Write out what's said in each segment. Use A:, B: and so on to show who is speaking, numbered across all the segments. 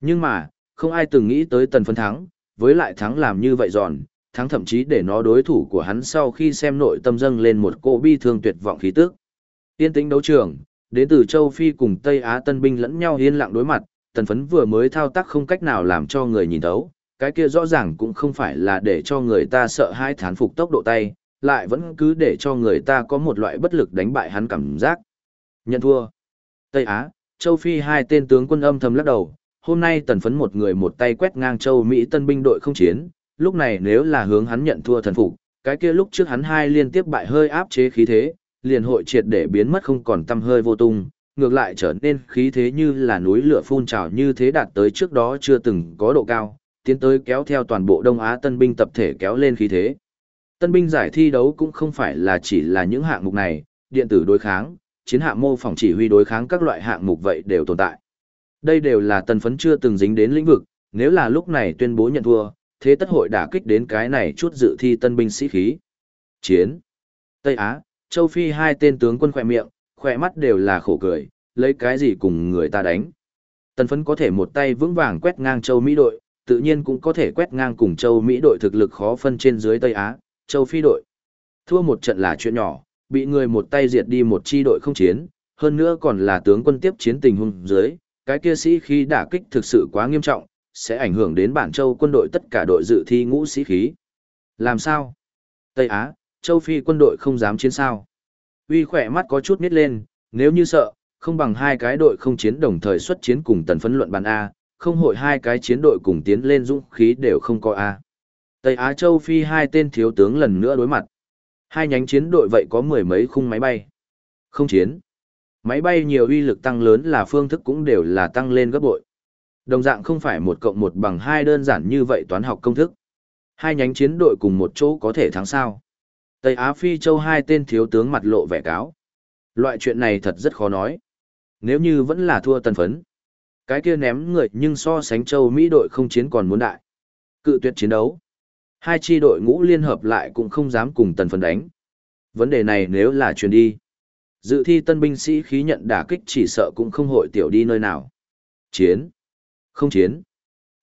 A: Nhưng mà, không ai từng nghĩ tới tần phấn thắng, với lại thắng làm như vậy giòn, thắng thậm chí để nó đối thủ của hắn sau khi xem nội tâm dâng lên một cô bi thương tuyệt vọng khí tức. Yên tĩnh đấu trường, đến từ châu Phi cùng Tây Á tân binh lẫn nhau yên lặng đối mặt, tần phấn vừa mới thao tác không cách nào làm cho người nhìn thấu, cái kia rõ ràng cũng không phải là để cho người ta sợ hai thán phục tốc độ tay, lại vẫn cứ để cho người ta có một loại bất lực đánh bại hắn cảm giác. Nhận thua. Tây Á, châu Phi hai tên tướng quân âm thầm lắc đầu, hôm nay tần phấn một người một tay quét ngang châu Mỹ tân binh đội không chiến, lúc này nếu là hướng hắn nhận thua thần phục, cái kia lúc trước hắn hai liên tiếp bại hơi áp chế khí thế, liền hội triệt để biến mất không còn tâm hơi vô tung, ngược lại trở nên khí thế như là núi lửa phun trào như thế đạt tới trước đó chưa từng có độ cao, tiến tới kéo theo toàn bộ Đông Á tân binh tập thể kéo lên khí thế. Tân binh giải thi đấu cũng không phải là chỉ là những hạng mục này, điện tử đối kháng, chiến hạng mô phỏng chỉ huy đối kháng các loại hạng mục vậy đều tồn tại. Đây đều là tần phấn chưa từng dính đến lĩnh vực, nếu là lúc này tuyên bố nhận thua, thế tất hội đả kích đến cái này chút dự thi tân binh sĩ khí. Chiến. Tây Á, châu Phi hai tên tướng quân khỏe miệng, khỏe mắt đều là khổ cười, lấy cái gì cùng người ta đánh. tần phấn có thể một tay vững vàng quét ngang châu Mỹ đội, tự nhiên cũng có thể quét ngang cùng châu Mỹ đội thực lực khó phân trên dưới Tây Á, châu Phi đội. Thua một trận là chuyện nhỏ, bị người một tay diệt đi một chi đội không chiến, hơn nữa còn là tướng quân tiếp chiến tình huống dưới, cái kia sĩ khí đả kích thực sự quá nghiêm trọng, sẽ ảnh hưởng đến bản châu quân đội tất cả đội dự thi ngũ sĩ khí. Làm sao? Tây Á, châu Phi quân đội không dám chiến sao? Uy khỏe mắt có chút nít lên, nếu như sợ, không bằng hai cái đội không chiến đồng thời xuất chiến cùng tần phấn luận bàn A, không hội hai cái chiến đội cùng tiến lên dũng khí đều không có A. Tây Á châu Phi hai tên thiếu tướng lần nữa đối mặt. Hai nhánh chiến đội vậy có mười mấy khung máy bay. Không chiến. Máy bay nhiều uy lực tăng lớn là phương thức cũng đều là tăng lên gấp bội. Đồng dạng không phải một cộng một bằng hai đơn giản như vậy toán học công thức. Hai nhánh chiến đội cùng một chỗ có thể thắng sao. Tây Á Phi Châu hai tên thiếu tướng mặt lộ vẻ cáo. Loại chuyện này thật rất khó nói. Nếu như vẫn là thua tần phấn. Cái kia ném người nhưng so sánh Châu Mỹ đội không chiến còn muốn đại. Cự tuyệt chiến đấu. Hai chi đội ngũ liên hợp lại cũng không dám cùng tần phấn đánh. Vấn đề này nếu là truyền đi. Dự thi tân binh sĩ khí nhận đả kích chỉ sợ cũng không hội tiểu đi nơi nào. Chiến. Không chiến.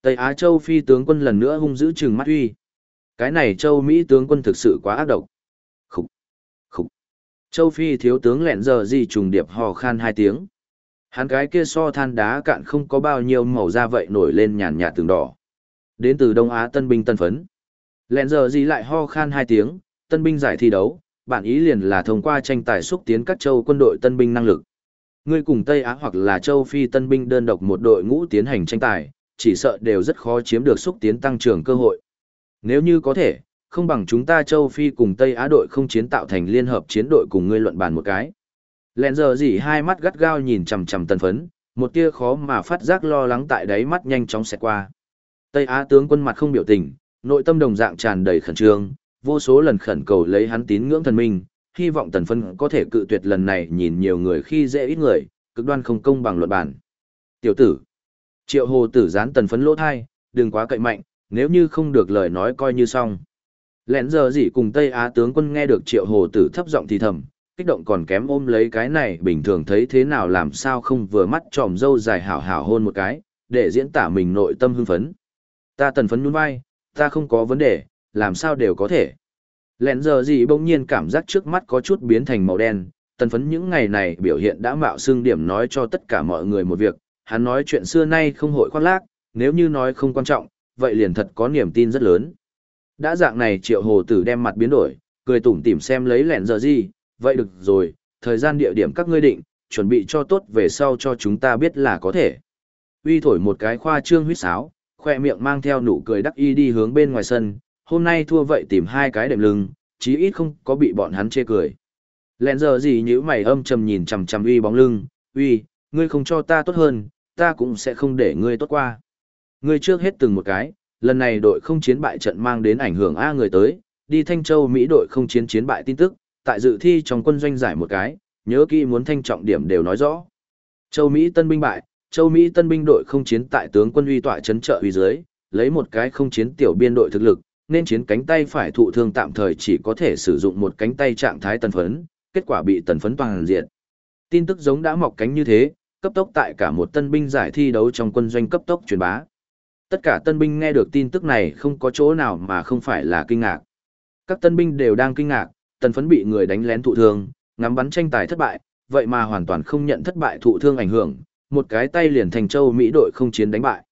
A: Tây Á Châu Phi tướng quân lần nữa hung dữ trừng mắt uy. Cái này Châu Mỹ tướng quân thực sự quá ác độc. Khục. Khục. Châu Phi thiếu tướng lẹn giờ gì trùng điệp hò khan hai tiếng. Hắn cái kia so than đá cạn không có bao nhiêu màu da vậy nổi lên nhàn nhạt tường đỏ. Đến từ Đông Á tân binh tân phấn. Lẹn giờ gì lại ho khan hai tiếng, tân binh giải thi đấu, bản ý liền là thông qua tranh tài xúc tiến các châu quân đội tân binh năng lực. Ngươi cùng Tây Á hoặc là châu Phi tân binh đơn độc một đội ngũ tiến hành tranh tài, chỉ sợ đều rất khó chiếm được xúc tiến tăng trưởng cơ hội. Nếu như có thể, không bằng chúng ta châu Phi cùng Tây Á đội không chiến tạo thành liên hợp chiến đội cùng ngươi luận bàn một cái. Lẹn giờ gì hai mắt gắt gao nhìn chằm chằm tân phấn, một tia khó mà phát giác lo lắng tại đáy mắt nhanh chóng xẹt qua. Tây Á tướng quân mặt không biểu tình, nội tâm đồng dạng tràn đầy khẩn trương, vô số lần khẩn cầu lấy hắn tín ngưỡng thần minh, hy vọng tần phân có thể cự tuyệt lần này nhìn nhiều người khi dễ ít người, cực đoan không công bằng luận bản. Tiểu tử, triệu hồ tử gián tần phấn lỗ thai, đừng quá cậy mạnh, nếu như không được lời nói coi như xong. Lẹn giờ gì cùng Tây Á tướng quân nghe được triệu hồ tử thấp giọng thì thầm, kích động còn kém ôm lấy cái này bình thường thấy thế nào làm sao không vừa mắt tròm dâu dài hảo hảo hôn một cái, để diễn tả mình nội tâm hưng phấn. Ta tần phấn nhún vai, ta không có vấn đề, làm sao đều có thể. Lẹn giờ gì bỗng nhiên cảm giác trước mắt có chút biến thành màu đen, tần phấn những ngày này biểu hiện đã mạo xương điểm nói cho tất cả mọi người một việc, hắn nói chuyện xưa nay không hội khoác lác, nếu như nói không quan trọng, vậy liền thật có niềm tin rất lớn. Đã dạng này triệu hồ tử đem mặt biến đổi, cười tủm tỉm xem lấy lẹn giờ gì, vậy được rồi, thời gian địa điểm các ngươi định, chuẩn bị cho tốt về sau cho chúng ta biết là có thể. Uy thổi một cái khoa trương huyết sáo, khoe miệng mang theo nụ cười đắc y đi hướng bên ngoài sân, hôm nay thua vậy tìm hai cái đệm lưng, chí ít không có bị bọn hắn chê cười. Lẹn giờ gì nhữ mày âm trầm nhìn chằm chằm uy bóng lưng, uy, ngươi không cho ta tốt hơn, ta cũng sẽ không để ngươi tốt qua. Ngươi trước hết từng một cái, lần này đội không chiến bại trận mang đến ảnh hưởng A người tới, đi Thanh Châu Mỹ đội không chiến chiến bại tin tức, tại dự thi trong quân doanh giải một cái, nhớ kỹ muốn thanh trọng điểm đều nói rõ. Châu Mỹ tân binh bại, Châu Mỹ tân binh đội không chiến tại tướng quân uy tọa chấn trợ uy dưới, lấy một cái không chiến tiểu biên đội thực lực, nên chiến cánh tay phải thụ thương tạm thời chỉ có thể sử dụng một cánh tay trạng thái tần phấn, kết quả bị tần phấn toàn diện. Tin tức giống đã mọc cánh như thế, cấp tốc tại cả một tân binh giải thi đấu trong quân doanh cấp tốc truyền bá. Tất cả tân binh nghe được tin tức này không có chỗ nào mà không phải là kinh ngạc. Các tân binh đều đang kinh ngạc, tần phấn bị người đánh lén thụ thương, ngắm bắn tranh tài thất bại, vậy mà hoàn toàn không nhận thất bại thụ thương ảnh hưởng, một cái tay liền thành châu Mỹ đội không chiến đánh bại.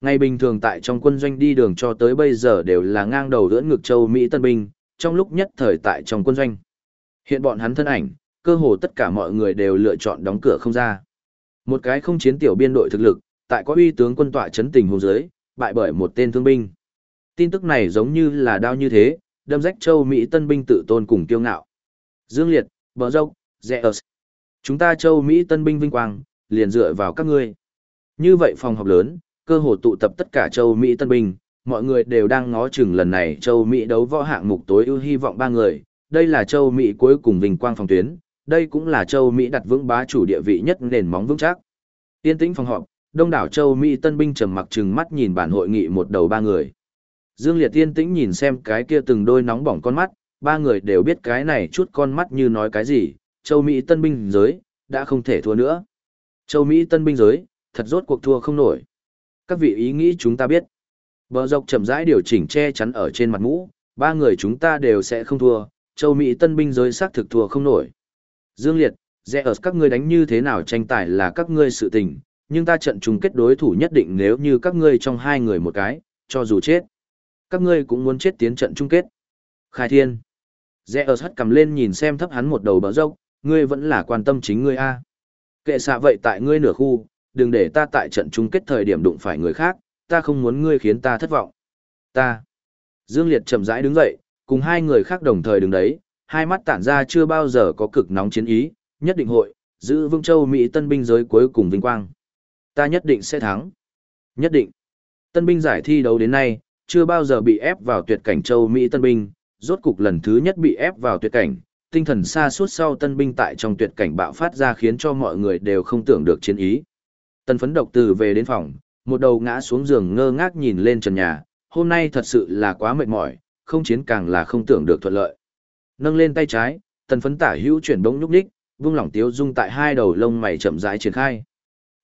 A: Ngày bình thường tại trong quân doanh đi đường cho tới bây giờ đều là ngang đầu đỡ ngực châu Mỹ tân binh, trong lúc nhất thời tại trong quân doanh. Hiện bọn hắn thân ảnh, cơ hồ tất cả mọi người đều lựa chọn đóng cửa không ra. Một cái không chiến tiểu biên đội thực lực, tại có uy tướng quân tọa chấn tình hôn giới, bại bởi một tên thương binh. Tin tức này giống như là đao như thế, đâm rách châu Mỹ tân binh tự tôn cùng kiêu ngạo. Dương Liệt, Bờ Dốc, Zeus. Chúng ta châu Mỹ tân binh vinh quang, liền dựa vào các ngươi. Như vậy phòng họp lớn, cơ hồ tụ tập tất cả châu Mỹ tân binh, mọi người đều đang ngó chừng lần này châu Mỹ đấu võ hạng mục tối ưu hy vọng ba người. Đây là châu Mỹ cuối cùng vinh quang phòng tuyến, đây cũng là châu Mỹ đặt vững bá chủ địa vị nhất nền móng vững chắc. Tiên tĩnh phòng họp, đông đảo châu Mỹ tân binh trầm mặc chừng mắt nhìn bản hội nghị một đầu ba người. Dương Liệt tiên tĩnh nhìn xem cái kia từng đôi nóng bỏng con mắt, ba người đều biết cái này chút con mắt như nói cái gì, châu Mỹ tân binh giới, đã không thể thua nữa. Châu Mỹ tân binh giới, thật rốt cuộc thua không nổi. Các vị ý nghĩ chúng ta biết. Bờ dọc chậm rãi điều chỉnh che chắn ở trên mặt mũ, ba người chúng ta đều sẽ không thua, châu Mỹ tân binh giới xác thực thua không nổi. Dương Liệt, rẽ ở các ngươi đánh như thế nào tranh tài là các ngươi sự tình, nhưng ta trận chung kết đối thủ nhất định nếu như các ngươi trong hai người một cái, cho dù chết. Các ngươi cũng muốn chết tiến trận chung kết. Khai thiên. Rẽ ở hất cầm lên nhìn xem thấp hắn một đầu bờ dốc, ngươi vẫn là quan tâm chính ngươi a. Kệ xạ vậy tại ngươi nửa khu, đừng để ta tại trận chung kết thời điểm đụng phải người khác, ta không muốn ngươi khiến ta thất vọng. Ta. Dương Liệt chậm rãi đứng dậy, cùng hai người khác đồng thời đứng đấy, hai mắt tản ra chưa bao giờ có cực nóng chiến ý, nhất định hội, giữ Vương Châu Mỹ tân binh giới cuối cùng vinh quang. Ta nhất định sẽ thắng. Nhất định. Tân binh giải thi đấu đến nay, chưa bao giờ bị ép vào tuyệt cảnh Châu Mỹ tân binh, rốt cục lần thứ nhất bị ép vào tuyệt cảnh, tinh thần xa suốt sau tân binh tại trong tuyệt cảnh bạo phát ra khiến cho mọi người đều không tưởng được chiến ý. Tần phấn độc từ về đến phòng, một đầu ngã xuống giường ngơ ngác nhìn lên trần nhà, hôm nay thật sự là quá mệt mỏi, không chiến càng là không tưởng được thuận lợi. Nâng lên tay trái, tần phấn tả hữu chuyển bỗng nhúc nhích, vung lỏng tiếu dung tại hai đầu lông mày chậm rãi triển khai.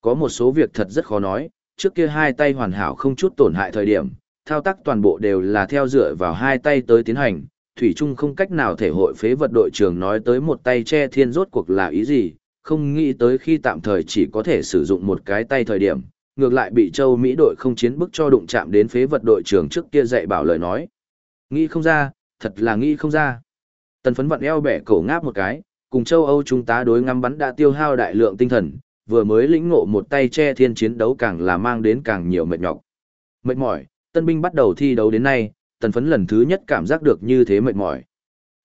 A: Có một số việc thật rất khó nói, trước kia hai tay hoàn hảo không chút tổn hại thời điểm, thao tác toàn bộ đều là theo dựa vào hai tay tới tiến hành, Thủy Trung không cách nào thể hội phế vật đội trưởng nói tới một tay che thiên rốt cuộc là ý gì, không nghĩ tới khi tạm thời chỉ có thể sử dụng một cái tay thời điểm, ngược lại bị châu Mỹ đội không chiến bức cho đụng chạm đến phế vật đội trưởng trước kia dạy bảo lời nói. Nghĩ không ra, thật là nghĩ không ra. Tần phấn vận eo bẻ cổ ngáp một cái, cùng châu Âu chúng ta đối ngắm bắn đã tiêu hao đại lượng tinh thần, vừa mới lĩnh ngộ một tay che thiên chiến đấu càng là mang đến càng nhiều mệt nhọc. Mệt mỏi, tân binh bắt đầu thi đấu đến nay, tần phấn lần thứ nhất cảm giác được như thế mệt mỏi.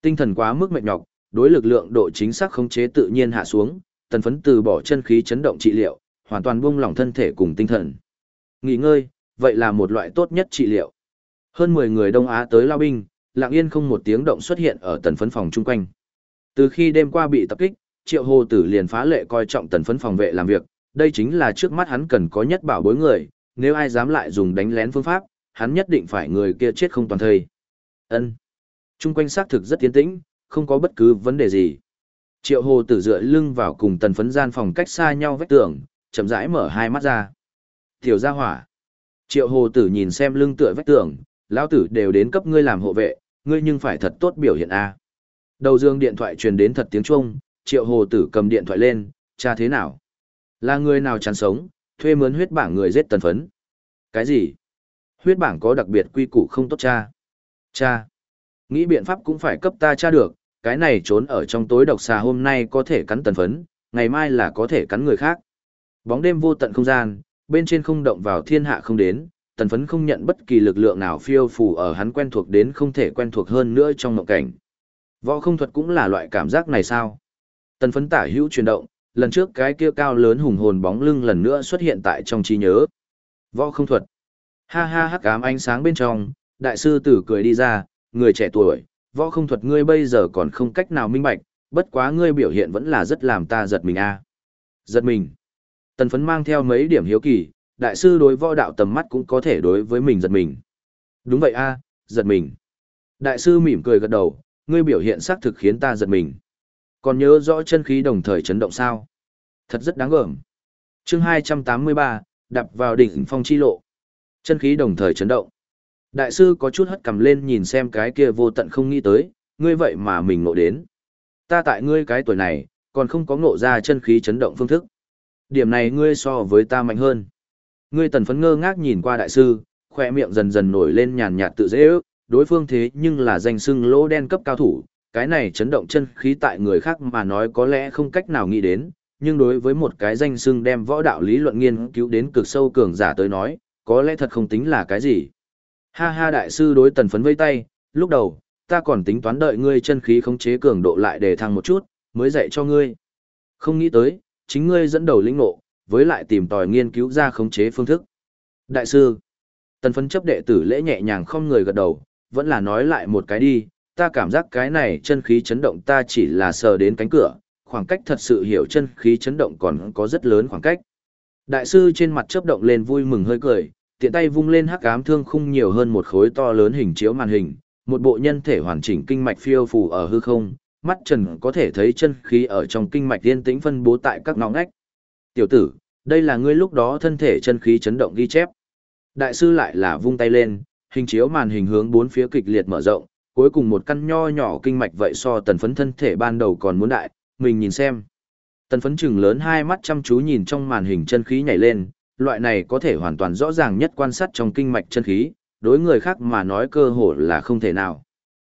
A: Tinh thần quá mức mệt nhọc, đối lực lượng độ chính xác khống chế tự nhiên hạ xuống, tần phấn từ bỏ chân khí chấn động trị liệu, hoàn toàn buông lỏng thân thể cùng tinh thần. Nghỉ ngơi, vậy là một loại tốt nhất trị liệu. Hơn 10 người Đông Á tới lao binh, lặng yên không một tiếng động xuất hiện ở tần phấn phòng chung quanh. Từ khi đêm qua bị tập kích, triệu hồ tử liền phá lệ coi trọng tần phấn phòng vệ làm việc, đây chính là trước mắt hắn cần có nhất bảo bối người, nếu ai dám lại dùng đánh lén phương pháp, hắn nhất định phải người kia chết không toàn thây. Ân. Trung quanh xác thực rất tiến tĩnh, không có bất cứ vấn đề gì. Triệu hồ tử dựa lưng vào cùng tần phấn gian phòng cách xa nhau vách tường, chậm rãi mở hai mắt ra. Tiểu gia hỏa. Triệu hồ tử nhìn xem lưng tựa vách tường, lão tử đều đến cấp ngươi làm hộ vệ, ngươi nhưng phải thật tốt biểu hiện a. Đầu dương điện thoại truyền đến thật tiếng trung. triệu hồ tử cầm điện thoại lên, cha thế nào? Là người nào chán sống, thuê mướn huyết bảng người giết tần phấn. Cái gì? Huyết bảng có đặc biệt quy củ không tốt cha. Cha. Nghĩ biện pháp cũng phải cấp ta cha được, cái này trốn ở trong tối độc xà hôm nay có thể cắn tần phấn, ngày mai là có thể cắn người khác. Bóng đêm vô tận không gian, bên trên không động vào thiên hạ không đến, tần phấn không nhận bất kỳ lực lượng nào phiêu phù ở hắn quen thuộc đến không thể quen thuộc hơn nữa trong mộng cảnh. Võ không thuật cũng là loại cảm giác này sao? Tần phấn tả hữu chuyển động, lần trước cái kia cao lớn hùng hồn bóng lưng lần nữa xuất hiện tại trong trí nhớ. Võ không thuật. Ha ha hắc ám ánh sáng bên trong, đại sư tử cười đi ra, người trẻ tuổi, võ không thuật ngươi bây giờ còn không cách nào minh bạch, bất quá ngươi biểu hiện vẫn là rất làm ta giật mình a. Giật mình. Tần phấn mang theo mấy điểm hiếu kỳ, đại sư đối võ đạo tầm mắt cũng có thể đối với mình giật mình. Đúng vậy a, giật mình. Đại sư mỉm cười gật đầu, ngươi biểu hiện xác thực khiến ta giật mình. Còn nhớ rõ chân khí đồng thời chấn động sao? Thật rất đáng ngờm. chương 283, đập vào đỉnh phong chi lộ. Chân khí đồng thời chấn động. Đại sư có chút hất cầm lên nhìn xem cái kia vô tận không nghĩ tới, ngươi vậy mà mình ngộ đến. Ta tại ngươi cái tuổi này, còn không có ngộ ra chân khí chấn động phương thức. Điểm này ngươi so với ta mạnh hơn. Ngươi tần phấn ngơ ngác nhìn qua đại sư, khỏe miệng dần dần nổi lên nhàn nhạt tự dễ ước, đối phương thế nhưng là danh sưng lỗ đen cấp cao thủ, cái này chấn động chân khí tại người khác mà nói có lẽ không cách nào nghĩ đến, nhưng đối với một cái danh sưng đem võ đạo lý luận nghiên cứu đến cực sâu cường giả tới nói, có lẽ thật không tính là cái gì. Ha ha đại sư đối tần phấn vây tay, lúc đầu, ta còn tính toán đợi ngươi chân khí khống chế cường độ lại để thăng một chút, mới dạy cho ngươi. Không nghĩ tới, chính ngươi dẫn đầu lĩnh ngộ, với lại tìm tòi nghiên cứu ra khống chế phương thức. Đại sư, tần phấn chấp đệ tử lễ nhẹ nhàng không người gật đầu, vẫn là nói lại một cái đi, ta cảm giác cái này chân khí chấn động ta chỉ là sờ đến cánh cửa, khoảng cách thật sự hiểu chân khí chấn động còn có rất lớn khoảng cách. Đại sư trên mặt chớp động lên vui mừng hơi cười, tiện tay vung lên hắc ám thương khung nhiều hơn một khối to lớn hình chiếu màn hình, một bộ nhân thể hoàn chỉnh kinh mạch phiêu phù ở hư không, mắt trần có thể thấy chân khí ở trong kinh mạch yên tĩnh phân bố tại các ngõ ngách. Tiểu tử, đây là ngươi lúc đó thân thể chân khí chấn động ghi chép. Đại sư lại là vung tay lên, hình chiếu màn hình hướng bốn phía kịch liệt mở rộng, cuối cùng một căn nho nhỏ kinh mạch vậy so tần phấn thân thể ban đầu còn muốn đại, mình nhìn xem. Tần phấn chừng lớn hai mắt chăm chú nhìn trong màn hình chân khí nhảy lên, loại này có thể hoàn toàn rõ ràng nhất quan sát trong kinh mạch chân khí, đối người khác mà nói cơ hội là không thể nào.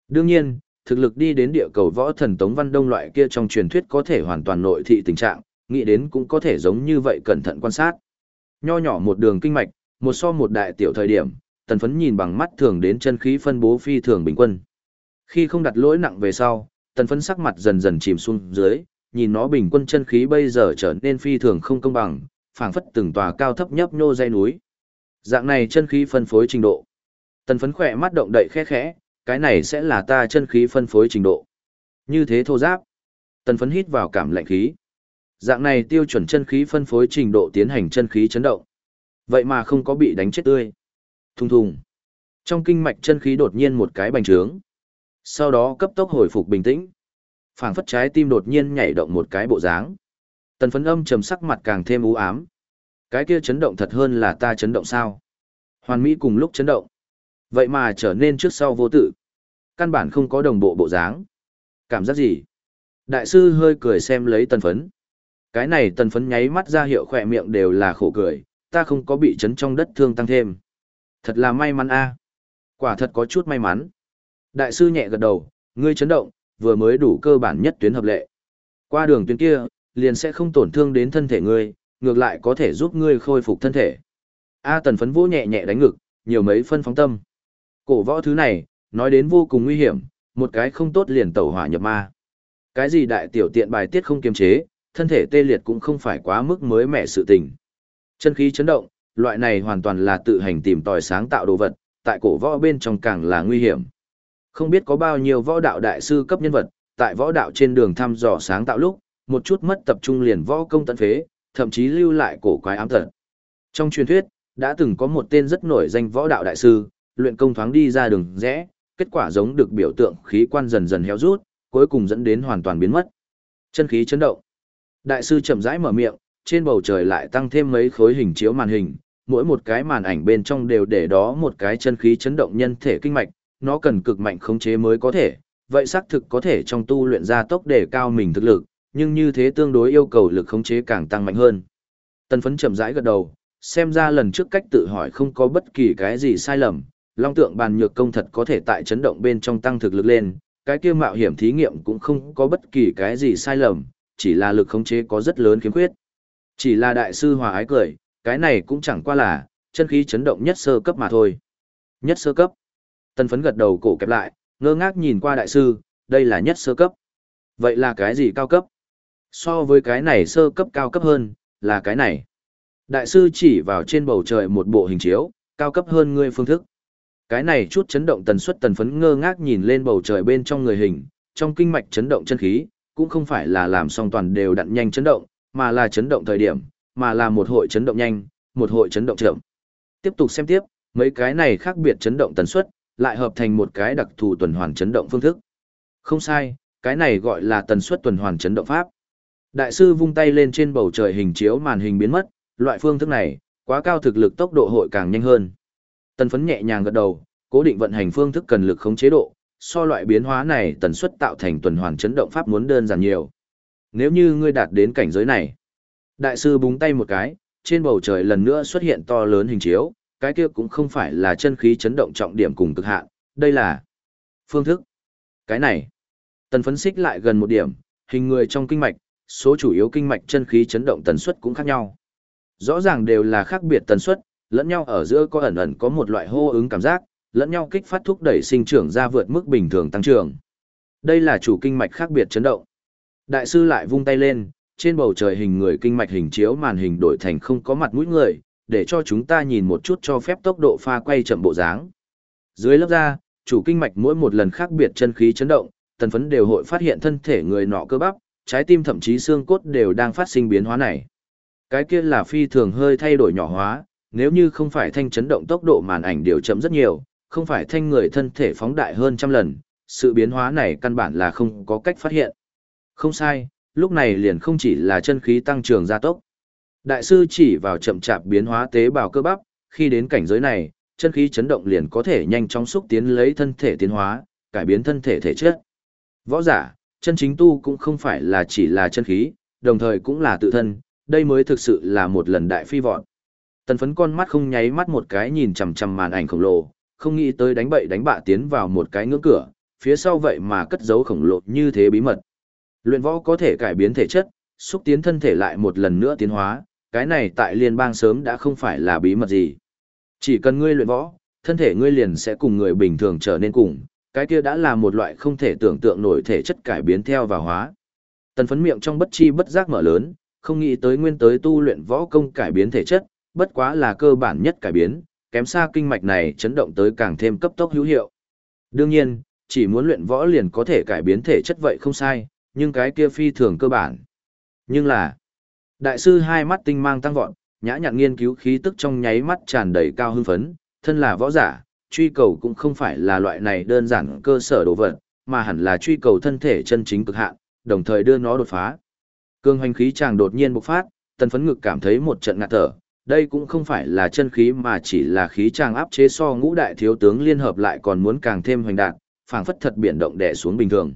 A: Đương nhiên, thực lực đi đến địa cầu võ thần Tống Văn Đông loại kia trong truyền thuyết có thể hoàn toàn nội thị tình trạng, nghĩ đến cũng có thể giống như vậy cẩn thận quan sát. Nho nhỏ một đường kinh mạch, một so một đại tiểu thời điểm, tần phấn nhìn bằng mắt thường đến chân khí phân bố phi thường bình quân. Khi không đặt lỗi nặng về sau, tần phấn sắc mặt dần dần chìm xuống dưới, nhìn nó bình quân chân khí bây giờ trở nên phi thường không công bằng, phảng phất từng tòa cao thấp nhấp nhô dây núi. Dạng này chân khí phân phối trình độ. Tần phấn khỏe mắt động đậy khẽ khẽ, cái này sẽ là ta chân khí phân phối trình độ. Như thế thô giáp. Tần phấn hít vào cảm lạnh khí. Dạng này tiêu chuẩn chân khí phân phối trình độ tiến hành chân khí chấn động. Vậy mà không có bị đánh chết tươi. Thùng thùng. Trong kinh mạch chân khí đột nhiên một cái bành trướng. Sau đó cấp tốc hồi phục bình tĩnh. phảng phất trái tim đột nhiên nhảy động một cái bộ dáng. Tần phấn âm trầm sắc mặt càng thêm u ám. Cái kia chấn động thật hơn là ta chấn động sao? Hoàn Mỹ cùng lúc chấn động. Vậy mà trở nên trước sau vô tự. Căn bản không có đồng bộ bộ dáng. Cảm giác gì? Đại sư hơi cười xem lấy tần phấn. Cái này tần phấn nháy mắt ra hiệu khỏe miệng đều là khổ cười, ta không có bị chấn trong đất thương tăng thêm. Thật là may mắn a Quả thật có chút may mắn. Đại sư nhẹ gật đầu, ngươi chấn động, vừa mới đủ cơ bản nhất tuyến hợp lệ. Qua đường tuyến kia, liền sẽ không tổn thương đến thân thể ngươi, ngược lại có thể giúp ngươi khôi phục thân thể. A tần phấn vỗ nhẹ nhẹ đánh ngực, nhiều mấy phân phóng tâm. Cổ võ thứ này, nói đến vô cùng nguy hiểm, một cái không tốt liền tẩu hỏa nhập ma. Cái gì đại tiểu tiện bài tiết không kiềm chế, thân thể tê liệt cũng không phải quá mức mới mẻ sự tình. Chân khí chấn động, loại này hoàn toàn là tự hành tìm tòi sáng tạo đồ vật, tại cổ võ bên trong càng là nguy hiểm. Không biết có bao nhiêu võ đạo đại sư cấp nhân vật, tại võ đạo trên đường thăm dò sáng tạo lúc, một chút mất tập trung liền võ công tận phế, thậm chí lưu lại cổ quái ám tật. Trong truyền thuyết, đã từng có một tên rất nổi danh võ đạo đại sư, luyện công thoáng đi ra đường rẽ, kết quả giống được biểu tượng khí quan dần dần héo rút, cuối cùng dẫn đến hoàn toàn biến mất. Chân khí chấn động. Đại sư chậm rãi mở miệng, trên bầu trời lại tăng thêm mấy khối hình chiếu màn hình, mỗi một cái màn ảnh bên trong đều để đó một cái chân khí chấn động nhân thể kinh mạch, nó cần cực mạnh khống chế mới có thể, vậy xác thực có thể trong tu luyện ra tốc để cao mình thực lực, nhưng như thế tương đối yêu cầu lực khống chế càng tăng mạnh hơn. Tân phấn chậm rãi gật đầu, xem ra lần trước cách tự hỏi không có bất kỳ cái gì sai lầm, long tượng bàn nhược công thật có thể tại chấn động bên trong tăng thực lực lên, cái kia mạo hiểm thí nghiệm cũng không có bất kỳ cái gì sai lầm, chỉ là lực khống chế có rất lớn khiếm khuyết. Chỉ là đại sư hòa ái cười, cái này cũng chẳng qua là, chân khí chấn động nhất sơ cấp mà thôi. Nhất sơ cấp. Tân phấn gật đầu cổ kẹp lại, ngơ ngác nhìn qua đại sư, đây là nhất sơ cấp. Vậy là cái gì cao cấp? So với cái này sơ cấp cao cấp hơn, là cái này. Đại sư chỉ vào trên bầu trời một bộ hình chiếu, cao cấp hơn ngươi phương thức. Cái này chút chấn động tần suất tần phấn ngơ ngác nhìn lên bầu trời bên trong người hình, trong kinh mạch chấn động chân khí, cũng không phải là làm song toàn đều đặn nhanh chấn động, mà là chấn động thời điểm, mà là một hội chấn động nhanh, một hội chấn động chậm. Tiếp tục xem tiếp, mấy cái này khác biệt chấn động tần suất, lại hợp thành một cái đặc thù tuần hoàn chấn động phương thức. Không sai, cái này gọi là tần suất tuần hoàn chấn động pháp. Đại sư vung tay lên trên bầu trời hình chiếu màn hình biến mất, loại phương thức này, quá cao thực lực tốc độ hội càng nhanh hơn. Tần phấn nhẹ nhàng gật đầu, cố định vận hành phương thức cần lực khống chế độ, so loại biến hóa này tần suất tạo thành tuần hoàn chấn động pháp muốn đơn giản nhiều. Nếu như ngươi đạt đến cảnh giới này, đại sư búng tay một cái, trên bầu trời lần nữa xuất hiện to lớn hình chiếu, cái kia cũng không phải là chân khí chấn động trọng điểm cùng cực hạn, đây là phương thức. Cái này, tần phấn xích lại gần một điểm, hình người trong kinh mạch, số chủ yếu kinh mạch chân khí chấn động tần suất cũng khác nhau. Rõ ràng đều là khác biệt tần suất, lẫn nhau ở giữa có ẩn ẩn có một loại hô ứng cảm giác, lẫn nhau kích phát thúc đẩy sinh trưởng ra vượt mức bình thường tăng trưởng. Đây là chủ kinh mạch khác biệt chấn động. Đại sư lại vung tay lên, trên bầu trời hình người kinh mạch hình chiếu màn hình đổi thành không có mặt mũi người, để cho chúng ta nhìn một chút cho phép tốc độ pha quay chậm bộ dáng. Dưới lớp da, chủ kinh mạch mỗi một lần khác biệt chân khí chấn động, tần phấn đều hội phát hiện thân thể người nọ cơ bắp, trái tim thậm chí xương cốt đều đang phát sinh biến hóa này. Cái kia là phi thường hơi thay đổi nhỏ hóa, nếu như không phải thanh chấn động tốc độ màn ảnh điều chậm rất nhiều, không phải thanh người thân thể phóng đại hơn trăm lần, sự biến hóa này căn bản là không có cách phát hiện. Không sai, lúc này liền không chỉ là chân khí tăng trưởng gia tốc. Đại sư chỉ vào chậm chạp biến hóa tế bào cơ bắp, khi đến cảnh giới này, chân khí chấn động liền có thể nhanh chóng xúc tiến lấy thân thể tiến hóa, cải biến thân thể thể chất. Võ giả, chân chính tu cũng không phải là chỉ là chân khí, đồng thời cũng là tự thân, đây mới thực sự là một lần đại phi vọt. Tần phấn con mắt không nháy mắt một cái nhìn chằm chằm màn ảnh khổng lồ, không nghĩ tới đánh bậy đánh bạ tiến vào một cái ngưỡng cửa, phía sau vậy mà cất giấu khổng lồ như thế bí mật. Luyện võ có thể cải biến thể chất, xúc tiến thân thể lại một lần nữa tiến hóa, cái này tại liên bang sớm đã không phải là bí mật gì. Chỉ cần ngươi luyện võ, thân thể ngươi liền sẽ cùng người bình thường trở nên cùng, cái kia đã là một loại không thể tưởng tượng nổi thể chất cải biến theo và hóa. Tần phấn miệng trong bất chi bất giác mở lớn, không nghĩ tới nguyên tới tu luyện võ công cải biến thể chất, bất quá là cơ bản nhất cải biến, kém xa kinh mạch này chấn động tới càng thêm cấp tốc hữu hiệu. Đương nhiên, chỉ muốn luyện võ liền có thể cải biến thể chất vậy không sai, nhưng cái kia phi thường cơ bản. Nhưng là, đại sư hai mắt tinh mang tăng vọt, nhã nhặn nghiên cứu khí tức trong nháy mắt tràn đầy cao hưng phấn, thân là võ giả, truy cầu cũng không phải là loại này đơn giản cơ sở đồ vật, mà hẳn là truy cầu thân thể chân chính cực hạn, đồng thời đưa nó đột phá. Cương hoành khí chàng đột nhiên bộc phát, tần phấn ngực cảm thấy một trận ngạt thở, đây cũng không phải là chân khí mà chỉ là khí chàng áp chế so ngũ đại thiếu tướng liên hợp lại còn muốn càng thêm hoành đạt, phảng phất thật biển động đè xuống bình thường.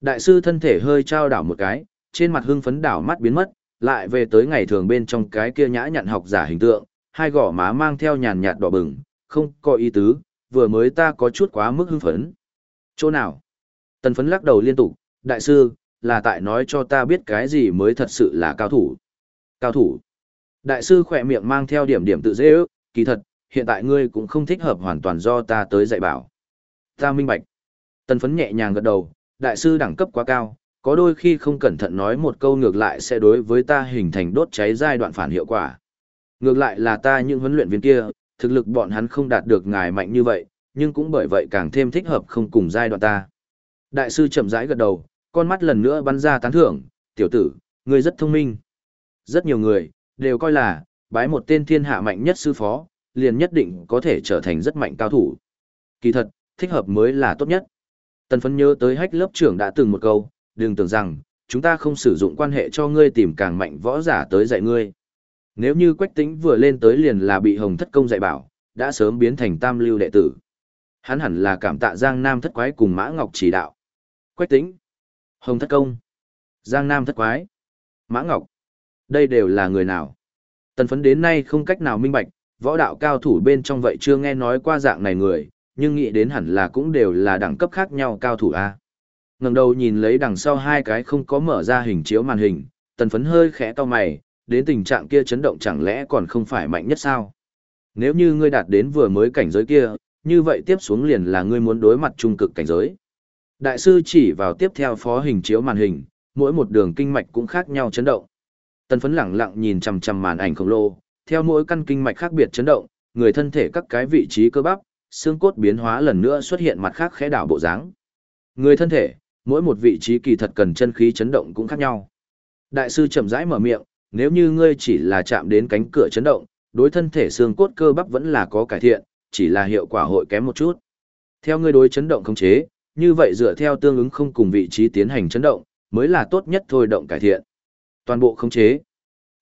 A: Đại sư thân thể hơi trao đảo một cái, trên mặt hưng phấn đảo mắt biến mất, lại về tới ngày thường bên trong cái kia nhã nhặn học giả hình tượng, hai gò má mang theo nhàn nhạt đỏ bừng, không có ý tứ, vừa mới ta có chút quá mức hưng phấn. Chỗ nào? Tần phấn lắc đầu liên tục, đại sư, là tại nói cho ta biết cái gì mới thật sự là cao thủ. Cao thủ. Đại sư khỏe miệng mang theo điểm điểm tự dễ ước, kỳ thật, hiện tại ngươi cũng không thích hợp hoàn toàn do ta tới dạy bảo. Ta minh bạch. Tần phấn nhẹ nhàng gật đầu, đại sư đẳng cấp quá cao, có đôi khi không cẩn thận nói một câu ngược lại sẽ đối với ta hình thành đốt cháy giai đoạn phản hiệu quả. Ngược lại là ta những huấn luyện viên kia, thực lực bọn hắn không đạt được ngài mạnh như vậy, nhưng cũng bởi vậy càng thêm thích hợp không cùng giai đoạn ta. Đại sư chậm rãi gật đầu, con mắt lần nữa bắn ra tán thưởng, tiểu tử, ngươi rất thông minh. Rất nhiều người, đều coi là, bái một tên thiên hạ mạnh nhất sư phó, liền nhất định có thể trở thành rất mạnh cao thủ. Kỳ thật, thích hợp mới là tốt nhất. Tần phấn nhớ tới hách lớp trưởng đã từng một câu, đừng tưởng rằng, chúng ta không sử dụng quan hệ cho ngươi tìm càng mạnh võ giả tới dạy ngươi. Nếu như quách Tĩnh vừa lên tới liền là bị hồng thất công dạy bảo, đã sớm biến thành tam lưu đệ tử. Hắn hẳn là cảm tạ Giang Nam thất quái cùng Mã Ngọc chỉ đạo. Quách Tĩnh hồng thất công, Giang Nam thất quái, Mã Ngọc. Đây đều là người nào? Tần phấn đến nay không cách nào minh bạch, võ đạo cao thủ bên trong vậy chưa nghe nói qua dạng này người, nhưng nghĩ đến hẳn là cũng đều là đẳng cấp khác nhau cao thủ A. ngẩng đầu nhìn lấy đằng sau hai cái không có mở ra hình chiếu màn hình, tần phấn hơi khẽ to mày, đến tình trạng kia chấn động chẳng lẽ còn không phải mạnh nhất sao? Nếu như ngươi đạt đến vừa mới cảnh giới kia, như vậy tiếp xuống liền là ngươi muốn đối mặt trung cực cảnh giới. Đại sư chỉ vào tiếp theo phó hình chiếu màn hình, mỗi một đường kinh mạch cũng khác nhau chấn động. Tần phấn lẳng lặng nhìn chằm chằm màn ảnh khổng lồ, theo mỗi căn kinh mạch khác biệt chấn động, người thân thể các cái vị trí cơ bắp, xương cốt biến hóa lần nữa xuất hiện mặt khác khẽ đảo bộ dáng. Người thân thể, mỗi một vị trí kỳ thật cần chân khí chấn động cũng khác nhau. Đại sư chậm rãi mở miệng, nếu như ngươi chỉ là chạm đến cánh cửa chấn động, đối thân thể xương cốt cơ bắp vẫn là có cải thiện, chỉ là hiệu quả hội kém một chút. Theo ngươi đối chấn động khống chế, như vậy dựa theo tương ứng không cùng vị trí tiến hành chấn động, mới là tốt nhất thôi động cải thiện. Toàn bộ khống chế.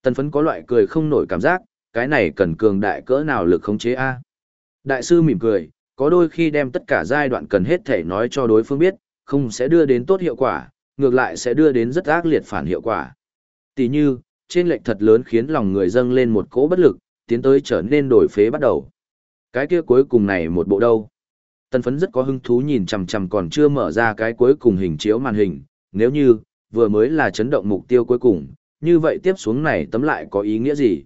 A: Tần phấn có loại cười không nổi cảm giác, cái này cần cường đại cỡ nào lực khống chế A. Đại sư mỉm cười, có đôi khi đem tất cả giai đoạn cần hết thể nói cho đối phương biết, không sẽ đưa đến tốt hiệu quả, ngược lại sẽ đưa đến rất ác liệt phản hiệu quả. Tỷ như, trên lệnh thật lớn khiến lòng người dâng lên một cỗ bất lực, tiến tới trở nên đổi phế bắt đầu. Cái kia cuối cùng này một bộ đâu? Tân phấn rất có hứng thú nhìn chằm chằm còn chưa mở ra cái cuối cùng hình chiếu màn hình, nếu như, vừa mới là chấn động mục tiêu cuối cùng, như vậy tiếp xuống này tấm lại có ý nghĩa gì?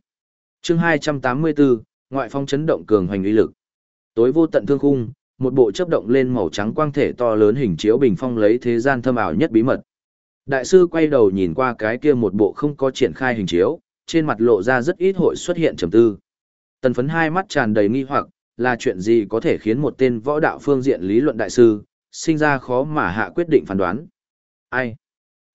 A: chương 284, ngoại phong chấn động cường hoành uy lực. Tối vô tận thương khung, một bộ chấp động lên màu trắng quang thể to lớn hình chiếu bình phong lấy thế gian thâm ảo nhất bí mật. Đại sư quay đầu nhìn qua cái kia một bộ không có triển khai hình chiếu, trên mặt lộ ra rất ít hội xuất hiện trầm tư. Tần phấn hai mắt tràn đầy nghi hoặc, là chuyện gì có thể khiến một tên võ đạo phương diện lý luận đại sư, sinh ra khó mà hạ quyết định phán đoán. Ai?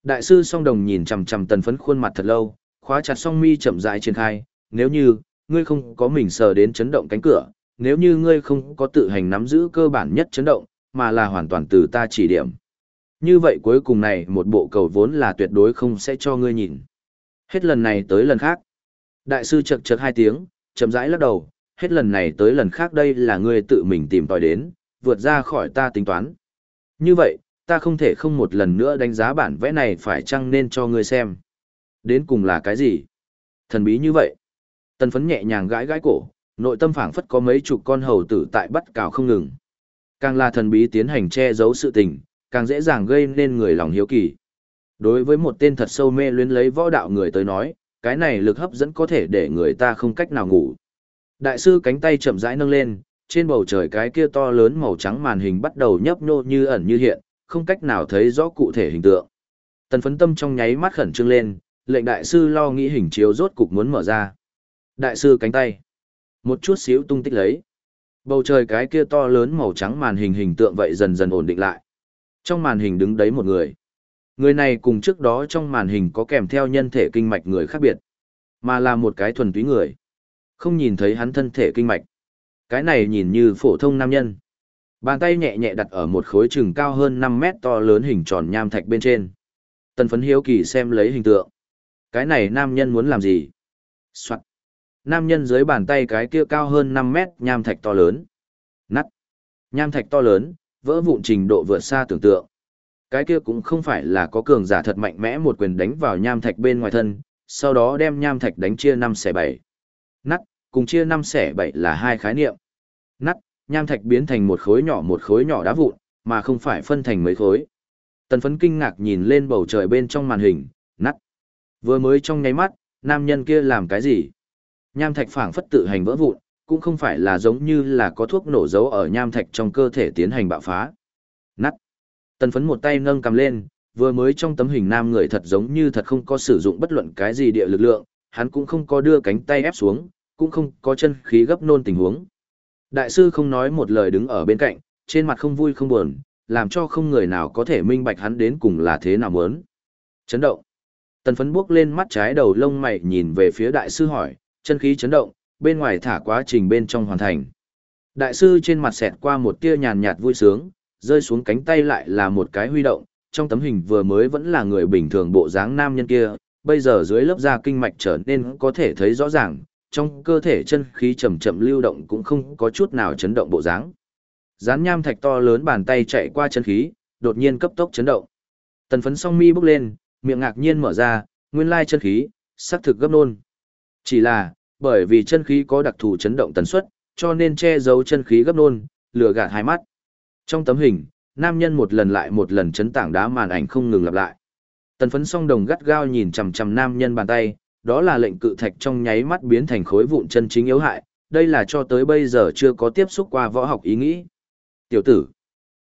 A: Đại sư song đồng nhìn chầm chầm tần phấn khuôn mặt thật lâu, khóa chặt song mi chậm rãi triển khai, nếu như, ngươi không có mình sờ đến chấn động cánh cửa, nếu như ngươi không có tự hành nắm giữ cơ bản nhất chấn động, mà là hoàn toàn từ ta chỉ điểm. Như vậy cuối cùng này một bộ cầu vốn là tuyệt đối không sẽ cho ngươi nhìn. Hết lần này tới lần khác. Đại sư chật chật hai tiếng, chậm rãi lắc đầu, hết lần này tới lần khác đây là ngươi tự mình tìm tòi đến, vượt ra khỏi ta tính toán. Như vậy, ta không thể không một lần nữa đánh giá bản vẽ này phải chăng nên cho ngươi xem. Đến cùng là cái gì? Thần bí như vậy. Tần phấn nhẹ nhàng gãi gãi cổ, nội tâm phảng phất có mấy chục con hầu tử tại bắt cào không ngừng. Càng là thần bí tiến hành che giấu sự tình, càng dễ dàng gây nên người lòng hiếu kỳ. Đối với một tên thật sâu mê luyến lấy võ đạo người tới nói, cái này lực hấp dẫn có thể để người ta không cách nào ngủ. Đại sư cánh tay chậm rãi nâng lên, trên bầu trời cái kia to lớn màu trắng màn hình bắt đầu nhấp nhô như ẩn như hiện, không cách nào thấy rõ cụ thể hình tượng. Tần phấn tâm trong nháy mắt khẩn trương lên, lệnh đại sư lo nghĩ hình chiếu rốt cục muốn mở ra. Đại sư cánh tay. Một chút xíu tung tích lấy. Bầu trời cái kia to lớn màu trắng màn hình hình tượng vậy dần dần ổn định lại. Trong màn hình đứng đấy một người. Người này cùng trước đó trong màn hình có kèm theo nhân thể kinh mạch người khác biệt. Mà là một cái thuần túy người. Không nhìn thấy hắn thân thể kinh mạch. Cái này nhìn như phổ thông nam nhân. Bàn tay nhẹ nhẹ đặt ở một khối chừng cao hơn 5 mét to lớn hình tròn nham thạch bên trên. Tần phấn hiếu kỳ xem lấy hình tượng. Cái này nam nhân muốn làm gì? Soạn. Nam nhân dưới bàn tay cái kia cao hơn 5 mét nham thạch to lớn. Nắt. Nham thạch to lớn, vỡ vụn trình độ vượt xa tưởng tượng. Cái kia cũng không phải là có cường giả thật mạnh mẽ một quyền đánh vào nham thạch bên ngoài thân, sau đó đem nham thạch đánh chia 5 xẻ 7. Nắt, cùng chia 5 xẻ 7 là hai khái niệm. Nắt, nham thạch biến thành một khối nhỏ một khối nhỏ đá vụn, mà không phải phân thành mấy khối. Tần phấn kinh ngạc nhìn lên bầu trời bên trong màn hình, nắt. Vừa mới trong nháy mắt, nam nhân kia làm cái gì? Nham thạch phảng phất tự hành vỡ vụn, cũng không phải là giống như là có thuốc nổ dấu ở nham thạch trong cơ thể tiến hành bạo phá. Nắt. Tần phấn một tay nâng cầm lên, vừa mới trong tấm hình nam người thật giống như thật không có sử dụng bất luận cái gì địa lực lượng, hắn cũng không có đưa cánh tay ép xuống, cũng không có chân khí gấp nôn tình huống. Đại sư không nói một lời đứng ở bên cạnh, trên mặt không vui không buồn, làm cho không người nào có thể minh bạch hắn đến cùng là thế nào muốn. Chấn động. Tần phấn bước lên mắt trái đầu lông mày nhìn về phía đại sư hỏi, chân khí chấn động, bên ngoài thả quá trình bên trong hoàn thành. Đại sư trên mặt xẹt qua một tia nhàn nhạt vui sướng, rơi xuống cánh tay lại là một cái huy động, trong tấm hình vừa mới vẫn là người bình thường bộ dáng nam nhân kia, bây giờ dưới lớp da kinh mạch trở nên có thể thấy rõ ràng, trong cơ thể chân khí chậm chậm lưu động cũng không có chút nào chấn động bộ dáng. Gián nham thạch to lớn bàn tay chạy qua chân khí, đột nhiên cấp tốc chấn động. Tần phấn song mi bốc lên, miệng ngạc nhiên mở ra, nguyên lai chân khí, sắc thực gấp nôn. Chỉ là, bởi vì chân khí có đặc thù chấn động tần suất, cho nên che giấu chân khí gấp nôn, lừa gạt hai mắt. Trong tấm hình, nam nhân một lần lại một lần chấn tảng đá màn ảnh không ngừng lặp lại. Tần phấn song đồng gắt gao nhìn chằm chằm nam nhân bàn tay, đó là lệnh cự thạch trong nháy mắt biến thành khối vụn chân chính yếu hại, đây là cho tới bây giờ chưa có tiếp xúc qua võ học ý nghĩ. Tiểu tử,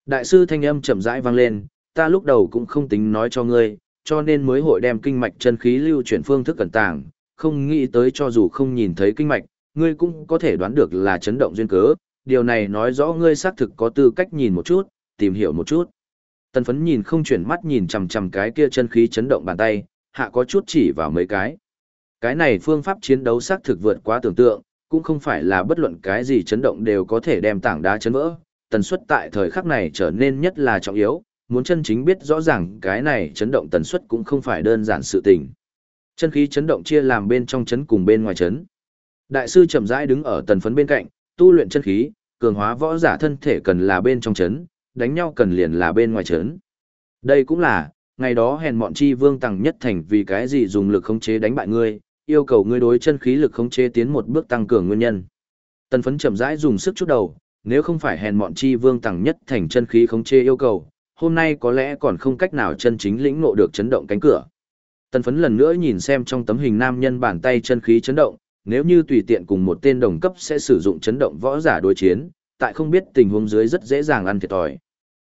A: đại sư thanh âm chậm rãi vang lên, ta lúc đầu cũng không tính nói cho ngươi, cho nên mới hội đem kinh mạch chân khí lưu chuyển phương thức cẩn tàng, không nghĩ tới cho dù không nhìn thấy kinh mạch, ngươi cũng có thể đoán được là chấn động duyên cớ, điều này nói rõ ngươi xác thực có tư cách nhìn một chút, tìm hiểu một chút. Tần phấn nhìn không chuyển mắt nhìn chằm chằm cái kia chân khí chấn động bàn tay, hạ có chút chỉ vào mấy cái. Cái này phương pháp chiến đấu xác thực vượt quá tưởng tượng, cũng không phải là bất luận cái gì chấn động đều có thể đem tảng đá chấn vỡ. Tần suất tại thời khắc này trở nên nhất là trọng yếu, muốn chân chính biết rõ ràng cái này chấn động tần suất cũng không phải đơn giản sự tình. Chân khí chấn động chia làm bên trong chấn cùng bên ngoài chấn. Đại sư chậm rãi đứng ở tần phấn bên cạnh, tu luyện chân khí, cường hóa võ giả thân thể cần là bên trong chấn, đánh nhau cần liền là bên ngoài chấn. Đây cũng là, ngày đó hèn mọn chi vương tăng nhất thành vì cái gì dùng lực khống chế đánh bại ngươi, yêu cầu ngươi đối chân khí lực khống chế tiến một bước tăng cường nguyên nhân. Tần phấn chậm rãi dùng sức chút đầu, nếu không phải hèn mọn chi vương tăng nhất thành chân khí khống chế yêu cầu, hôm nay có lẽ còn không cách nào chân chính lĩnh ngộ được chấn động cánh cửa. Tần phấn lần nữa nhìn xem trong tấm hình nam nhân bàn tay chân khí chấn động, nếu như tùy tiện cùng một tên đồng cấp sẽ sử dụng chấn động võ giả đối chiến, tại không biết tình huống dưới rất dễ dàng ăn thiệt thòi.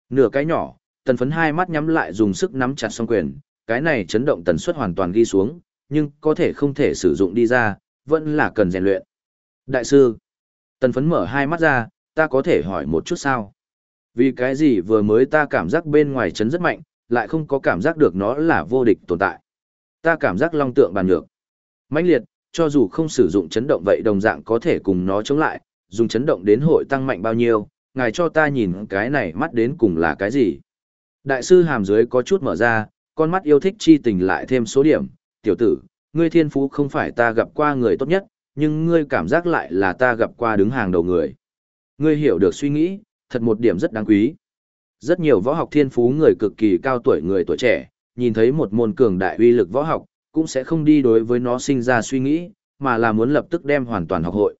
A: Nửa cái nhỏ, tần phấn hai mắt nhắm lại dùng sức nắm chặt song quyền, cái này chấn động tần suất hoàn toàn ghi xuống, nhưng có thể không thể sử dụng đi ra, vẫn là cần rèn luyện. Đại sư, tần phấn mở hai mắt ra, ta có thể hỏi một chút sao? Vì cái gì vừa mới ta cảm giác bên ngoài chấn rất mạnh, lại không có cảm giác được nó là vô địch tồn tại. Ta cảm giác long tượng bàn nhược. mãnh liệt, cho dù không sử dụng chấn động vậy đồng dạng có thể cùng nó chống lại, dùng chấn động đến hội tăng mạnh bao nhiêu, ngài cho ta nhìn cái này mắt đến cùng là cái gì. Đại sư hàm dưới có chút mở ra, con mắt yêu thích chi tình lại thêm số điểm, tiểu tử, ngươi thiên phú không phải ta gặp qua người tốt nhất, nhưng ngươi cảm giác lại là ta gặp qua đứng hàng đầu người. Ngươi hiểu được suy nghĩ, thật một điểm rất đáng quý. Rất nhiều võ học thiên phú người cực kỳ cao tuổi người tuổi trẻ, nhìn thấy một môn cường đại uy lực võ học, cũng sẽ không đi đối với nó sinh ra suy nghĩ, mà là muốn lập tức đem hoàn toàn học hội.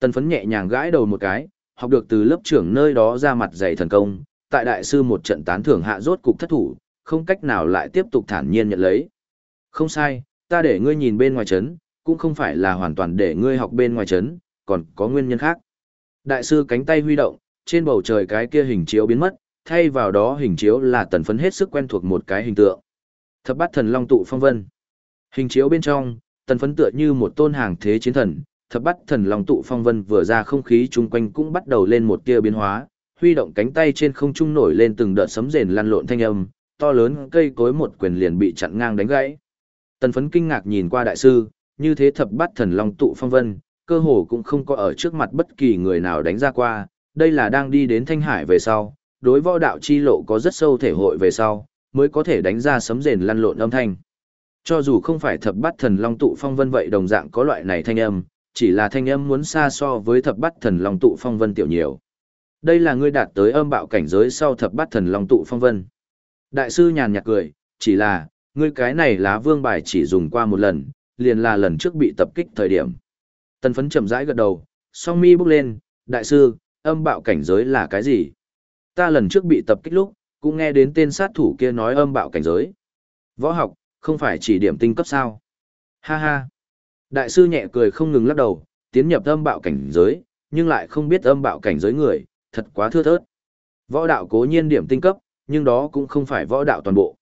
A: Tần phấn nhẹ nhàng gãi đầu một cái, học được từ lớp trưởng nơi đó ra mặt dạy thần công, tại đại sư một trận tán thưởng hạ rốt cục thất thủ, không cách nào lại tiếp tục thản nhiên nhận lấy. Không sai, ta để ngươi nhìn bên ngoài chấn, cũng không phải là hoàn toàn để ngươi học bên ngoài chấn, còn có nguyên nhân khác. Đại sư cánh tay huy động, trên bầu trời cái kia hình chiếu biến mất, thay vào đó hình chiếu là tần phấn hết sức quen thuộc một cái hình tượng. Thập bát thần long tụ phong vân. Hình chiếu bên trong, tần phấn tựa như một tôn hàng thế chiến thần, thập bát thần long tụ phong vân vừa ra không khí chung quanh cũng bắt đầu lên một tia biến hóa, huy động cánh tay trên không trung nổi lên từng đợt sấm rền lăn lộn thanh âm, to lớn cây cối một quyền liền bị chặn ngang đánh gãy. Tần phấn kinh ngạc nhìn qua đại sư, như thế thập bát thần long tụ phong vân, cơ hồ cũng không có ở trước mặt bất kỳ người nào đánh ra qua, đây là đang đi đến thanh hải về sau, đối võ đạo chi lộ có rất sâu thể hội về sau, mới có thể đánh ra sấm rền lăn lộn âm thanh. Cho dù không phải thập bát thần long tụ phong vân vậy đồng dạng có loại này thanh âm, chỉ là thanh âm muốn xa so với thập bát thần long tụ phong vân tiểu nhiều. Đây là ngươi đạt tới âm bạo cảnh giới sau thập bát thần long tụ phong vân. Đại sư nhàn nhạt cười, chỉ là, ngươi cái này lá vương bài chỉ dùng qua một lần, liền là lần trước bị tập kích thời điểm. Tần phấn chậm rãi gật đầu, song mi bước lên, đại sư, âm bạo cảnh giới là cái gì? Ta lần trước bị tập kích lúc, cũng nghe đến tên sát thủ kia nói âm bạo cảnh giới. Võ học, không phải chỉ điểm tinh cấp sao? Ha ha. Đại sư nhẹ cười không ngừng lắc đầu, tiến nhập âm bạo cảnh giới, nhưng lại không biết âm bạo cảnh giới người, thật quá thưa thớt. Võ đạo cố nhiên điểm tinh cấp, nhưng đó cũng không phải võ đạo toàn bộ.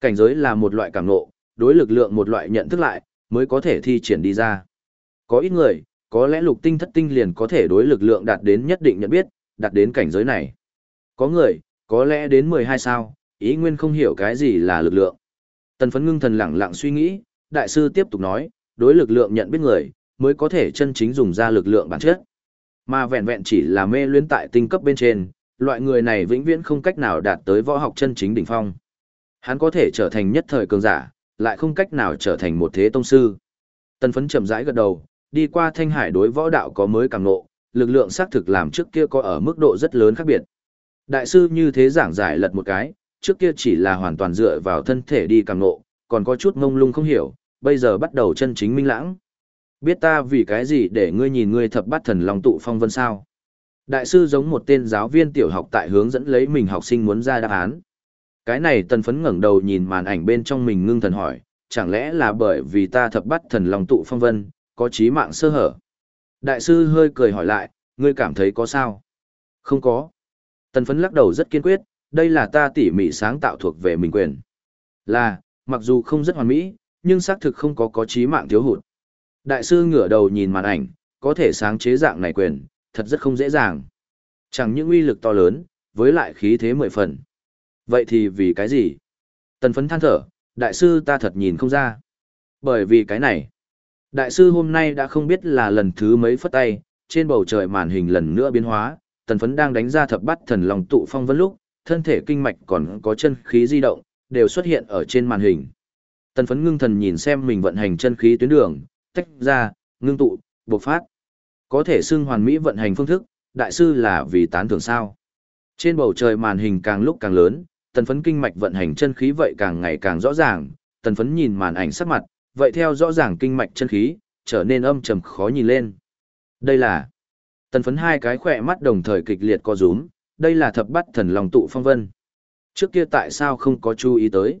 A: Cảnh giới là một loại cảm ngộ, đối lực lượng một loại nhận thức lại, mới có thể thi triển đi ra. Có ít người, có lẽ lục tinh thất tinh liền có thể đối lực lượng đạt đến nhất định nhận biết, đạt đến cảnh giới này. Có người, có lẽ đến 12 sao, ý nguyên không hiểu cái gì là lực lượng. Tần phấn ngưng thần lặng lặng suy nghĩ, đại sư tiếp tục nói, đối lực lượng nhận biết người, mới có thể chân chính dùng ra lực lượng bản chất. Mà vẹn vẹn chỉ là mê luyến tại tinh cấp bên trên, loại người này vĩnh viễn không cách nào đạt tới võ học chân chính đỉnh phong. Hắn có thể trở thành nhất thời cường giả, lại không cách nào trở thành một thế tông sư. Tần phấn chậm rãi gật đầu, đi qua thanh hải đối võ đạo có mới càng nộ, lực lượng xác thực làm trước kia có ở mức độ rất lớn khác biệt. Đại sư như thế giảng giải lật một cái, trước kia chỉ là hoàn toàn dựa vào thân thể đi càng nộ, còn có chút ngông lung không hiểu, bây giờ bắt đầu chân chính minh lãng. Biết ta vì cái gì để ngươi nhìn ngươi thập bát thần long tụ phong vân sao? Đại sư giống một tên giáo viên tiểu học tại hướng dẫn lấy mình học sinh muốn ra đáp án. Cái này tần phấn ngẩng đầu nhìn màn ảnh bên trong mình ngưng thần hỏi, chẳng lẽ là bởi vì ta thập bát thần long tụ phong vân, có trí mạng sơ hở? Đại sư hơi cười hỏi lại, ngươi cảm thấy có sao? Không có. Tần phấn lắc đầu rất kiên quyết, đây là ta tỉ mỉ sáng tạo thuộc về mình quyền. Là, mặc dù không rất hoàn mỹ, nhưng xác thực không có có trí mạng thiếu hụt. Đại sư ngửa đầu nhìn màn ảnh, có thể sáng chế dạng này quyền, thật rất không dễ dàng. Chẳng những uy lực to lớn, với lại khí thế mười phần. Vậy thì vì cái gì? Tần phấn than thở, đại sư ta thật nhìn không ra. Bởi vì cái này, đại sư hôm nay đã không biết là lần thứ mấy phất tay, trên bầu trời màn hình lần nữa biến hóa, tần phấn đang đánh ra thập bắt thần lòng tụ phong vân lúc, thân thể kinh mạch còn có chân khí di động, đều xuất hiện ở trên màn hình. Tần phấn ngưng thần nhìn xem mình vận hành chân khí tuyến đường, tách ra, ngưng tụ, bộc phát. Có thể xưng hoàn mỹ vận hành phương thức, đại sư là vì tán thưởng sao. Trên bầu trời màn hình càng lúc càng lớn, tần phấn kinh mạch vận hành chân khí vậy càng ngày càng rõ ràng, tần phấn nhìn màn ảnh sắc mặt, vậy theo rõ ràng kinh mạch chân khí, trở nên âm trầm khó nhìn lên. Đây là tần phấn hai cái khỏe mắt đồng thời kịch liệt co rúm, đây là thập bắt thần lòng tụ phong vân. Trước kia tại sao không có chú ý tới?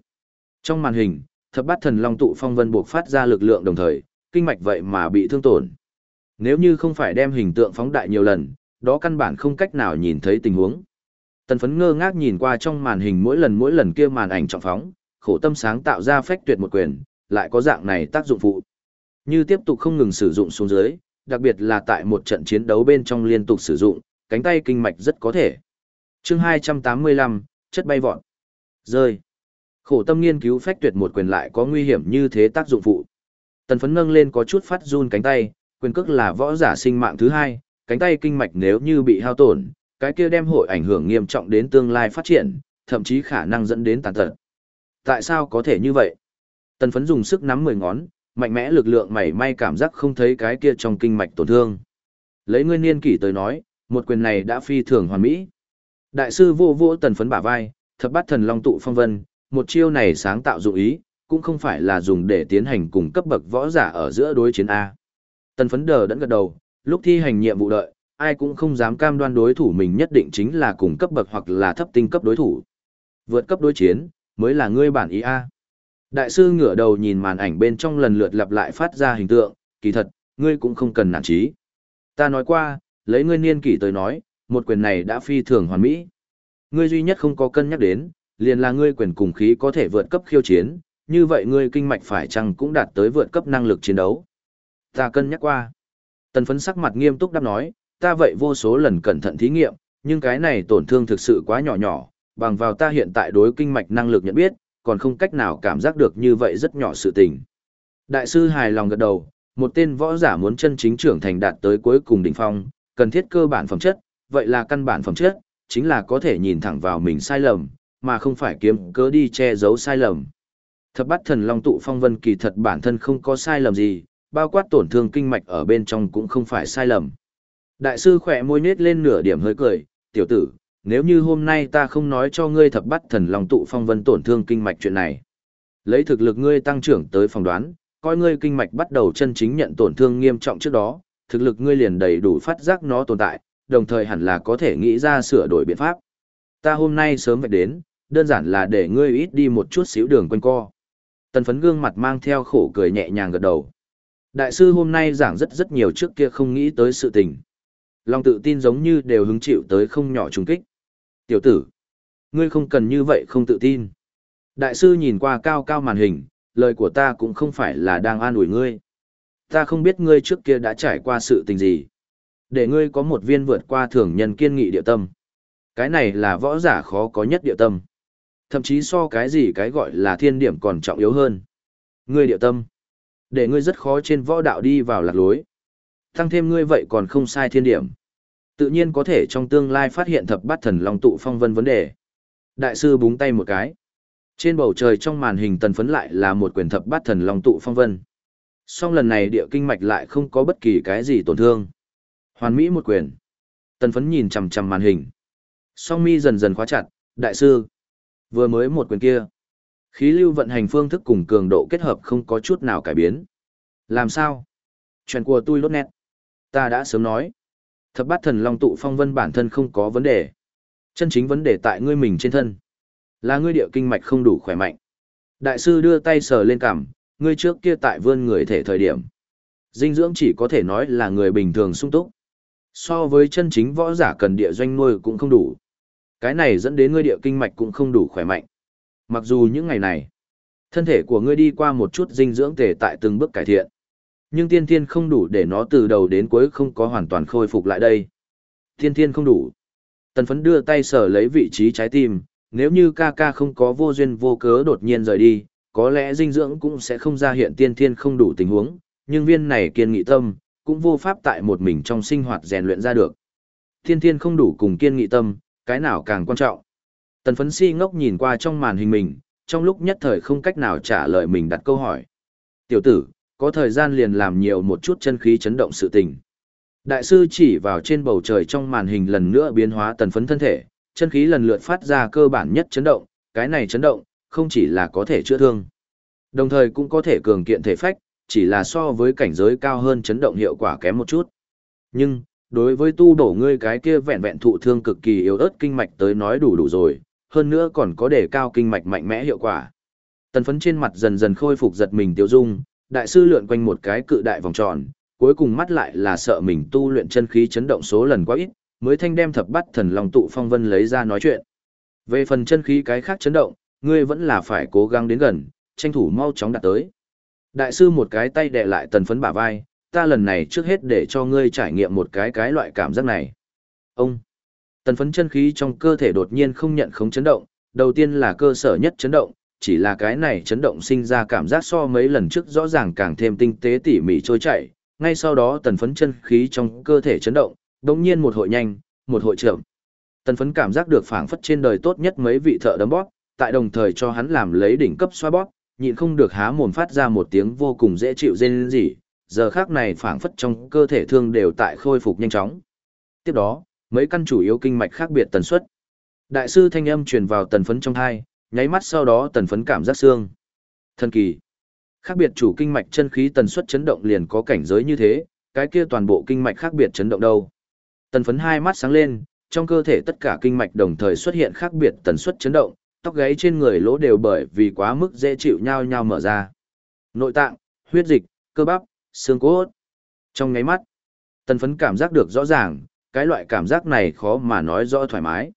A: Trong màn hình, thập bát thần long tụ phong vân buộc phát ra lực lượng đồng thời, kinh mạch vậy mà bị thương tổn. Nếu như không phải đem hình tượng phóng đại nhiều lần, đó căn bản không cách nào nhìn thấy tình huống. Tần phấn ngơ ngác nhìn qua trong màn hình mỗi lần mỗi lần kia màn ảnh trọng phóng, khổ tâm sáng tạo ra phách tuyệt một quyền, lại có dạng này tác dụng phụ. Như tiếp tục không ngừng sử dụng xuống dưới, đặc biệt là tại một trận chiến đấu bên trong liên tục sử dụng, cánh tay kinh mạch rất có thể. chương 285, chất bay vọt. Rơi. Khổ tâm nghiên cứu phách tuyệt một quyền lại có nguy hiểm như thế tác dụng phụ. Tần phấn nâng lên có chút phát run cánh tay, quyền cước là võ giả sinh mạng thứ hai, cánh tay kinh mạch nếu như bị hao tổn, cái kia đem hội ảnh hưởng nghiêm trọng đến tương lai phát triển, thậm chí khả năng dẫn đến tàn tật. Tại sao có thể như vậy? Tần phấn dùng sức nắm 10 ngón, mạnh mẽ lực lượng mảy may cảm giác không thấy cái kia trong kinh mạch tổn thương. Lấy ngươi niên kỷ tới nói, một quyền này đã phi thường hoàn mỹ. Đại sư vô vô tần phấn bả vai, thập bát thần long tụ phong vân, một chiêu này sáng tạo dụng ý, cũng không phải là dùng để tiến hành cùng cấp bậc võ giả ở giữa đối chiến A. Tần phấn đờ đẫn gật đầu, lúc thi hành nhiệm vụ đợi, ai cũng không dám cam đoan đối thủ mình nhất định chính là cùng cấp bậc hoặc là thấp tinh cấp đối thủ. Vượt cấp đối chiến, mới là ngươi bản ý A. Đại sư ngửa đầu nhìn màn ảnh bên trong lần lượt lặp lại phát ra hình tượng, kỳ thật, ngươi cũng không cần nản trí. Ta nói qua, lấy ngươi niên kỷ tới nói, một quyền này đã phi thường hoàn mỹ. Ngươi duy nhất không có cân nhắc đến, liền là ngươi quyền cùng khí có thể vượt cấp khiêu chiến, như vậy ngươi kinh mạch phải chăng cũng đạt tới vượt cấp năng lực chiến đấu. Ta cân nhắc qua. Tần phấn sắc mặt nghiêm túc đáp nói, ta vậy vô số lần cẩn thận thí nghiệm, nhưng cái này tổn thương thực sự quá nhỏ nhỏ, bằng vào ta hiện tại đối kinh mạch năng lực nhận biết, còn không cách nào cảm giác được như vậy rất nhỏ sự tình. Đại sư hài lòng gật đầu, một tên võ giả muốn chân chính trưởng thành đạt tới cuối cùng đỉnh phong, cần thiết cơ bản phẩm chất, vậy là căn bản phẩm chất, chính là có thể nhìn thẳng vào mình sai lầm, mà không phải kiếm cớ đi che giấu sai lầm. Thập bát thần long tụ phong vân kỳ thật bản thân không có sai lầm gì, bao quát tổn thương kinh mạch ở bên trong cũng không phải sai lầm. Đại sư khỏe môi nết lên nửa điểm hơi cười, tiểu tử, nếu như hôm nay ta không nói cho ngươi thập bát thần long tụ phong vân tổn thương kinh mạch chuyện này. Lấy thực lực ngươi tăng trưởng tới phòng đoán, coi ngươi kinh mạch bắt đầu chân chính nhận tổn thương nghiêm trọng trước đó, thực lực ngươi liền đầy đủ phát giác nó tồn tại, đồng thời hẳn là có thể nghĩ ra sửa đổi biện pháp. Ta hôm nay sớm vậy đến, đơn giản là để ngươi ít đi một chút xíu đường quanh co. Tần phấn gương mặt mang theo khổ cười nhẹ nhàng gật đầu. Đại sư hôm nay giảng rất rất nhiều trước kia không nghĩ tới sự tình. Lòng tự tin giống như đều hứng chịu tới không nhỏ trùng kích. Tiểu tử, ngươi không cần như vậy không tự tin. Đại sư nhìn qua cao cao màn hình, lời của ta cũng không phải là đang an ủi ngươi. Ta không biết ngươi trước kia đã trải qua sự tình gì. Để ngươi có một viên vượt qua thường nhân kiên nghị địa tâm. Cái này là võ giả khó có nhất địa tâm. Thậm chí so cái gì cái gọi là thiên điểm còn trọng yếu hơn. Ngươi địa tâm. Để ngươi rất khó trên võ đạo đi vào lạc lối. Tăng thêm ngươi vậy còn không sai thiên điểm. Tự nhiên có thể trong tương lai phát hiện thập bát thần long tụ phong vân vấn đề. Đại sư búng tay một cái. Trên bầu trời trong màn hình tần phấn lại là một quyền thập bát thần long tụ phong vân. Song lần này địa kinh mạch lại không có bất kỳ cái gì tổn thương. Hoàn mỹ một quyền. Tần phấn nhìn chằm chằm màn hình. Song mi dần dần khóa chặt, đại sư. Vừa mới một quyền kia. Khí lưu vận hành phương thức cùng cường độ kết hợp không có chút nào cải biến. Làm sao? Chuyện của tôi lốt nét. Ta đã sớm nói. Thập bát thần long tụ phong vân bản thân không có vấn đề. Chân chính vấn đề tại ngươi mình trên thân. Là ngươi địa kinh mạch không đủ khỏe mạnh. Đại sư đưa tay sờ lên cằm, ngươi trước kia tại vươn người thể thời điểm. Dinh dưỡng chỉ có thể nói là người bình thường sung túc. So với chân chính võ giả cần địa doanh nuôi cũng không đủ. Cái này dẫn đến ngươi địa kinh mạch cũng không đủ khỏe mạnh. Mặc dù những ngày này, thân thể của ngươi đi qua một chút dinh dưỡng tề tại từng bước cải thiện. Nhưng tiên thiên không đủ để nó từ đầu đến cuối không có hoàn toàn khôi phục lại đây. Tiên thiên không đủ. Tần phấn đưa tay sở lấy vị trí trái tim, nếu như ca ca không có vô duyên vô cớ đột nhiên rời đi, có lẽ dinh dưỡng cũng sẽ không ra hiện tiên thiên không đủ tình huống, nhưng viên này kiên nghị tâm, cũng vô pháp tại một mình trong sinh hoạt rèn luyện ra được. Tiên thiên không đủ cùng kiên nghị tâm, cái nào càng quan trọng. Tần phấn si ngốc nhìn qua trong màn hình mình, trong lúc nhất thời không cách nào trả lời mình đặt câu hỏi. Tiểu tử, có thời gian liền làm nhiều một chút chân khí chấn động sự tình. Đại sư chỉ vào trên bầu trời trong màn hình lần nữa biến hóa tần phấn thân thể, chân khí lần lượt phát ra cơ bản nhất chấn động, cái này chấn động, không chỉ là có thể chữa thương, đồng thời cũng có thể cường kiện thể phách, chỉ là so với cảnh giới cao hơn chấn động hiệu quả kém một chút. Nhưng, đối với tu đổ ngươi cái kia vẹn vẹn thụ thương cực kỳ yếu ớt kinh mạch tới nói đủ đủ rồi, hơn nữa còn có để cao kinh mạch mạnh mẽ hiệu quả. Tần phấn trên mặt dần dần khôi phục giật mình tiêu dung, đại sư lượn quanh một cái cự đại vòng tròn, cuối cùng mắt lại là sợ mình tu luyện chân khí chấn động số lần quá ít, mới thanh đem thập bắt thần long tụ phong vân lấy ra nói chuyện. Về phần chân khí cái khác chấn động, ngươi vẫn là phải cố gắng đến gần, tranh thủ mau chóng đạt tới. Đại sư một cái tay đè lại tần phấn bả vai, ta lần này trước hết để cho ngươi trải nghiệm một cái cái loại cảm giác này. Ông, tần phấn chân khí trong cơ thể đột nhiên không nhận không chấn động, đầu tiên là cơ sở nhất chấn động, chỉ là cái này chấn động sinh ra cảm giác so mấy lần trước rõ ràng càng thêm tinh tế tỉ mỉ trôi chảy, ngay sau đó tần phấn chân khí trong cơ thể chấn động, đồng nhiên một hội nhanh, một hội chậm. Tần phấn cảm giác được phảng phất trên đời tốt nhất mấy vị thợ đấm bóp, tại đồng thời cho hắn làm lấy đỉnh cấp xoa bóp, nhịn không được há mồm phát ra một tiếng vô cùng dễ chịu rên rỉ, giờ khác này phảng phất trong cơ thể thương đều tại khôi phục nhanh chóng. Tiếp đó, mấy căn chủ yếu kinh mạch khác biệt tần suất. Đại sư thanh âm truyền vào tần phấn trong hai, nháy mắt sau đó tần phấn cảm giác xương. Thần kỳ. Khác biệt chủ kinh mạch chân khí tần suất chấn động liền có cảnh giới như thế, cái kia toàn bộ kinh mạch khác biệt chấn động đâu. Tần phấn hai mắt sáng lên, trong cơ thể tất cả kinh mạch đồng thời xuất hiện khác biệt tần suất chấn động, tóc gáy trên người lỗ đều bởi vì quá mức dễ chịu nhau nhau mở ra. Nội tạng, huyết dịch, cơ bắp, xương cốt. Trong ngáy mắt, tần phấn cảm giác được rõ ràng, cái loại cảm giác này khó mà nói rõ thoải mái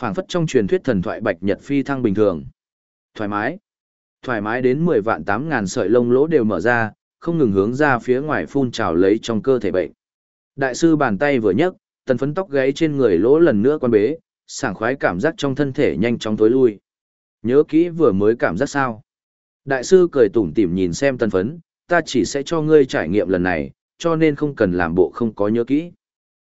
A: phảng phất trong truyền thuyết thần thoại bạch nhật phi thăng bình thường. Thoải mái. Thoải mái đến 10 vạn tám ngàn sợi lông lỗ đều mở ra, không ngừng hướng ra phía ngoài phun trào lấy trong cơ thể bệnh. Đại sư bàn tay vừa nhấc, tần phấn tóc gáy trên người lỗ lần nữa quan bế, sảng khoái cảm giác trong thân thể nhanh chóng tối lui. Nhớ kỹ vừa mới cảm giác sao? Đại sư cười tủm tỉm nhìn xem tần phấn, ta chỉ sẽ cho ngươi trải nghiệm lần này, cho nên không cần làm bộ không có nhớ kỹ.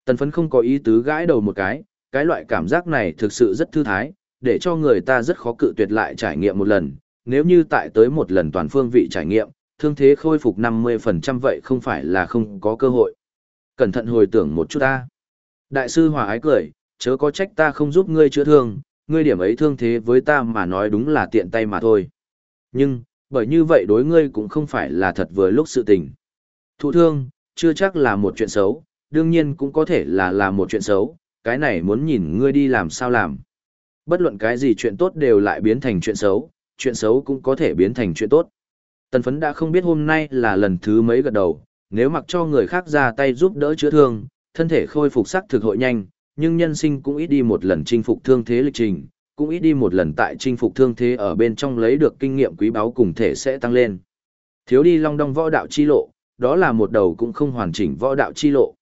A: Tần phấn không có ý tứ gãi đầu một cái, cái loại cảm giác này thực sự rất thư thái, để cho người ta rất khó cự tuyệt lại trải nghiệm một lần, nếu như tại tới một lần toàn phương vị trải nghiệm, thương thế khôi phục 50% vậy không phải là không có cơ hội. Cẩn thận hồi tưởng một chút ta. Đại sư Hòa ái cười, chớ có trách ta không giúp ngươi chữa thương, ngươi điểm ấy thương thế với ta mà nói đúng là tiện tay mà thôi. Nhưng, bởi như vậy đối ngươi cũng không phải là thật vừa lúc sự tình. Thụ thương, chưa chắc là một chuyện xấu, đương nhiên cũng có thể là là một chuyện xấu, cái này muốn nhìn ngươi đi làm sao làm. Bất luận cái gì chuyện tốt đều lại biến thành chuyện xấu, chuyện xấu cũng có thể biến thành chuyện tốt. Tần phấn đã không biết hôm nay là lần thứ mấy gật đầu, nếu mặc cho người khác ra tay giúp đỡ chữa thương, thân thể khôi phục sắc thực hội nhanh, nhưng nhân sinh cũng ít đi một lần chinh phục thương thế lịch trình, cũng ít đi một lần tại chinh phục thương thế ở bên trong lấy được kinh nghiệm quý báu cùng thể sẽ tăng lên. Thiếu đi long đong võ đạo chi lộ, đó là một đầu cũng không hoàn chỉnh võ đạo chi lộ.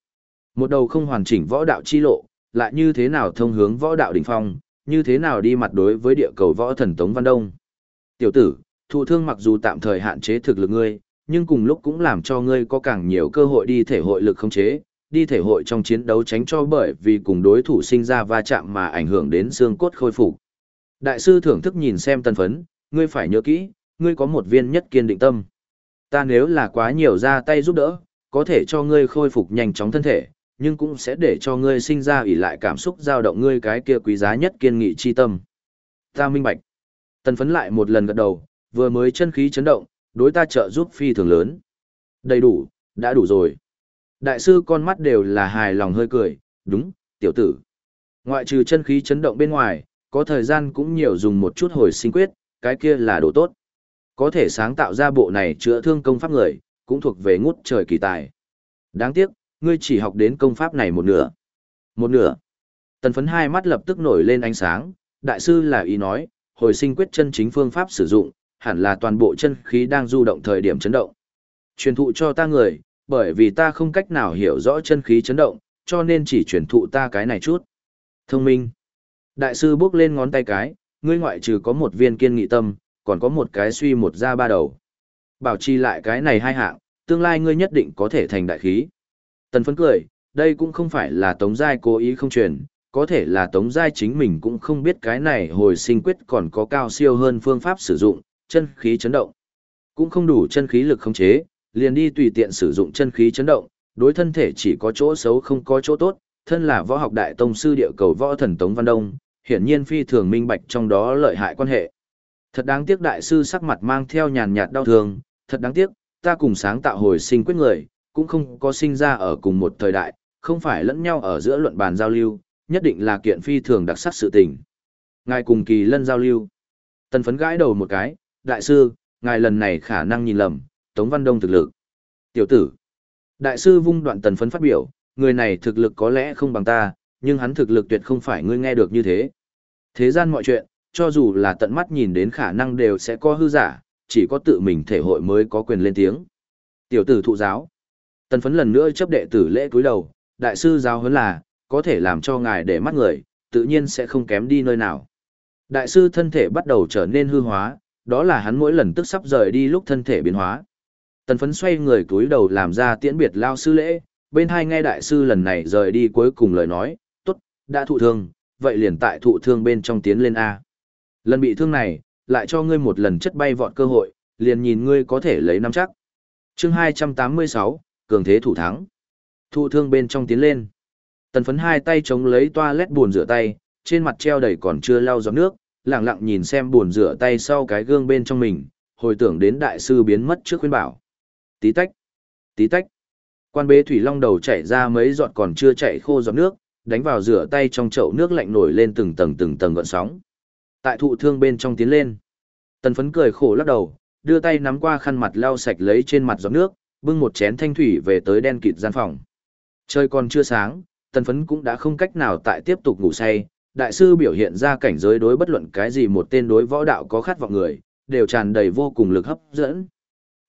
A: Một đầu không hoàn chỉnh võ đạo chi lộ, lại như thế nào thông hướng võ đạo đỉnh phong, như thế nào đi mặt đối với địa cầu võ thần Tống Văn Đông. Tiểu tử, thụ thương mặc dù tạm thời hạn chế thực lực ngươi, nhưng cùng lúc cũng làm cho ngươi có càng nhiều cơ hội đi thể hội lực không chế, đi thể hội trong chiến đấu tránh cho bởi vì cùng đối thủ sinh ra va chạm mà ảnh hưởng đến xương cốt khôi phục. Đại sư thưởng thức nhìn xem tân phấn, ngươi phải nhớ kỹ, ngươi có một viên nhất kiên định tâm. Ta nếu là quá nhiều ra tay giúp đỡ, có thể cho ngươi khôi phục nhanh chóng thân thể, nhưng cũng sẽ để cho ngươi sinh ra ủy lại cảm xúc dao động ngươi cái kia quý giá nhất kiên nghị chi tâm. Ta minh bạch. Tần phấn lại một lần gật đầu, vừa mới chân khí chấn động, đối ta trợ giúp phi thường lớn. Đầy đủ, đã đủ rồi. Đại sư con mắt đều là hài lòng hơi cười, đúng, tiểu tử. Ngoại trừ chân khí chấn động bên ngoài, có thời gian cũng nhiều dùng một chút hồi sinh quyết, cái kia là đồ tốt. Có thể sáng tạo ra bộ này chữa thương công pháp người, cũng thuộc về ngút trời kỳ tài. Đáng tiếc, ngươi chỉ học đến công pháp này một nửa. Một nửa. Tần phấn hai mắt lập tức nổi lên ánh sáng, đại sư là ý nói, hồi sinh quyết chân chính phương pháp sử dụng, hẳn là toàn bộ chân khí đang du động thời điểm chấn động. Truyền thụ cho ta người, bởi vì ta không cách nào hiểu rõ chân khí chấn động, cho nên chỉ truyền thụ ta cái này chút. Thông minh. Đại sư bước lên ngón tay cái, ngươi ngoại trừ có một viên kiên nghị tâm, còn có một cái suy một ra ba đầu. Bảo trì lại cái này hai hạng, tương lai ngươi nhất định có thể thành đại khí. Tần phấn cười, đây cũng không phải là tống giai cố ý không truyền, có thể là Tống Giai chính mình cũng không biết cái này hồi sinh quyết còn có cao siêu hơn phương pháp sử dụng, chân khí chấn động. Cũng không đủ chân khí lực khống chế, liền đi tùy tiện sử dụng chân khí chấn động, đối thân thể chỉ có chỗ xấu không có chỗ tốt, thân là võ học đại tông sư địa cầu võ thần Tống Văn Đông, hiển nhiên phi thường minh bạch trong đó lợi hại quan hệ. Thật đáng tiếc đại sư sắc mặt mang theo nhàn nhạt đau thương, thật đáng tiếc, ta cùng sáng tạo hồi sinh quyết người, cũng không có sinh ra ở cùng một thời đại, không phải lẫn nhau ở giữa luận bàn giao lưu, nhất định là kiện phi thường đặc sắc sự tình. Ngài cùng kỳ lân giao lưu. Tần phấn gãi đầu một cái, đại sư, ngài lần này khả năng nhìn lầm, Tống Văn Đông thực lực. Tiểu tử. Đại sư vung đoạn tần phấn phát biểu, người này thực lực có lẽ không bằng ta, nhưng hắn thực lực tuyệt không phải ngươi nghe được như thế. Thế gian mọi chuyện, cho dù là tận mắt nhìn đến khả năng đều sẽ có hư giả, chỉ có tự mình thể hội mới có quyền lên tiếng. Tiểu tử thụ giáo. Tần phấn lần nữa chấp đệ tử lễ cúi đầu, đại sư giáo huấn là, có thể làm cho ngài để mắt người, tự nhiên sẽ không kém đi nơi nào. Đại sư thân thể bắt đầu trở nên hư hóa, đó là hắn mỗi lần tức sắp rời đi lúc thân thể biến hóa. Tần phấn xoay người cúi đầu làm ra tiễn biệt lao sư lễ, bên hai nghe đại sư lần này rời đi cuối cùng lời nói, tốt, đã thụ thương, vậy liền tại thụ thương bên trong tiến lên A. Lần bị thương này, lại cho ngươi một lần chất bay vọt cơ hội, liền nhìn ngươi có thể lấy năm chắc. chương 286, cường thế thủ thắng. Thụ thương bên trong tiến lên. Tần phấn hai tay chống lấy toilet buồn rửa tay, trên mặt treo đầy còn chưa lau giọt nước, lặng lặng nhìn xem buồn rửa tay sau cái gương bên trong mình, hồi tưởng đến đại sư biến mất trước khuyên bảo. Tí tách, tí tách. Quan bế thủy long đầu chảy ra mấy giọt còn chưa chảy khô giọt nước, đánh vào rửa tay trong chậu nước lạnh nổi lên từng tầng từng tầng gọn sóng. Tại thụ thương bên trong tiến lên. Tần phấn cười khổ lắc đầu, đưa tay nắm qua khăn mặt lau sạch lấy trên mặt giọt nước, bưng một chén thanh thủy về tới đen kịt gian phòng. Trời còn chưa sáng, tần phấn cũng đã không cách nào tại tiếp tục ngủ say. Đại sư biểu hiện ra cảnh giới đối bất luận cái gì một tên đối võ đạo có khát vọng người, đều tràn đầy vô cùng lực hấp dẫn.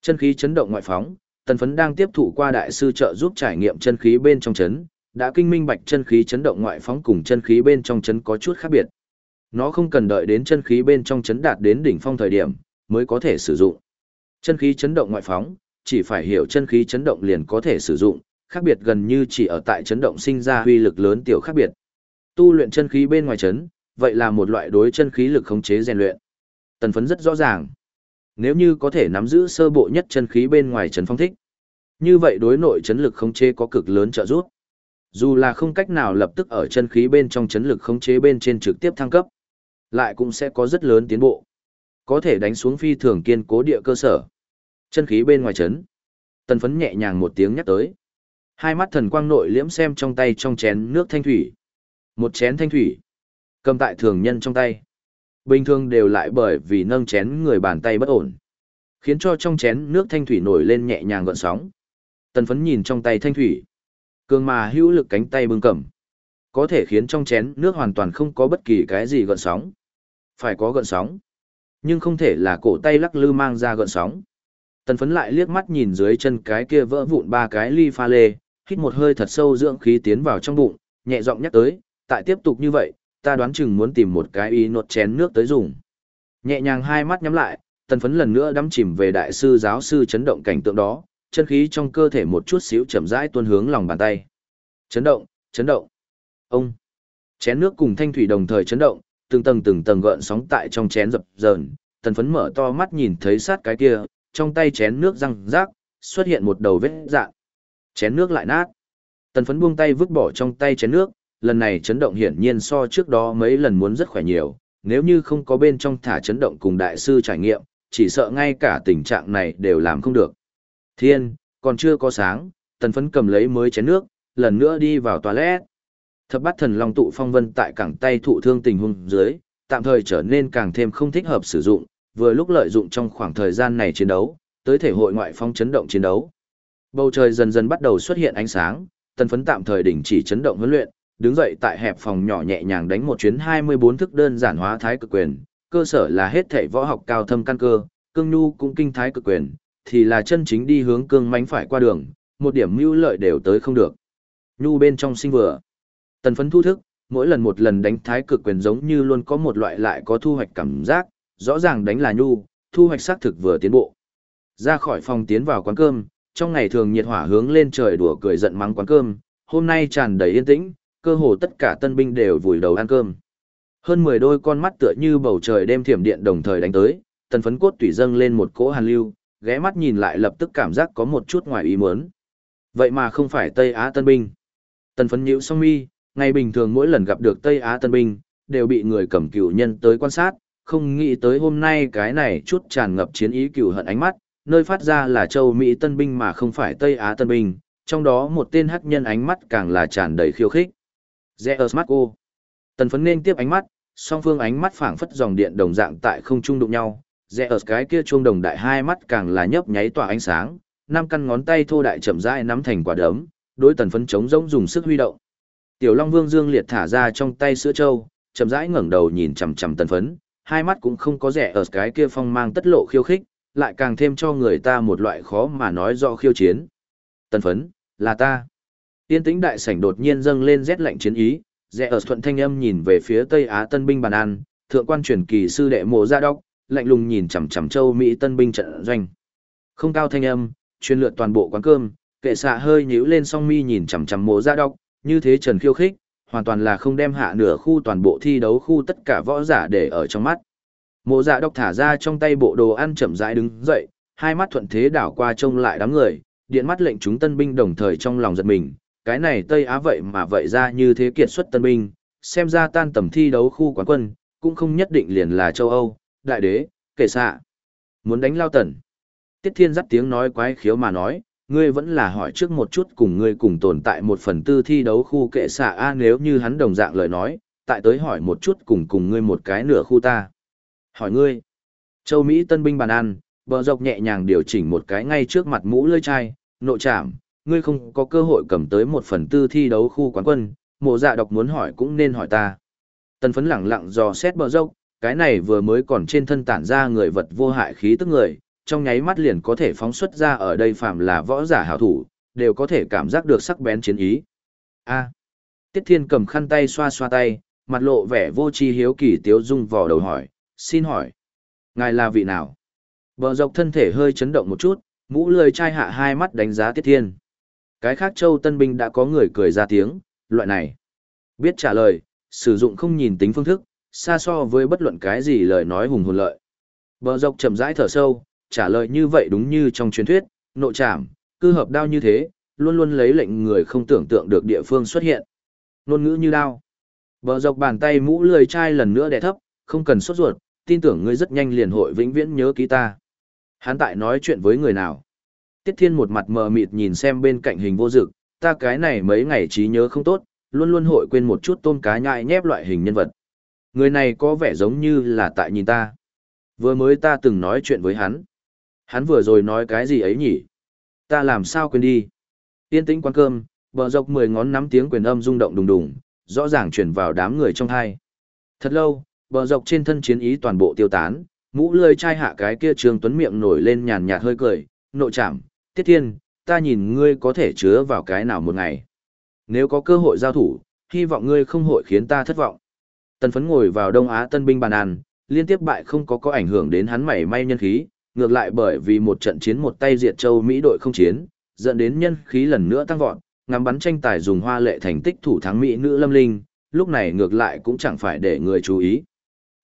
A: Chân khí chấn động ngoại phóng, tần phấn đang tiếp thụ qua đại sư trợ giúp trải nghiệm chân khí bên trong chấn, đã kinh minh bạch chân khí chấn động ngoại phóng cùng chân khí bên trong chấn có chút khác biệt. Nó không cần đợi đến chân khí bên trong chấn đạt đến đỉnh phong thời điểm, mới có thể sử dụng. Chân khí chấn động ngoại phóng, chỉ phải hiểu chân khí chấn động liền có thể sử dụng, khác biệt gần như chỉ ở tại chấn động sinh ra huy lực lớn tiểu khác biệt. Tu luyện chân khí bên ngoài chấn, vậy là một loại đối chân khí lực khống chế rèn luyện. Tần phấn rất rõ ràng. Nếu như có thể nắm giữ sơ bộ nhất chân khí bên ngoài chấn phong thích, như vậy đối nội chấn lực khống chế có cực lớn trợ giúp. Dù là không cách nào lập tức ở chân khí bên trong chấn lực khống chế bên trên trực tiếp thăng cấp, lại cũng sẽ có rất lớn tiến bộ. Có thể đánh xuống phi thường kiên cố địa cơ sở. Chân khí bên ngoài chấn. Tần phấn nhẹ nhàng một tiếng nhắc tới. Hai mắt thần quang nội liễm xem trong tay trong chén nước thanh thủy. Một chén thanh thủy. Cầm tại thường nhân trong tay. Bình thường đều lại bởi vì nâng chén người bàn tay bất ổn. Khiến cho trong chén nước thanh thủy nổi lên nhẹ nhàng gợn sóng. Tần phấn nhìn trong tay thanh thủy. Cường mà hữu lực cánh tay bưng cầm. Có thể khiến trong chén nước hoàn toàn không có bất kỳ cái gì gợn sóng. Phải có gợn sóng. Nhưng không thể là cổ tay lắc lư mang ra gợn sóng. Tần phấn lại liếc mắt nhìn dưới chân cái kia vỡ vụn ba cái ly pha lê, hít một hơi thật sâu dưỡng khí tiến vào trong bụng, nhẹ giọng nhắc tới, tại tiếp tục như vậy, ta đoán chừng muốn tìm một cái y nột chén nước tới dùng. Nhẹ nhàng hai mắt nhắm lại, tần phấn lần nữa đắm chìm về đại sư giáo sư chấn động cảnh tượng đó, chân khí trong cơ thể một chút xíu chậm rãi tuôn hướng lòng bàn tay. Chấn động, chấn động. Ông. Chén nước cùng thanh thủy đồng thời chấn động, từng tầng từng tầng gợn sóng tại trong chén dập dờn, tần phấn mở to mắt nhìn thấy sát cái kia, trong tay chén nước răng rác, xuất hiện một đầu vết dạng. Chén nước lại nát. Tần phấn buông tay vứt bỏ trong tay chén nước, lần này chấn động hiển nhiên so trước đó mấy lần muốn rất khỏe nhiều, nếu như không có bên trong thả chấn động cùng đại sư trải nghiệm, chỉ sợ ngay cả tình trạng này đều làm không được. Thiên, còn chưa có sáng, tần phấn cầm lấy mới chén nước, lần nữa đi vào toilet. Thập bát thần long tụ phong vân tại cẳng tay thụ thương tình huống dưới, tạm thời trở nên càng thêm không thích hợp sử dụng, vừa lúc lợi dụng trong khoảng thời gian này chiến đấu, tới thể hội ngoại phong chấn động chiến đấu. Bầu trời dần dần bắt đầu xuất hiện ánh sáng, tần phấn tạm thời đình chỉ chấn động huấn luyện, đứng dậy tại hẹp phòng nhỏ nhẹ nhàng đánh một chuyến 24 thức đơn giản hóa thái cực quyền, cơ sở là hết thảy võ học cao thâm căn cơ, cương nhu cũng kinh thái cực quyền, thì là chân chính đi hướng cương mãnh phải qua đường, một điểm mưu lợi đều tới không được. Nhu bên trong sinh vừa. Tần phấn thu thức, mỗi lần một lần đánh thái cực quyền giống như luôn có một loại lại có thu hoạch cảm giác, rõ ràng đánh là nhu, thu hoạch xác thực vừa tiến bộ. Ra khỏi phòng tiến vào quán cơm, trong ngày thường nhiệt hỏa hướng lên trời đùa cười giận mắng quán cơm, hôm nay tràn đầy yên tĩnh, cơ hồ tất cả tân binh đều vùi đầu ăn cơm. Hơn 10 đôi con mắt tựa như bầu trời đêm thiểm điện đồng thời đánh tới, tần phấn cốt tùy dâng lên một cỗ hàn lưu, ghé mắt nhìn lại lập tức cảm giác có một chút ngoài ý muốn. Vậy mà không phải Tây Á tân binh. Tần phấn nhíu song mi, ngày bình thường mỗi lần gặp được Tây Á tân binh, đều bị người cầm cửu nhân tới quan sát, không nghĩ tới hôm nay cái này chút tràn ngập chiến ý cửu hận ánh mắt, nơi phát ra là châu Mỹ tân binh mà không phải Tây Á tân binh, trong đó một tên hắc nhân ánh mắt càng là tràn đầy khiêu khích. Zeus Marco. Tần phấn nên tiếp ánh mắt, song phương ánh mắt phảng phất dòng điện đồng dạng tại không trung đụng nhau, Zeus cái kia chuông đồng đại hai mắt càng là nhấp nháy tỏa ánh sáng, năm căn ngón tay thô đại chậm rãi nắm thành quả đấm, đối tần phấn chống rỗng dùng sức huy động. Tiểu Long Vương Dương liệt thả ra trong tay sữa châu, chậm rãi ngẩng đầu nhìn chằm chằm tần phấn, hai mắt cũng không có rẻ ở cái kia phong mang tất lộ khiêu khích, lại càng thêm cho người ta một loại khó mà nói rõ khiêu chiến. Tần phấn, là ta. Tiên tĩnh đại sảnh đột nhiên dâng lên rét lạnh chiến ý, rẽ ở thuận thanh âm nhìn về phía Tây Á tân binh bàn an, thượng quan truyền kỳ sư đệ mộ ra đốc, lạnh lùng nhìn chằm chằm châu Mỹ tân binh trận doanh. Không cao thanh âm, truyền lượt toàn bộ quán cơm, kệ xạ hơi nhíu lên song mi nhìn chằm chằm mộ ra đốc, như thế trần khiêu khích, hoàn toàn là không đem hạ nửa khu toàn bộ thi đấu khu tất cả võ giả để ở trong mắt. Mộ dạ độc thả ra trong tay bộ đồ ăn chậm rãi đứng dậy, hai mắt thuận thế đảo qua trông lại đám người, điện mắt lệnh chúng tân binh đồng thời trong lòng giật mình, cái này Tây Á vậy mà vậy ra như thế kiệt xuất tân binh, xem ra tan tầm thi đấu khu quán quân, cũng không nhất định liền là châu Âu, đại đế, kể xạ. Muốn đánh lao tần. Tiết Thiên dắt tiếng nói quái khiếu mà nói, ngươi vẫn là hỏi trước một chút cùng ngươi cùng tồn tại một phần tư thi đấu khu kệ xạ A nếu như hắn đồng dạng lời nói, tại tới hỏi một chút cùng cùng ngươi một cái nửa khu ta. Hỏi ngươi. Châu Mỹ tân binh bàn ăn, bờ dọc nhẹ nhàng điều chỉnh một cái ngay trước mặt mũ lưỡi chai, nội chạm, ngươi không có cơ hội cầm tới một phần tư thi đấu khu quán quân, mộ dạ đọc muốn hỏi cũng nên hỏi ta. Tân phấn lẳng lặng dò xét bờ dốc, cái này vừa mới còn trên thân tản ra người vật vô hại khí tức người, trong nháy mắt liền có thể phóng xuất ra ở đây phạm là võ giả hảo thủ, đều có thể cảm giác được sắc bén chiến ý. A. Tiết Thiên cầm khăn tay xoa xoa tay, mặt lộ vẻ vô tri hiếu kỳ tiếu dung vò đầu hỏi, xin hỏi, ngài là vị nào? Bờ dọc thân thể hơi chấn động một chút, mũ lười trai hạ hai mắt đánh giá Tiết Thiên. Cái khác châu tân binh đã có người cười ra tiếng, loại này. Biết trả lời, sử dụng không nhìn tính phương thức, xa so với bất luận cái gì lời nói hùng hồn lợi. Bờ dọc chậm rãi thở sâu, trả lời như vậy đúng như trong truyền thuyết, nội trảm, cư hợp đao như thế, luôn luôn lấy lệnh người không tưởng tượng được địa phương xuất hiện. Nôn ngữ như đao. Bờ dọc bàn tay mũ lười chai lần nữa đè thấp, không cần sốt ruột, tin tưởng ngươi rất nhanh liền hội vĩnh viễn nhớ ký ta. Hắn tại nói chuyện với người nào? Tiết Thiên một mặt mờ mịt nhìn xem bên cạnh hình vô dực, ta cái này mấy ngày trí nhớ không tốt, luôn luôn hội quên một chút tôm cá nhại nhép loại hình nhân vật. Người này có vẻ giống như là tại nhìn ta. Vừa mới ta từng nói chuyện với hắn. Hắn vừa rồi nói cái gì ấy nhỉ? Ta làm sao quên đi? Yên tĩnh quán cơm, bờ dọc mười ngón nắm tiếng quyền âm rung động đùng đùng, rõ ràng chuyển vào đám người trong hai. Thật lâu, bờ dọc trên thân chiến ý toàn bộ tiêu tán, mũ lươi chai hạ cái kia trường tuấn miệng nổi lên nhàn nhạt hơi cười, nội chạm, tiết thiên, ta nhìn ngươi có thể chứa vào cái nào một ngày. Nếu có cơ hội giao thủ, hy vọng ngươi không hội khiến ta thất vọng. Tần phấn ngồi vào Đông Á tân binh bàn ăn, liên tiếp bại không có có ảnh hưởng đến hắn mảy may nhân khí, ngược lại bởi vì một trận chiến một tay diệt châu Mỹ đội không chiến, dẫn đến nhân khí lần nữa tăng vọt, ngắm bắn tranh tài dùng hoa lệ thành tích thủ thắng Mỹ nữ lâm linh, lúc này ngược lại cũng chẳng phải để người chú ý.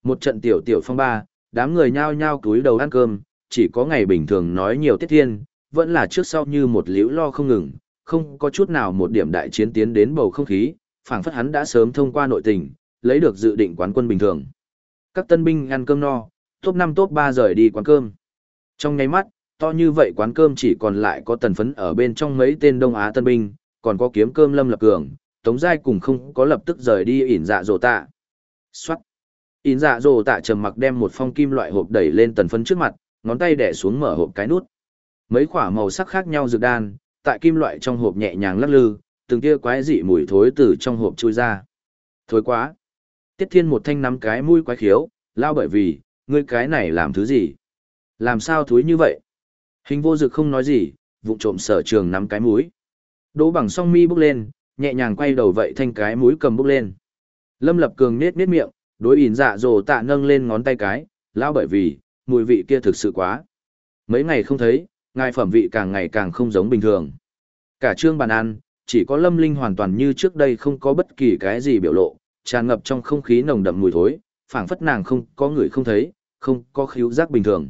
A: Một trận tiểu tiểu phong ba, đám người nhao nhao túi đầu ăn cơm, chỉ có ngày bình thường nói nhiều tiết thiên, vẫn là trước sau như một liễu lo không ngừng, không có chút nào một điểm đại chiến tiến đến bầu không khí, phảng phất hắn đã sớm thông qua nội tình, lấy được dự định quán quân bình thường. Các tân binh ăn cơm no, top 5 top 3 rời đi quán cơm. Trong nháy mắt, to như vậy quán cơm chỉ còn lại có tần phấn ở bên trong mấy tên Đông Á tân binh, còn có kiếm cơm lâm lập cường, tống giai cùng không có lập tức rời đi ỉn dạ dồ tạ. Xoát! ỉn dạ dồ tạ trầm mặc đem một phong kim loại hộp đẩy lên tần phấn trước mặt, ngón tay đẻ xuống mở hộp cái nút. Mấy quả màu sắc khác nhau dược đan, tại kim loại trong hộp nhẹ nhàng lắc lư, từng kia quái dị mùi thối từ trong hộp chui ra. Thối quá! Tiết Thiên một thanh nắm cái mũi quái khiếu, lao bởi vì, ngươi cái này làm thứ gì? Làm sao thúi như vậy? Hình vô dực không nói gì, vụ trộm sở trường nắm cái mũi. Đỗ bằng song mi bước lên, nhẹ nhàng quay đầu vậy thanh cái mũi cầm bước lên. Lâm lập cường nết nết miệng, đối ỉn dạ dồ tạ nâng lên ngón tay cái, lão bởi vì, mùi vị kia thực sự quá. Mấy ngày không thấy, ngài phẩm vị càng ngày càng không giống bình thường. Cả trương bàn ăn, chỉ có lâm linh hoàn toàn như trước đây không có bất kỳ cái gì biểu lộ, tràn ngập trong không khí nồng đậm mùi thối, phảng phất nàng không có người không thấy, không có khíu giác bình thường.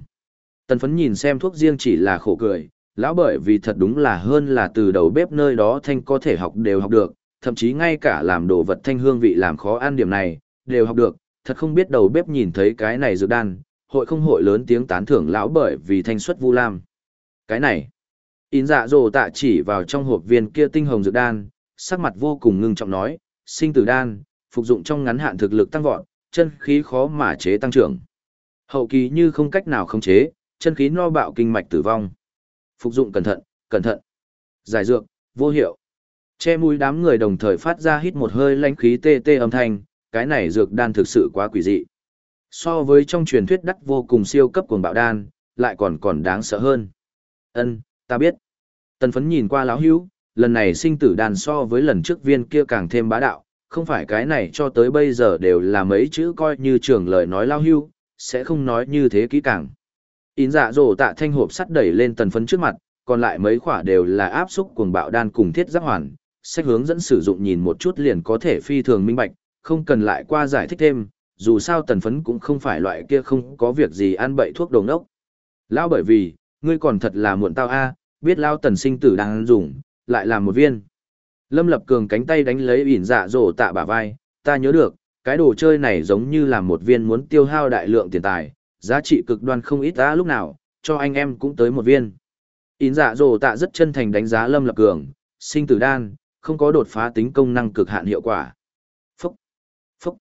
A: Tần phấn nhìn xem thuốc riêng chỉ là khổ cười, lão bởi vì thật đúng là hơn là từ đầu bếp nơi đó thanh có thể học đều học được, thậm chí ngay cả làm đồ vật thanh hương vị làm khó ăn điểm này, đều học được, thật không biết đầu bếp nhìn thấy cái này dược đan, hội không hội lớn tiếng tán thưởng lão bởi vì thanh xuất vu lam. Cái này, in dạ dồ tạ chỉ vào trong hộp viên kia tinh hồng dược đan, sắc mặt vô cùng ngưng trọng nói, sinh tử đan, phục dụng trong ngắn hạn thực lực tăng vọt, chân khí khó mà chế tăng trưởng. Hậu kỳ như không cách nào khống chế, chân khí no bạo kinh mạch tử vong. Phục dụng cẩn thận, cẩn thận. Giải dược, vô hiệu. Che mũi đám người đồng thời phát ra hít một hơi lãnh khí tê tê âm thanh, cái này dược đan thực sự quá quỷ dị. So với trong truyền thuyết đắt vô cùng siêu cấp cuồng bạo đan, lại còn còn đáng sợ hơn. Ân, ta biết. Tần phấn nhìn qua lão hữu, lần này sinh tử đan so với lần trước viên kia càng thêm bá đạo, không phải cái này cho tới bây giờ đều là mấy chữ coi như trường lời nói lao hưu, sẽ không nói như thế kỹ càng. In dạ dỗ tạ thanh hộp sắt đẩy lên tần phấn trước mặt, còn lại mấy khỏa đều là áp xúc cuồng bạo đan cùng thiết giác hoàn, sách hướng dẫn sử dụng nhìn một chút liền có thể phi thường minh bạch, không cần lại qua giải thích thêm, dù sao tần phấn cũng không phải loại kia không có việc gì ăn bậy thuốc đồng ốc. Lão bởi vì, ngươi còn thật là muộn tao a biết lao tần sinh tử đang dùng, lại là một viên. Lâm Lập Cường cánh tay đánh lấy ỉn dạ dỗ tạ bả vai, ta nhớ được, cái đồ chơi này giống như là một viên muốn tiêu hao đại lượng tiền tài, giá trị cực đoan không ít đã lúc nào, cho anh em cũng tới một viên. Ín dạ dồ tạ rất chân thành đánh giá Lâm Lập Cường, sinh tử đan, không có đột phá tính công năng cực hạn hiệu quả. Phúc! Phúc!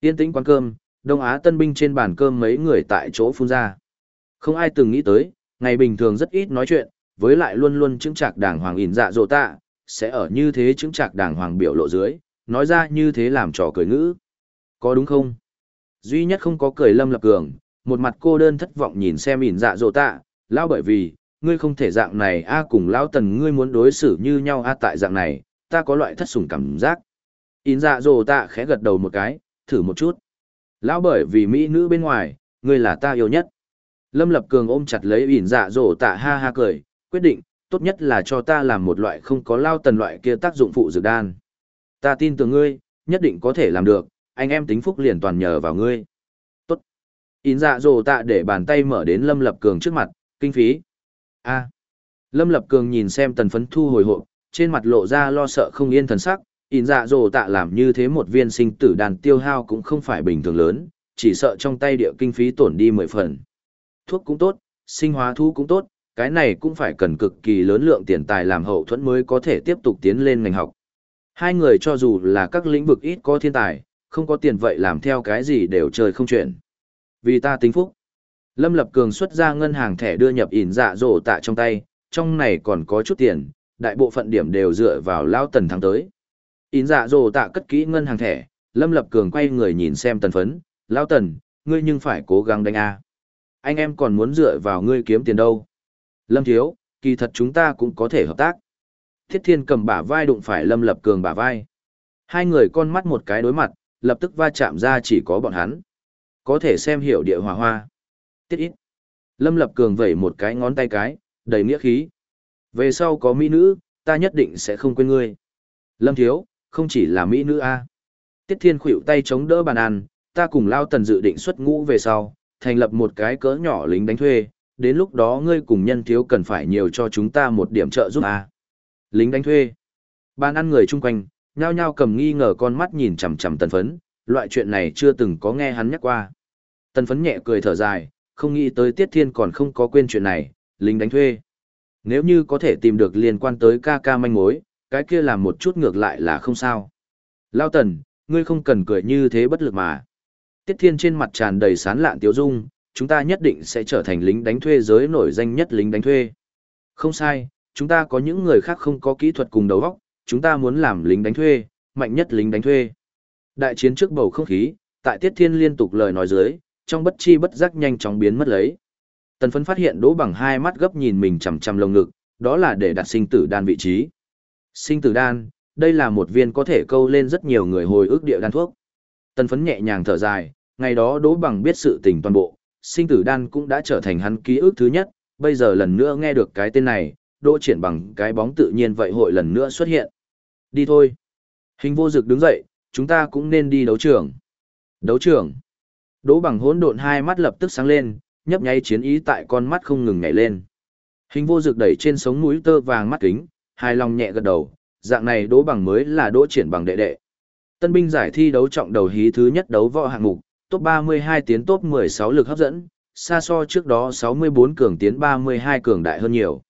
A: Yên tĩnh quán cơm, Đông Á tân binh trên bàn cơm mấy người tại chỗ phun ra. Không ai từng nghĩ tới, ngày bình thường rất ít nói chuyện, với lại luôn luôn chứng trạc đảng hoàng ỉn dạ dỗ tạ, sẽ ở như thế chứng trạc đàng hoàng biểu lộ dưới, nói ra như thế làm trò cười ngữ. Có đúng không? Duy nhất không có cười lâm lập cường, một mặt cô đơn thất vọng nhìn xem ỉn dạ dỗ tạ, lão bởi vì, ngươi không thể dạng này a cùng lão tần ngươi muốn đối xử như nhau a tại dạng này, ta có loại thất sủng cảm giác. ỉn dạ dỗ tạ khẽ gật đầu một cái, thử một chút. Lão bởi vì mỹ nữ bên ngoài, ngươi là ta yêu nhất. Lâm Lập Cường ôm chặt lấy ỉn dạ dỗ tạ ha ha cười, quyết định, tốt nhất là cho ta làm một loại không có lao tần loại kia tác dụng phụ dược đan. Ta tin tưởng ngươi, nhất định có thể làm được, anh em tính phúc liền toàn nhờ vào ngươi. In dạ dồ tạ để bàn tay mở đến Lâm Lập Cường trước mặt, kinh phí. a Lâm Lập Cường nhìn xem tần phấn thu hồi hộp trên mặt lộ ra lo sợ không yên thần sắc, in dạ dồ tạ làm như thế một viên sinh tử đàn tiêu hao cũng không phải bình thường lớn, chỉ sợ trong tay địa kinh phí tổn đi mười phần. Thuốc cũng tốt, sinh hóa thu cũng tốt, cái này cũng phải cần cực kỳ lớn lượng tiền tài làm hậu thuẫn mới có thể tiếp tục tiến lên ngành học. Hai người cho dù là các lĩnh vực ít có thiên tài, không có tiền vậy làm theo cái gì đều chơi không chuyển. Vì ta tính phúc. Lâm Lập Cường xuất ra ngân hàng thẻ đưa nhập ỉn dạ dỗ tạ trong tay, trong này còn có chút tiền, đại bộ phận điểm đều dựa vào lao tần thắng tới. ỉn dạ dỗ tạ cất kỹ ngân hàng thẻ, Lâm Lập Cường quay người nhìn xem tần phấn, lao tần, ngươi nhưng phải cố gắng đánh A. Anh em còn muốn dựa vào ngươi kiếm tiền đâu. Lâm Thiếu, kỳ thật chúng ta cũng có thể hợp tác. Thiết Thiên cầm bả vai đụng phải Lâm Lập Cường bả vai. Hai người con mắt một cái đối mặt, lập tức va chạm ra chỉ có bọn hắn. Có thể xem hiểu địa hỏa hoa. Tiết ít. Lâm Lập Cường vẩy một cái ngón tay cái, đầy nghĩa khí. Về sau có mỹ nữ, ta nhất định sẽ không quên ngươi. Lâm Thiếu, không chỉ là mỹ nữ a. Tiết Thiên khuỵu tay chống đỡ bàn ăn, ta cùng Lao Tần dự định xuất ngũ về sau, thành lập một cái cỡ nhỏ lính đánh thuê, đến lúc đó ngươi cùng nhân thiếu cần phải nhiều cho chúng ta một điểm trợ giúp à. Lính đánh thuê. Ban ăn người chung quanh, nhao nhao cầm nghi ngờ con mắt nhìn chằm chằm tần phấn, loại chuyện này chưa từng có nghe hắn nhắc qua. Tần phấn nhẹ cười thở dài, không nghĩ tới Tiết Thiên còn không có quên chuyện này, lính đánh thuê. Nếu như có thể tìm được liên quan tới ca ca manh mối, cái kia làm một chút ngược lại là không sao. Lao tần, ngươi không cần cười như thế bất lực mà. Tiết Thiên trên mặt tràn đầy sán lạn tiếu dung, chúng ta nhất định sẽ trở thành lính đánh thuê giới nổi danh nhất lính đánh thuê. Không sai, chúng ta có những người khác không có kỹ thuật cùng đầu óc, chúng ta muốn làm lính đánh thuê, mạnh nhất lính đánh thuê. Đại chiến trước bầu không khí, tại Tiết Thiên liên tục lời nói dưới, trong bất chi bất giác nhanh chóng biến mất lấy. Tần phấn phát hiện đỗ bằng hai mắt gấp nhìn mình chằm chằm lồng ngực, đó là để đặt sinh tử đan vị trí. Sinh tử đan, đây là một viên có thể câu lên rất nhiều người hồi ức địa đan thuốc. Tần phấn nhẹ nhàng thở dài, ngày đó đỗ bằng biết sự tình toàn bộ, sinh tử đan cũng đã trở thành hắn ký ức thứ nhất, bây giờ lần nữa nghe được cái tên này, đỗ triển bằng cái bóng tự nhiên vậy hội lần nữa xuất hiện. Đi thôi. Hình vô dực đứng dậy, chúng ta cũng nên đi đấu trường. Đấu trường. Đỗ bằng hỗn độn hai mắt lập tức sáng lên, nhấp nháy chiến ý tại con mắt không ngừng nhảy lên. Hình vô dực đẩy trên sống mũi tơ vàng mắt kính, hài lòng nhẹ gật đầu, dạng này đỗ bằng mới là đỗ triển bằng đệ đệ. Tân binh giải thi đấu trọng đầu hí thứ nhất đấu võ hạng mục, top 32 tiến top 16 lực hấp dẫn, xa so trước đó 64 cường tiến 32 cường đại hơn nhiều.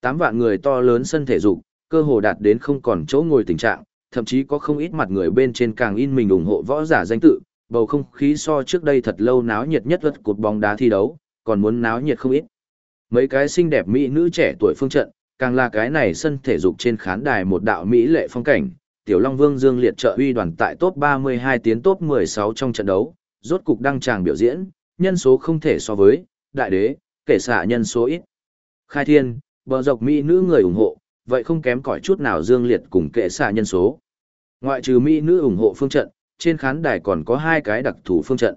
A: 8 vạn người to lớn sân thể dục, cơ hồ đạt đến không còn chỗ ngồi tình trạng, thậm chí có không ít mặt người bên trên càng in mình ủng hộ võ giả danh tự, bầu không khí so trước đây thật lâu náo nhiệt nhất vật cột bóng đá thi đấu, còn muốn náo nhiệt không ít. Mấy cái xinh đẹp mỹ nữ trẻ tuổi phương trận, càng là cái này sân thể dục trên khán đài một đạo mỹ lệ phong cảnh, Tiểu Long Vương Dương liệt trợ uy đoàn tại top 32 tiến top 16 trong trận đấu, rốt cục đăng tràng biểu diễn, nhân số không thể so với, đại đế, kể xạ nhân số ít. Khai thiên, bờ dọc mỹ nữ người ủng hộ, vậy không kém cỏi chút nào Dương liệt cùng kệ xạ nhân số. Ngoại trừ mỹ nữ ủng hộ phương trận, trên khán đài còn có hai cái đặc thù phương trận.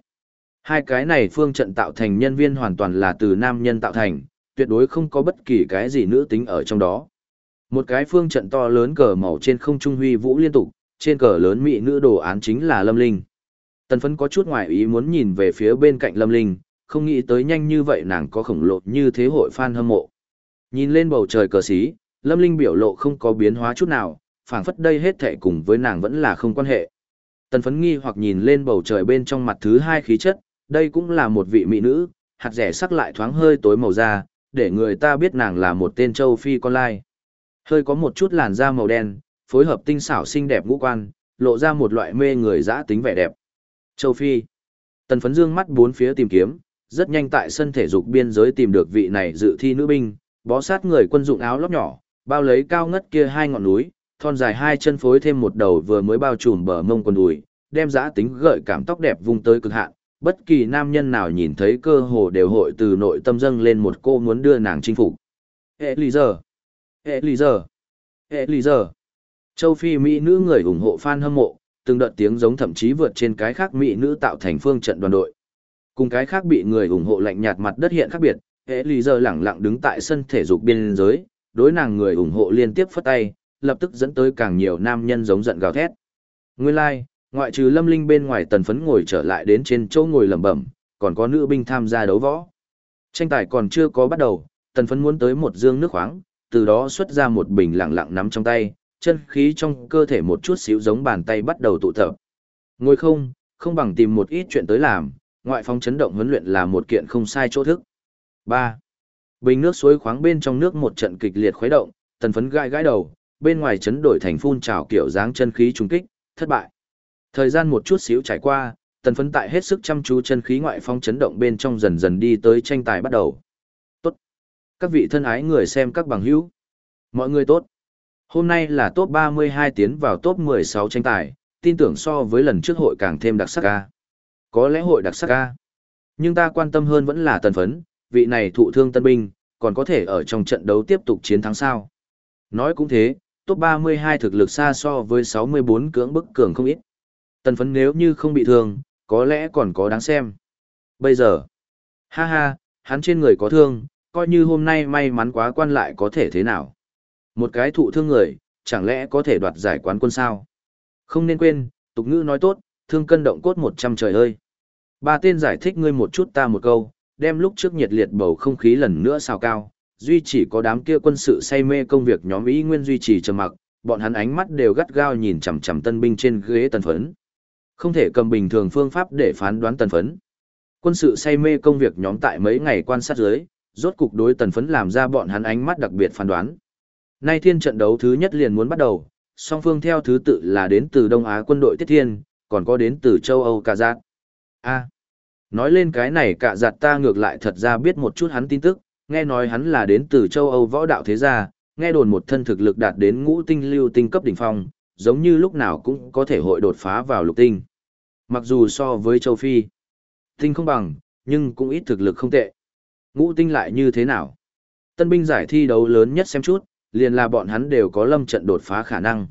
A: Hai cái này phương trận tạo thành nhân viên hoàn toàn là từ nam nhân tạo thành, tuyệt đối không có bất kỳ cái gì nữ tính ở trong đó. Một cái phương trận to lớn cờ màu trên không trung huy vũ liên tục, trên cờ lớn mỹ nữ đồ án chính là Lâm Linh. Tần phấn có chút ngoài ý muốn nhìn về phía bên cạnh Lâm Linh, không nghĩ tới nhanh như vậy nàng có khổng lồ như thế hội fan hâm mộ. Nhìn lên bầu trời cờ xí, Lâm Linh biểu lộ không có biến hóa chút nào, phảng phất đây hết thệ cùng với nàng vẫn là không quan hệ. Tần phấn nghi hoặc nhìn lên bầu trời bên trong mặt thứ hai khí chất, đây cũng là một vị mỹ nữ, hạt rẻ sắc lại thoáng hơi tối màu da, để người ta biết nàng là một tên châu phi con lai. Hơi có một chút làn da màu đen, phối hợp tinh xảo xinh đẹp ngũ quan, lộ ra một loại mê người dã tính vẻ đẹp. Châu Phi. Tần phấn dương mắt bốn phía tìm kiếm, rất nhanh tại sân thể dục biên giới tìm được vị này dự thi nữ binh, bó sát người quân dụng áo lót nhỏ, bao lấy cao ngất kia hai ngọn núi, thon dài hai chân phối thêm một đầu vừa mới bao trùm bờ mông quần đùi, đem giá tính gợi cảm tóc đẹp vung tới cực hạn. Bất kỳ nam nhân nào nhìn thấy cơ hồ đều hội từ nội tâm dâng lên một cô muốn đưa nàng chinh phục. Hệ lý giờ! Hệ lý giờ! Hệ lý giờ! Châu Phi Mỹ nữ người ủng hộ fan hâm mộ, từng đợt tiếng giống thậm chí vượt trên cái khác Mỹ nữ tạo thành phương trận đoàn đội. Cùng cái khác bị người ủng hộ lạnh nhạt mặt đất hiện khác biệt, hệ lý giờ lẳng lặng đứng tại sân thể dục biên giới, đối nàng người ủng hộ liên tiếp phất tay, lập tức dẫn tới càng nhiều nam nhân giống giận gào thét. Nguyên lai, like, ngoại trừ lâm linh bên ngoài tần phấn ngồi trở lại đến trên chỗ ngồi lẩm bẩm, còn có nữ binh tham gia đấu võ. Tranh tài còn chưa có bắt đầu, tần phấn muốn tới một dương nước khoáng, từ đó xuất ra một bình lặng lặng nắm trong tay, chân khí trong cơ thể một chút xíu giống bàn tay bắt đầu tụ tập. Ngồi không, không bằng tìm một ít chuyện tới làm, ngoại phong chấn động huấn luyện là một kiện không sai chỗ thức. 3. Bình nước suối khoáng bên trong nước một trận kịch liệt khuấy động, tần phấn gai gãi đầu, bên ngoài chấn đổi thành phun trào kiểu dáng chân khí trùng kích, thất bại. Thời gian một chút xíu trải qua, tần phấn tại hết sức chăm chú chân khí ngoại phong chấn động bên trong dần dần đi tới tranh tài bắt đầu. Tốt. Các vị thân ái người xem các bằng hữu. Mọi người tốt. Hôm nay là top 32 tiến vào top 16 tranh tài, tin tưởng so với lần trước hội càng thêm đặc sắc ca. Có lẽ hội đặc sắc ca. Nhưng ta quan tâm hơn vẫn là tần phấn, vị này thụ thương tân binh, còn có thể ở trong trận đấu tiếp tục chiến thắng sao. Nói cũng thế, top 32 thực lực xa so với 64 cưỡng bức cường không ít. Tần phấn nếu như không bị thương, có lẽ còn có đáng xem. Bây giờ, ha ha, hắn trên người có thương, coi như hôm nay may mắn quá quan lại có thể thế nào. Một cái thụ thương người, chẳng lẽ có thể đoạt giải quán quân sao? Không nên quên, tục ngữ nói tốt, thương cân động cốt 100 trời ơi. Ba tên giải thích ngươi một chút ta một câu, đem lúc trước nhiệt liệt bầu không khí lần nữa sao cao, duy chỉ có đám kia quân sự say mê công việc nhóm ý nguyên duy trì trầm mặc, bọn hắn ánh mắt đều gắt gao nhìn chằm chằm tân binh trên ghế tần phấn. Không thể cầm bình thường phương pháp để phán đoán tần phấn. Quân sự say mê công việc nhóm tại mấy ngày quan sát dưới, rốt cục đối tần phấn làm ra bọn hắn ánh mắt đặc biệt phán đoán. Nay thiên trận đấu thứ nhất liền muốn bắt đầu, song phương theo thứ tự là đến từ Đông Á quân đội Tiết Thiên, còn có đến từ châu Âu cả giạt. A. nói lên cái này cả giạt ta ngược lại thật ra biết một chút hắn tin tức, nghe nói hắn là đến từ châu Âu võ đạo thế gia, nghe đồn một thân thực lực đạt đến ngũ tinh lưu tinh cấp đỉnh phong, giống như lúc nào cũng có thể hội đột phá vào lục tinh. Mặc dù so với châu Phi, tinh không bằng, nhưng cũng ít thực lực không tệ. Ngũ tinh lại như thế nào? Tân binh giải thi đấu lớn nhất xem chút, liền là bọn hắn đều có lâm trận đột phá khả năng.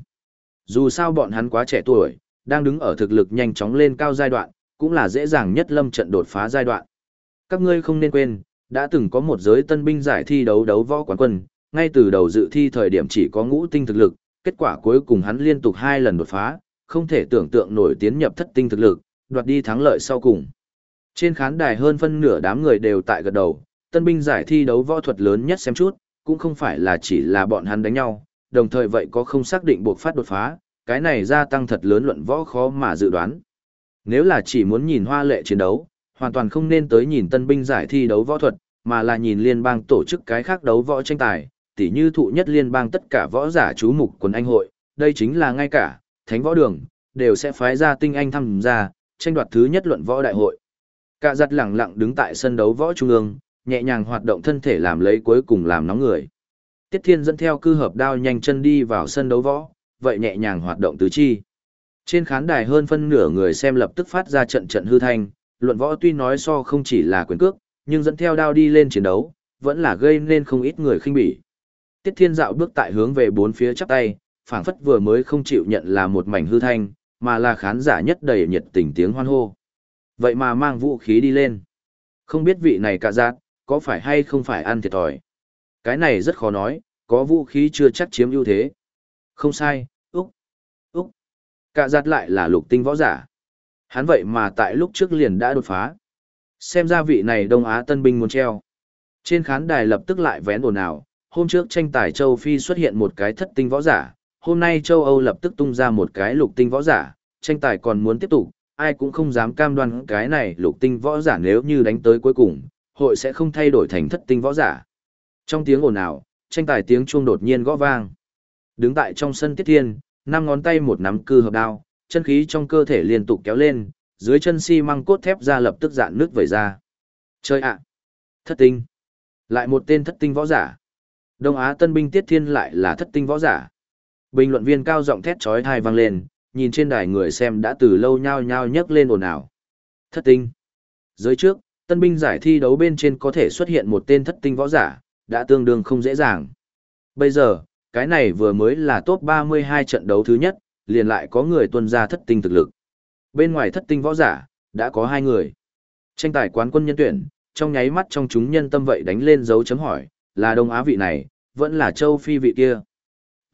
A: Dù sao bọn hắn quá trẻ tuổi, đang đứng ở thực lực nhanh chóng lên cao giai đoạn, cũng là dễ dàng nhất lâm trận đột phá giai đoạn. Các ngươi không nên quên, đã từng có một giới tân binh giải thi đấu đấu võ quán quân, ngay từ đầu dự thi thời điểm chỉ có ngũ tinh thực lực, kết quả cuối cùng hắn liên tục hai lần đột phá, không thể tưởng tượng nổi tiến nhập thất tinh thực lực, đoạt đi thắng lợi sau cùng. Trên khán đài hơn phân nửa đám người đều tại gật đầu, tân binh giải thi đấu võ thuật lớn nhất xem chút, cũng không phải là chỉ là bọn hắn đánh nhau, đồng thời vậy có không xác định buộc phát đột phá, cái này gia tăng thật lớn luận võ khó mà dự đoán. Nếu là chỉ muốn nhìn hoa lệ chiến đấu, hoàn toàn không nên tới nhìn tân binh giải thi đấu võ thuật, mà là nhìn liên bang tổ chức cái khác đấu võ tranh tài, tỉ như thụ nhất liên bang tất cả võ giả chú mục quần anh hội, đây chính là ngay cả, thánh võ đường, đều sẽ phái ra tinh anh tham gia, tranh đoạt thứ nhất luận võ đại hội. Cả giặt lẳng lặng đứng tại sân đấu võ trung ương, nhẹ nhàng hoạt động thân thể làm lấy cuối cùng làm nóng người. Tiết Thiên dẫn theo cư hợp đao nhanh chân đi vào sân đấu võ, vậy nhẹ nhàng hoạt động tứ chi. Trên khán đài hơn phân nửa người xem lập tức phát ra trận trận hư thanh, luận võ tuy nói so không chỉ là quyền cước, nhưng dẫn theo đao đi lên chiến đấu, vẫn là gây nên không ít người khinh bỉ. Tiết Thiên dạo bước tại hướng về bốn phía chắp tay, phảng phất vừa mới không chịu nhận là một mảnh hư thanh, mà là khán giả nhất đầy nhiệt tình tiếng hoan hô. Vậy mà mang vũ khí đi lên. Không biết vị này cả giác, có phải hay không phải ăn thiệt thòi. Cái này rất khó nói, có vũ khí chưa chắc chiếm ưu thế. Không sai, Úc, Úc. Cả giác lại là lục tinh võ giả. Hắn vậy mà tại lúc trước liền đã đột phá. Xem ra vị này Đông Á tân binh muốn treo. Trên khán đài lập tức lại vén ồn ào, hôm trước tranh tài châu Phi xuất hiện một cái thất tinh võ giả, hôm nay châu Âu lập tức tung ra một cái lục tinh võ giả, tranh tài còn muốn tiếp tục, ai cũng không dám cam đoan cái này lục tinh võ giả nếu như đánh tới cuối cùng, hội sẽ không thay đổi thành thất tinh võ giả. Trong tiếng ồn ào, tranh tài tiếng chuông đột nhiên gõ vang. Đứng tại trong sân Tiết Thiên, năm ngón tay một nắm cư hợp đao, chân khí trong cơ thể liên tục kéo lên, dưới chân xi si măng cốt thép ra lập tức dạn nước vẩy ra. Chơi ạ! Thất tinh! Lại một tên thất tinh võ giả. Đông Á tân binh Tiết Thiên lại là thất tinh võ giả. Bình luận viên cao giọng thét chói tai vang lên, nhìn trên đài người xem đã từ lâu nhao nhao nhấc lên ồn ào. Thất tinh. Dưới trước, tân binh giải thi đấu bên trên có thể xuất hiện một tên thất tinh võ giả, đã tương đương không dễ dàng. Bây giờ, cái này vừa mới là top 32 trận đấu thứ nhất, liền lại có người tuân ra thất tinh thực lực. Bên ngoài thất tinh võ giả, đã có hai người. Tranh tài quán quân nhân tuyển, trong nháy mắt trong chúng nhân tâm vậy đánh lên dấu chấm hỏi, là Đông Á vị này, vẫn là châu Phi vị kia.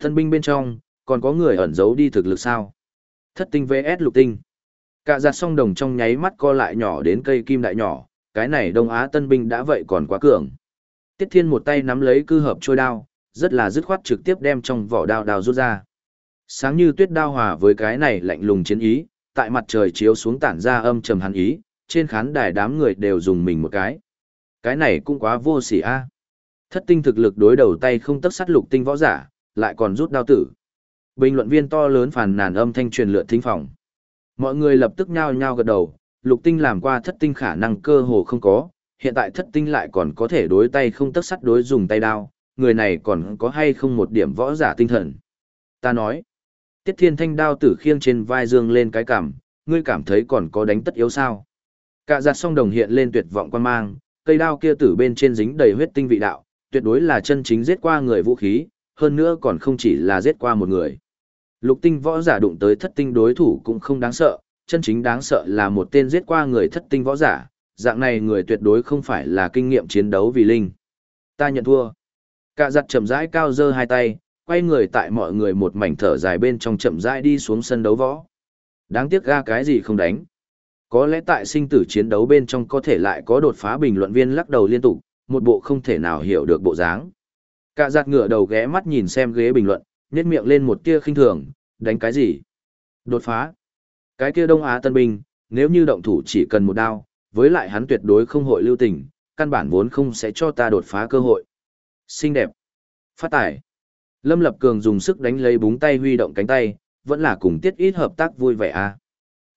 A: Tân binh bên trong, còn có người ẩn giấu đi thực lực sao? Thất tinh VS lục tinh. Cả giặt song đồng trong nháy mắt co lại nhỏ đến cây kim đại nhỏ, cái này Đông Á tân binh đã vậy còn quá cường. Tiết Thiên một tay nắm lấy cư hợp trôi đao, rất là dứt khoát trực tiếp đem trong vỏ đao đao rút ra. Sáng như tuyết đao hòa với cái này lạnh lùng chiến ý, tại mặt trời chiếu xuống tản ra âm trầm hắn ý, trên khán đài đám người đều dùng mình một cái. Cái này cũng quá vô sỉ a. Thất tinh thực lực đối đầu tay không tất sát lục tinh võ giả, lại còn rút đao tử. Bình luận viên to lớn phàn nàn âm thanh truyền lượn thính phòng. Mọi người lập tức nhao nhao gật đầu, lục tinh làm qua thất tinh khả năng cơ hồ không có, hiện tại thất tinh lại còn có thể đối tay không tất sắt đối dùng tay đao, người này còn có hay không một điểm võ giả tinh thần. Ta nói, tiết thiên thanh đao tử khiêng trên vai dương lên cái cảm, ngươi cảm thấy còn có đánh tất yếu sao. Cả giặt song đồng hiện lên tuyệt vọng quan mang, cây đao kia tử bên trên dính đầy huyết tinh vị đạo, tuyệt đối là chân chính giết qua người vũ khí, hơn nữa còn không chỉ là giết qua một người. Lục tinh võ giả đụng tới thất tinh đối thủ cũng không đáng sợ, chân chính đáng sợ là một tên giết qua người thất tinh võ giả, dạng này người tuyệt đối không phải là kinh nghiệm chiến đấu vì linh. Ta nhận thua. Cả giặt chậm rãi cao dơ hai tay, quay người tại mọi người một mảnh thở dài bên trong chậm rãi đi xuống sân đấu võ. Đáng tiếc ga cái gì không đánh. Có lẽ tại sinh tử chiến đấu bên trong có thể lại có đột phá bình luận viên lắc đầu liên tục, một bộ không thể nào hiểu được bộ dáng. Cả giặt ngựa đầu ghé mắt nhìn xem ghế bình luận, nhét miệng lên một tia khinh thường, đánh cái gì? Đột phá. Cái kia Đông Á Tân Binh, nếu như động thủ chỉ cần một đao, với lại hắn tuyệt đối không hội lưu tình, căn bản vốn không sẽ cho ta đột phá cơ hội. Xinh đẹp. Phát tải. Lâm Lập Cường dùng sức đánh lấy búng tay huy động cánh tay, vẫn là cùng tiết ít hợp tác vui vẻ à.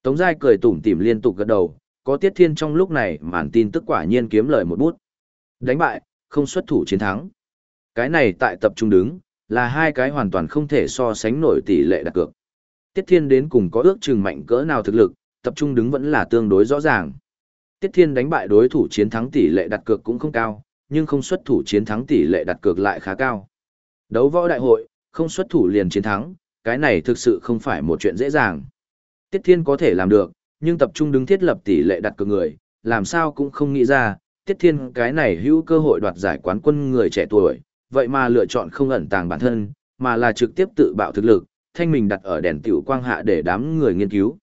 A: Tống Giai cười tủm tỉm liên tục gật đầu, có tiết thiên trong lúc này màn tin tức quả nhiên kiếm lời một bút. Đánh bại, không xuất thủ chiến thắng. Cái này tại tập trung đứng, là hai cái hoàn toàn không thể so sánh nổi tỷ lệ đặt cược. Tiết Thiên đến cùng có ước chừng mạnh cỡ nào thực lực, tập trung đứng vẫn là tương đối rõ ràng. Tiết Thiên đánh bại đối thủ chiến thắng tỷ lệ đặt cược cũng không cao, nhưng không xuất thủ chiến thắng tỷ lệ đặt cược lại khá cao. Đấu võ đại hội, không xuất thủ liền chiến thắng, cái này thực sự không phải một chuyện dễ dàng. Tiết Thiên có thể làm được, nhưng tập trung đứng thiết lập tỷ lệ đặt cược người, làm sao cũng không nghĩ ra, Tiết Thiên cái này hữu cơ hội đoạt giải quán quân người trẻ tuổi, vậy mà lựa chọn không ẩn tàng bản thân, mà là trực tiếp tự bạo thực lực, thanh mình đặt ở đèn tiểu quang hạ để đám người nghiên cứu.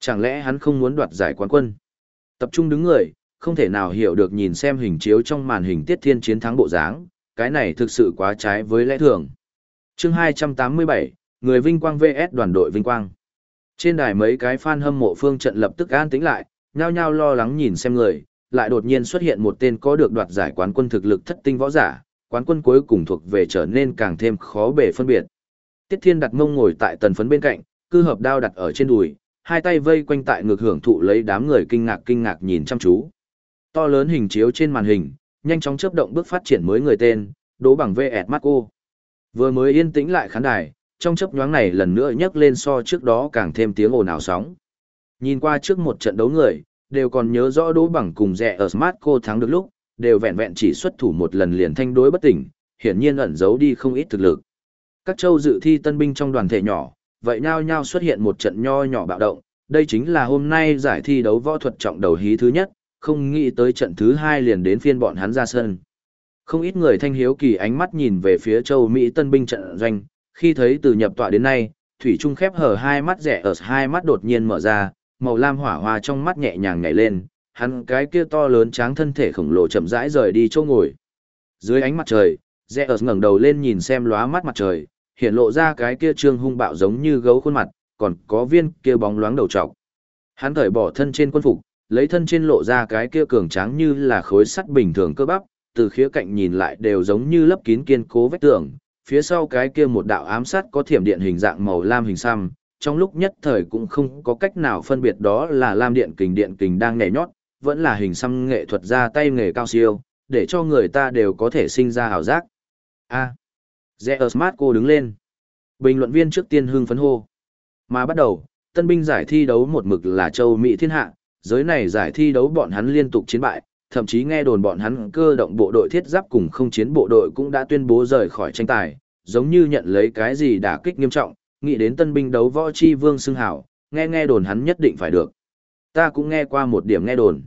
A: Chẳng lẽ hắn không muốn đoạt giải quán quân? Tập trung đứng người, không thể nào hiểu được nhìn xem hình chiếu trong màn hình tiết thiên chiến thắng bộ dáng, cái này thực sự quá trái với lẽ thường. chương 287, người vinh quang VS đoàn đội vinh quang. Trên đài mấy cái fan hâm mộ phương trận lập tức an tĩnh lại, nhao nhao lo lắng nhìn xem người, lại đột nhiên xuất hiện một tên có được đoạt giải quán quân thực lực thất tinh võ giả, quán quân cuối cùng thuộc về trở nên càng thêm khó bề phân biệt. Tiết Thiên đặt mông ngồi tại tần phấn bên cạnh, cư hợp đao đặt ở trên đùi, hai tay vây quanh tại ngực hưởng thụ lấy đám người kinh ngạc kinh ngạc nhìn chăm chú. To lớn hình chiếu trên màn hình, nhanh chóng chớp động bước phát triển mới người tên, đố bằng VS Marco. Vừa mới yên tĩnh lại khán đài, trong chấp nhoáng này lần nữa nhấc lên so trước đó càng thêm tiếng ồn ào sóng. Nhìn qua trước một trận đấu người, đều còn nhớ rõ đố bằng cùng rẻ ở Smart cô thắng được lúc, đều vẹn vẹn chỉ xuất thủ một lần liền thanh đối bất tỉnh, hiển nhiên ẩn giấu đi không ít thực lực. Các châu dự thi tân binh trong đoàn thể nhỏ, vậy nhao nhao xuất hiện một trận nho nhỏ bạo động, đây chính là hôm nay giải thi đấu võ thuật trọng đầu hí thứ nhất, không nghĩ tới trận thứ hai liền đến phiên bọn hắn ra sân. Không ít người thanh hiếu kỳ ánh mắt nhìn về phía châu Mỹ tân binh trận doanh, khi thấy từ nhập tọa đến nay, Thủy Trung khép hở hai mắt rẻ ở hai mắt đột nhiên mở ra, màu lam hỏa hoa trong mắt nhẹ nhàng nhảy lên, hắn cái kia to lớn tráng thân thể khổng lồ chậm rãi rời đi chỗ ngồi. Dưới ánh mặt trời, rẽ ở ngẩng đầu lên nhìn xem lóa mắt mặt trời, hiện lộ ra cái kia trương hung bạo giống như gấu khuôn mặt, còn có viên kia bóng loáng đầu trọc. Hắn cởi bỏ thân trên quân phục, lấy thân trên lộ ra cái kia cường tráng như là khối sắt bình thường cơ bắp, từ khía cạnh nhìn lại đều giống như lấp kín kiên cố vách tường, phía sau cái kia một đạo ám sát có thiểm điện hình dạng màu lam hình xăm, trong lúc nhất thời cũng không có cách nào phân biệt đó là lam điện kình điện kình đang nhảy nhót, vẫn là hình xăm nghệ thuật ra tay nghề cao siêu, để cho người ta đều có thể sinh ra hào giác. A. À. Smart cô đứng lên. Bình luận viên trước tiên hưng phấn hô. Mà bắt đầu, tân binh giải thi đấu một mực là châu Mỹ thiên hạ, giới này giải thi đấu bọn hắn liên tục chiến bại, thậm chí nghe đồn bọn hắn cơ động bộ đội thiết giáp cùng không chiến bộ đội cũng đã tuyên bố rời khỏi tranh tài, giống như nhận lấy cái gì đả kích nghiêm trọng, nghĩ đến tân binh đấu võ chi vương xưng hảo, nghe nghe đồn hắn nhất định phải được. Ta cũng nghe qua một điểm nghe đồn.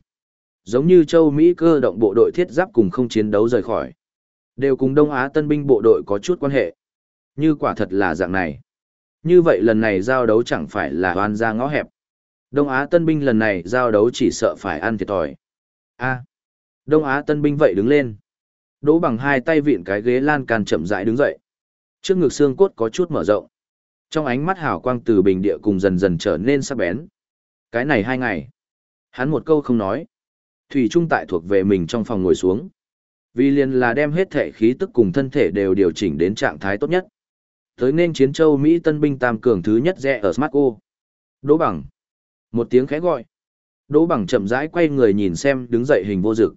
A: Giống như châu Mỹ cơ động bộ đội thiết giáp cùng không chiến đấu rời khỏi. Đều cùng Đông Á tân binh bộ đội có chút quan hệ. Như quả thật là dạng này. Như vậy lần này giao đấu chẳng phải là hoàn ra ngõ hẹp. Đông Á tân binh lần này giao đấu chỉ sợ phải ăn thiệt thòi. A. Đông Á tân binh vậy đứng lên. Đỗ bằng hai tay vịn cái ghế lan can chậm rãi đứng dậy. Trước ngực xương cốt có chút mở rộng. Trong ánh mắt hào quang từ bình địa cùng dần dần trở nên sắc bén. Cái này hai ngày. Hắn một câu không nói. Thủy Trung tại thuộc về mình trong phòng ngồi xuống. Vì liền là đem hết thể khí tức cùng thân thể đều điều chỉnh đến trạng thái tốt nhất. Tới nên chiến châu Mỹ tân binh tam cường thứ nhất rẻ ở Smartco. Đỗ bằng. Một tiếng khẽ gọi. Đỗ bằng chậm rãi quay người nhìn xem đứng dậy hình vô dực.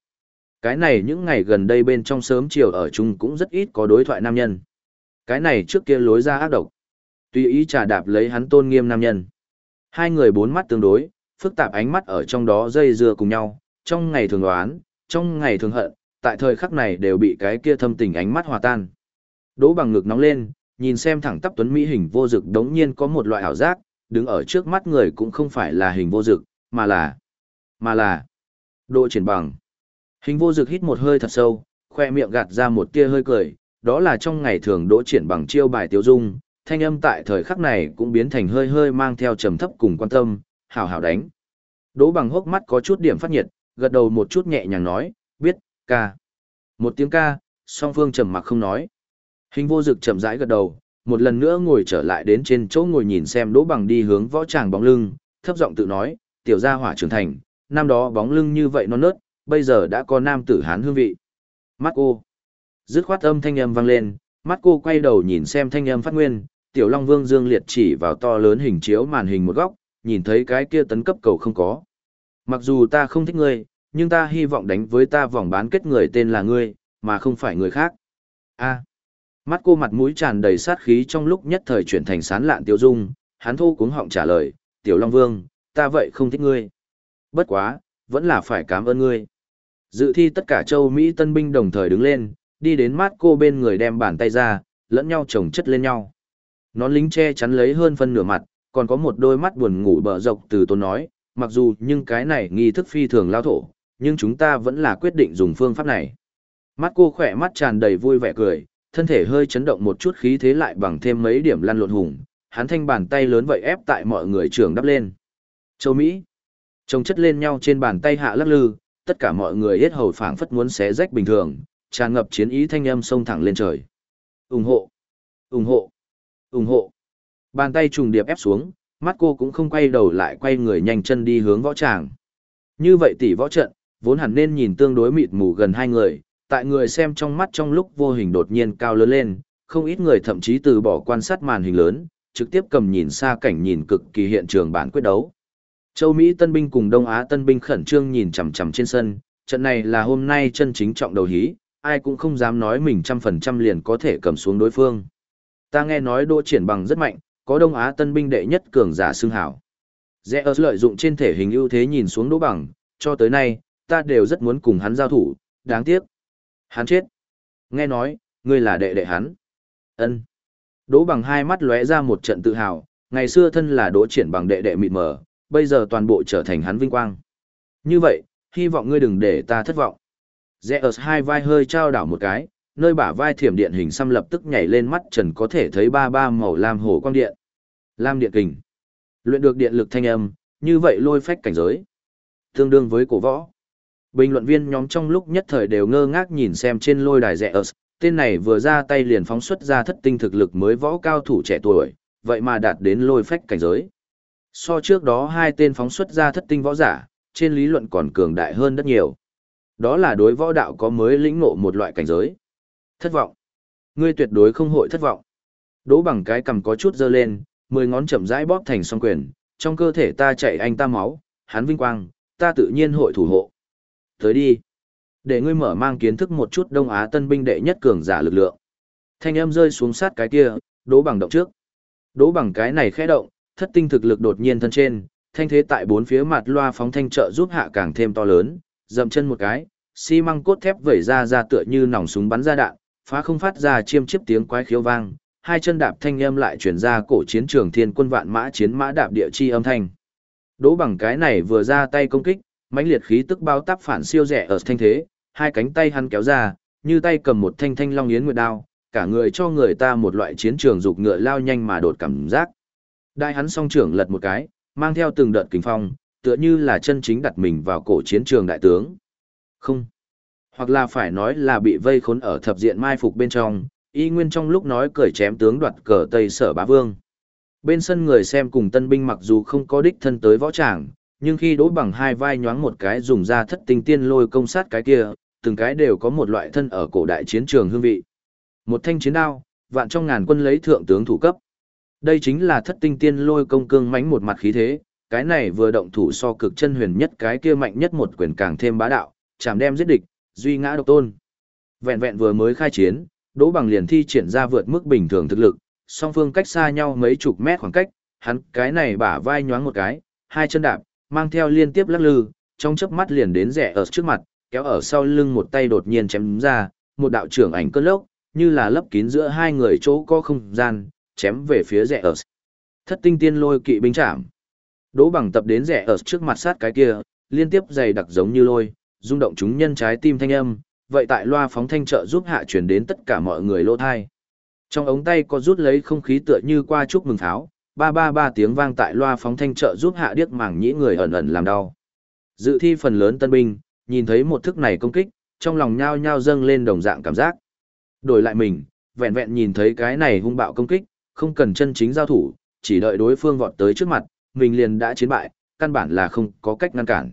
A: Cái này những ngày gần đây bên trong sớm chiều ở chung cũng rất ít có đối thoại nam nhân. Cái này trước kia lối ra ác độc. Tùy ý trà đạp lấy hắn tôn nghiêm nam nhân. Hai người bốn mắt tương đối, phức tạp ánh mắt ở trong đó dây dưa cùng nhau, trong ngày thường đoán, trong ngày thường hận, tại thời khắc này đều bị cái kia thâm tình ánh mắt hòa tan. Đỗ bằng ngực nóng lên, nhìn xem thẳng tắp tuấn mỹ hình vô dực đống nhiên có một loại ảo giác, đứng ở trước mắt người cũng không phải là hình vô dực, mà là, mà là, độ triển bằng. Hình vô dực hít một hơi thật sâu, khoe miệng gạt ra một tia hơi cười, đó là trong ngày thường đỗ triển bằng chiêu bài tiêu dung, thanh âm tại thời khắc này cũng biến thành hơi hơi mang theo trầm thấp cùng quan tâm, hào hào đánh. Đỗ bằng hốc mắt có chút điểm phát nhiệt, gật đầu một chút nhẹ nhàng nói, biết, ca. Một tiếng ca, song phương trầm mặc không nói. Hình vô dực chậm rãi gật đầu, một lần nữa ngồi trở lại đến trên chỗ ngồi nhìn xem đỗ bằng đi hướng võ tràng bóng lưng, thấp giọng tự nói, tiểu gia hỏa trưởng thành, năm đó bóng lưng như vậy non nớt, bây giờ đã có nam tử hán hương vị. Mắt cô. Dứt khoát âm thanh âm vang lên, mắt cô quay đầu nhìn xem thanh âm phát nguyên, tiểu long vương dương liệt chỉ vào to lớn hình chiếu màn hình một góc, nhìn thấy cái kia tấn cấp cầu không có. Mặc dù ta không thích ngươi, nhưng ta hy vọng đánh với ta vòng bán kết người tên là ngươi, mà không phải người khác. A. Mắt cô mặt mũi tràn đầy sát khí trong lúc nhất thời chuyển thành sán lạn tiêu dung, hắn thu cuống họng trả lời, tiểu long vương, ta vậy không thích ngươi. Bất quá, vẫn là phải cảm ơn ngươi. Dự thi tất cả châu Mỹ tân binh đồng thời đứng lên, đi đến mắt cô bên người đem bàn tay ra, lẫn nhau chồng chất lên nhau. Nón lính che chắn lấy hơn phân nửa mặt, còn có một đôi mắt buồn ngủ bờ dọc từ tôn nói, mặc dù nhưng cái này nghi thức phi thường lao thổ, nhưng chúng ta vẫn là quyết định dùng phương pháp này. Mắt cô khỏe mắt tràn đầy vui vẻ cười, thân thể hơi chấn động một chút khí thế lại bằng thêm mấy điểm lăn lộn hùng, hắn thanh bàn tay lớn vậy ép tại mọi người trường đắp lên. Châu Mỹ, trông chất lên nhau trên bàn tay hạ lắc lư, tất cả mọi người hết hầu phảng phất muốn xé rách bình thường, tràn ngập chiến ý thanh âm sông thẳng lên trời. ủng hộ, ủng hộ, ủng hộ. Bàn tay trùng điệp ép xuống, mắt cô cũng không quay đầu lại quay người nhanh chân đi hướng võ tràng. Như vậy tỷ võ trận, vốn hẳn nên nhìn tương đối mịt mù gần hai người, tại người xem trong mắt trong lúc vô hình đột nhiên cao lớn lên, không ít người thậm chí từ bỏ quan sát màn hình lớn, trực tiếp cầm nhìn xa cảnh nhìn cực kỳ hiện trường bản quyết đấu. Châu Mỹ tân binh cùng Đông Á tân binh khẩn trương nhìn chằm chằm trên sân, trận này là hôm nay chân chính trọng đầu hí, ai cũng không dám nói mình trăm phần trăm liền có thể cầm xuống đối phương. Ta nghe nói Đỗ Triển Bằng rất mạnh, có Đông Á tân binh đệ nhất cường giả xưng hảo. Zeus lợi dụng trên thể hình ưu thế nhìn xuống Đỗ Bằng, cho tới nay, ta đều rất muốn cùng hắn giao thủ, đáng tiếc. Hắn chết. Nghe nói, ngươi là đệ đệ hắn. Ân. Đỗ Bằng hai mắt lóe ra một trận tự hào, ngày xưa thân là Đỗ Triển Bằng đệ đệ mịt mờ, bây giờ toàn bộ trở thành hắn vinh quang. Như vậy, hy vọng ngươi đừng để ta thất vọng. Zeus hai vai hơi trao đảo một cái, nơi bả vai thiểm điện hình xăm lập tức nhảy lên mắt trần có thể thấy ba ba màu lam hồ quang điện. Lam điện kình. Luyện được điện lực thanh âm, như vậy lôi phách cảnh giới. Tương đương với cổ võ. Bình luận viên nhóm trong lúc nhất thời đều ngơ ngác nhìn xem trên lôi đài rẻ ớt tên này vừa ra tay liền phóng xuất ra thất tinh thực lực mới võ cao thủ trẻ tuổi, vậy mà đạt đến lôi phách cảnh giới. So trước đó hai tên phóng xuất ra thất tinh võ giả, trên lý luận còn cường đại hơn rất nhiều. Đó là đối võ đạo có mới lĩnh ngộ một loại cảnh giới. Thất vọng. Ngươi tuyệt đối không hội thất vọng. Đỗ bằng cái cầm có chút dơ lên, mười ngón chậm rãi bóp thành song quyền, trong cơ thể ta chạy anh ta máu, hắn vinh quang, ta tự nhiên hội thủ hộ. Tới đi. Để ngươi mở mang kiến thức một chút Đông Á tân binh đệ nhất cường giả lực lượng. Thanh âm rơi xuống sát cái kia, đỗ bằng động trước. Đỗ bằng cái này khẽ động, thất tinh thực lực đột nhiên thân trên, thanh thế tại bốn phía mặt loa phóng thanh trợ giúp hạ càng thêm to lớn, dậm chân một cái, xi măng cốt thép vẩy ra ra tựa như nòng súng bắn ra đạn, phá không phát ra chiêm chiếp tiếng quái khiếu vang, hai chân đạp thanh âm lại chuyển ra cổ chiến trường thiên quân vạn mã chiến mã đạp địa chi âm thanh. Đỗ bằng cái này vừa ra tay công kích, mãnh liệt khí tức bao táp phản siêu rẻ ở thanh thế, hai cánh tay hắn kéo ra, như tay cầm một thanh thanh long yến nguyệt đao, cả người cho người ta một loại chiến trường dục ngựa lao nhanh mà đột cảm giác. Đại hắn song trưởng lật một cái, mang theo từng đợt kinh phong, tựa như là chân chính đặt mình vào cổ chiến trường đại tướng. Không. Hoặc là phải nói là bị vây khốn ở thập diện mai phục bên trong, y nguyên trong lúc nói cởi chém tướng đoạt cờ Tây Sở Bá Vương. Bên sân người xem cùng tân binh mặc dù không có đích thân tới võ tràng, nhưng khi đỗ bằng hai vai nhoáng một cái dùng ra thất tinh tiên lôi công sát cái kia, từng cái đều có một loại thân ở cổ đại chiến trường hương vị. Một thanh chiến đao, vạn trong ngàn quân lấy thượng tướng thủ cấp. Đây chính là thất tinh tiên lôi công cương mãnh một mặt khí thế, cái này vừa động thủ so cực chân huyền nhất cái kia mạnh nhất một quyền càng thêm bá đạo, chạm đem giết địch, duy ngã độc tôn. Vẹn vẹn vừa mới khai chiến, Đỗ Bằng liền thi triển ra vượt mức bình thường thực lực, song phương cách xa nhau mấy chục mét khoảng cách, hắn cái này bả vai nhoáng một cái, hai chân đạp, mang theo liên tiếp lắc lư, trong chớp mắt liền đến rẻ ở trước mặt, kéo ở sau lưng một tay đột nhiên chém ra, một đạo trưởng ảnh cơn lốc, như là lấp kín giữa hai người chỗ có không gian, chém về phía rẻ ở. Thất tinh tiên lôi kỵ binh chạm. Đỗ bằng tập đến rẻ ở trước mặt sát cái kia, liên tiếp dày đặc giống như lôi, rung động chúng nhân trái tim thanh âm, vậy tại loa phóng thanh trợ giúp hạ truyền đến tất cả mọi người lỗ thai. Trong ống tay có rút lấy không khí tựa như qua chúc mừng tháo, ba ba ba tiếng vang tại loa phóng thanh trợ giúp hạ điếc màng nhĩ người ẩn ẩn làm đau. Dự thi phần lớn tân binh, nhìn thấy một thức này công kích, trong lòng nhao nhao dâng lên đồng dạng cảm giác. Đổi lại mình, vẹn vẹn nhìn thấy cái này hung bạo công kích, không cần chân chính giao thủ, chỉ đợi đối phương vọt tới trước mặt, mình liền đã chiến bại, căn bản là không có cách ngăn cản.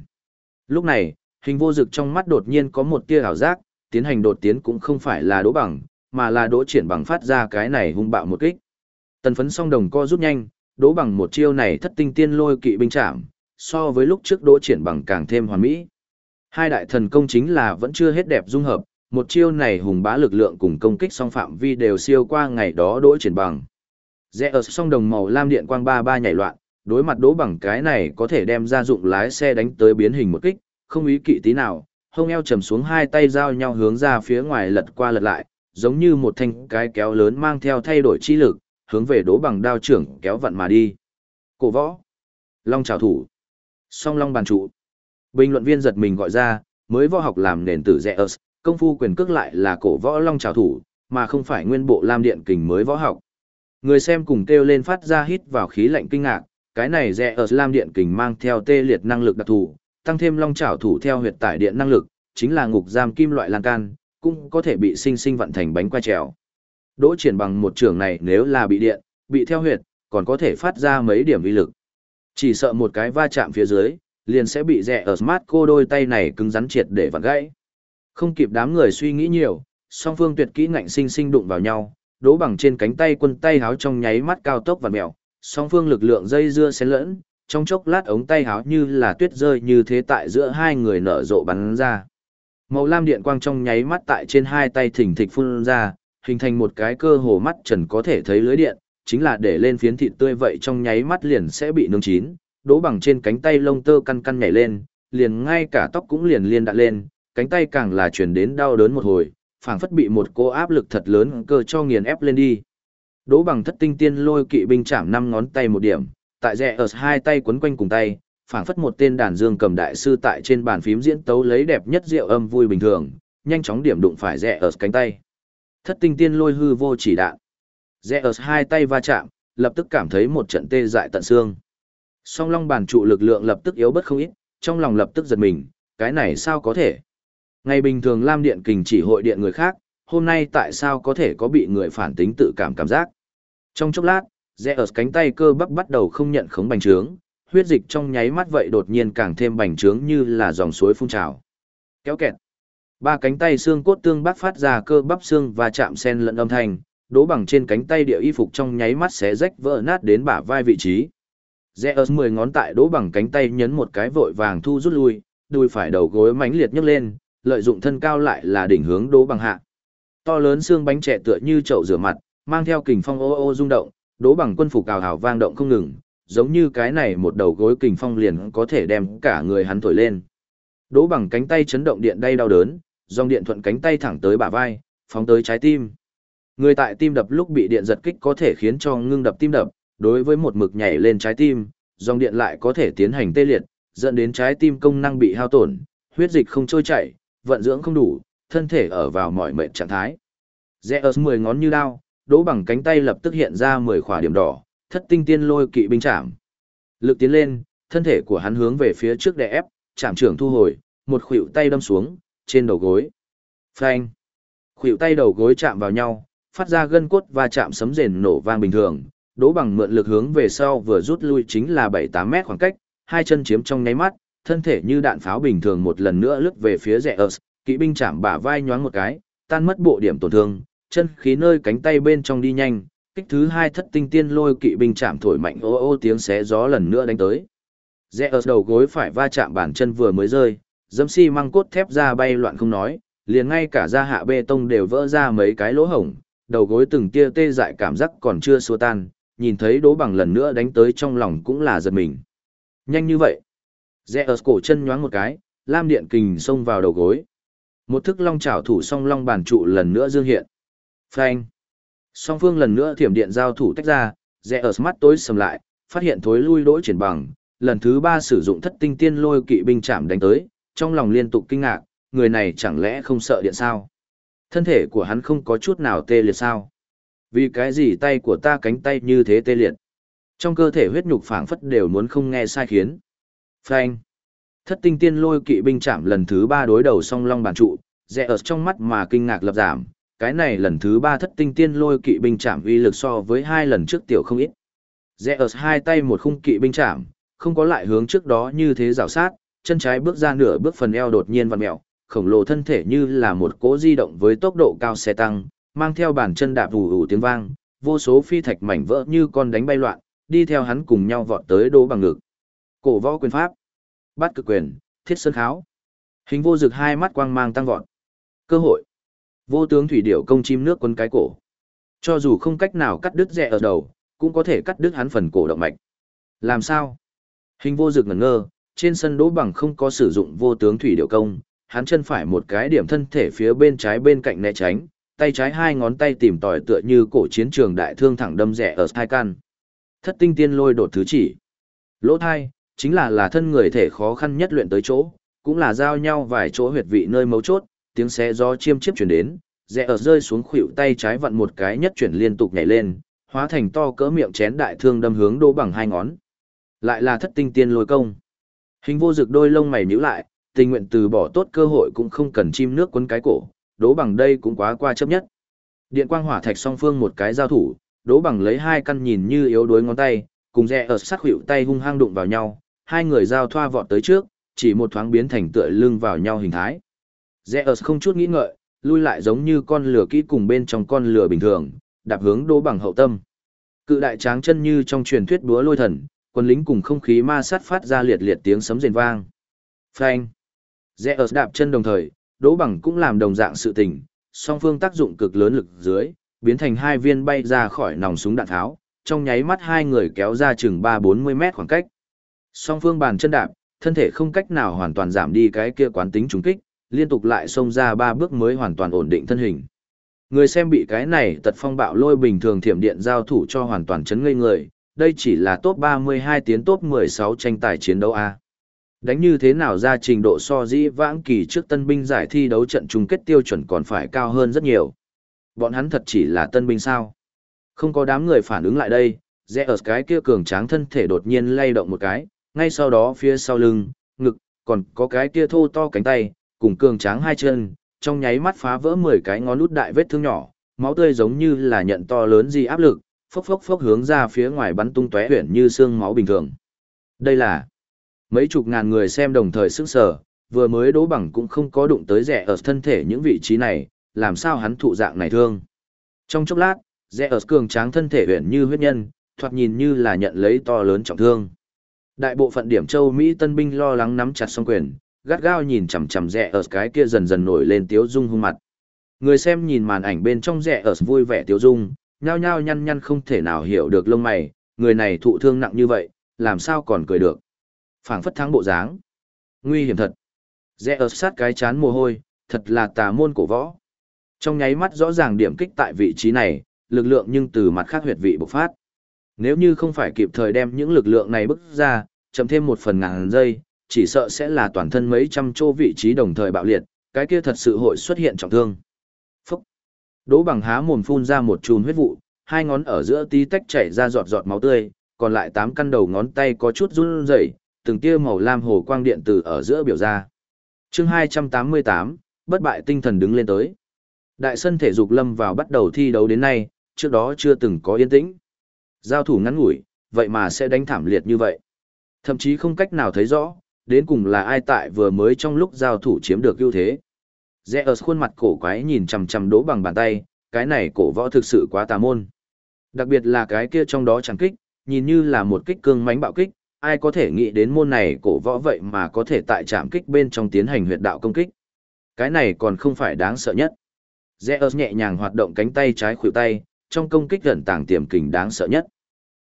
A: Lúc này, hình vô dực trong mắt đột nhiên có một tia ảo giác, tiến hành đột tiến cũng không phải là đỗ bằng, mà là đỗ triển bằng phát ra cái này hung bạo một kích. Tần phấn song đồng co rút nhanh, đỗ bằng một chiêu này thất tinh tiên lôi kỵ binh chạm, so với lúc trước đỗ triển bằng càng thêm hoàn mỹ. Hai đại thần công chính là vẫn chưa hết đẹp dung hợp, một chiêu này hùng bá lực lượng cùng công kích song phạm vi đều siêu qua ngày đó đỗ triển bằng. Rẽ ở song đồng màu lam điện quang ba ba nhảy loạn, đối mặt đỗ bằng cái này có thể đem ra dụng lái xe đánh tới biến hình một kích, không ý kỵ tí nào, hông eo trầm xuống hai tay giao nhau hướng ra phía ngoài lật qua lật lại, giống như một thanh cái kéo lớn mang theo thay đổi chi lực, hướng về đố bằng đao trưởng kéo vặn mà đi. Cổ võ. Long trào thủ. Song long bàn trụ. Bình luận viên giật mình gọi ra, mới võ học làm nền tử rẻ ớt, công phu quyền cước lại là cổ võ long trào thủ, mà không phải nguyên bộ lam điện kình mới võ học. Người xem cùng kêu lên phát ra hít vào khí lạnh kinh ngạc, cái này rẻ ớt lam điện kình mang theo tê liệt năng lực đặc thù, tăng thêm long chảo thủ theo huyệt tải điện năng lực, chính là ngục giam kim loại lan can, cũng có thể bị sinh sinh vận thành bánh quay trèo. Đỗ triển bằng một trường này nếu là bị điện, bị theo huyệt, còn có thể phát ra mấy điểm vi lực. Chỉ sợ một cái va chạm phía dưới, liền sẽ bị rẻ ở smart cô đôi tay này cứng rắn triệt để vặn gãy. Không kịp đám người suy nghĩ nhiều, song phương tuyệt kỹ ngạnh sinh sinh đụng vào nhau, Đỗ bằng trên cánh tay quân tay háo trong nháy mắt cao tốc và mèo, song phương lực lượng dây dưa xen lẫn, trong chốc lát ống tay háo như là tuyết rơi như thế tại giữa hai người nở rộ bắn ra. Màu lam điện quang trong nháy mắt tại trên hai tay thỉnh thịch phun ra, hình thành một cái cơ hồ mắt trần có thể thấy lưới điện, chính là để lên phiến thịt tươi vậy trong nháy mắt liền sẽ bị nướng chín, đố bằng trên cánh tay lông tơ căn căn nhảy lên, liền ngay cả tóc cũng liền liên đạn lên, cánh tay càng là chuyển đến đau đớn một hồi, phảng phất bị một cô áp lực thật lớn cơ cho nghiền ép lên đi. Đỗ bằng thất tinh tiên lôi kỵ binh chạm năm ngón tay một điểm, tại rẽ ở hai tay quấn quanh cùng tay, phảng phất một tên đàn dương cầm đại sư tại trên bàn phím diễn tấu lấy đẹp nhất rượu âm vui bình thường, nhanh chóng điểm đụng phải rẽ ở cánh tay. Thất tinh tiên lôi hư vô chỉ đạn. Rẽ hai tay va chạm, lập tức cảm thấy một trận tê dại tận xương. Song long bản trụ lực lượng lập tức yếu bất không ít, trong lòng lập tức giật mình, cái này sao có thể? Ngày bình thường Lam Điện Kình chỉ hội điện người khác, hôm nay tại sao có thể có bị người phản tính tự cảm cảm giác? Trong chốc lát, rẽ cánh tay cơ bắp bắt đầu không nhận khống bành trướng, huyết dịch trong nháy mắt vậy đột nhiên càng thêm bành trướng như là dòng suối phun trào. Kéo kẹt. Ba cánh tay xương cốt tương bác phát ra cơ bắp xương và chạm sen lẫn âm thanh, đố bằng trên cánh tay địa y phục trong nháy mắt xé rách vỡ nát đến bả vai vị trí. Zeus mười ngón tại đố bằng cánh tay nhấn một cái vội vàng thu rút lui, đùi phải đầu gối mãnh liệt nhấc lên, lợi dụng thân cao lại là đỉnh hướng đố bằng hạ. To lớn xương bánh trẻ tựa như chậu rửa mặt, mang theo kình phong ô ô rung động, đố bằng quân phục cào hào vang động không ngừng, giống như cái này một đầu gối kình phong liền có thể đem cả người hắn thổi lên. Đố bằng cánh tay chấn động điện đay đau đớn, dòng điện thuận cánh tay thẳng tới bả vai, phóng tới trái tim. Người tại tim đập lúc bị điện giật kích có thể khiến cho ngưng đập tim đập, đối với một mực nhảy lên trái tim, dòng điện lại có thể tiến hành tê liệt, dẫn đến trái tim công năng bị hao tổn, huyết dịch không trôi chảy, vận dưỡng không đủ, thân thể ở vào mọi mệt trạng thái. Zeus 10 ngón như đao, đỗ bằng cánh tay lập tức hiện ra 10 khỏa điểm đỏ, thất tinh tiên lôi kỵ binh chạm. Lực tiến lên, thân thể của hắn hướng về phía trước đè ép, chạm trưởng thu hồi, một khuỷu tay đâm xuống, trên đầu gối. Phanh. Khuỷu tay đầu gối chạm vào nhau, phát ra gân cốt và chạm sấm rền nổ vang bình thường. Đỗ bằng mượn lực hướng về sau vừa rút lui chính là 7-8 mét khoảng cách, hai chân chiếm trong nháy mắt, thân thể như đạn pháo bình thường một lần nữa lướt về phía rẻ ớt, kỵ binh chạm bả vai nhoáng một cái, tan mất bộ điểm tổn thương, chân khí nơi cánh tay bên trong đi nhanh, kích thứ hai thất tinh tiên lôi kỵ binh chạm thổi mạnh ô ô tiếng xé gió lần nữa đánh tới. Rẽ ớt đầu gối phải va chạm bàn chân vừa mới rơi, dẫm xi si măng cốt thép ra bay loạn không nói, liền ngay cả da hạ bê tông đều vỡ ra mấy cái lỗ hổng, đầu gối từng tia tê dại cảm giác còn chưa xua tan, nhìn thấy đố bằng lần nữa đánh tới trong lòng cũng là giật mình. Nhanh như vậy. Rẽ ở cổ chân nhoáng một cái, lam điện kình xông vào đầu gối. Một thức long chảo thủ song long bàn trụ lần nữa dương hiện. Phanh. Song phương lần nữa thiểm điện giao thủ tách ra, rẽ ở mắt tối sầm lại, phát hiện thối lui đỗi triển bằng, lần thứ ba sử dụng thất tinh tiên lôi kỵ binh chạm đánh tới, trong lòng liên tục kinh ngạc, người này chẳng lẽ không sợ điện sao? Thân thể của hắn không có chút nào tê liệt sao? Vì cái gì tay của ta cánh tay như thế tê liệt? Trong cơ thể huyết nhục phảng phất đều muốn không nghe sai khiến. Phanh. Thất tinh tiên lôi kỵ binh chạm lần thứ ba đối đầu song long bản trụ, rẽ ở trong mắt mà kinh ngạc lập giảm. Cái này lần thứ ba thất tinh tiên lôi kỵ binh chạm uy lực so với hai lần trước tiểu không ít. Rẽ ở hai tay một khung kỵ binh chạm, không có lại hướng trước đó như thế rào sát, chân trái bước ra nửa bước phần eo đột nhiên vặn mẹo, khổng lồ thân thể như là một cỗ di động với tốc độ cao xe tăng, mang theo bàn chân đạp ù ù tiếng vang, vô số phi thạch mảnh vỡ như con đánh bay loạn, đi theo hắn cùng nhau vọt tới đố bằng ngực. Cổ võ quyền pháp, bát cực quyền, thiết sơn kháo. Hình vô dực hai mắt quang mang tăng vọt. Cơ hội. Vô tướng thủy điểu công chim nước quấn cái cổ. Cho dù không cách nào cắt đứt rẽ ở đầu, cũng có thể cắt đứt hắn phần cổ động mạch. Làm sao? Hình vô dực ngẩn ngơ, trên sân đỗ bằng không có sử dụng vô tướng thủy điệu công, hắn chân phải một cái điểm thân thể phía bên trái bên cạnh né tránh, tay trái hai ngón tay tìm tòi tựa như cổ chiến trường đại thương thẳng đâm rẻ ở thai can. Thất tinh tiên lôi đột thứ chỉ. Lỗ thai, chính là là thân người thể khó khăn nhất luyện tới chỗ, cũng là giao nhau vài chỗ huyệt vị nơi mấu chốt, tiếng xé gió chiêm chiếp chuyển đến, Rẽ ở rơi xuống khuỷu tay trái vặn một cái nhất chuyển liên tục nhảy lên, hóa thành to cỡ miệng chén đại thương đâm hướng đỗ bằng hai ngón. Lại là thất tinh tiên lôi công. Hình vô dực đôi lông mày nhíu lại, tình nguyện từ bỏ tốt cơ hội cũng không cần chim nước quấn cái cổ, đố bằng đây cũng quá qua chấp nhất. Điện quang hỏa thạch song phương một cái giao thủ, đố bằng lấy hai căn nhìn như yếu đuối ngón tay, cùng rẽ ở sắc hữu tay hung hăng đụng vào nhau, hai người giao thoa vọt tới trước, chỉ một thoáng biến thành tựa lưng vào nhau hình thái. Rẽ ở không chút nghĩ ngợi, lui lại giống như con lửa kỹ cùng bên trong con lửa bình thường, đạp hướng đố bằng hậu tâm. Cự đại tráng chân như trong truyền thuyết búa lôi thần, quân lính cùng không khí ma sát phát ra liệt liệt tiếng sấm rền vang. Phanh. Rẽ ở đạp chân đồng thời, đỗ bằng cũng làm đồng dạng sự tình, song phương tác dụng cực lớn lực dưới, biến thành hai viên bay ra khỏi nòng súng đạn tháo, trong nháy mắt hai người kéo ra chừng 3-40 mét khoảng cách. Song phương bàn chân đạp, thân thể không cách nào hoàn toàn giảm đi cái kia quán tính trùng kích, liên tục lại xông ra ba bước mới hoàn toàn ổn định thân hình. Người xem bị cái này tật phong bạo lôi bình thường thiểm điện giao thủ cho hoàn toàn chấn ngây người, đây chỉ là top 32 tiến top 16 tranh tài chiến đấu A. Đánh như thế nào ra trình độ so dĩ vãng kỳ trước tân binh giải thi đấu trận chung kết tiêu chuẩn còn phải cao hơn rất nhiều. Bọn hắn thật chỉ là tân binh sao. Không có đám người phản ứng lại đây, rẽ ở cái kia cường tráng thân thể đột nhiên lay động một cái, ngay sau đó phía sau lưng, ngực, còn có cái kia thô to cánh tay, cùng cường tráng hai chân, trong nháy mắt phá vỡ 10 cái ngón út đại vết thương nhỏ, máu tươi giống như là nhận to lớn gì áp lực, phốc phốc phốc hướng ra phía ngoài bắn tung tóe huyền như xương máu bình thường. Đây là mấy chục ngàn người xem đồng thời sức sở, vừa mới đố bằng cũng không có đụng tới rẻ ở thân thể những vị trí này, làm sao hắn thụ dạng này thương. Trong chốc lát, rẽ ở cường tráng thân thể huyền như huyết nhân, thoạt nhìn như là nhận lấy to lớn trọng thương. Đại bộ phận điểm châu Mỹ tân binh lo lắng nắm chặt song quyền, gắt gao nhìn chằm chằm rẽ ở cái kia dần dần nổi lên tiếu dung hung mặt. Người xem nhìn màn ảnh bên trong rẽ ở vui vẻ tiếu dung, nhao nhao nhăn nhăn không thể nào hiểu được lông mày, người này thụ thương nặng như vậy, làm sao còn cười được. phảng phất thắng bộ dáng. Nguy hiểm thật. Rẽ ớt sát cái chán mồ hôi, thật là tà môn cổ võ. Trong nháy mắt rõ ràng điểm kích tại vị trí này, lực lượng nhưng từ mặt khác huyệt vị bộc phát. Nếu như không phải kịp thời đem những lực lượng này bức ra, chậm thêm một phần ngàn giây, chỉ sợ sẽ là toàn thân mấy trăm chỗ vị trí đồng thời bạo liệt, cái kia thật sự hội xuất hiện trọng thương. Đỗ bằng há mồm phun ra một chùm huyết vụ, hai ngón ở giữa tí tách chảy ra giọt giọt máu tươi, còn lại tám căn đầu ngón tay có chút run rẩy, từng tia màu lam hồ quang điện từ ở giữa biểu ra. Chương 288, bất bại tinh thần đứng lên tới. Đại sân thể dục lâm vào bắt đầu thi đấu đến nay, trước đó chưa từng có yên tĩnh. Giao thủ ngắn ngủi, vậy mà sẽ đánh thảm liệt như vậy. Thậm chí không cách nào thấy rõ, đến cùng là ai tại vừa mới trong lúc giao thủ chiếm được ưu thế. Rẽ ở khuôn mặt cổ quái nhìn chằm chằm đố bằng bàn tay, cái này cổ võ thực sự quá tà môn. Đặc biệt là cái kia trong đó chẳng kích, nhìn như là một kích cương mãnh bạo kích, ai có thể nghĩ đến môn này cổ võ vậy mà có thể tại trạm kích bên trong tiến hành huyệt đạo công kích. Cái này còn không phải đáng sợ nhất. Zeus nhẹ nhàng hoạt động cánh tay trái khuỷu tay, trong công kích gần tàng tiềm kình đáng sợ nhất.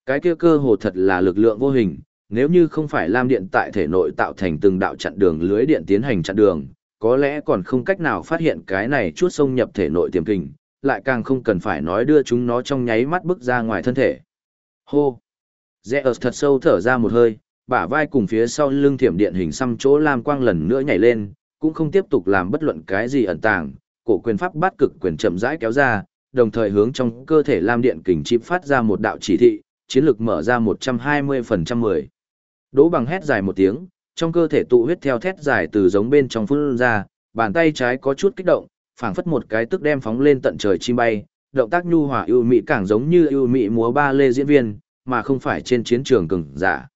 A: Cái kia cơ hồ thật là lực lượng vô hình, nếu như không phải lam điện tại thể nội tạo thành từng đạo chặn đường lưới điện tiến hành chặn đường, có lẽ còn không cách nào phát hiện cái này chút xông nhập thể nội tiềm kình, lại càng không cần phải nói đưa chúng nó trong nháy mắt bước ra ngoài thân thể. Hô! Zeus thật sâu thở ra một hơi, bả vai cùng phía sau lưng thiểm điện hình xăm chỗ lam quang lần nữa nhảy lên, cũng không tiếp tục làm bất luận cái gì ẩn tàng, cổ quyền pháp bát cực quyền chậm rãi kéo ra, đồng thời hướng trong cơ thể lam điện kình chip phát ra một đạo chỉ thị, chiến lực mở ra 120% 10. Đỗ bằng hét dài một tiếng, trong cơ thể tụ huyết theo thét dài từ giống bên trong phun ra, bàn tay trái có chút kích động, phảng phất một cái tức đem phóng lên tận trời chim bay, động tác nhu hòa ưu mỹ càng giống như ưu mỹ múa ba lê diễn viên, mà không phải trên chiến trường cường giả.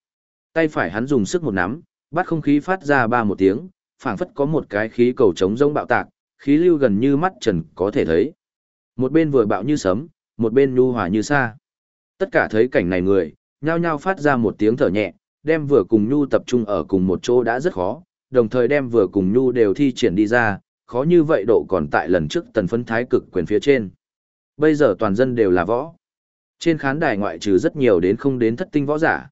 A: Tay phải hắn dùng sức một nắm, bắt không khí phát ra ba một tiếng, phảng phất có một cái khí cầu chống rông bạo tạc, khí lưu gần như mắt trần có thể thấy. Một bên vừa bạo như sấm, một bên nhu hòa như xa Tất cả thấy cảnh này người, nhao nhao phát ra một tiếng thở nhẹ, đem vừa cùng nhu tập trung ở cùng một chỗ đã rất khó, đồng thời đem vừa cùng nhu đều thi triển đi ra, khó như vậy độ còn tại lần trước tần phân thái cực quyền phía trên. Bây giờ toàn dân đều là võ. Trên khán đài ngoại trừ rất nhiều đến không đến thất tinh võ giả.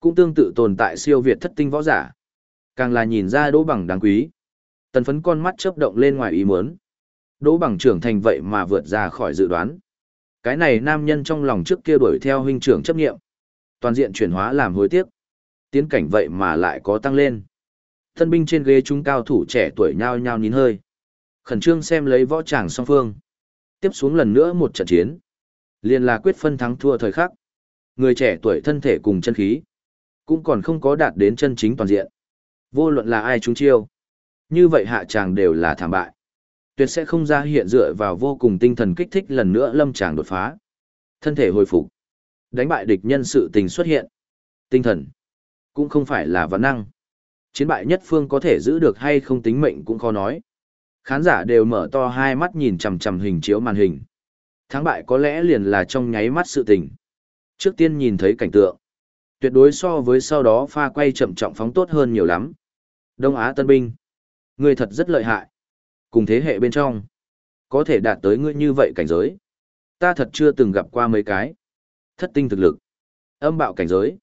A: Cũng tương tự tồn tại siêu việt thất tinh võ giả. Càng là nhìn ra đỗ bằng đáng quý. Tần phấn con mắt chớp động lên ngoài ý muốn. Đỗ bằng trưởng thành vậy mà vượt ra khỏi dự đoán. Cái này nam nhân trong lòng trước kia đuổi theo huynh trưởng chấp nghiệm. Toàn diện chuyển hóa làm hối tiếc. Tiến cảnh vậy mà lại có tăng lên. Thân binh trên ghế chúng cao thủ trẻ tuổi nhao nhao nín hơi. Khẩn trương xem lấy võ tràng song phương. Tiếp xuống lần nữa một trận chiến. liền là quyết phân thắng thua thời khắc. Người trẻ tuổi thân thể cùng chân khí. Cũng còn không có đạt đến chân chính toàn diện. Vô luận là ai chúng chiêu. Như vậy hạ tràng đều là thảm bại. Tuyệt sẽ không ra hiện dựa vào vô cùng tinh thần kích thích lần nữa lâm tràng đột phá. Thân thể hồi phục. Đánh bại địch nhân sự tình xuất hiện. Tinh thần. Cũng không phải là vấn năng. Chiến bại nhất phương có thể giữ được hay không tính mệnh cũng khó nói. Khán giả đều mở to hai mắt nhìn chằm chằm hình chiếu màn hình. Thắng bại có lẽ liền là trong nháy mắt sự tình. Trước tiên nhìn thấy cảnh tượng. Tuyệt đối so với sau đó pha quay chậm trọng phóng tốt hơn nhiều lắm. Đông Á Tân Binh. Người thật rất lợi hại. Cùng thế hệ bên trong. Có thể đạt tới ngươi như vậy cảnh giới. Ta thật chưa từng gặp qua mấy cái. Thất tinh thực lực. Âm bạo cảnh giới.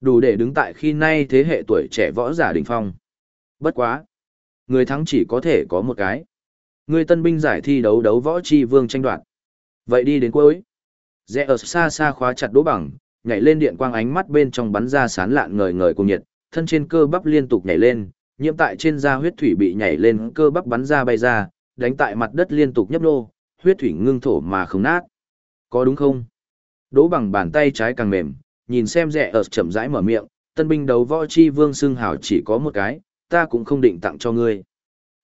A: Đủ để đứng tại khi nay thế hệ tuổi trẻ võ giả đỉnh phong. Bất quá. Người thắng chỉ có thể có một cái. Người tân binh giải thi đấu đấu võ chi vương tranh đoạt. Vậy đi đến cuối. Rẽ ở xa xa khóa chặt đỗ bằng, nhảy lên điện quang ánh mắt bên trong bắn ra sán lạn ngời ngời cùng nhiệt, thân trên cơ bắp liên tục nhảy lên, nhiễm tại trên da huyết thủy bị nhảy lên cơ bắp bắn ra bay ra, đánh tại mặt đất liên tục nhấp nô, huyết thủy ngưng thổ mà không nát. Có đúng không? Đỗ bằng bàn tay trái càng mềm, nhìn xem rẻ ở chậm rãi mở miệng, tân binh đấu võ chi vương xưng hào chỉ có một cái, ta cũng không định tặng cho ngươi.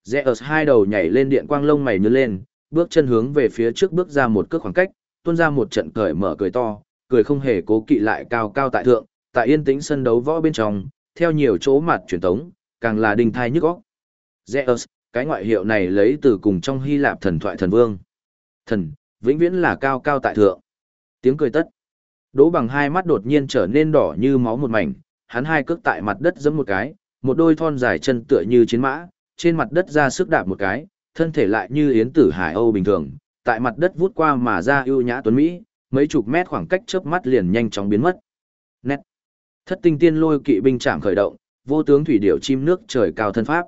A: Rẽ ở hai đầu nhảy lên điện quang lông mày nhớ lên, bước chân hướng về phía trước bước ra một cước khoảng cách, tuôn ra một trận cởi mở cười to, cười không hề cố kỵ lại cao cao tại thượng, tại yên tĩnh sân đấu võ bên trong, theo nhiều chỗ mặt truyền tống, càng là đình thai nhức óc. Zeus, cái ngoại hiệu này lấy từ cùng trong Hy Lạp thần thoại thần vương. Thần, vĩnh viễn là cao cao tại thượng. Tiếng cười tất. Đỗ bằng hai mắt đột nhiên trở nên đỏ như máu một mảnh, hắn hai cước tại mặt đất giẫm một cái, một đôi thon dài chân tựa như chiến mã, trên mặt đất ra sức đạp một cái, thân thể lại như yến tử hải âu bình thường, tại mặt đất vút qua mà ra ưu nhã tuấn mỹ, mấy chục mét khoảng cách chớp mắt liền nhanh chóng biến mất. Nét. Thất tinh tiên lôi kỵ binh chạm khởi động, vô tướng thủy điểu chim nước trời cao thân pháp.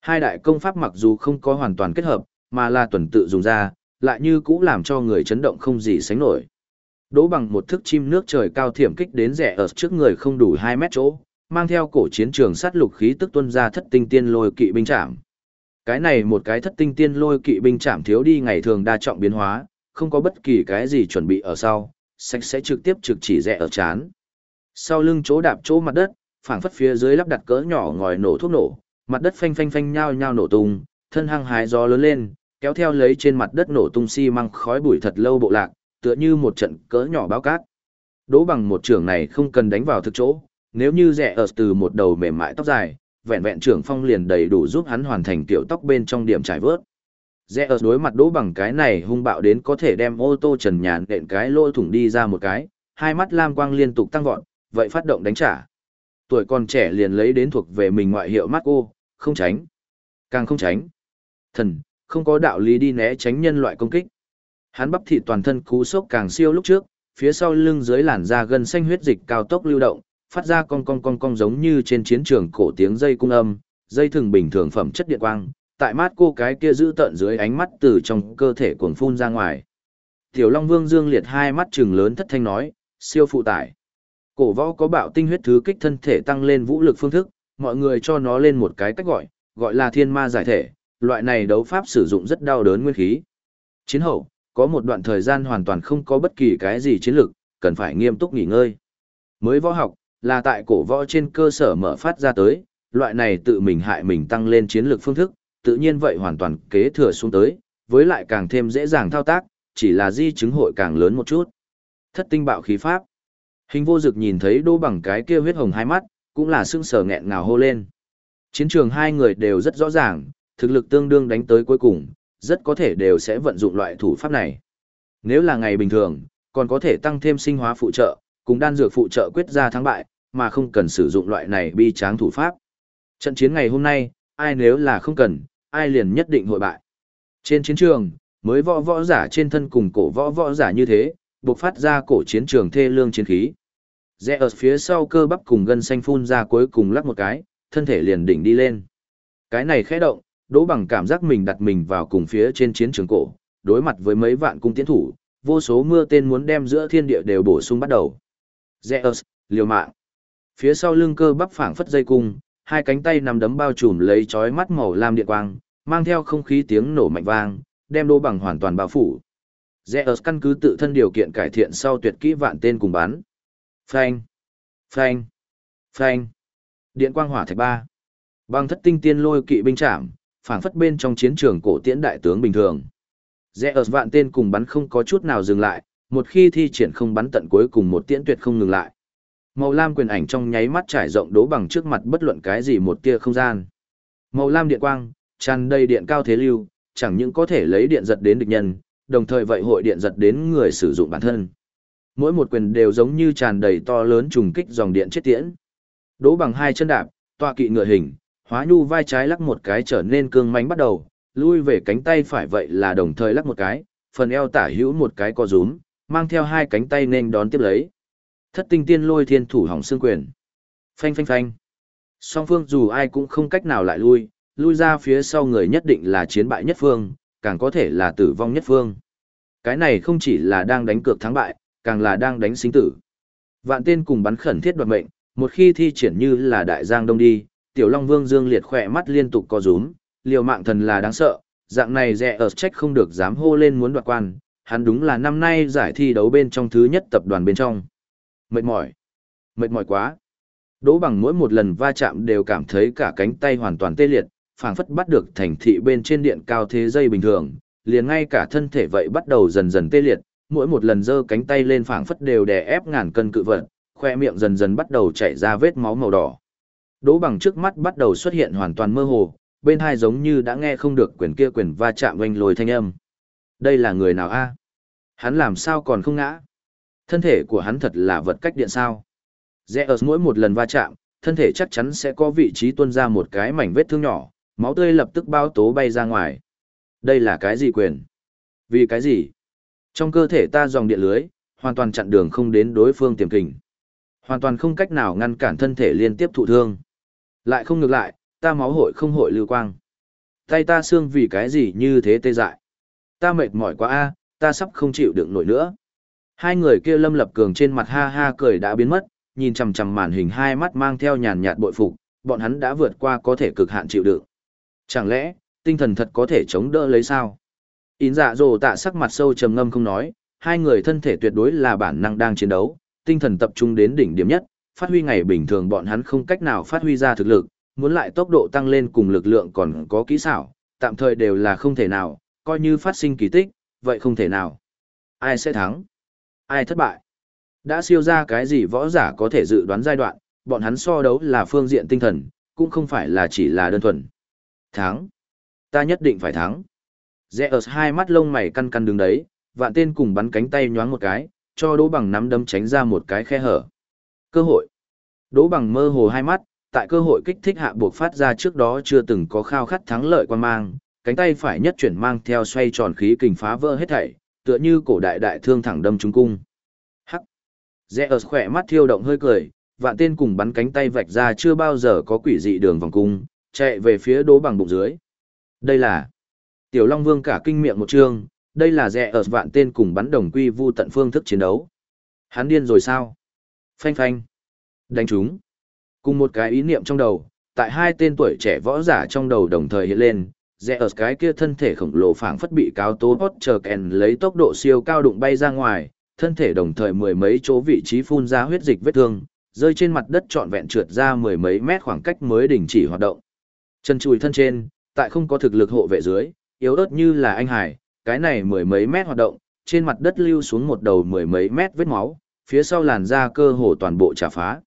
A: Hai đại công pháp mặc dù không có hoàn toàn kết hợp, mà là tuần tự dùng ra, lại như cũ làm cho người chấn động không gì sánh nổi. Đỗ bằng một thức chim nước trời cao thiểm kích đến rẻ ở trước người không đủ hai mét chỗ, mang theo cổ chiến trường sát lục khí tức tuân ra thất tinh tiên lôi kỵ binh chạm. Cái này một cái thất tinh tiên lôi kỵ binh chạm thiếu đi ngày thường đa trọng biến hóa, không có bất kỳ cái gì chuẩn bị ở sau, sạch sẽ trực tiếp trực chỉ rẽ ở chán. Sau lưng chỗ đạp chỗ mặt đất, phảng phất phía dưới lắp đặt cỡ nhỏ ngòi nổ thuốc nổ, mặt đất phanh phanh phanh nhao nhao nổ tung, thân hăng hái gió lớn lên, kéo theo lấy trên mặt đất nổ tung xi măng khói bụi thật lâu bộ lạc, tựa như một trận cỡ nhỏ báo cát. Đỗ bằng một trưởng này không cần đánh vào thực chỗ, nếu như rẽ ở từ một đầu mềm mại tóc dài, vẹn vẹn trưởng phong liền đầy đủ giúp hắn hoàn thành tiểu tóc bên trong điểm trải vớt. Rẽ ở đối mặt đỗ bằng cái này hung bạo đến có thể đem ô tô trần nhàn đện cái lỗ thủng đi ra một cái, hai mắt lam quang liên tục tăng vọt, vậy phát động đánh trả. Tuổi còn trẻ liền lấy đến thuộc về mình ngoại hiệu mắt không tránh. Càng không tránh. Thần, không có đạo lý đi né tránh nhân loại công kích. Hắn bắp thịt toàn thân cú sốc càng siêu lúc trước, phía sau lưng dưới làn da gần xanh huyết dịch cao tốc lưu động, phát ra cong cong cong cong giống như trên chiến trường cổ tiếng dây cung âm, dây thường bình thường phẩm chất điện quang, tại mắt cô cái kia giữ tận dưới ánh mắt từ trong cơ thể cuồng phun ra ngoài. Tiểu Long Vương Dương liệt hai mắt trừng lớn thất thanh nói, siêu phụ tải. Cổ võ có bạo tinh huyết thứ kích thân thể tăng lên vũ lực phương thức, mọi người cho nó lên một cái cách gọi, gọi là thiên ma giải thể, loại này đấu pháp sử dụng rất đau đớn nguyên khí. Chiến hậu, có một đoạn thời gian hoàn toàn không có bất kỳ cái gì chiến lược cần phải nghiêm túc nghỉ ngơi. Mới võ học, là tại cổ võ trên cơ sở mở phát ra tới, loại này tự mình hại mình tăng lên chiến lược phương thức, tự nhiên vậy hoàn toàn kế thừa xuống tới, với lại càng thêm dễ dàng thao tác, chỉ là di chứng hội càng lớn một chút. Thất tinh bạo khí pháp. Hình vô dực nhìn thấy đô bằng cái kia huyết hồng hai mắt, cũng là sưng sờ nghẹn ngào hô lên. Chiến trường hai người đều rất rõ ràng, thực lực tương đương đánh tới cuối cùng, rất có thể đều sẽ vận dụng loại thủ pháp này. Nếu là ngày bình thường, còn có thể tăng thêm sinh hóa phụ trợ, cùng đan dược phụ trợ quyết ra thắng bại, mà không cần sử dụng loại này bi tráng thủ pháp. Trận chiến ngày hôm nay, ai nếu là không cần, ai liền nhất định hội bại. Trên chiến trường, mới võ võ giả trên thân cùng cổ võ võ giả như thế, bộc phát ra cổ chiến trường thê lương chiến khí. Rẽ ở phía sau cơ bắp cùng gân xanh phun ra cuối cùng lắc một cái, thân thể liền đỉnh đi lên. Cái này khẽ động, đỗ bằng cảm giác mình đặt mình vào cùng phía trên chiến trường cổ, đối mặt với mấy vạn cung tiến thủ, vô số mưa tên muốn đem giữa thiên địa đều bổ sung bắt đầu. Zeus, liều mạng. Phía sau lưng cơ bắp phảng phất dây cung, hai cánh tay nằm đấm bao trùm lấy chói mắt màu lam điện quang, mang theo không khí tiếng nổ mạnh vang, đem đỗ bằng hoàn toàn bao phủ, Zeus căn cứ tự thân điều kiện cải thiện sau tuyệt kỹ vạn tên cùng bắn. Phanh, phanh, phanh. Điện quang hỏa thạch ba. Băng thất tinh tiên lôi kỵ binh chạm, phảng phất bên trong chiến trường cổ tiễn đại tướng bình thường. Zeus vạn tên cùng bắn không có chút nào dừng lại, một khi thi triển không bắn tận cuối cùng một tiễn tuyệt không ngừng lại. Màu lam quyền ảnh trong nháy mắt trải rộng đố bằng trước mặt bất luận cái gì một tia không gian. Màu lam điện quang, tràn đầy điện cao thế lưu, chẳng những có thể lấy điện giật đến địch nhân, đồng thời vậy hội điện giật đến người sử dụng bản thân. Mỗi một quyền đều giống như tràn đầy to lớn trùng kích dòng điện chết tiễn. Đố bằng hai chân đạp, tọa kỵ ngựa hình, hóa nhu vai trái lắc một cái trở nên cương mãnh bắt đầu, lui về cánh tay phải vậy là đồng thời lắc một cái, phần eo tả hữu một cái co rúm, mang theo hai cánh tay nên đón tiếp lấy. Thất tinh tiên lôi thiên thủ hỏng xương quyền. Phanh phanh phanh. Song phương dù ai cũng không cách nào lại lui, lui ra phía sau người nhất định là chiến bại nhất phương, càng có thể là tử vong nhất phương. Cái này không chỉ là đang đánh cược thắng bại, càng là đang đánh sinh tử. Vạn tên cùng bắn khẩn thiết đoạt mệnh, một khi thi triển như là đại giang đông đi, tiểu long vương dương liệt khỏe mắt liên tục co rúm, liều mạng thần là đáng sợ, dạng này rẻ ở trách không được dám hô lên muốn đoạt quan, hắn đúng là năm nay giải thi đấu bên trong thứ nhất tập đoàn bên trong. Mệt mỏi. Mệt mỏi quá. Đỗ bằng mỗi một lần va chạm đều cảm thấy cả cánh tay hoàn toàn tê liệt, phảng phất bắt được thành thị bên trên điện cao thế dây bình thường, liền ngay cả thân thể vậy bắt đầu dần dần tê liệt, mỗi một lần giơ cánh tay lên phảng phất đều đè ép ngàn cân cự vật, khoe miệng dần dần bắt đầu chảy ra vết máu màu đỏ. Đỗ bằng trước mắt bắt đầu xuất hiện hoàn toàn mơ hồ, bên hai giống như đã nghe không được quyền kia quyền va chạm oanh lồi thanh âm. Đây là người nào a? Hắn làm sao còn không ngã? Thân thể của hắn thật là vật cách điện sao? Rẽ ở mỗi một lần va chạm, thân thể chắc chắn sẽ có vị trí tuôn ra một cái mảnh vết thương nhỏ, máu tươi lập tức bao tố bay ra ngoài. Đây là cái gì quyền? Vì cái gì? Trong cơ thể ta dòng điện lưới, hoàn toàn chặn đường không đến đối phương tiềm kình. Hoàn toàn không cách nào ngăn cản thân thể liên tiếp thụ thương. Lại không ngược lại, ta máu hội không hội lưu quang. Tay ta xương vì cái gì như thế tê dại. Ta mệt mỏi quá a, ta sắp không chịu đựng nổi nữa. Hai người kia lâm lập cường trên mặt ha ha cười đã biến mất, nhìn chằm chằm màn hình hai mắt mang theo nhàn nhạt bội phục, bọn hắn đã vượt qua có thể cực hạn chịu đựng. Chẳng lẽ, tinh thần thật có thể chống đỡ lấy sao? Ín dạ dồ tạ sắc mặt sâu trầm ngâm không nói, hai người thân thể tuyệt đối là bản năng đang chiến đấu, tinh thần tập trung đến đỉnh điểm nhất, phát huy ngày bình thường bọn hắn không cách nào phát huy ra thực lực, muốn lại tốc độ tăng lên cùng lực lượng còn có kỹ xảo, tạm thời đều là không thể nào, coi như phát sinh kỳ tích, vậy không thể nào. Ai sẽ thắng? Ai thất bại? Đã siêu ra cái gì võ giả có thể dự đoán giai đoạn, bọn hắn so đấu là phương diện tinh thần, cũng không phải là chỉ là đơn thuần. Thắng. Ta nhất định phải thắng. Rẽ hai mắt lông mày căn căn đứng đấy, vạn tên cùng bắn cánh tay nhoáng một cái, cho đỗ bằng nắm đấm tránh ra một cái khe hở. Cơ hội. Đỗ bằng mơ hồ hai mắt, tại cơ hội kích thích hạ buộc phát ra trước đó chưa từng có khao khát thắng lợi quan mang, cánh tay phải nhất chuyển mang theo xoay tròn khí kình phá vỡ hết thảy, tựa như cổ đại đại thương thẳng đâm trúng cung. Hắc. Rẽ khỏe mắt thiêu động hơi cười, vạn tên cùng bắn cánh tay vạch ra chưa bao giờ có quỷ dị đường vòng cung, chạy về phía đố bằng bụng dưới. Đây là Tiểu Long Vương cả kinh miệng một chương, đây là rẽ ở vạn tên cùng bắn đồng quy vu tận phương thức chiến đấu. Hắn điên rồi sao? Phanh phanh. Đánh chúng. Cùng một cái ý niệm trong đầu, tại hai tên tuổi trẻ võ giả trong đầu đồng thời hiện lên, rẽ ở cái kia thân thể khổng lồ phảng phất bị cáo tố hot chờ kèn lấy tốc độ siêu cao đụng bay ra ngoài, thân thể đồng thời mười mấy chỗ vị trí phun ra huyết dịch vết thương, rơi trên mặt đất trọn vẹn trượt ra mười mấy mét khoảng cách mới đình chỉ hoạt động. Chân chùi thân trên, tại không có thực lực hộ vệ dưới, yếu ớt như là anh hải, cái này mười mấy mét hoạt động, trên mặt đất lưu xuống một đầu mười mấy mét vết máu, phía sau làn da cơ hồ toàn bộ trả phá.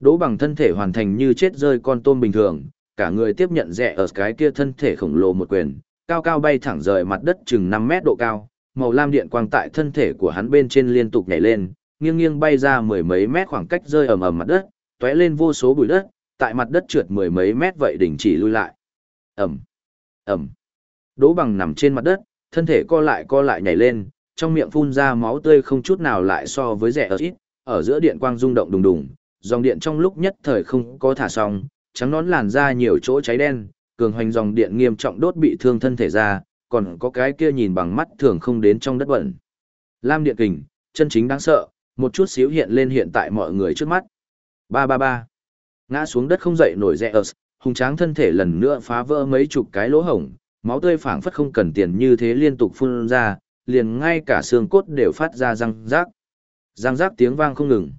A: Đỗ bằng thân thể hoàn thành như chết rơi con tôm bình thường, cả người tiếp nhận rẻ ở cái kia thân thể khổng lồ một quyền, cao cao bay thẳng rời mặt đất chừng 5 mét độ cao, màu lam điện quang tại thân thể của hắn bên trên liên tục nhảy lên, nghiêng nghiêng bay ra mười mấy mét khoảng cách rơi ầm ầm mặt đất, tóe lên vô số bụi đất, tại mặt đất trượt mười mấy mét vậy đình chỉ lui lại. Ầm. Ầm. Đỗ bằng nằm trên mặt đất, thân thể co lại co lại nhảy lên, trong miệng phun ra máu tươi không chút nào lại so với rẻ ở ít, ở giữa điện quang rung động đùng đùng, dòng điện trong lúc nhất thời không có thả xong, trắng nón làn ra nhiều chỗ cháy đen, cường hoành dòng điện nghiêm trọng đốt bị thương thân thể ra, còn có cái kia nhìn bằng mắt thường không đến trong đất bẩn. Lam điện kình, chân chính đáng sợ, một chút xíu hiện lên hiện tại mọi người trước mắt. Ba ba ba. Ngã xuống đất không dậy nổi rẽ ớt, hùng tráng thân thể lần nữa phá vỡ mấy chục cái lỗ hổng, máu tươi phảng phất không cần tiền như thế liên tục phun ra, liền ngay cả xương cốt đều phát ra răng rác. Răng rác tiếng vang không ngừng.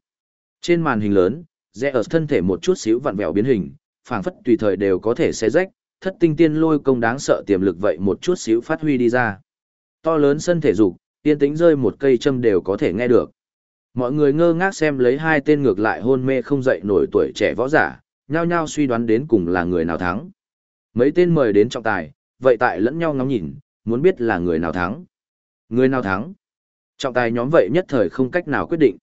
A: Trên màn hình lớn, rẽ ở thân thể một chút xíu vặn vẹo biến hình, phảng phất tùy thời đều có thể xé rách, thất tinh tiên lôi công đáng sợ tiềm lực vậy một chút xíu phát huy đi ra. To lớn sân thể dục, tiên tính rơi một cây châm đều có thể nghe được. Mọi người ngơ ngác xem lấy hai tên ngược lại hôn mê không dậy nổi tuổi trẻ võ giả, nhao nhao suy đoán đến cùng là người nào thắng. Mấy tên mời đến trọng tài, vậy tại lẫn nhau ngắm nhìn, muốn biết là người nào thắng. Người nào thắng? Trọng tài nhóm vậy nhất thời không cách nào quyết định.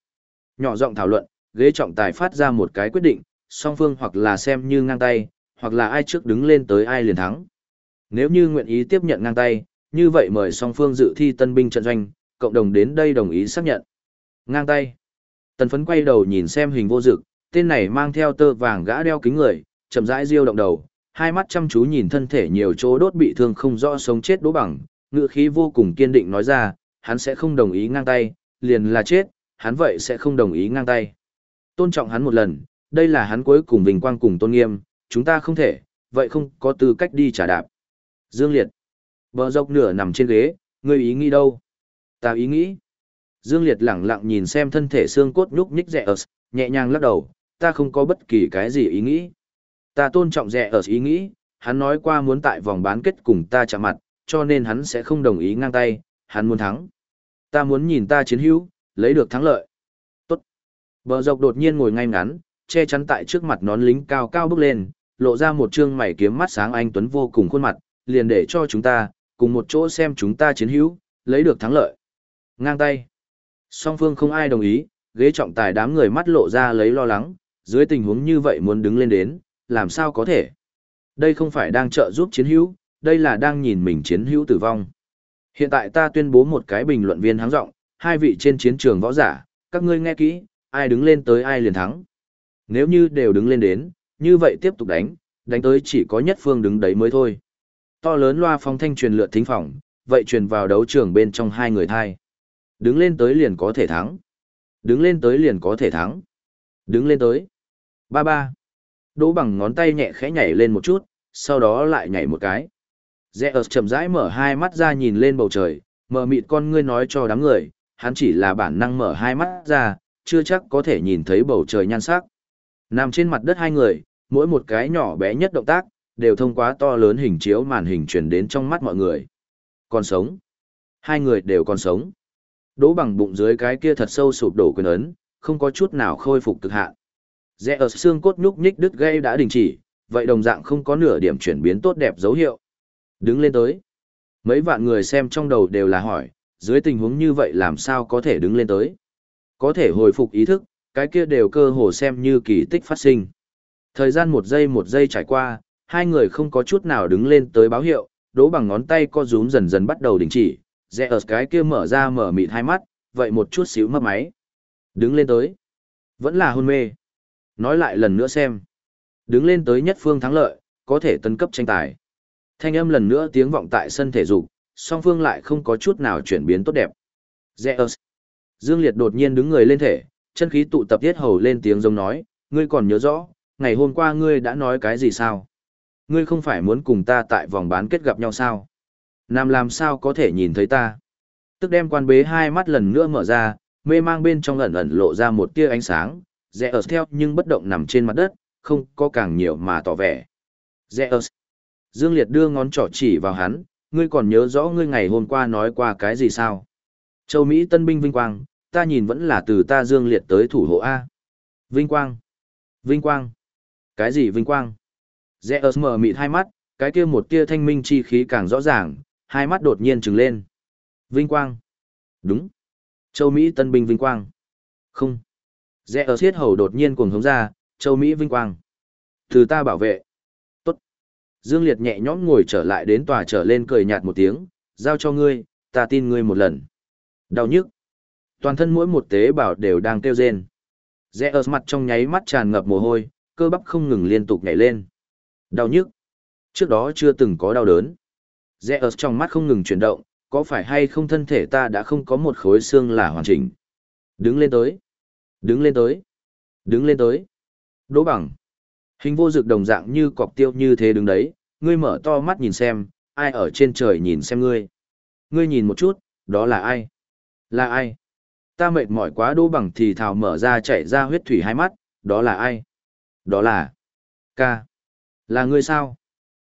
A: Nhỏ giọng thảo luận, ghế trọng tài phát ra một cái quyết định, song phương hoặc là xem như ngang tay, hoặc là ai trước đứng lên tới ai liền thắng. Nếu như nguyện ý tiếp nhận ngang tay, như vậy mời song phương dự thi tân binh trận doanh, cộng đồng đến đây đồng ý xác nhận. Ngang tay. Tần phấn quay đầu nhìn xem hình vô dực, tên này mang theo tơ vàng gã đeo kính người, chậm rãi riêu động đầu, hai mắt chăm chú nhìn thân thể nhiều chỗ đốt bị thương không rõ sống chết đố bằng, ngựa khí vô cùng kiên định nói ra, hắn sẽ không đồng ý ngang tay, liền là chết, hắn vậy sẽ không đồng ý ngang tay. Tôn trọng hắn một lần, đây là hắn cuối cùng vinh quang cùng tôn nghiêm, chúng ta không thể, vậy không có tư cách đi trả đạp. Dương Liệt. Bờ dọc nửa nằm trên ghế, ngươi ý nghĩ đâu? Ta ý nghĩ. Dương Liệt lẳng lặng nhìn xem thân thể xương cốt nhúc nhích rẻ ớt, nhẹ nhàng lắc đầu, ta không có bất kỳ cái gì ý nghĩ. Ta tôn trọng rẻ ớt ý nghĩ, hắn nói qua muốn tại vòng bán kết cùng ta chạm mặt, cho nên hắn sẽ không đồng ý ngang tay, hắn muốn thắng. Ta muốn nhìn ta chiến hữu, lấy được thắng lợi. Tốt. Bờ dọc đột nhiên ngồi ngay ngắn, che chắn tại trước mặt nón lính cao cao bước lên, lộ ra một trương mày kiếm mắt sáng anh tuấn vô cùng khuôn mặt, liền để cho chúng ta, cùng một chỗ xem chúng ta chiến hữu, lấy được thắng lợi. Ngang tay. Song phương không ai đồng ý, ghế trọng tài đám người mắt lộ ra lấy lo lắng, dưới tình huống như vậy muốn đứng lên đến, làm sao có thể. Đây không phải đang trợ giúp chiến hữu, đây là đang nhìn mình chiến hữu tử vong. Hiện tại ta tuyên bố một cái bình luận viên háng rộng, hai vị trên chiến trường võ giả, các ngươi nghe kỹ, ai đứng lên tới ai liền thắng. Nếu như đều đứng lên đến, như vậy tiếp tục đánh, đánh tới chỉ có nhất phương đứng đấy mới thôi. To lớn loa phong thanh truyền lượt thính phòng, vậy truyền vào đấu trường bên trong hai người thai. Đứng lên tới liền có thể thắng. Đứng lên tới liền có thể thắng. Đứng lên tới. Ba ba. Đỗ bằng ngón tay nhẹ khẽ nhảy lên một chút, sau đó lại nhảy một cái. Rẽ ớt chậm rãi mở hai mắt ra nhìn lên bầu trời, mở mịt con ngươi nói cho đám người, hắn chỉ là bản năng mở hai mắt ra, chưa chắc có thể nhìn thấy bầu trời nhan sắc. Nằm trên mặt đất hai người, mỗi một cái nhỏ bé nhất động tác, đều thông qua to lớn hình chiếu màn hình truyền đến trong mắt mọi người. Còn sống. Hai người đều còn sống. Đỗ bằng bụng dưới cái kia thật sâu sụp đổ quyền ấn, không có chút nào khôi phục cực hạn. Rẽ ở xương cốt nhúc nhích đứt gây đã đình chỉ, vậy đồng dạng không có nửa điểm chuyển biến tốt đẹp dấu hiệu. Đứng lên tới. Mấy vạn người xem trong đầu đều là hỏi, dưới tình huống như vậy làm sao có thể đứng lên tới. Có thể hồi phục ý thức, cái kia đều cơ hồ xem như kỳ tích phát sinh. Thời gian một giây một giây trải qua, hai người không có chút nào đứng lên tới báo hiệu, đố bằng ngón tay co rúm dần dần bắt đầu đình chỉ, rẽ ở cái kia mở ra mở mịt hai mắt, vậy một chút xíu mấp máy. Đứng lên tới. Vẫn là hôn mê. Nói lại lần nữa xem. Đứng lên tới nhất phương thắng lợi, có thể tấn cấp tranh tài. Thanh âm lần nữa tiếng vọng tại sân thể dục, song phương lại không có chút nào chuyển biến tốt đẹp. Zeus. Dương Liệt đột nhiên đứng người lên thể, chân khí tụ tập thiết hầu lên tiếng giống nói, ngươi còn nhớ rõ, ngày hôm qua ngươi đã nói cái gì sao? Ngươi không phải muốn cùng ta tại vòng bán kết gặp nhau sao? Nam làm sao có thể nhìn thấy ta? Tức đem quan bế hai mắt lần nữa mở ra, mê mang bên trong ẩn ẩn lộ ra một tia ánh sáng, Zeus theo nhưng bất động nằm trên mặt đất, không có càng nhiều mà tỏ vẻ. Zeus. Dương Liệt đưa ngón trỏ chỉ vào hắn, ngươi còn nhớ rõ ngươi ngày hôm qua nói qua cái gì sao? Châu Mỹ tân binh vinh quang, ta nhìn vẫn là từ ta Dương Liệt tới thủ hộ A. Vinh quang. Vinh quang. Cái gì vinh quang? Zeus mở mịt hai mắt, cái kia một tia thanh minh chi khí càng rõ ràng, hai mắt đột nhiên trừng lên. Vinh quang. Đúng. Châu Mỹ tân binh vinh quang. Không. Zeus thiết hầu đột nhiên cuồng hống ra, Châu Mỹ vinh quang. Từ ta bảo vệ. Dương Liệt nhẹ nhõm ngồi trở lại đến tòa trở lên cười nhạt một tiếng, giao cho ngươi, ta tin ngươi một lần. Đau nhức. Toàn thân mỗi một tế bào đều đang kêu rên. Rẽ ở mặt trong nháy mắt tràn ngập mồ hôi, cơ bắp không ngừng liên tục nhảy lên. Đau nhức. Trước đó chưa từng có đau đớn. Rẽ ở trong mắt không ngừng chuyển động, có phải hay không thân thể ta đã không có một khối xương là hoàn chỉnh. Đứng lên tới. Đứng lên tới. Đứng lên tới. Đỗ bằng. Hình vô dực đồng dạng như cọc tiêu như thế đứng đấy, ngươi mở to mắt nhìn xem, ai ở trên trời nhìn xem ngươi. Ngươi nhìn một chút, đó là ai? Là ai? Ta mệt mỏi quá đô bằng thì thào mở ra chạy ra huyết thủy hai mắt, đó là ai? Đó là... Ca. Là ngươi sao?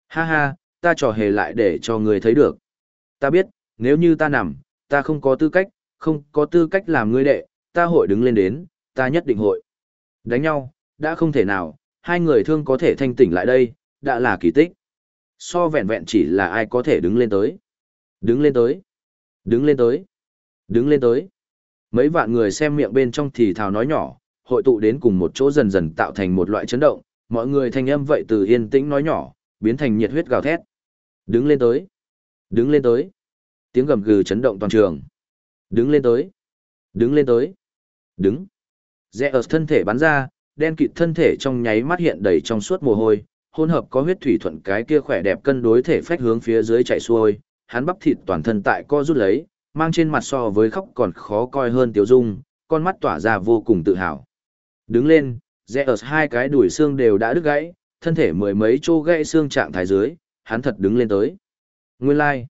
A: Ha ha, ta trò hề lại để cho ngươi thấy được. Ta biết, nếu như ta nằm, ta không có tư cách, không có tư cách làm ngươi đệ, ta hội đứng lên đến, ta nhất định hội. Đánh nhau, đã không thể nào, hai người thương có thể thanh tỉnh lại đây, đã là kỳ tích. So vẹn vẹn chỉ là ai có thể đứng lên tới. Đứng lên tới. Đứng lên tới. Đứng lên tới. Mấy vạn người xem miệng bên trong thì thào nói nhỏ, hội tụ đến cùng một chỗ dần dần tạo thành một loại chấn động, mọi người thanh âm vậy từ yên tĩnh nói nhỏ, biến thành nhiệt huyết gào thét. Đứng lên tới. Đứng lên tới. Tiếng gầm gừ chấn động toàn trường. Đứng lên tới. Đứng lên tới. Đứng. Rẽ ở thân thể bắn ra, đen kịt thân thể trong nháy mắt hiện đầy trong suốt mồ hôi, hỗn hợp có huyết thủy thuận cái kia khỏe đẹp cân đối thể phách hướng phía dưới chạy xuôi, hắn bắp thịt toàn thân tại co rút lấy, mang trên mặt so với khóc còn khó coi hơn tiểu dung, con mắt tỏa ra vô cùng tự hào. Đứng lên, rẽ ở hai cái đùi xương đều đã đứt gãy, thân thể mười mấy chỗ gãy xương trạng thái dưới, hắn thật đứng lên tới. Nguyên lai, like.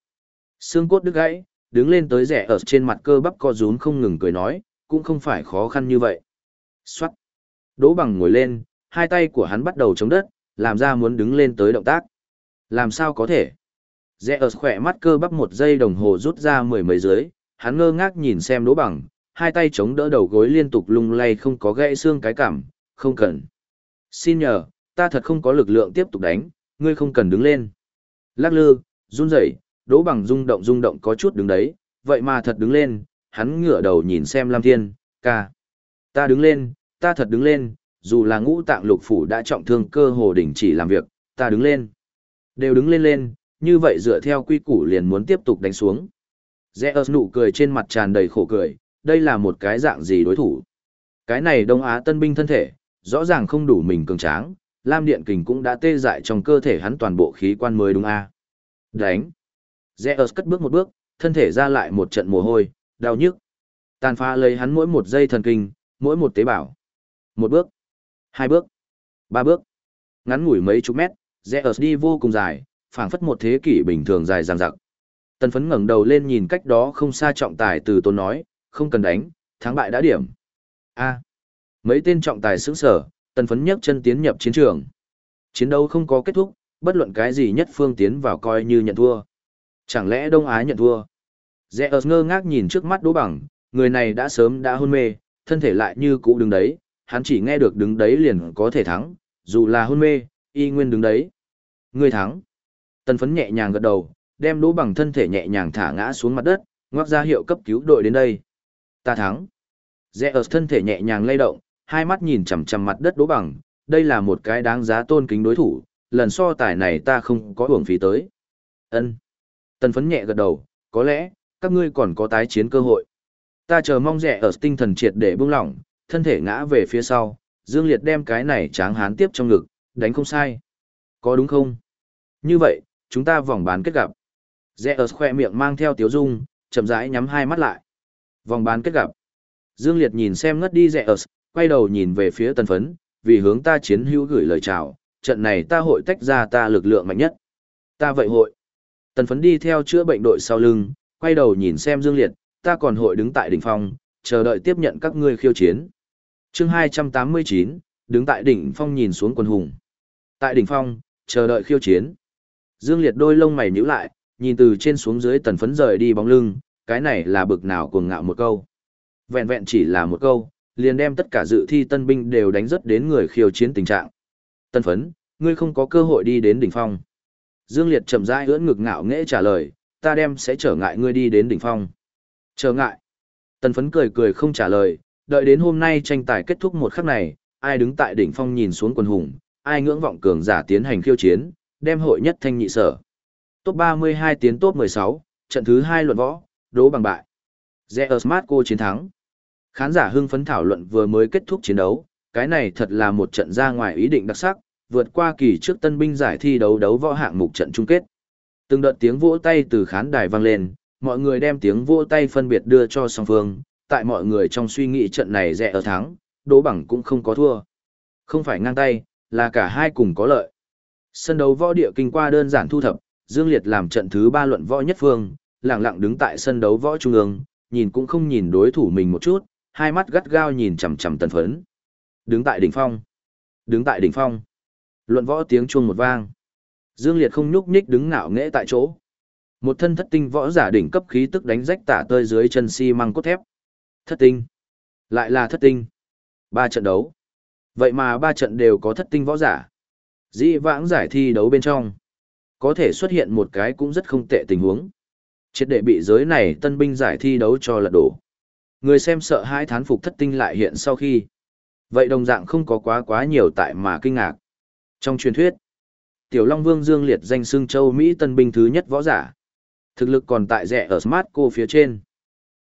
A: xương cốt đứt gãy, đứng lên tới rẽ ở trên mặt cơ bắp co rún không ngừng cười nói, cũng không phải khó khăn như vậy. Xoát. Đỗ bằng ngồi lên, hai tay của hắn bắt đầu chống đất, làm ra muốn đứng lên tới động tác. Làm sao có thể? Rẽ ở khỏe mắt cơ bắp một giây đồng hồ rút ra mười mấy dưới, hắn ngơ ngác nhìn xem đỗ bằng, hai tay chống đỡ đầu gối liên tục lung lay không có gãy xương cái cảm, không cần. Xin nhờ, ta thật không có lực lượng tiếp tục đánh, ngươi không cần đứng lên. Lắc lư, run rẩy, đỗ bằng rung động rung động có chút đứng đấy, vậy mà thật đứng lên, hắn ngửa đầu nhìn xem Lam Thiên, ca. Ta đứng lên, ta thật đứng lên, dù là ngũ tạng lục phủ đã trọng thương cơ hồ đình chỉ làm việc, ta đứng lên. Đều đứng lên lên, như vậy dựa theo quy củ liền muốn tiếp tục đánh xuống. Zeus nụ cười trên mặt tràn đầy khổ cười, đây là một cái dạng gì đối thủ. Cái này Đông Á tân binh thân thể, rõ ràng không đủ mình cường tráng, Lam Điện Kình cũng đã tê dại trong cơ thể hắn toàn bộ khí quan mới đúng a à? Đánh. Zeus cất bước một bước, thân thể ra lại một trận mồ hôi, đau nhức. Tàn phá lấy hắn mỗi một giây thần kinh, mỗi một tế bào. Một bước, hai bước, ba bước. Ngắn ngủi mấy chục mét, rẽ ở đi vô cùng dài, phảng phất một thế kỷ bình thường dài dằng dặc. Tần phấn ngẩng đầu lên nhìn cách đó không xa trọng tài từ tôn nói, không cần đánh, thắng bại đã điểm. A. À. mấy tên trọng tài xứng sở, tần phấn nhấc chân tiến nhập chiến trường. Chiến đấu không có kết thúc, bất luận cái gì nhất phương tiến vào coi như nhận thua. Chẳng lẽ Đông Á nhận thua? rẽ ớt ngơ ngác nhìn trước mắt đỗ bằng, người này đã sớm đã hôn mê, thân thể lại như cũ đứng đấy, hắn chỉ nghe được đứng đấy liền có thể thắng, dù là hôn mê, y nguyên đứng đấy. Người thắng. Tần phấn nhẹ nhàng gật đầu, đem đỗ bằng thân thể nhẹ nhàng thả ngã xuống mặt đất, ngoác ra hiệu cấp cứu đội đến đây. Ta thắng. Rẽ ở thân thể nhẹ nhàng lay động, hai mắt nhìn chằm chằm mặt đất đỗ bằng, đây là một cái đáng giá tôn kính đối thủ, lần so tài này ta không có hưởng phí tới. Ân. Tần phấn nhẹ gật đầu, có lẽ, các ngươi còn có tái chiến cơ hội. Ta chờ mong rẻ ở tinh thần triệt để buông lỏng, thân thể ngã về phía sau, Dương Liệt đem cái này tráng hán tiếp trong ngực, đánh không sai. Có đúng không? Như vậy, chúng ta vòng bán kết gặp. Rẽ ở khoe miệng mang theo tiếu dung, chậm rãi nhắm hai mắt lại. Vòng bán kết gặp. Dương Liệt nhìn xem ngất đi rẽ ở, quay đầu nhìn về phía tần phấn, vì hướng ta chiến hữu gửi lời chào, trận này ta hội tách ra ta lực lượng mạnh nhất. Ta vậy hội. Tần phấn đi theo chữa bệnh đội sau lưng, quay đầu nhìn xem Dương Liệt, ta còn hội đứng tại đỉnh phong, chờ đợi tiếp nhận các ngươi khiêu chiến chương 289, đứng tại đỉnh phong nhìn xuống quần hùng. Tại đỉnh phong, chờ đợi khiêu chiến. Dương Liệt đôi lông mày nhíu lại, nhìn từ trên xuống dưới tần phấn rời đi bóng lưng, cái này là bực nào cuồng ngạo một câu. Vẹn vẹn chỉ là một câu, liền đem tất cả dự thi tân binh đều đánh rất đến người khiêu chiến tình trạng. Tân phấn, ngươi không có cơ hội đi đến đỉnh phong. Dương Liệt chậm rãi ưỡn ngực ngạo nghễ trả lời, ta đem sẽ trở ngại ngươi đi đến đỉnh phong. Trở ngại. Tân phấn cười cười không trả lời, đợi đến hôm nay tranh tài kết thúc một khắc này, ai đứng tại đỉnh phong nhìn xuống quần hùng, ai ngưỡng vọng cường giả tiến hành khiêu chiến, đem hội nhất thanh nhị sở. Top 32 tiến top 16, trận thứ 2 luận võ, đố bằng bại. Zeus Marco chiến thắng. Khán giả hưng phấn thảo luận vừa mới kết thúc chiến đấu, cái này thật là một trận ra ngoài ý định đặc sắc, vượt qua kỳ trước tân binh giải thi đấu đấu võ hạng mục trận chung kết. Từng đợt tiếng vỗ tay từ khán đài vang lên, mọi người đem tiếng vỗ tay phân biệt đưa cho song phương, tại mọi người trong suy nghĩ trận này rẻ ở thắng, đố bằng cũng không có thua. Không phải ngang tay, là cả hai cùng có lợi. Sân đấu võ địa kinh qua đơn giản thu thập, Dương Liệt làm trận thứ ba luận võ nhất phương, lặng lặng đứng tại sân đấu võ trung ương, nhìn cũng không nhìn đối thủ mình một chút, hai mắt gắt gao nhìn chằm chằm tần phấn. Đứng tại đỉnh phong. Đứng tại đỉnh phong. Luận võ tiếng chuông một vang. Dương Liệt không nhúc nhích đứng ngạo nghễ tại chỗ. Một thân thất tinh võ giả đỉnh cấp khí tức đánh rách tả tơi dưới chân xi si măng cốt thép. Thất tinh. Lại là thất tinh. Ba trận đấu. Vậy mà ba trận đều có thất tinh võ giả. Dĩ vãng giải thi đấu bên trong. Có thể xuất hiện một cái cũng rất không tệ tình huống. Triệt để bị giới này tân binh giải thi đấu cho lật đổ. Người xem sợ hai thán phục thất tinh lại hiện sau khi. Vậy đồng dạng không có quá quá nhiều tại mà kinh ngạc. Trong truyền thuyết, Tiểu Long Vương Dương Liệt danh xưng châu Mỹ tân binh thứ nhất võ giả. Thực lực còn tại rẻ ở Smart cô phía trên.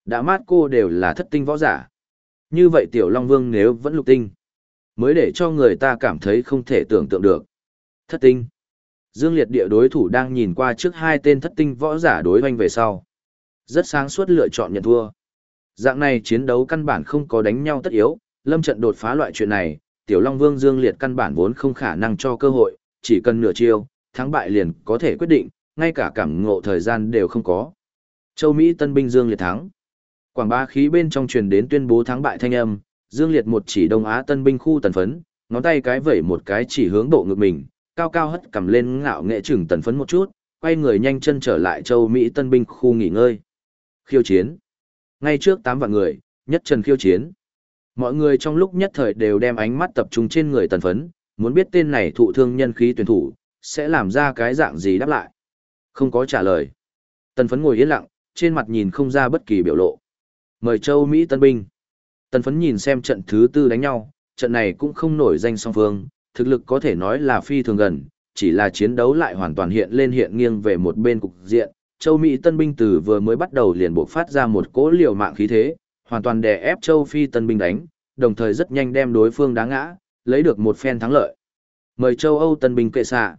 A: Đã mát cô đều là thất tinh võ giả. Như vậy Tiểu Long Vương nếu vẫn lục tinh, mới để cho người ta cảm thấy không thể tưởng tượng được. Thất tinh. Dương Liệt địa đối thủ đang nhìn qua trước hai tên thất tinh võ giả đối hoanh về sau. Rất sáng suốt lựa chọn nhận thua. Dạng này chiến đấu căn bản không có đánh nhau tất yếu, lâm trận đột phá loại chuyện này, Tiểu Long Vương Dương Liệt căn bản vốn không khả năng cho cơ hội, chỉ cần nửa chiêu, thắng bại liền có thể quyết định, ngay cả cảm ngộ thời gian đều không có. Châu Mỹ tân binh Dương Liệt thắng. Quảng bá khí bên trong truyền đến tuyên bố thắng bại thanh âm, Dương Liệt một chỉ Đông Á tân binh khu tần phấn, ngón tay cái vẩy một cái chỉ hướng bộ ngực mình, cao cao hất cầm lên ngạo nghệ trừng tần phấn một chút, quay người nhanh chân trở lại châu Mỹ tân binh khu nghỉ ngơi. Khiêu chiến. Ngay trước tám vạn người, nhất trần khiêu chiến. Mọi người trong lúc nhất thời đều đem ánh mắt tập trung trên người tần phấn, muốn biết tên này thụ thương nhân khí tuyển thủ, sẽ làm ra cái dạng gì đáp lại. Không có trả lời. Tần phấn ngồi yên lặng, trên mặt nhìn không ra bất kỳ biểu lộ. Mời châu Mỹ tân binh. Tần phấn nhìn xem trận thứ tư đánh nhau, trận này cũng không nổi danh song phương, thực lực có thể nói là phi thường gần, chỉ là chiến đấu lại hoàn toàn hiện lên hiện nghiêng về một bên cục diện. Châu Mỹ tân binh từ vừa mới bắt đầu liền buộc phát ra một cỗ liều mạng khí thế, hoàn toàn đè ép châu Phi tân binh đánh, đồng thời rất nhanh đem đối phương đá ngã, lấy được một phen thắng lợi. Mời châu Âu tân binh kệ xạ.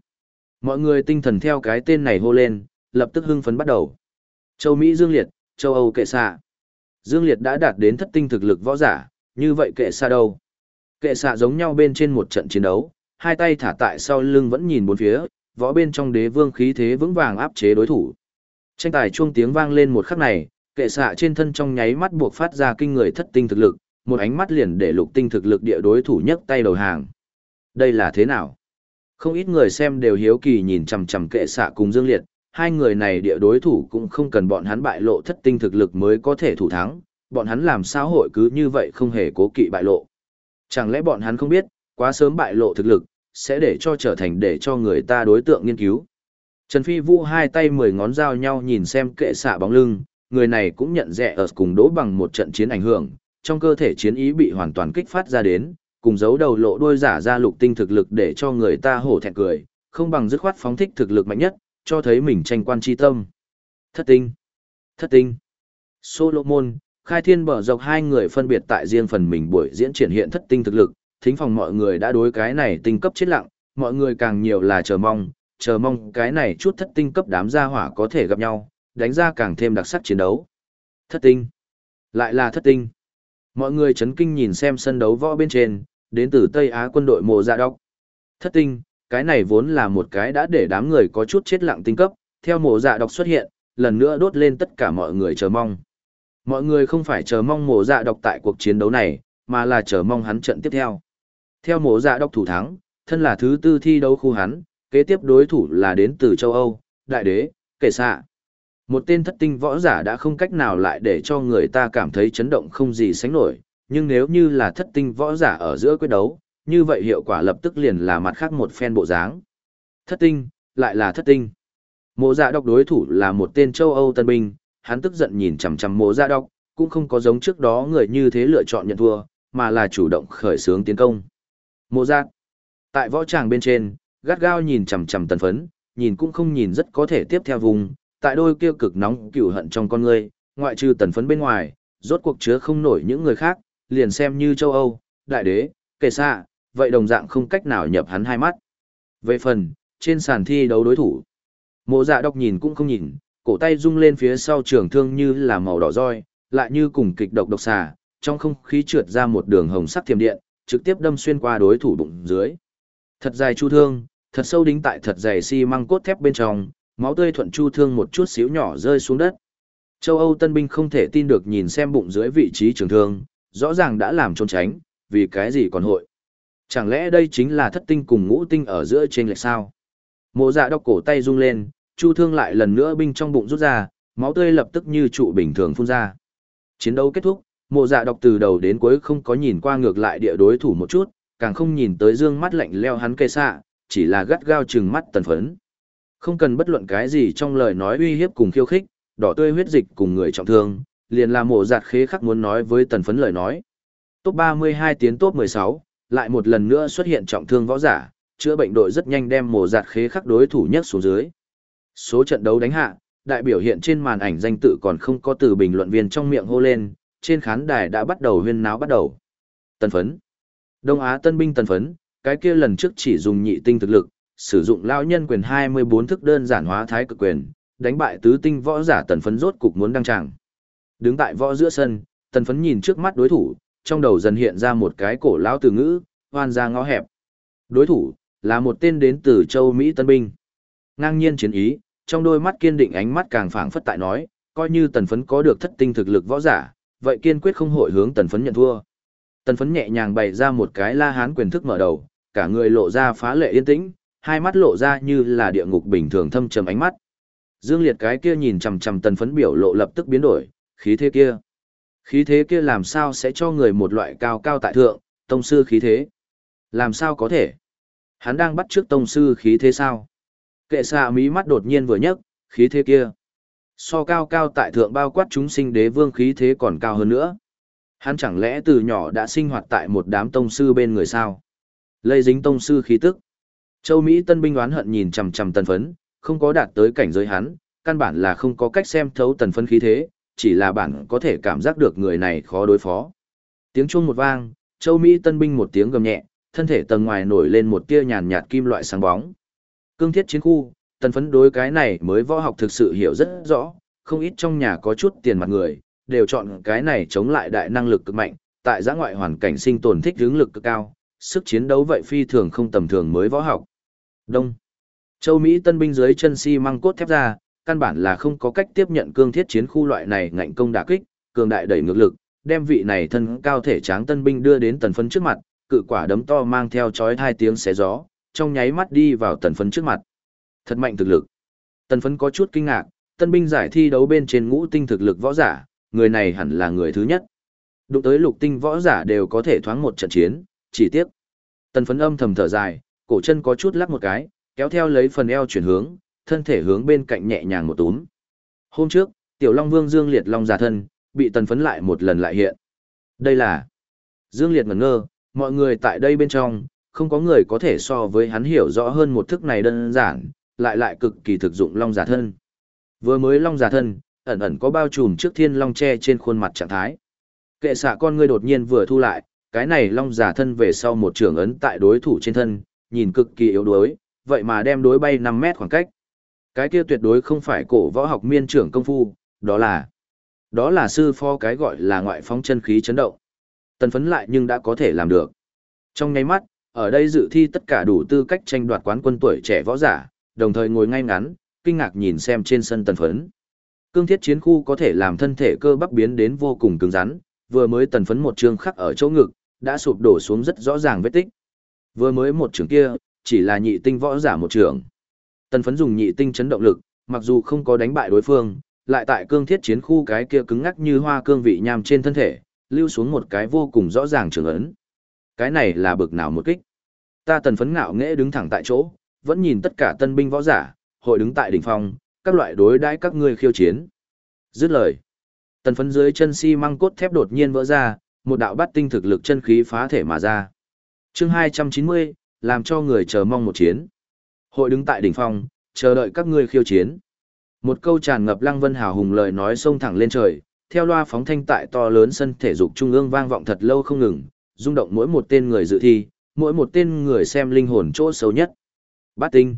A: Mọi người tinh thần theo cái tên này hô lên, lập tức hưng phấn bắt đầu. Châu Mỹ Dương Liệt, châu Âu kệ xạ. Dương Liệt đã đạt đến thất tinh thực lực võ giả, như vậy kệ xa đâu? Kệ xạ giống nhau bên trên một trận chiến đấu, hai tay thả tại sau lưng vẫn nhìn bốn phía, võ bên trong đế vương khí thế vững vàng áp chế đối thủ. Tranh tài chuông tiếng vang lên một khắc này, kệ xạ trên thân trong nháy mắt buộc phát ra kinh người thất tinh thực lực, một ánh mắt liền để lục tinh thực lực địa đối thủ nhấc tay đầu hàng. Đây là thế nào? Không ít người xem đều hiếu kỳ nhìn chằm chằm kệ xạ cùng Dương Liệt, hai người này địa đối thủ cũng không cần bọn hắn bại lộ thất tinh thực lực mới có thể thủ thắng, bọn hắn làm sao hội cứ như vậy không hề cố kỵ bại lộ. Chẳng lẽ bọn hắn không biết, quá sớm bại lộ thực lực, sẽ để cho trở thành để cho người ta đối tượng nghiên cứu. Trần Phi Vũ hai tay mười ngón dao nhau nhìn xem kệ xạ bóng lưng, người này cũng nhận rẻ ở cùng đố bằng một trận chiến ảnh hưởng, trong cơ thể chiến ý bị hoàn toàn kích phát ra đến, cùng giấu đầu lộ đôi giả ra lục tinh thực lực để cho người ta hổ thẹn cười, không bằng dứt khoát phóng thích thực lực mạnh nhất, cho thấy mình tranh quan chi tâm. Thất tinh. Thất tinh. Solomon, khai thiên bở dọc hai người phân biệt tại riêng phần mình buổi diễn triển hiện thất tinh thực lực, thính phòng mọi người đã đối cái này tinh cấp chết lặng, mọi người càng nhiều là chờ mong, chờ mong cái này chút thất tinh cấp đám gia hỏa có thể gặp nhau, đánh ra càng thêm đặc sắc chiến đấu. Thất tinh. Lại là thất tinh. Mọi người chấn kinh nhìn xem sân đấu võ bên trên, đến từ Tây Á quân đội mộ dạ đốc. Thất tinh, cái này vốn là một cái đã để đám người có chút chết lặng tinh cấp, theo mộ dạ độc xuất hiện, lần nữa đốt lên tất cả mọi người chờ mong. Mọi người không phải chờ mong mộ dạ độc tại cuộc chiến đấu này, mà là chờ mong hắn trận tiếp theo. Theo mộ dạ độc thủ thắng, thân là thứ tư thi đấu khu hắn, kế tiếp đối thủ là đến từ châu Âu, đại đế, kể xạ. Một tên thất tinh võ giả đã không cách nào lại để cho người ta cảm thấy chấn động không gì sánh nổi, nhưng nếu như là thất tinh võ giả ở giữa quyết đấu, như vậy hiệu quả lập tức liền là mặt khác một phen bộ dáng. Thất tinh, lại là thất tinh. Mộ dạ độc đối thủ là một tên châu Âu tân binh, hắn tức giận nhìn chằm chằm mộ dạ độc, cũng không có giống trước đó người như thế lựa chọn nhận thua, mà là chủ động khởi xướng tiến công. Mộ dạ, tại võ tràng bên trên, gắt gao nhìn chằm chằm tần phấn, nhìn cũng không nhìn rất có thể tiếp theo vùng, tại đôi kia cực nóng cửu hận trong con người, ngoại trừ tần phấn bên ngoài, rốt cuộc chứa không nổi những người khác, liền xem như châu Âu, đại đế, kể xa, vậy đồng dạng không cách nào nhập hắn hai mắt. Về phần, trên sàn thi đấu đối thủ, mộ dạ đọc nhìn cũng không nhìn, cổ tay rung lên phía sau trường thương như là màu đỏ roi, lại như cùng kịch độc độc xà, trong không khí trượt ra một đường hồng sắc thiềm điện, trực tiếp đâm xuyên qua đối thủ bụng dưới. Thật dài chu thương, thật sâu đính tại thật dày xi măng cốt thép bên trong, máu tươi thuận chu thương một chút xíu nhỏ rơi xuống đất. Châu Âu tân binh không thể tin được nhìn xem bụng dưới vị trí trường thương, rõ ràng đã làm trốn tránh, vì cái gì còn hội. Chẳng lẽ đây chính là thất tinh cùng ngũ tinh ở giữa trên lệch sao? Mộ dạ đọc cổ tay rung lên, chu thương lại lần nữa binh trong bụng rút ra, máu tươi lập tức như trụ bình thường phun ra. Chiến đấu kết thúc, mộ dạ đọc từ đầu đến cuối không có nhìn qua ngược lại địa đối thủ một chút, càng không nhìn tới dương mắt lạnh leo hắn cây xạ, chỉ là gắt gao chừng mắt tần phấn. Không cần bất luận cái gì trong lời nói uy hiếp cùng khiêu khích, đỏ tươi huyết dịch cùng người trọng thương, liền là mộ giạt khế khắc muốn nói với tần phấn lời nói. Top 32 tiến top 16, lại một lần nữa xuất hiện trọng thương võ giả, chữa bệnh đội rất nhanh đem mổ giạt khế khắc đối thủ nhất xuống dưới. Số trận đấu đánh hạ, đại biểu hiện trên màn ảnh danh tự còn không có từ bình luận viên trong miệng hô lên, trên khán đài đã bắt đầu huyên náo bắt đầu. Tân phấn. Đông Á tân binh tân phấn, cái kia lần trước chỉ dùng nhị tinh thực lực, sử dụng lao nhân quyền 24 thức đơn giản hóa thái cực quyền, đánh bại tứ tinh võ giả tần phấn rốt cục muốn đăng tràng. Đứng tại võ giữa sân, tần phấn nhìn trước mắt đối thủ, trong đầu dần hiện ra một cái cổ lão từ ngữ, hoan ra ngõ hẹp. Đối thủ, là một tên đến từ châu Mỹ tân binh. Ngang nhiên chiến ý, trong đôi mắt kiên định ánh mắt càng phảng phất tại nói, coi như tần phấn có được thất tinh thực lực võ giả, vậy kiên quyết không hội hướng tần phấn nhận thua. Tần phấn nhẹ nhàng bày ra một cái la hán quyền thức mở đầu, cả người lộ ra phá lệ yên tĩnh, hai mắt lộ ra như là địa ngục bình thường thâm trầm ánh mắt. Dương Liệt cái kia nhìn chằm chằm tần phấn biểu lộ lập tức biến đổi, khí thế kia. Khí thế kia làm sao sẽ cho người một loại cao cao tại thượng, tông sư khí thế. Làm sao có thể? Hắn đang bắt trước tông sư khí thế sao? Kệ xạ mí mắt đột nhiên vừa nhấc, khí thế kia. So cao cao tại thượng bao quát chúng sinh đế vương khí thế còn cao hơn nữa. Hắn chẳng lẽ từ nhỏ đã sinh hoạt tại một đám tông sư bên người sao? Lây dính tông sư khí tức. Châu Mỹ tân binh oán hận nhìn chằm chằm tần phấn, không có đạt tới cảnh giới hắn, căn bản là không có cách xem thấu tần phấn khí thế, chỉ là bản có thể cảm giác được người này khó đối phó. Tiếng chuông một vang, Châu Mỹ tân binh một tiếng gầm nhẹ, thân thể tầng ngoài nổi lên một tia nhàn nhạt kim loại sáng bóng. Cương thiết chiến khu, tần phấn đối cái này mới võ học thực sự hiểu rất rõ, không ít trong nhà có chút tiền mặt người, đều chọn cái này chống lại đại năng lực cực mạnh, tại giã ngoại hoàn cảnh sinh tồn thích hướng lực cực cao, sức chiến đấu vậy phi thường không tầm thường mới võ học. Đông. Châu Mỹ tân binh dưới chân xi si măng cốt thép ra, căn bản là không có cách tiếp nhận cương thiết chiến khu loại này ngạnh công đả kích, cường đại đẩy ngược lực, đem vị này thân cao thể tráng tân binh đưa đến tần phấn trước mặt, cự quả đấm to mang theo chói hai tiếng xé gió, trong nháy mắt đi vào tần phấn trước mặt. Thật mạnh thực lực. Tần phấn có chút kinh ngạc, tân binh giải thi đấu bên trên ngũ tinh thực lực võ giả, người này hẳn là người thứ nhất. Đụng tới lục tinh võ giả đều có thể thoáng một trận chiến, chỉ tiếc. Tần phấn âm thầm thở dài, cổ chân có chút lắc một cái, kéo theo lấy phần eo chuyển hướng, thân thể hướng bên cạnh nhẹ nhàng một túm. Hôm trước, Tiểu Long Vương Dương Liệt Long giả thân, bị tần phấn lại một lần lại hiện. Đây là Dương Liệt ngẩn ngơ, mọi người tại đây bên trong, không có người có thể so với hắn hiểu rõ hơn một thức này đơn giản, lại lại cực kỳ thực dụng Long giả thân. Vừa mới Long giả thân, ẩn ẩn có bao trùm trước thiên long che trên khuôn mặt trạng thái. Kệ xạ con ngươi đột nhiên vừa thu lại, cái này long giả thân về sau một trường ấn tại đối thủ trên thân, nhìn cực kỳ yếu đuối, vậy mà đem đối bay 5 mét khoảng cách. Cái kia tuyệt đối không phải cổ võ học miên trưởng công phu, đó là đó là sư pho cái gọi là ngoại phóng chân khí chấn động. Tần phấn lại nhưng đã có thể làm được. Trong ngay mắt, ở đây dự thi tất cả đủ tư cách tranh đoạt quán quân tuổi trẻ võ giả, đồng thời ngồi ngay ngắn, kinh ngạc nhìn xem trên sân tần phấn. Cương thiết chiến khu có thể làm thân thể cơ bắp biến đến vô cùng cứng rắn, vừa mới tần phấn một trường khắc ở chỗ ngực, đã sụp đổ xuống rất rõ ràng vết tích. Vừa mới một trường kia, chỉ là nhị tinh võ giả một trường. Tần phấn dùng nhị tinh chấn động lực, mặc dù không có đánh bại đối phương, lại tại cương thiết chiến khu cái kia cứng ngắc như hoa cương vị nham trên thân thể, lưu xuống một cái vô cùng rõ ràng trường ấn. Cái này là bực nào một kích. Ta tần phấn ngạo nghễ đứng thẳng tại chỗ, vẫn nhìn tất cả tân binh võ giả, hội đứng tại đỉnh phong, các loại đối đãi các ngươi khiêu chiến. Dứt lời. Tần phấn dưới chân xi si măng cốt thép đột nhiên vỡ ra, một đạo bát tinh thực lực chân khí phá thể mà ra. chương 290, làm cho người chờ mong một chiến. Hội đứng tại đỉnh phong, chờ đợi các ngươi khiêu chiến. Một câu tràn ngập lăng vân hào hùng lời nói xông thẳng lên trời, theo loa phóng thanh tại to lớn sân thể dục trung ương vang vọng thật lâu không ngừng, rung động mỗi một tên người dự thi, mỗi một tên người xem linh hồn chỗ sâu nhất. Bát tinh!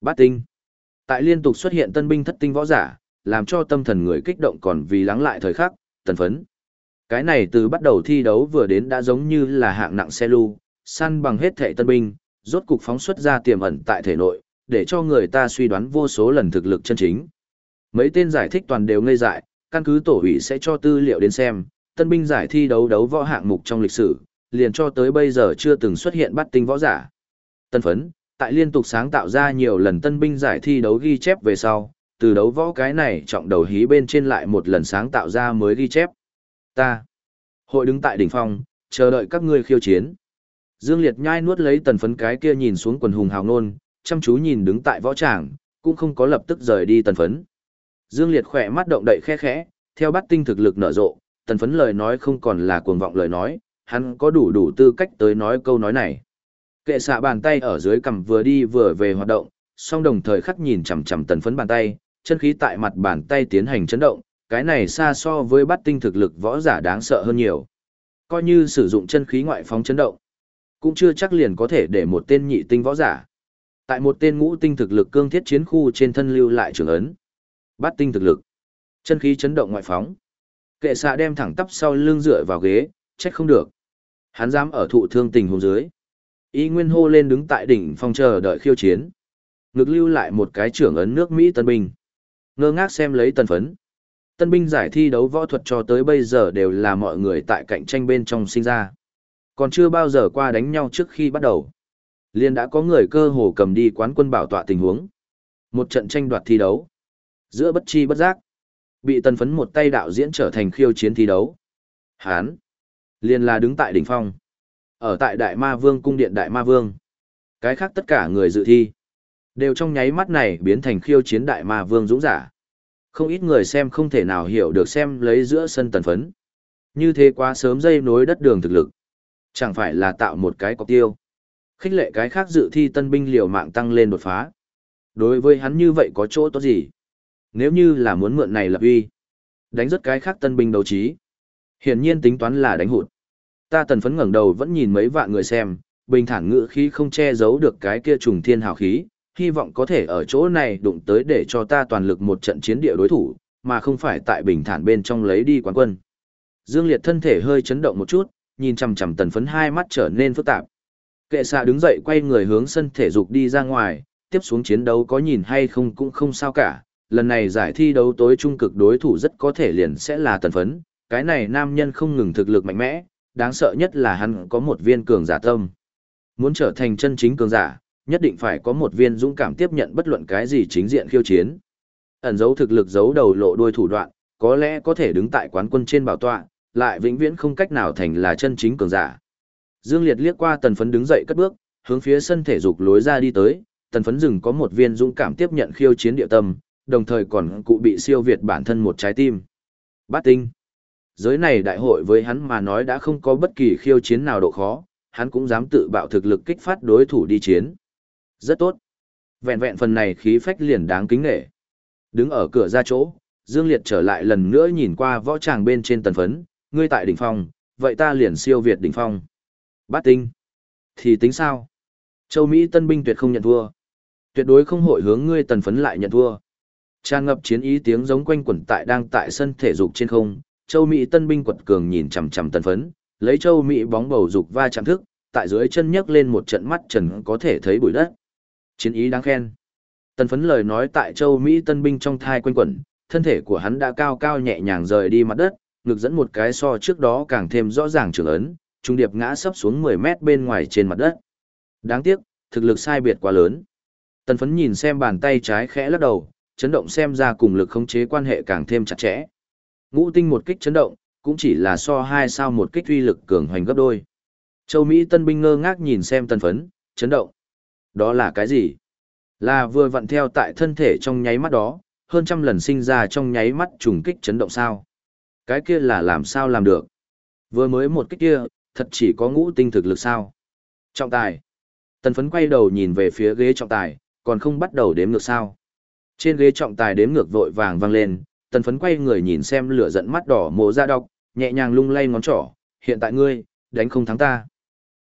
A: Bát tinh! Tại liên tục xuất hiện tân binh thất tinh võ giả, làm cho tâm thần người kích động còn vì lắng lại thời khắc, tần phấn. Cái này từ bắt đầu thi đấu vừa đến đã giống như là hạng nặng xe lưu, săn bằng hết thệ tân binh, rốt cục phóng xuất ra tiềm ẩn tại thể nội, để cho người ta suy đoán vô số lần thực lực chân chính. Mấy tên giải thích toàn đều ngây dại, căn cứ tổ ủy sẽ cho tư liệu đến xem, tân binh giải thi đấu đấu võ hạng mục trong lịch sử, liền cho tới bây giờ chưa từng xuất hiện bắt tinh võ giả. Tân phấn, tại liên tục sáng tạo ra nhiều lần tân binh giải thi đấu ghi chép về sau, từ đấu võ cái này trọng đầu hí bên trên lại một lần sáng tạo ra mới ghi chép. Ta, hội đứng tại đỉnh phong, chờ đợi các ngươi khiêu chiến. Dương Liệt nhai nuốt lấy tần phấn cái kia nhìn xuống quần hùng hào nôn, chăm chú nhìn đứng tại võ tràng, cũng không có lập tức rời đi tần phấn. Dương Liệt khỏe mắt động đậy khẽ khẽ, theo bắt tinh thực lực nở rộ, tần phấn lời nói không còn là cuồng vọng lời nói, hắn có đủ đủ tư cách tới nói câu nói này. Kệ xạ bàn tay ở dưới cằm vừa đi vừa về hoạt động, song đồng thời khắc nhìn chằm chằm tần phấn bàn tay, chân khí tại mặt bàn tay tiến hành chấn động, cái này xa so với bắt tinh thực lực võ giả đáng sợ hơn nhiều. Coi như sử dụng chân khí ngoại phóng chấn động, cũng chưa chắc liền có thể để một tên nhị tinh võ giả. Tại một tên ngũ tinh thực lực cương thiết chiến khu trên thân lưu lại trường ấn. bát tinh thực lực, chân khí chấn động ngoại phóng. Kệ xạ đem thẳng tắp sau lưng dựa vào ghế, trách không được. Hắn dám ở thụ thương tình hồn dưới. Y Nguyên hô lên đứng tại đỉnh phong chờ đợi khiêu chiến. Ngực lưu lại một cái trưởng ấn nước Mỹ tân binh. Ngơ ngác xem lấy tân phấn. Tân binh giải thi đấu võ thuật cho tới bây giờ đều là mọi người tại cạnh tranh bên trong sinh ra. Còn chưa bao giờ qua đánh nhau trước khi bắt đầu. Liên đã có người cơ hồ cầm đi quán quân bảo tọa tình huống. Một trận tranh đoạt thi đấu. Giữa bất chi bất giác. Bị tần phấn một tay đạo diễn trở thành khiêu chiến thi đấu. Hán. Liên là đứng tại đỉnh phong. Ở tại Đại Ma Vương cung điện Đại Ma Vương. Cái khác tất cả người dự thi. Đều trong nháy mắt này biến thành khiêu chiến Đại Ma Vương dũng giả. Không ít người xem không thể nào hiểu được xem lấy giữa sân tần phấn. Như thế quá sớm dây nối đất đường thực lực. Chẳng phải là tạo một cái cọc tiêu. Khích lệ cái khác dự thi tân binh liều mạng tăng lên đột phá. Đối với hắn như vậy có chỗ tốt gì? Nếu như là muốn mượn này lập uy, đánh rất cái khác tân binh đấu trí. Hiển nhiên tính toán là đánh hụt. Ta tần phấn ngẩng đầu vẫn nhìn mấy vạn người xem, bình thản ngữ khí không che giấu được cái kia trùng thiên hào khí, hy vọng có thể ở chỗ này đụng tới để cho ta toàn lực một trận chiến địa đối thủ, mà không phải tại bình thản bên trong lấy đi quán quân. Dương Liệt thân thể hơi chấn động một chút, nhìn chằm chằm tần phấn hai mắt trở nên phức tạp. Kệ xạ đứng dậy quay người hướng sân thể dục đi ra ngoài, tiếp xuống chiến đấu có nhìn hay không cũng không sao cả. Lần này giải thi đấu tối trung cực đối thủ rất có thể liền sẽ là tần phấn, cái này nam nhân không ngừng thực lực mạnh mẽ, đáng sợ nhất là hắn có một viên cường giả tâm. Muốn trở thành chân chính cường giả, nhất định phải có một viên dũng cảm tiếp nhận bất luận cái gì chính diện khiêu chiến. Ẩn dấu thực lực giấu đầu lộ đuôi thủ đoạn, có lẽ có thể đứng tại quán quân trên bảo tọa, lại vĩnh viễn không cách nào thành là chân chính cường giả. Dương Liệt liếc qua tần phấn đứng dậy cất bước, hướng phía sân thể dục lối ra đi tới, tần phấn rừng có một viên dũng cảm tiếp nhận khiêu chiến địa tâm, đồng thời còn cụ bị siêu việt bản thân một trái tim. Bát tinh. Giới này đại hội với hắn mà nói đã không có bất kỳ khiêu chiến nào độ khó, hắn cũng dám tự bạo thực lực kích phát đối thủ đi chiến. Rất tốt. Vẹn vẹn phần này khí phách liền đáng kính nghệ. Đứng ở cửa ra chỗ, Dương Liệt trở lại lần nữa nhìn qua võ tràng bên trên tần phấn, ngươi tại đỉnh phong, vậy ta liền siêu việt đỉnh phong. Bát tinh. Thì tính sao? Châu Mỹ tân binh tuyệt không nhận thua. Tuyệt đối không hội hướng ngươi tần phấn lại nhận thua. Tràn ngập chiến ý tiếng giống quanh quẩn tại đang tại sân thể dục trên không, Châu Mỹ tân binh quật cường nhìn chằm chằm tần phấn, lấy Châu Mỹ bóng bầu dục va chạm thức, tại dưới chân nhấc lên một trận mắt trần có thể thấy bụi đất. Chiến ý đáng khen. Tần phấn lời nói tại Châu Mỹ tân binh trong thai quanh quẩn, thân thể của hắn đã cao cao nhẹ nhàng rời đi mặt đất, ngực dẫn một cái so trước đó càng thêm rõ ràng trường ấn, trung điệp ngã sấp xuống 10 mét bên ngoài trên mặt đất. Đáng tiếc, thực lực sai biệt quá lớn. Tần phấn nhìn xem bàn tay trái khẽ lắc đầu, chấn động xem ra cùng lực khống chế quan hệ càng thêm chặt chẽ. Ngũ tinh một kích chấn động, cũng chỉ là so hai sao một kích uy lực cường hoành gấp đôi. Châu Mỹ tân binh ngơ ngác nhìn xem tần phấn, chấn động. Đó là cái gì? Là vừa vặn theo tại thân thể trong nháy mắt đó, hơn trăm lần sinh ra trong nháy mắt trùng kích chấn động sao. Cái kia là làm sao làm được? Vừa mới một cái kia, thật chỉ có ngũ tinh thực lực sao? Trọng tài. Tần phấn quay đầu nhìn về phía ghế trọng tài, còn không bắt đầu đếm ngược sao. Trên ghế trọng tài đếm ngược vội vàng vang lên, tần phấn quay người nhìn xem lửa giận mắt đỏ mộ dạ ra đọc, nhẹ nhàng lung lay ngón trỏ, hiện tại ngươi, đánh không thắng ta.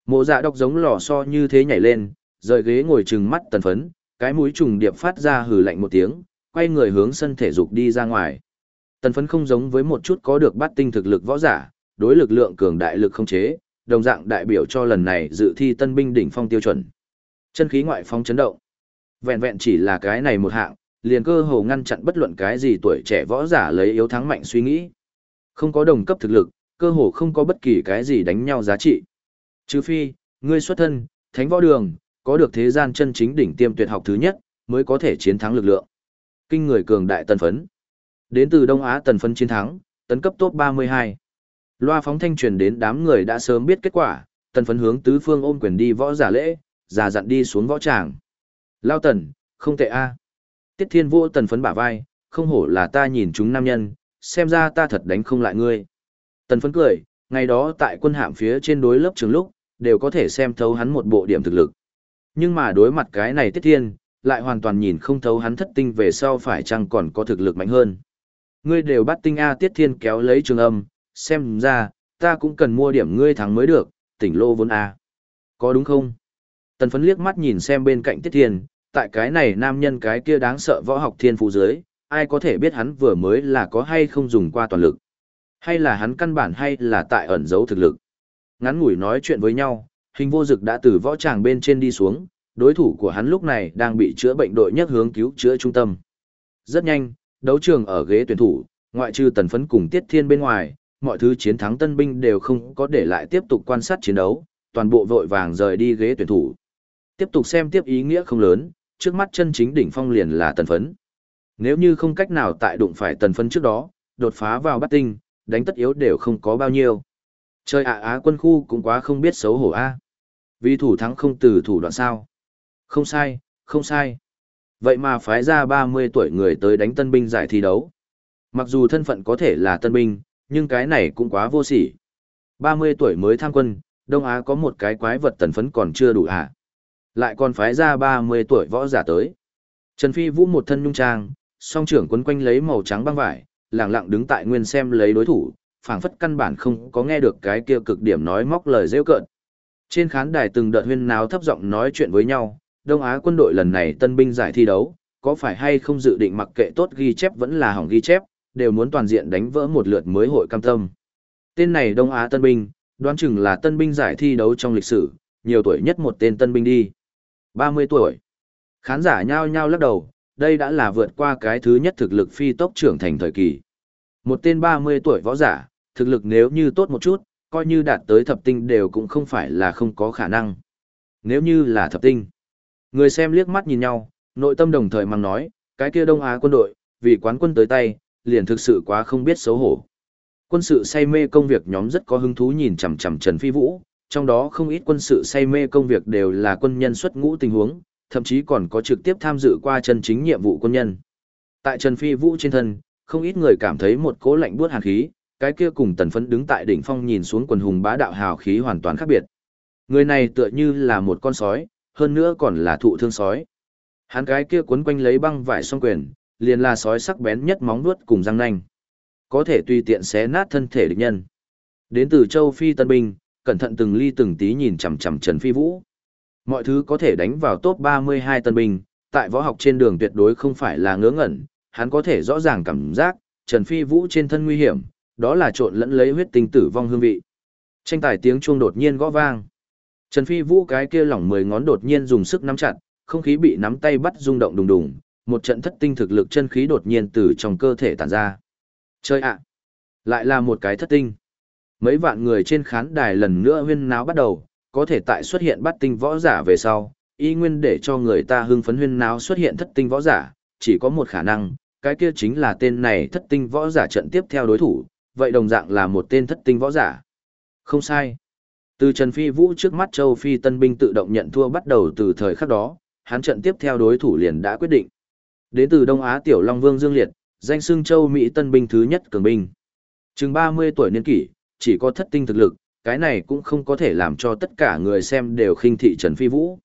A: Mộ dạ đọc giống lò so như thế nhảy lên, rời ghế ngồi trừng mắt tần phấn, cái mũi trùng điệp phát ra hừ lạnh một tiếng, quay người hướng sân thể dục đi ra ngoài. Tần phấn không giống với một chút có được bát tinh thực lực võ giả, đối lực lượng cường đại lực không chế, đồng dạng đại biểu cho lần này dự thi tân binh đỉnh phong tiêu chuẩn. Chân khí ngoại phong chấn động. Vẹn vẹn chỉ là cái này một hạng, liền cơ hồ ngăn chặn bất luận cái gì tuổi trẻ võ giả lấy yếu thắng mạnh suy nghĩ. Không có đồng cấp thực lực, cơ hồ không có bất kỳ cái gì đánh nhau giá trị. Trừ phi, ngươi xuất thân, thánh võ đường, có được thế gian chân chính đỉnh tiêm tuyệt học thứ nhất, mới có thể chiến thắng lực lượng. Kinh người cường đại tân phấn. Đến từ Đông Á tần phấn chiến thắng, tấn cấp top 32. Loa phóng thanh truyền đến đám người đã sớm biết kết quả, tần phấn hướng tứ phương ôm quyền đi võ giả lễ, giả dặn đi xuống võ tràng. Lao tần, không tệ a. Tiết thiên vô tần phấn bả vai, không hổ là ta nhìn chúng nam nhân, xem ra ta thật đánh không lại ngươi. Tần phấn cười, ngày đó tại quân hạm phía trên đối lớp trường lúc, đều có thể xem thấu hắn một bộ điểm thực lực. Nhưng mà đối mặt cái này tiết thiên, lại hoàn toàn nhìn không thấu hắn thất tinh về sau phải chăng còn có thực lực mạnh hơn. Ngươi đều bắt tinh A tiết thiên kéo lấy trường âm, xem ra, ta cũng cần mua điểm ngươi thắng mới được, tỉnh lô vốn A. Có đúng không? Tần phấn liếc mắt nhìn xem bên cạnh tiết thiên, tại cái này nam nhân cái kia đáng sợ võ học thiên phú dưới, ai có thể biết hắn vừa mới là có hay không dùng qua toàn lực. Hay là hắn căn bản hay là tại ẩn giấu thực lực. Ngắn ngủi nói chuyện với nhau, hình vô dực đã từ võ tràng bên trên đi xuống, đối thủ của hắn lúc này đang bị chữa bệnh đội nhất hướng cứu chữa trung tâm. Rất nhanh, đấu trường ở ghế tuyển thủ, ngoại trừ tần phấn cùng tiết thiên bên ngoài, mọi thứ chiến thắng tân binh đều không có để lại tiếp tục quan sát chiến đấu, toàn bộ vội vàng rời đi ghế tuyển thủ. Tiếp tục xem tiếp ý nghĩa không lớn, trước mắt chân chính đỉnh phong liền là tần phấn. Nếu như không cách nào tại đụng phải tần phấn trước đó, đột phá vào bắt tinh, đánh tất yếu đều không có bao nhiêu. Chơi ạ á quân khu cũng quá không biết xấu hổ a. Vì thủ thắng không từ thủ đoạn sao. Không sai, không sai. Vậy mà phái ra 30 tuổi người tới đánh tân binh giải thi đấu. Mặc dù thân phận có thể là tân binh, nhưng cái này cũng quá vô sỉ. 30 tuổi mới tham quân, Đông Á có một cái quái vật tần phấn còn chưa đủ hả? Lại còn phái ra 30 tuổi võ giả tới. Trần Phi Vũ một thân nhung trang, song trưởng quấn quanh lấy màu trắng băng vải, lặng lặng đứng tại nguyên xem lấy đối thủ, phảng phất căn bản không có nghe được cái kia cực điểm nói móc lời rêu cợt. Trên khán đài từng đợt huyên náo thấp giọng nói chuyện với nhau, Đông Á quân đội lần này tân binh giải thi đấu, có phải hay không dự định mặc kệ tốt ghi chép vẫn là hỏng ghi chép, đều muốn toàn diện đánh vỡ một lượt mới hội cam tâm. Tên này Đông Á tân binh, đoán chừng là tân binh giải thi đấu trong lịch sử, nhiều tuổi nhất một tên tân binh đi. 30 tuổi. Khán giả nhao nhao lắc đầu, đây đã là vượt qua cái thứ nhất thực lực phi tốc trưởng thành thời kỳ. Một tên 30 tuổi võ giả, thực lực nếu như tốt một chút, coi như đạt tới thập tinh đều cũng không phải là không có khả năng. Nếu như là thập tinh, người xem liếc mắt nhìn nhau, nội tâm đồng thời mang nói, cái kia Đông Á quân đội, vì quán quân tới tay, liền thực sự quá không biết xấu hổ. Quân sự say mê công việc nhóm rất có hứng thú nhìn chằm chằm Trần Phi Vũ, trong đó không ít quân sự say mê công việc đều là quân nhân xuất ngũ tình huống, thậm chí còn có trực tiếp tham dự qua chân chính nhiệm vụ quân nhân. Tại Trần Phi Vũ trên thân, không ít người cảm thấy một cố lạnh buốt hàn khí, cái kia cùng tần phấn đứng tại đỉnh phong nhìn xuống quần hùng bá đạo hào khí hoàn toàn khác biệt. Người này tựa như là một con sói, hơn nữa còn là thụ thương sói. Hắn cái kia quấn quanh lấy băng vải song quyền, liền là sói sắc bén nhất móng vuốt cùng răng nanh. Có thể tùy tiện xé nát thân thể địch nhân. Đến từ châu Phi Tân Binh, cẩn thận từng ly từng tí nhìn chằm chằm Trần Phi Vũ. Mọi thứ có thể đánh vào top 32 Tân Binh, tại võ học trên đường tuyệt đối không phải là ngớ ngẩn, hắn có thể rõ ràng cảm giác, Trần Phi Vũ trên thân nguy hiểm, đó là trộn lẫn lấy huyết tinh tử vong hương vị. Tranh tài tiếng chuông đột nhiên gõ vang. Trần Phi Vũ cái kia lỏng mười ngón đột nhiên dùng sức nắm chặt, không khí bị nắm tay bắt rung động đùng đùng, một trận thất tinh thực lực chân khí đột nhiên từ trong cơ thể tản ra. Chơi ạ! lại là một cái thất tinh. Mấy vạn người trên khán đài lần nữa huyên náo bắt đầu, có thể tại xuất hiện bắt tinh võ giả về sau, y nguyên để cho người ta hưng phấn huyên náo xuất hiện thất tinh võ giả, chỉ có một khả năng, cái kia chính là tên này thất tinh võ giả trận tiếp theo đối thủ, vậy đồng dạng là một tên thất tinh võ giả. Không sai. Từ Trần Phi Vũ trước mắt Châu Phi tân binh tự động nhận thua bắt đầu từ thời khắc đó, hắn trận tiếp theo đối thủ liền đã quyết định. Đến từ Đông Á Tiểu Long Vương Dương Liệt, danh xưng Châu Mỹ tân binh thứ nhất cường binh. Chừng 30 tuổi niên kỷ, chỉ có thất tinh thực lực, cái này cũng không có thể làm cho tất cả người xem đều khinh thị Trần Phi Vũ.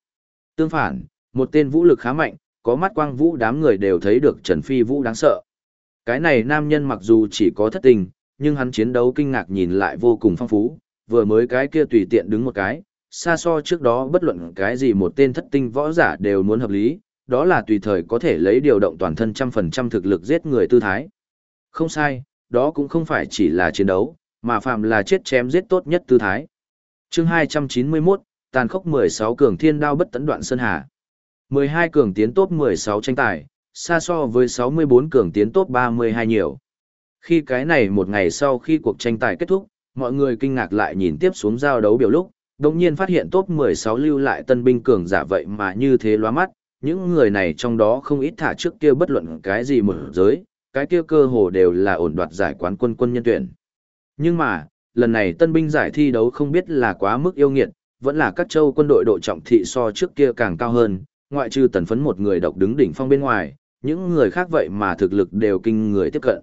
A: Tương phản, một tên vũ lực khá mạnh, có mắt quang vũ đám người đều thấy được Trần Phi Vũ đáng sợ. Cái này nam nhân mặc dù chỉ có thất tình, nhưng hắn chiến đấu kinh ngạc nhìn lại vô cùng phong phú, vừa mới cái kia tùy tiện đứng một cái, xa so trước đó bất luận cái gì một tên thất tinh võ giả đều muốn hợp lý, đó là tùy thời có thể lấy điều động toàn thân trăm phần trăm thực lực giết người tư thái. Không sai, đó cũng không phải chỉ là chiến đấu, mà phạm là chết chém giết tốt nhất tư thái. chương 291, tàn khốc 16 cường thiên đao bất tấn đoạn sơn hà. 12 cường tiến tốt 16 tranh tài, xa so với 64 cường tiến top 32 nhiều. Khi cái này một ngày sau khi cuộc tranh tài kết thúc, mọi người kinh ngạc lại nhìn tiếp xuống giao đấu biểu lúc, đồng nhiên phát hiện top 16 lưu lại tân binh cường giả vậy mà như thế loa mắt, những người này trong đó không ít thả trước kia bất luận cái gì một giới, cái kia cơ hồ đều là ổn đoạt giải quán quân quân nhân tuyển. Nhưng mà, lần này tân binh giải thi đấu không biết là quá mức yêu nghiệt, vẫn là các châu quân đội độ trọng thị so trước kia càng cao hơn, ngoại trừ tần phấn một người độc đứng đỉnh phong bên ngoài, những người khác vậy mà thực lực đều kinh người tiếp cận.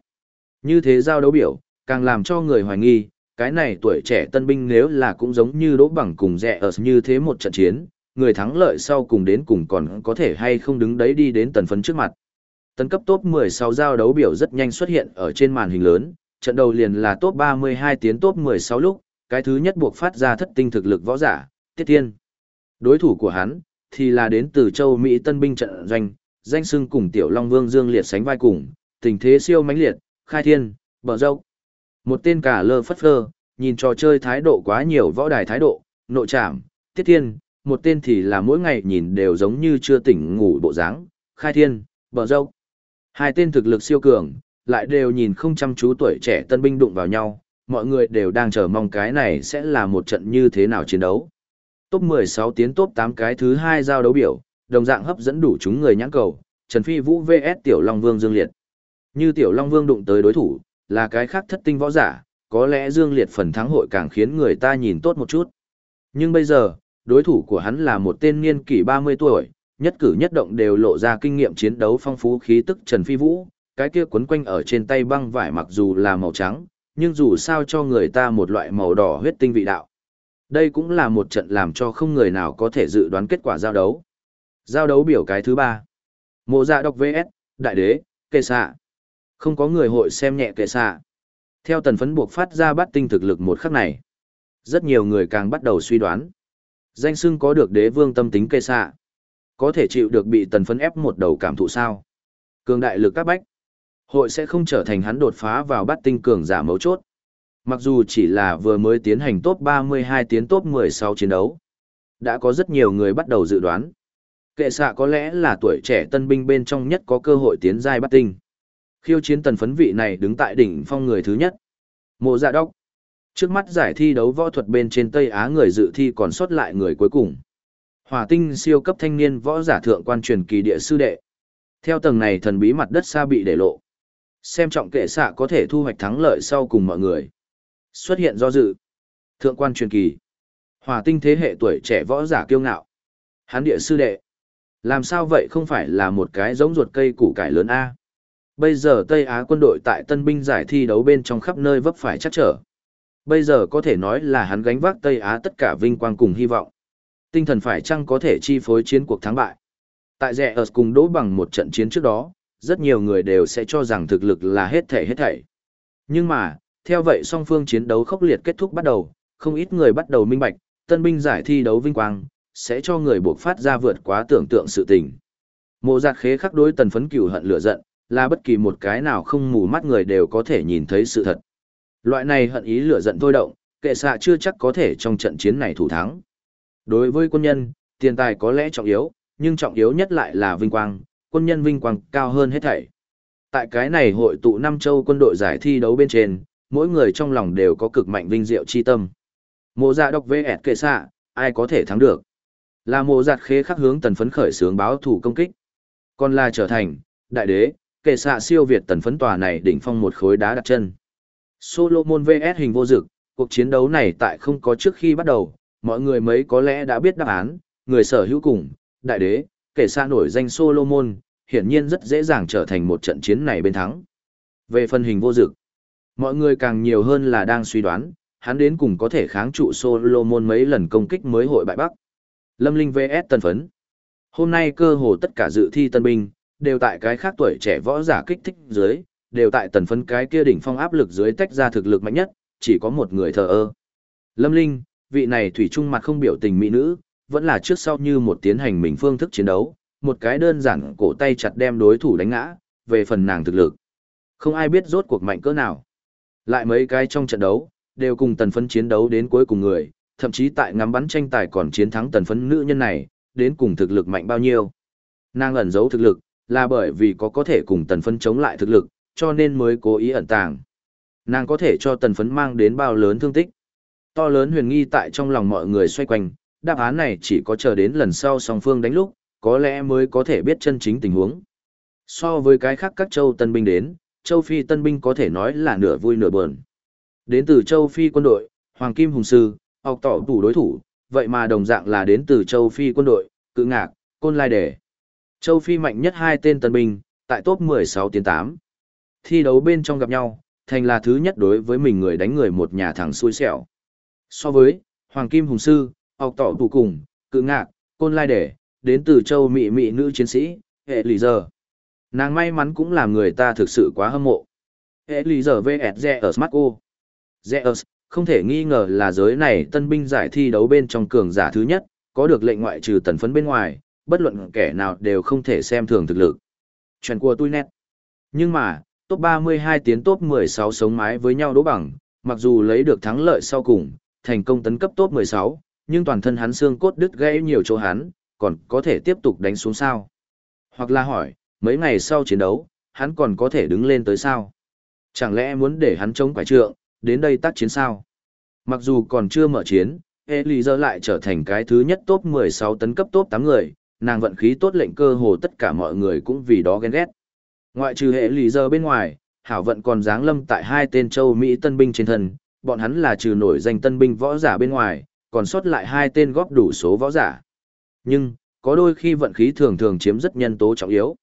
A: Như thế giao đấu biểu, càng làm cho người hoài nghi, cái này tuổi trẻ tân binh nếu là cũng giống như đỗ bằng cùng rẻ ở như thế một trận chiến, người thắng lợi sau cùng đến cùng còn có thể hay không đứng đấy đi đến tần phấn trước mặt. Tấn cấp top 16 giao đấu biểu rất nhanh xuất hiện ở trên màn hình lớn, trận đầu liền là top 32 tiến top 16 lúc, cái thứ nhất buộc phát ra thất tinh thực lực võ giả, Tiết Thiên. Đối thủ của hắn, thì là đến từ châu Mỹ tân binh trận doanh, danh xưng cùng Tiểu Long Vương Dương Liệt sánh vai cùng, tình thế siêu mãnh liệt, khai thiên, bờ dâu. Một tên cả lơ phất phơ, nhìn trò chơi thái độ quá nhiều võ đài thái độ, nội trảm, Tiết Thiên, một tên thì là mỗi ngày nhìn đều giống như chưa tỉnh ngủ bộ dáng, khai thiên, bờ dâu. Hai tên thực lực siêu cường, lại đều nhìn không chăm chú tuổi trẻ tân binh đụng vào nhau, mọi người đều đang chờ mong cái này sẽ là một trận như thế nào chiến đấu. Top 16 tiến top 8 cái thứ hai giao đấu biểu, đồng dạng hấp dẫn đủ chúng người nhãn cầu, Trần Phi Vũ vs Tiểu Long Vương Dương Liệt. Như Tiểu Long Vương đụng tới đối thủ, là cái khác thất tinh võ giả, có lẽ Dương Liệt phần thắng hội càng khiến người ta nhìn tốt một chút. Nhưng bây giờ, đối thủ của hắn là một tên niên kỷ 30 tuổi, nhất cử nhất động đều lộ ra kinh nghiệm chiến đấu phong phú khí tức Trần Phi Vũ, cái kia quấn quanh ở trên tay băng vải mặc dù là màu trắng, nhưng dù sao cho người ta một loại màu đỏ huyết tinh vị đạo. Đây cũng là một trận làm cho không người nào có thể dự đoán kết quả giao đấu. Giao đấu biểu cái thứ ba. Mộ dạ đọc VS, đại đế, Kê xạ. Không có người hội xem nhẹ kệ xạ. Theo tần phấn buộc phát ra bắt tinh thực lực một khắc này. Rất nhiều người càng bắt đầu suy đoán. Danh xưng có được đế vương tâm tính kệ xạ. Có thể chịu được bị tần phấn ép một đầu cảm thụ sao. Cường đại lực các bách. Hội sẽ không trở thành hắn đột phá vào bắt tinh cường giả mấu chốt. Mặc dù chỉ là vừa mới tiến hành top 32 tiến top 16 chiến đấu. Đã có rất nhiều người bắt đầu dự đoán. Kệ xạ có lẽ là tuổi trẻ tân binh bên trong nhất có cơ hội tiến giai bắt tinh. Khiêu chiến tần phấn vị này đứng tại đỉnh phong người thứ nhất. Mộ dạ đốc. Trước mắt giải thi đấu võ thuật bên trên Tây Á người dự thi còn sót lại người cuối cùng. Hỏa tinh siêu cấp thanh niên võ giả thượng quan truyền kỳ địa sư đệ. Theo tầng này thần bí mặt đất xa bị để lộ. Xem trọng kệ xạ có thể thu hoạch thắng lợi sau cùng mọi người. Xuất hiện do dự. Thượng quan truyền kỳ. Hỏa tinh thế hệ tuổi trẻ võ giả kiêu ngạo. Hán địa sư đệ. Làm sao vậy không phải là một cái giống ruột cây củ cải lớn A. Bây giờ Tây Á quân đội tại tân binh giải thi đấu bên trong khắp nơi vấp phải chắc trở. Bây giờ có thể nói là hắn gánh vác Tây Á tất cả vinh quang cùng hy vọng. Tinh thần phải chăng có thể chi phối chiến cuộc thắng bại. Tại rẻ ở cùng đỗ bằng một trận chiến trước đó, rất nhiều người đều sẽ cho rằng thực lực là hết thể hết thảy. Nhưng mà, theo vậy song phương chiến đấu khốc liệt kết thúc bắt đầu, không ít người bắt đầu minh bạch, tân binh giải thi đấu vinh quang, sẽ cho người buộc phát ra vượt quá tưởng tượng sự tình. Mộ giạt khế khắc đối tần phấn cửu hận lửa giận, là bất kỳ một cái nào không mù mắt người đều có thể nhìn thấy sự thật. Loại này hận ý lửa giận thôi động, kệ xạ chưa chắc có thể trong trận chiến này thủ thắng. Đối với quân nhân, tiền tài có lẽ trọng yếu, nhưng trọng yếu nhất lại là vinh quang, quân nhân vinh quang cao hơn hết thảy. Tại cái này hội tụ năm châu quân đội giải thi đấu bên trên, mỗi người trong lòng đều có cực mạnh vinh diệu chi tâm. Mộ dạ đọc VS kệ xạ, ai có thể thắng được. Là mộ giặt khế khắc hướng tần phấn khởi sướng báo thủ công kích. Còn là trở thành, đại đế, kệ xạ siêu việt tần phấn tòa này đỉnh phong một khối đá đặt chân. Solomon VS hình vô dực, cuộc chiến đấu này tại không có trước khi bắt đầu, mọi người mấy có lẽ đã biết đáp án, người sở hữu cùng, đại đế, kệ xa nổi danh Solomon, hiển nhiên rất dễ dàng trở thành một trận chiến này bên thắng. Về phần hình vô dực, mọi người càng nhiều hơn là đang suy đoán, hắn đến cùng có thể kháng trụ Solomon mấy lần công kích mới hội bại Bắc. Lâm Linh VS Tân Phấn Hôm nay cơ hồ tất cả dự thi tân binh, đều tại cái khác tuổi trẻ võ giả kích thích dưới, đều tại tần phấn cái kia đỉnh phong áp lực dưới tách ra thực lực mạnh nhất, chỉ có một người thờ ơ. Lâm Linh, vị này thủy trung mặt không biểu tình mỹ nữ, vẫn là trước sau như một tiến hành mình phương thức chiến đấu, một cái đơn giản cổ tay chặt đem đối thủ đánh ngã, về phần nàng thực lực. Không ai biết rốt cuộc mạnh cỡ nào. Lại mấy cái trong trận đấu, đều cùng tần phấn chiến đấu đến cuối cùng người, thậm chí tại ngắm bắn tranh tài còn chiến thắng tần phấn nữ nhân này, đến cùng thực lực mạnh bao nhiêu. Nàng ẩn giấu thực lực, là bởi vì có có thể cùng tần phấn chống lại thực lực, cho nên mới cố ý ẩn tàng. Nàng có thể cho tần phấn mang đến bao lớn thương tích. To lớn huyền nghi tại trong lòng mọi người xoay quanh, đáp án này chỉ có chờ đến lần sau song phương đánh lúc, có lẽ mới có thể biết chân chính tình huống. So với cái khác các châu tân binh đến, châu Phi tân binh có thể nói là nửa vui nửa buồn. Đến từ châu Phi quân đội, Hoàng Kim Hùng Sư, học tỏ tủ đối thủ, vậy mà đồng dạng là đến từ châu Phi quân đội, cự ngạc, côn lai đề. Châu Phi mạnh nhất hai tên tân binh, tại top 16 tiến 8. Thi đấu bên trong gặp nhau, thành là thứ nhất đối với mình người đánh người một nhà thẳng xui xẻo. So với, Hoàng Kim Hùng Sư, học tỏ tủ cùng, cự ngạc, côn lai để đến từ châu Mỹ Mỹ nữ chiến sĩ, hệ lì giờ. Nàng may mắn cũng làm người ta thực sự quá hâm mộ. Hệ lì giờ VS Zeus Marco. Zeus, không thể nghi ngờ là giới này tân binh giải thi đấu bên trong cường giả thứ nhất, có được lệnh ngoại trừ tần phấn bên ngoài, bất luận kẻ nào đều không thể xem thường thực lực. Chuyện của tôi nét. Nhưng mà, top 32 tiến top 16 sống mái với nhau đố bằng, mặc dù lấy được thắng lợi sau cùng, thành công tấn cấp top 16, nhưng toàn thân hắn xương cốt đứt gãy nhiều chỗ hắn, còn có thể tiếp tục đánh xuống sao. Hoặc là hỏi, mấy ngày sau chiến đấu, hắn còn có thể đứng lên tới sao? Chẳng lẽ muốn để hắn chống quải trượng, đến đây tác chiến sao? Mặc dù còn chưa mở chiến, Elise lại trở thành cái thứ nhất top 16 tấn cấp top 8 người, nàng vận khí tốt lệnh cơ hồ tất cả mọi người cũng vì đó ghen ghét. Ngoại trừ hệ lì giờ bên ngoài, hảo vận còn giáng lâm tại hai tên châu Mỹ tân binh trên thân, bọn hắn là trừ nổi danh tân binh võ giả bên ngoài, còn sót lại hai tên góp đủ số võ giả. Nhưng, có đôi khi vận khí thường thường chiếm rất nhân tố trọng yếu.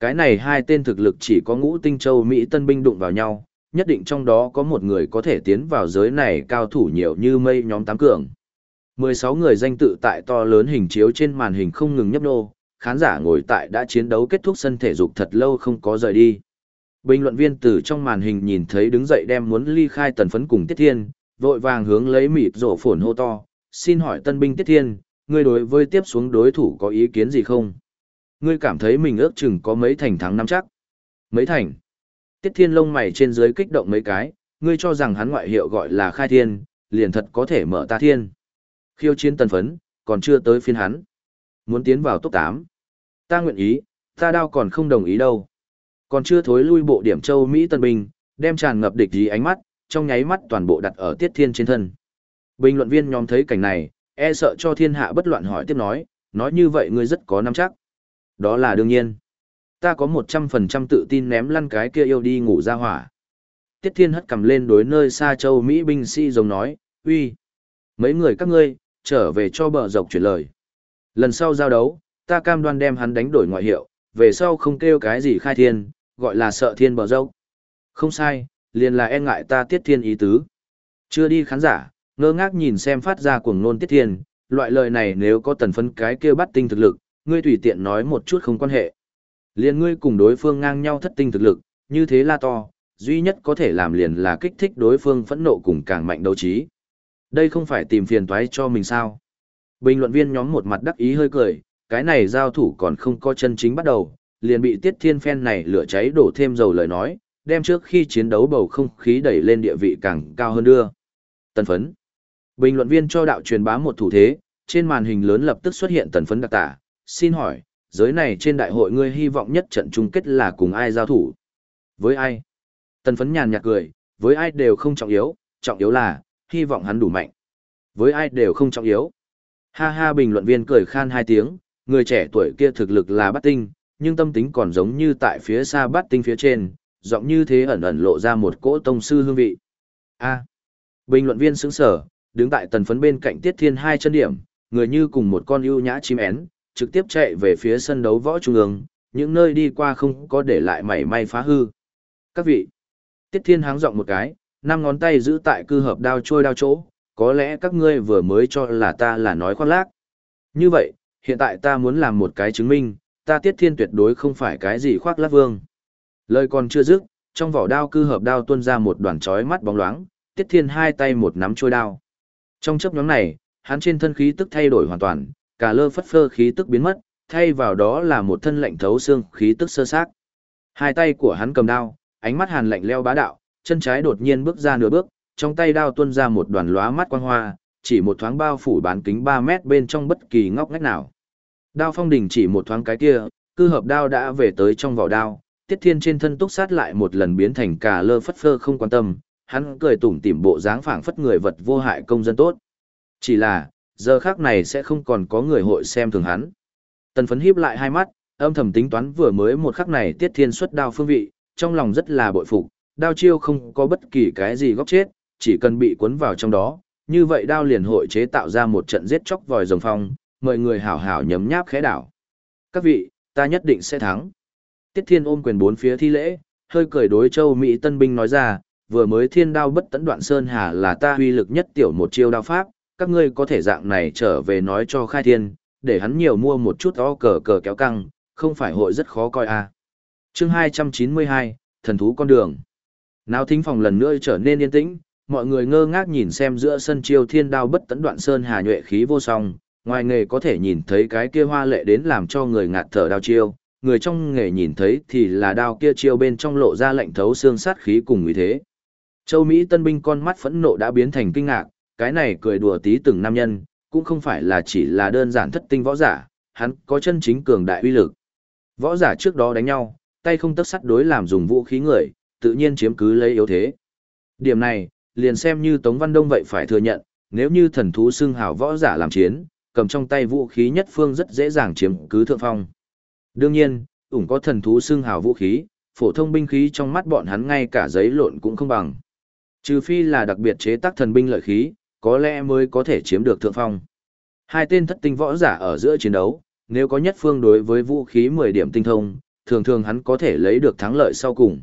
A: Cái này hai tên thực lực chỉ có ngũ tinh châu Mỹ tân binh đụng vào nhau, nhất định trong đó có một người có thể tiến vào giới này cao thủ nhiều như mây nhóm tám cường. 16 người danh tự tại to lớn hình chiếu trên màn hình không ngừng nhấp nô, khán giả ngồi tại đã chiến đấu kết thúc sân thể dục thật lâu không có rời đi. Bình luận viên từ trong màn hình nhìn thấy đứng dậy đem muốn ly khai tần phấn cùng Tiết Thiên, vội vàng hướng lấy mịt rổ phồn hô to, xin hỏi tân binh Tiết Thiên, ngươi đối với tiếp xuống đối thủ có ý kiến gì không? Ngươi cảm thấy mình ước chừng có mấy thành thắng năm chắc? Mấy thành? Tiết Thiên lông mày trên dưới kích động mấy cái, ngươi cho rằng hắn ngoại hiệu gọi là khai thiên, liền thật có thể mở ta thiên. Khiêu chiến tần phấn, còn chưa tới phiên hắn. Muốn tiến vào top 8. Ta nguyện ý, ta đao còn không đồng ý đâu. Còn chưa thối lui bộ điểm châu Mỹ tân binh, đem tràn ngập địch ý ánh mắt, trong nháy mắt toàn bộ đặt ở Tiết Thiên trên thân. Bình luận viên nhóm thấy cảnh này, e sợ cho thiên hạ bất loạn hỏi tiếp nói, nói như vậy ngươi rất có nắm chắc. Đó là đương nhiên. Ta có 100% tự tin ném lăn cái kia yêu đi ngủ ra hỏa. Tiết Thiên hất cầm lên đối nơi xa châu Mỹ binh sĩ giống nói, uy, mấy người các ngươi, trở về cho bờ dọc chuyển lời. Lần sau giao đấu, ta cam đoan đem hắn đánh đổi ngoại hiệu, về sau không kêu cái gì khai thiên, gọi là sợ thiên bờ dốc. Không sai, liền là e ngại ta tiết thiên ý tứ. Chưa đi khán giả, ngơ ngác nhìn xem phát ra cuồng nôn tiết thiên, loại lời này nếu có tần phân cái kia bắt tinh thực lực, ngươi tùy tiện nói một chút không quan hệ. Liền ngươi cùng đối phương ngang nhau thất tinh thực lực, như thế là to, duy nhất có thể làm liền là kích thích đối phương phẫn nộ cùng càng mạnh đấu trí. Đây không phải tìm phiền toái cho mình sao. Bình luận viên nhóm một mặt đắc ý hơi cười, cái này giao thủ còn không có chân chính bắt đầu, liền bị tiết thiên phen này lửa cháy đổ thêm dầu lời nói, đem trước khi chiến đấu bầu không khí đẩy lên địa vị càng cao hơn đưa. Tần phấn. Bình luận viên cho đạo truyền bá một thủ thế, trên màn hình lớn lập tức xuất hiện tần phấn đặc tả. Xin hỏi, giới này trên đại hội ngươi hy vọng nhất trận chung kết là cùng ai giao thủ? Với ai? Tần phấn nhàn nhạt cười, với ai đều không trọng yếu, trọng yếu là, hy vọng hắn đủ mạnh. Với ai đều không trọng yếu. Ha ha bình luận viên cười khan hai tiếng, người trẻ tuổi kia thực lực là bắt tinh, nhưng tâm tính còn giống như tại phía xa bắt tinh phía trên, giọng như thế ẩn ẩn lộ ra một cỗ tông sư hương vị. A. bình luận viên sững sở, đứng tại tần phấn bên cạnh tiết thiên hai chân điểm, người như cùng một con ưu nhã chim én, trực tiếp chạy về phía sân đấu võ trung ương, những nơi đi qua không có để lại mảy may phá hư. Các vị, tiết thiên háng giọng một cái, năm ngón tay giữ tại cư hợp đao trôi đao chỗ, có lẽ các ngươi vừa mới cho là ta là nói khoác lác. Như vậy, hiện tại ta muốn làm một cái chứng minh, ta tiết thiên tuyệt đối không phải cái gì khoác lác vương. Lời còn chưa dứt, trong vỏ đao cư hợp đao tuôn ra một đoàn chói mắt bóng loáng, tiết thiên hai tay một nắm trôi đao. Trong chấp nhóm này, hắn trên thân khí tức thay đổi hoàn toàn, cả lơ phất phơ khí tức biến mất, thay vào đó là một thân lạnh thấu xương khí tức sơ sát. Hai tay của hắn cầm đao, ánh mắt hàn lạnh leo bá đạo, chân trái đột nhiên bước ra nửa bước, trong tay đao tuôn ra một đoàn lóa mắt quang hoa, chỉ một thoáng bao phủ bán kính 3 mét bên trong bất kỳ ngóc ngách nào. Đao phong đỉnh chỉ một thoáng cái kia, cư hợp đao đã về tới trong vỏ đao, Tiết Thiên trên thân túc sát lại một lần biến thành cả lơ phất phơ không quan tâm, hắn cười tủm tỉm bộ dáng phảng phất người vật vô hại công dân tốt. Chỉ là, giờ khác này sẽ không còn có người hội xem thường hắn. Tần phấn híp lại hai mắt, âm thầm tính toán vừa mới một khắc này Tiết Thiên xuất đao phương vị, trong lòng rất là bội phục, đao chiêu không có bất kỳ cái gì góc chết, chỉ cần bị cuốn vào trong đó, như vậy đao liền hội chế tạo ra một trận giết chóc vòi rồng phong, mời người hảo hảo nhấm nháp khẽ đảo. Các vị, ta nhất định sẽ thắng. Tiết Thiên ôm quyền bốn phía thi lễ, hơi cười đối châu Mỹ tân binh nói ra, vừa mới thiên đao bất tận đoạn sơn hà là ta huy lực nhất tiểu một chiêu đao pháp, các ngươi có thể dạng này trở về nói cho khai thiên, để hắn nhiều mua một chút o cờ cờ kéo căng, không phải hội rất khó coi à. chương 292, thần thú con đường náo thính phòng lần nữa trở nên yên tĩnh, mọi người ngơ ngác nhìn xem giữa sân chiêu thiên đao bất tận đoạn sơn hà nhuệ khí vô song, ngoài nghề có thể nhìn thấy cái kia hoa lệ đến làm cho người ngạt thở đao chiêu, người trong nghề nhìn thấy thì là đao kia chiêu bên trong lộ ra lạnh thấu xương sát khí cùng như thế. Châu Mỹ tân binh con mắt phẫn nộ đã biến thành kinh ngạc, cái này cười đùa tí từng nam nhân, cũng không phải là chỉ là đơn giản thất tinh võ giả, hắn có chân chính cường đại uy lực. Võ giả trước đó đánh nhau, tay không tất sắt đối làm dùng vũ khí người, tự nhiên chiếm cứ lấy yếu thế. Điểm này, liền xem như Tống Văn Đông vậy phải thừa nhận, nếu như thần thú xưng hào võ giả làm chiến, cầm trong tay vũ khí nhất phương rất dễ dàng chiếm cứ thượng phong. Đương nhiên, ủng có thần thú xưng hào vũ khí, phổ thông binh khí trong mắt bọn hắn ngay cả giấy lộn cũng không bằng. Trừ phi là đặc biệt chế tác thần binh lợi khí, có lẽ mới có thể chiếm được thượng phong. Hai tên thất tinh võ giả ở giữa chiến đấu, nếu có nhất phương đối với vũ khí 10 điểm tinh thông, thường thường hắn có thể lấy được thắng lợi sau cùng.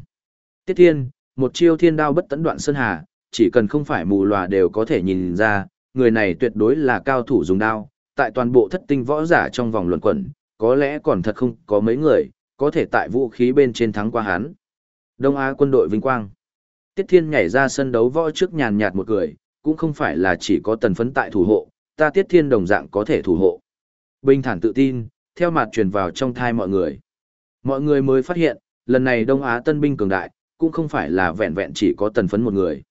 A: Tiết Thiên, một chiêu thiên đao bất tấn đoạn sơn hà, chỉ cần không phải mù lòa đều có thể nhìn ra, người này tuyệt đối là cao thủ dùng đao, tại toàn bộ thất tinh võ giả trong vòng luận quẩn, có lẽ còn thật không có mấy người, có thể tại vũ khí bên trên thắng qua hắn. Đông Á quân đội vinh quang. Tiết Thiên nhảy ra sân đấu võ trước nhàn nhạt một cười, cũng không phải là chỉ có tần phấn tại thủ hộ, ta Tiết Thiên đồng dạng có thể thủ hộ. Bình thản tự tin, theo mặt truyền vào trong thai mọi người. Mọi người mới phát hiện, lần này Đông Á tân binh cường đại, cũng không phải là vẹn vẹn chỉ có tần phấn một người.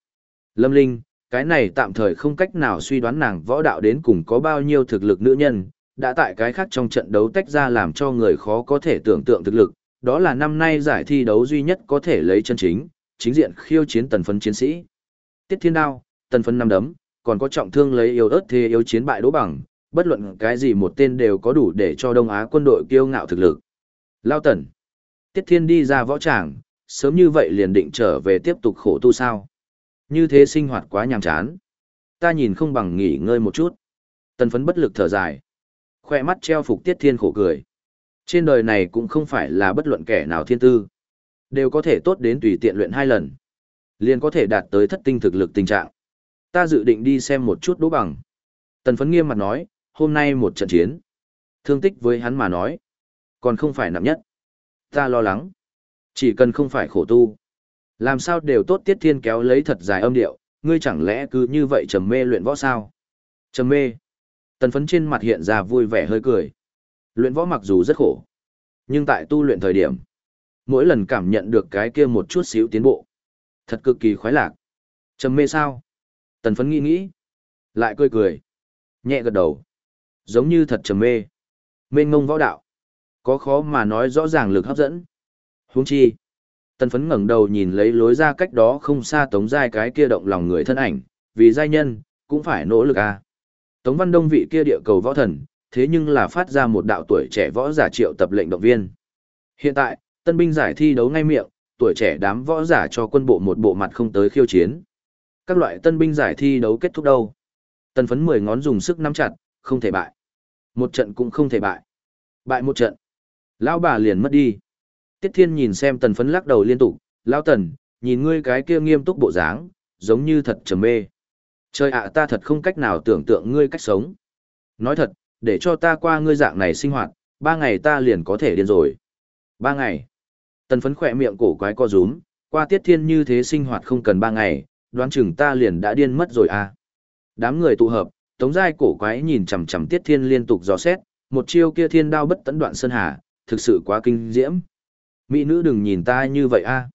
A: Lâm Linh, cái này tạm thời không cách nào suy đoán nàng võ đạo đến cùng có bao nhiêu thực lực nữ nhân, đã tại cái khác trong trận đấu tách ra làm cho người khó có thể tưởng tượng thực lực, đó là năm nay giải thi đấu duy nhất có thể lấy chân chính, chính diện khiêu chiến tần phấn chiến sĩ. Tiết Thiên Đao, tần phấn năm đấm, còn có trọng thương lấy yếu ớt thế yếu chiến bại đỗ bằng, bất luận cái gì một tên đều có đủ để cho Đông Á quân đội kiêu ngạo thực lực. Lao Tần. Tiết Thiên đi ra võ tràng, sớm như vậy liền định trở về tiếp tục khổ tu sao. Như thế sinh hoạt quá nhàm chán. Ta nhìn không bằng nghỉ ngơi một chút. Tần phấn bất lực thở dài. Khoe mắt treo phục Tiết Thiên khổ cười. Trên đời này cũng không phải là bất luận kẻ nào thiên tư. Đều có thể tốt đến tùy tiện luyện hai lần. Liền có thể đạt tới thất tinh thực lực tình trạng. Ta dự định đi xem một chút đố bằng. Tần phấn nghiêm mặt nói, hôm nay một trận chiến. Thương tích với hắn mà nói. Còn không phải nặng nhất. Ta lo lắng. Chỉ cần không phải khổ tu. Làm sao đều tốt tiết thiên kéo lấy thật dài âm điệu, ngươi chẳng lẽ cứ như vậy trầm mê luyện võ sao? Trầm mê. Tần phấn trên mặt hiện ra vui vẻ hơi cười. Luyện võ mặc dù rất khổ, nhưng tại tu luyện thời điểm, mỗi lần cảm nhận được cái kia một chút xíu tiến bộ. Thật cực kỳ khoái lạc. Trầm mê sao? Tần phấn nghĩ nghĩ. Lại cười cười. Nhẹ gật đầu. Giống như thật trầm mê. Mênh ngông võ đạo. Có khó mà nói rõ ràng lực hấp dẫn. Huống chi. Tần phấn ngẩng đầu nhìn lấy lối ra cách đó không xa tống giai cái kia động lòng người thân ảnh, vì giai nhân, cũng phải nỗ lực à. Tống văn đông vị kia địa cầu võ thần, thế nhưng là phát ra một đạo tuổi trẻ võ giả triệu tập lệnh động viên. Hiện tại, tân binh giải thi đấu ngay miệng, tuổi trẻ đám võ giả cho quân bộ một bộ mặt không tới khiêu chiến. Các loại tân binh giải thi đấu kết thúc đâu. Tần phấn 10 ngón dùng sức nắm chặt, không thể bại. Một trận cũng không thể bại. Bại một trận. Lão bà liền mất đi. Tiết Thiên nhìn xem tần phấn lắc đầu liên tục, Lão tần, nhìn ngươi cái kia nghiêm túc bộ dáng, giống như thật trầm mê. Trời ạ ta thật không cách nào tưởng tượng ngươi cách sống. Nói thật, để cho ta qua ngươi dạng này sinh hoạt, ba ngày ta liền có thể điên rồi. Ba ngày. Tần phấn khỏe miệng cổ quái co rúm, qua tiết thiên như thế sinh hoạt không cần ba ngày, đoán chừng ta liền đã điên mất rồi à. Đám người tụ hợp, tống giai cổ quái nhìn chằm chằm tiết thiên liên tục dò xét, một chiêu kia thiên đao bất tấn đoạn sơn hà, thực sự quá kinh diễm. Mỹ nữ đừng nhìn ta như vậy a.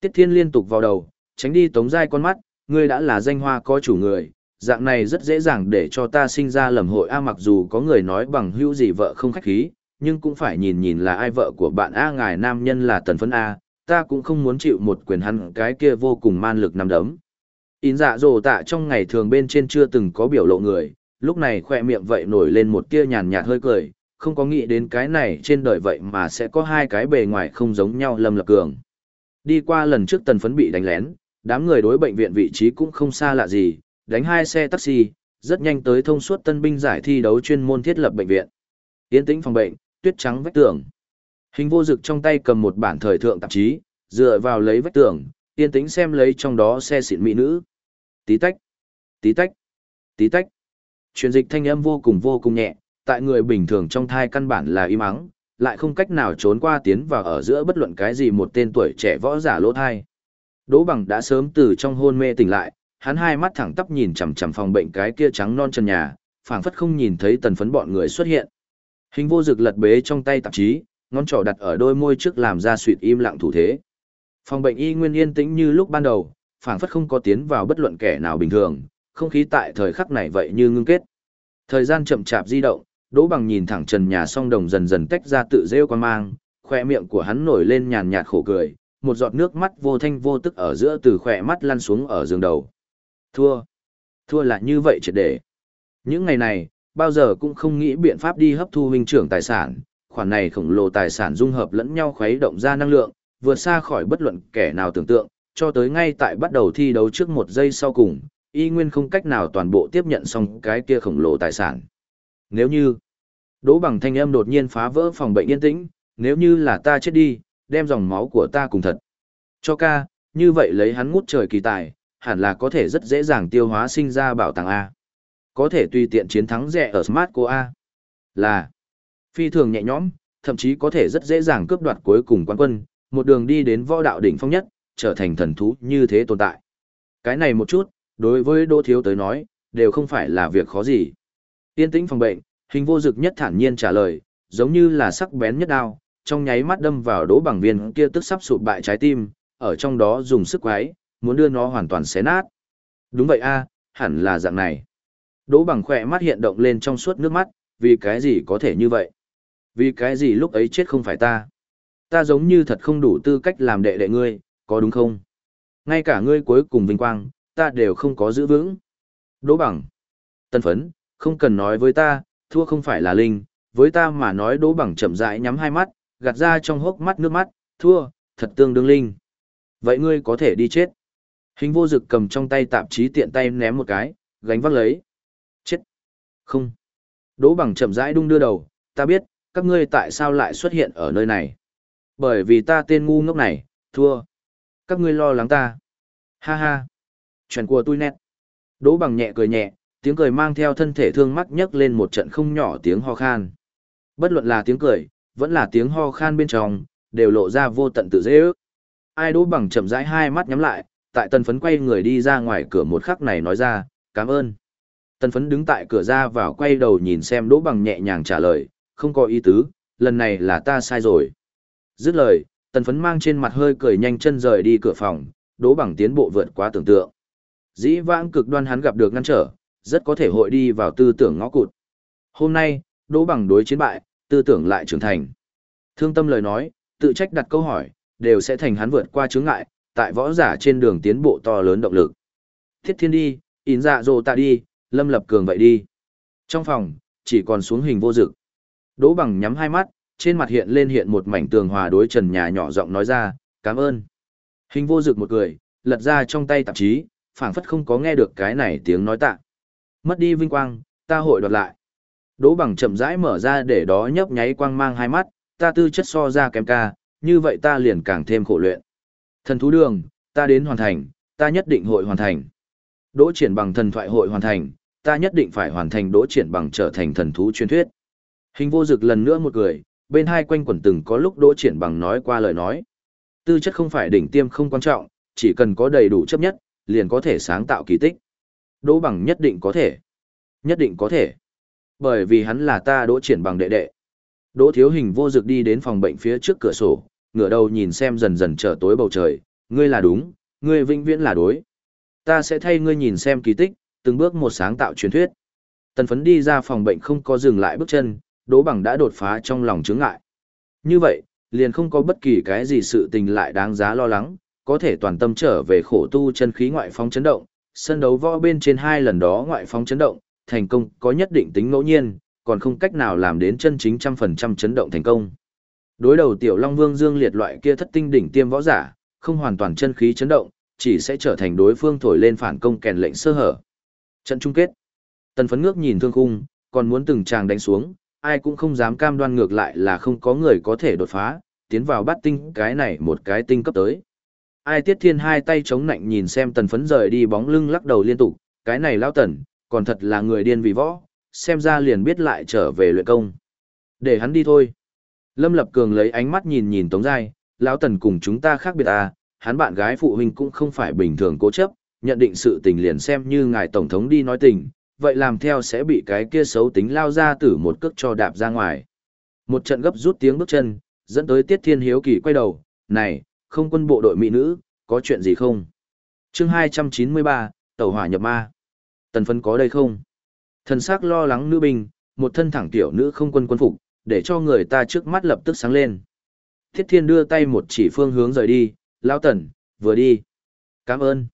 A: Tiết thiên liên tục vào đầu, tránh đi tống giai con mắt, ngươi đã là danh hoa có chủ người, dạng này rất dễ dàng để cho ta sinh ra lầm hội a mặc dù có người nói bằng hữu gì vợ không khách khí, nhưng cũng phải nhìn nhìn là ai vợ của bạn A ngài nam nhân là tần phấn A, ta cũng không muốn chịu một quyền hắn cái kia vô cùng man lực nằm đấm. In dạ dồ tạ trong ngày thường bên trên chưa từng có biểu lộ người, lúc này khoe miệng vậy nổi lên một tia nhàn nhạt hơi cười, không có nghĩ đến cái này trên đời vậy mà sẽ có hai cái bề ngoài không giống nhau lâm lập cường. Đi qua lần trước tần phấn bị đánh lén, đám người đối bệnh viện vị trí cũng không xa lạ gì, đánh hai xe taxi, rất nhanh tới thông suốt tân binh giải thi đấu chuyên môn thiết lập bệnh viện. Yên tĩnh phòng bệnh, tuyết trắng vách tường. Hình vô dực trong tay cầm một bản thời thượng tạp chí, dựa vào lấy vách tường, yên tĩnh xem lấy trong đó xe xịn mỹ nữ. Tí tách, tí tách, tí tách. Truyền dịch thanh âm vô cùng vô cùng nhẹ, tại người bình thường trong thai căn bản là im ắng, lại không cách nào trốn qua tiến vào ở giữa bất luận cái gì một tên tuổi trẻ võ giả lỗ thai. Đỗ bằng đã sớm từ trong hôn mê tỉnh lại, hắn hai mắt thẳng tắp nhìn chằm chằm phòng bệnh cái kia trắng non trần nhà, phảng phất không nhìn thấy tần phấn bọn người xuất hiện. Hình vô dực lật bế trong tay tạp chí, ngón trỏ đặt ở đôi môi trước làm ra suyệt im lặng thủ thế. Phòng bệnh y nguyên yên tĩnh như lúc ban đầu, phảng phất không có tiến vào bất luận kẻ nào bình thường, không khí tại thời khắc này vậy như ngưng kết. Thời gian chậm chạp di động, Đỗ Bằng nhìn thẳng trần nhà song đồng dần dần tách ra tự rêu quan mang, khoe miệng của hắn nổi lên nhàn nhạt khổ cười, một giọt nước mắt vô thanh vô tức ở giữa từ khỏe mắt lăn xuống ở giường đầu. Thua. Thua là như vậy triệt để. Những ngày này, bao giờ cũng không nghĩ biện pháp đi hấp thu huynh trưởng tài sản, khoản này khổng lồ tài sản dung hợp lẫn nhau khuấy động ra năng lượng, vượt xa khỏi bất luận kẻ nào tưởng tượng, cho tới ngay tại bắt đầu thi đấu trước một giây sau cùng, y nguyên không cách nào toàn bộ tiếp nhận xong cái kia khổng lồ tài sản. Nếu như, đỗ bằng thanh âm đột nhiên phá vỡ phòng bệnh yên tĩnh, nếu như là ta chết đi, đem dòng máu của ta cùng thật. Cho ca, như vậy lấy hắn ngút trời kỳ tài, hẳn là có thể rất dễ dàng tiêu hóa sinh ra bảo tàng A. Có thể tùy tiện chiến thắng rẻ ở Smart cô A. Là phi thường nhẹ nhõm, thậm chí có thể rất dễ dàng cướp đoạt cuối cùng quan quân, một đường đi đến võ đạo đỉnh phong nhất, trở thành thần thú như thế tồn tại. Cái này một chút, đối với Đỗ Thiếu tới nói, đều không phải là việc khó gì. Tiên tĩnh phòng bệnh, hình vô dực nhất thản nhiên trả lời, giống như là sắc bén nhất đao, trong nháy mắt đâm vào đỗ bằng viên kia tức sắp sụp bại trái tim, ở trong đó dùng sức quái, muốn đưa nó hoàn toàn xé nát. Đúng vậy a, hẳn là dạng này. Đỗ bằng khỏe mắt hiện động lên trong suốt nước mắt, vì cái gì có thể như vậy? Vì cái gì lúc ấy chết không phải ta? Ta giống như thật không đủ tư cách làm đệ đệ ngươi, có đúng không? Ngay cả ngươi cuối cùng vinh quang, ta đều không có giữ vững. Đỗ bằng. Tân phấn, không cần nói với ta, thua không phải là linh, với ta mà nói đỗ bằng chậm rãi nhắm hai mắt, gạt ra trong hốc mắt nước mắt, thua, thật tương đương linh. Vậy ngươi có thể đi chết. Hình vô dực cầm trong tay tạp chí tiện tay ném một cái, gánh vác lấy. Chết. Không. Đỗ bằng chậm rãi đung đưa đầu, ta biết, các ngươi tại sao lại xuất hiện ở nơi này. Bởi vì ta tên ngu ngốc này, thua. Các ngươi lo lắng ta. Ha ha. Chuyện của tôi nét. Đỗ bằng nhẹ cười nhẹ, tiếng cười mang theo thân thể thương mắc nhấc lên một trận không nhỏ tiếng ho khan. Bất luận là tiếng cười, vẫn là tiếng ho khan bên trong, đều lộ ra vô tận tự dễ ước. Ai đỗ bằng chậm rãi hai mắt nhắm lại, tại tần phấn quay người đi ra ngoài cửa một khắc này nói ra, cảm ơn. Tần phấn đứng tại cửa ra vào quay đầu nhìn xem đỗ bằng nhẹ nhàng trả lời, không có ý tứ, lần này là ta sai rồi. Dứt lời, tần phấn mang trên mặt hơi cười nhanh chân rời đi cửa phòng, đỗ bằng tiến bộ vượt quá tưởng tượng. Dĩ vãng cực đoan hắn gặp được ngăn trở, rất có thể hội đi vào tư tưởng ngõ cụt. Hôm nay, đỗ bằng đối chiến bại, tư tưởng lại trưởng thành. Thương tâm lời nói, tự trách đặt câu hỏi, đều sẽ thành hắn vượt qua chướng ngại, tại võ giả trên đường tiến bộ to lớn động lực. Thiết thiên đi, in dạ dồ tạ đi, lâm lập cường vậy đi. Trong phòng, chỉ còn xuống hình vô dực. Đỗ bằng nhắm hai mắt, trên mặt hiện lên hiện một mảnh tường hòa đối trần nhà nhỏ giọng nói ra, cảm ơn. Hình vô dực một cười, lật ra trong tay tạp chí, phảng phất không có nghe được cái này tiếng nói tạ. Mất đi vinh quang, ta hội đoạt lại. Đỗ bằng chậm rãi mở ra để đó nhấp nháy quang mang hai mắt, ta tư chất so ra kém ca, như vậy ta liền càng thêm khổ luyện. Thần thú đường, ta đến hoàn thành, ta nhất định hội hoàn thành. Đỗ triển bằng thần thoại hội hoàn thành, ta nhất định phải hoàn thành đỗ triển bằng trở thành thần thú truyền thuyết. Hình vô dực lần nữa một người, bên hai quanh quẩn từng có lúc đỗ triển bằng nói qua lời nói. Tư chất không phải đỉnh tiêm không quan trọng, chỉ cần có đầy đủ chấp nhất, liền có thể sáng tạo kỳ tích. Đỗ bằng nhất định có thể. Nhất định có thể. Bởi vì hắn là ta đỗ triển bằng đệ đệ. Đỗ thiếu hình vô dực đi đến phòng bệnh phía trước cửa sổ, ngửa đầu nhìn xem dần dần trở tối bầu trời, ngươi là đúng, ngươi vĩnh viễn là đối. Ta sẽ thay ngươi nhìn xem kỳ tích, từng bước một sáng tạo truyền thuyết. Tần phấn đi ra phòng bệnh không có dừng lại bước chân, Đỗ Bằng đã đột phá trong lòng chướng ngại. Như vậy, liền không có bất kỳ cái gì sự tình lại đáng giá lo lắng, có thể toàn tâm trở về khổ tu chân khí ngoại phong chấn động, sân đấu võ bên trên hai lần đó ngoại phong chấn động, thành công có nhất định tính ngẫu nhiên, còn không cách nào làm đến chân chính trăm phần trăm chấn động thành công. Đối đầu tiểu Long Vương Dương liệt loại kia thất tinh đỉnh tiêm võ giả, không hoàn toàn chân khí chấn động, chỉ sẽ trở thành đối phương thổi lên phản công kèn lệnh sơ hở. Trận chung kết. Tần phấn ngước nhìn thương khung, còn muốn từng tràng đánh xuống, ai cũng không dám cam đoan ngược lại là không có người có thể đột phá, tiến vào bắt tinh cái này một cái tinh cấp tới. Ai tiết thiên hai tay chống nạnh nhìn xem tần phấn rời đi bóng lưng lắc đầu liên tục, cái này lao tần, còn thật là người điên vì võ, xem ra liền biết lại trở về luyện công. Để hắn đi thôi. Lâm Lập Cường lấy ánh mắt nhìn nhìn Tống Giai, lão tần cùng chúng ta khác biệt à, hắn bạn gái phụ huynh cũng không phải bình thường cố chấp, nhận định sự tình liền xem như ngài tổng thống đi nói tình, vậy làm theo sẽ bị cái kia xấu tính lao ra tử một cước cho đạp ra ngoài. Một trận gấp rút tiếng bước chân, dẫn tới Tiết Thiên Hiếu Kỳ quay đầu, này, không quân bộ đội mỹ nữ, có chuyện gì không? chương 293, Tàu hỏa nhập ma. Tần phân có đây không? Thần sắc lo lắng nữ binh, một thân thẳng tiểu nữ không quân quân phục, để cho người ta trước mắt lập tức sáng lên. Thiết Thiên đưa tay một chỉ phương hướng rời đi, lao tần, vừa đi. Cảm ơn.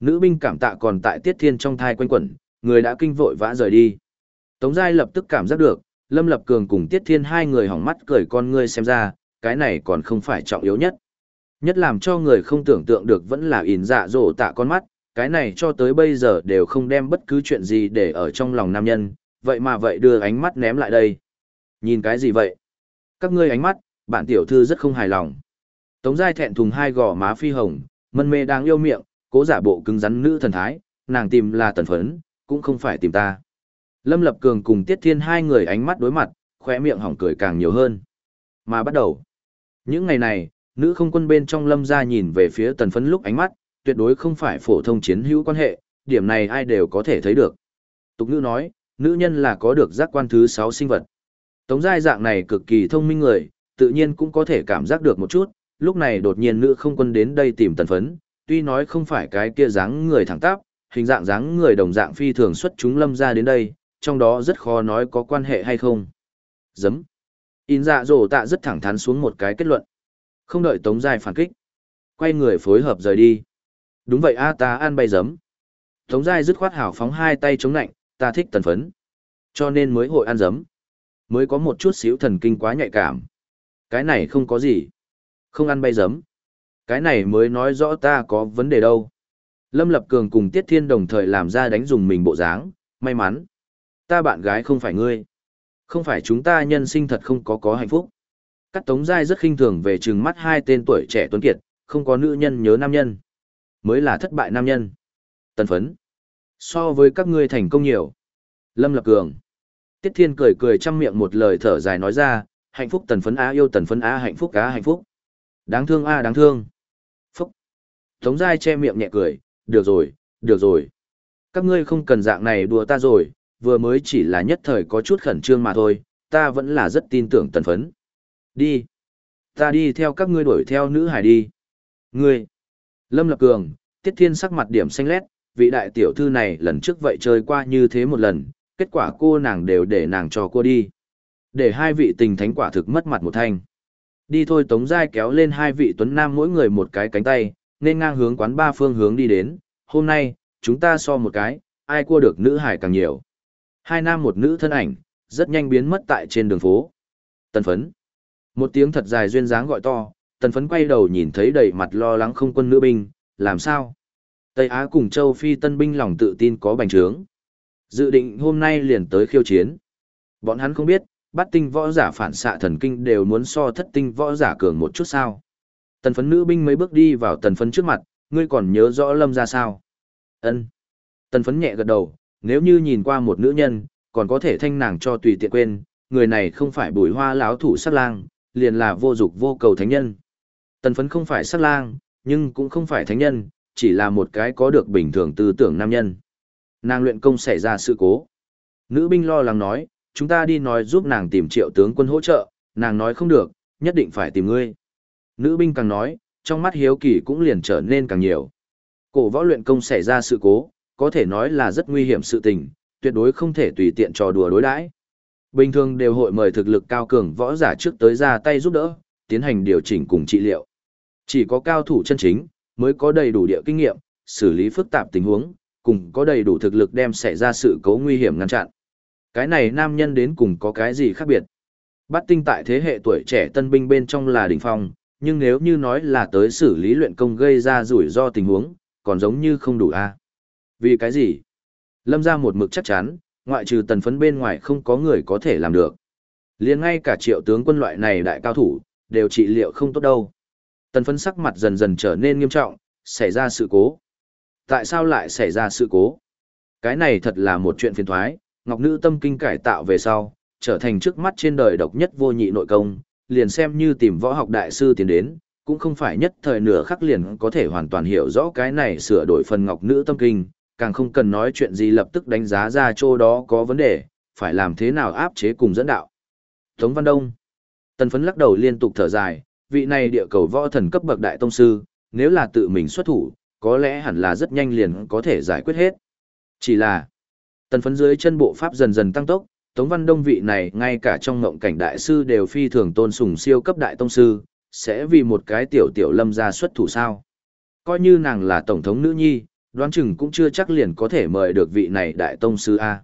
A: Nữ binh cảm tạ còn tại Tiết Thiên trong thai quanh quẩn, người đã kinh vội vã rời đi. Tống Giai lập tức cảm giác được, Lâm Lập Cường cùng Tiết Thiên hai người hỏng mắt cười con ngươi xem ra, cái này còn không phải trọng yếu nhất. Nhất làm cho người không tưởng tượng được vẫn là ỉn dạ dỗ tạ con mắt, cái này cho tới bây giờ đều không đem bất cứ chuyện gì để ở trong lòng nam nhân, vậy mà vậy đưa ánh mắt ném lại đây. Nhìn cái gì vậy? Các ngươi ánh mắt, bạn tiểu thư rất không hài lòng. Tống Giai thẹn thùng hai gò má phi hồng, mân mê đang yêu miệng, cố giả bộ cứng rắn nữ thần thái, nàng tìm là tần phấn, cũng không phải tìm ta. Lâm Lập Cường cùng Tiết Thiên hai người ánh mắt đối mặt, khóe miệng hỏng cười càng nhiều hơn. Mà bắt đầu. Những ngày này, nữ không quân bên trong lâm ra nhìn về phía tần phấn lúc ánh mắt, tuyệt đối không phải phổ thông chiến hữu quan hệ, điểm này ai đều có thể thấy được. Tục ngữ nói, nữ nhân là có được giác quan thứ 6 sinh vật. Tống giai dạng này cực kỳ thông minh người, tự nhiên cũng có thể cảm giác được một chút, lúc này đột nhiên nữ không quân đến đây tìm tần phấn, tuy nói không phải cái kia dáng người thẳng tắp, hình dạng dáng người đồng dạng phi thường xuất chúng lâm ra đến đây, trong đó rất khó nói có quan hệ hay không. Dấm. In dạ dỗ tạ rất thẳng thắn xuống một cái kết luận. Không đợi Tống Giai phản kích. Quay người phối hợp rời đi. Đúng vậy a ta ăn bay giấm. Tống Giai dứt khoát hảo phóng hai tay chống nạnh, ta thích tần phấn. Cho nên mới hội ăn giấm. Mới có một chút xíu thần kinh quá nhạy cảm. Cái này không có gì. Không ăn bay giấm. Cái này mới nói rõ ta có vấn đề đâu. Lâm Lập Cường cùng Tiết Thiên đồng thời làm ra đánh dùng mình bộ dáng, may mắn. Ta bạn gái không phải ngươi. Không phải chúng ta nhân sinh thật không có có hạnh phúc. Cắt Tống Giai rất khinh thường về trừng mắt hai tên tuổi trẻ tuấn kiệt, không có nữ nhân nhớ nam nhân. Mới là thất bại nam nhân. Tần phấn. So với các ngươi thành công nhiều. Lâm Lập Cường. Tiết Thiên cười cười chăm miệng một lời thở dài nói ra, hạnh phúc tần phấn á yêu tần phấn á hạnh phúc á hạnh phúc. Đáng thương a đáng thương. Phúc. Tống Giai che miệng nhẹ cười, được rồi, được rồi. Các ngươi không cần dạng này đùa ta rồi, vừa mới chỉ là nhất thời có chút khẩn trương mà thôi, ta vẫn là rất tin tưởng tần phấn. Đi. Ta đi theo các ngươi đuổi theo nữ hải đi. Ngươi. Lâm Lập Cường, Tiết Thiên sắc mặt điểm xanh lét, vị đại tiểu thư này lần trước vậy chơi qua như thế một lần, kết quả cô nàng đều để nàng cho cô đi. Để hai vị tình thánh quả thực mất mặt một thanh. Đi thôi Tống Giai kéo lên hai vị tuấn nam mỗi người một cái cánh tay, nên ngang hướng quán ba phương hướng đi đến. Hôm nay, chúng ta so một cái, ai cua được nữ hải càng nhiều. Hai nam một nữ thân ảnh, rất nhanh biến mất tại trên đường phố. Tần phấn. Một tiếng thật dài duyên dáng gọi to, tần phấn quay đầu nhìn thấy đầy mặt lo lắng không quân nữ binh, làm sao? Tây Á cùng châu Phi tân binh lòng tự tin có bành trướng. Dự định hôm nay liền tới khiêu chiến. Bọn hắn không biết, bắt tinh võ giả phản xạ thần kinh đều muốn so thất tinh võ giả cường một chút sao. Tần phấn nữ binh mấy bước đi vào tần phấn trước mặt, ngươi còn nhớ rõ lâm ra sao? ân Tần phấn nhẹ gật đầu, nếu như nhìn qua một nữ nhân, còn có thể thanh nàng cho tùy tiện quên, người này không phải bùi hoa láo thủ sát lang, liền là vô dục vô cầu thánh nhân. Tần phấn không phải sát lang, nhưng cũng không phải thánh nhân, chỉ là một cái có được bình thường tư tưởng nam nhân. Nàng luyện công xảy ra sự cố. Nữ binh lo lắng nói, chúng ta đi nói giúp nàng tìm triệu tướng quân hỗ trợ, nàng nói không được, nhất định phải tìm ngươi. Nữ binh càng nói, trong mắt hiếu kỳ cũng liền trở nên càng nhiều. Cổ võ luyện công xảy ra sự cố, có thể nói là rất nguy hiểm sự tình, tuyệt đối không thể tùy tiện trò đùa đối đãi. Bình thường đều hội mời thực lực cao cường võ giả trước tới ra tay giúp đỡ, tiến hành điều chỉnh cùng trị liệu. Chỉ có cao thủ chân chính, mới có đầy đủ địa kinh nghiệm, xử lý phức tạp tình huống, cùng có đầy đủ thực lực đem xảy ra sự cố nguy hiểm ngăn chặn. Cái này nam nhân đến cùng có cái gì khác biệt? Bát tinh tại thế hệ tuổi trẻ tân binh bên trong là đỉnh phong, nhưng nếu như nói là tới xử lý luyện công gây ra rủi ro tình huống, còn giống như không đủ a. Vì cái gì? Lâm ra một mực chắc chắn, ngoại trừ tần phấn bên ngoài không có người có thể làm được. liền ngay cả triệu tướng quân loại này đại cao thủ, đều trị liệu không tốt đâu. Tần phấn sắc mặt dần dần trở nên nghiêm trọng, xảy ra sự cố. Tại sao lại xảy ra sự cố? Cái này thật là một chuyện phiền thoái, Ngọc Nữ tâm kinh cải tạo về sau, trở thành trước mắt trên đời độc nhất vô nhị nội công, liền xem như tìm võ học đại sư tiến đến, cũng không phải nhất thời nửa khắc liền có thể hoàn toàn hiểu rõ cái này sửa đổi phần Ngọc Nữ tâm kinh, càng không cần nói chuyện gì lập tức đánh giá ra chỗ đó có vấn đề, phải làm thế nào áp chế cùng dẫn đạo. Tống Văn Đông Tần phấn lắc đầu liên tục thở dài, vị này địa cầu võ thần cấp bậc đại tông sư, nếu là tự mình xuất thủ, có lẽ hẳn là rất nhanh liền có thể giải quyết hết. Chỉ là, tần phấn dưới chân bộ pháp dần dần tăng tốc, Tống Văn Đông vị này ngay cả trong ngộng cảnh đại sư đều phi thường tôn sùng siêu cấp đại tông sư, sẽ vì một cái tiểu tiểu lâm ra xuất thủ sao. Coi như nàng là tổng thống nữ nhi, đoán chừng cũng chưa chắc liền có thể mời được vị này đại tông sư A.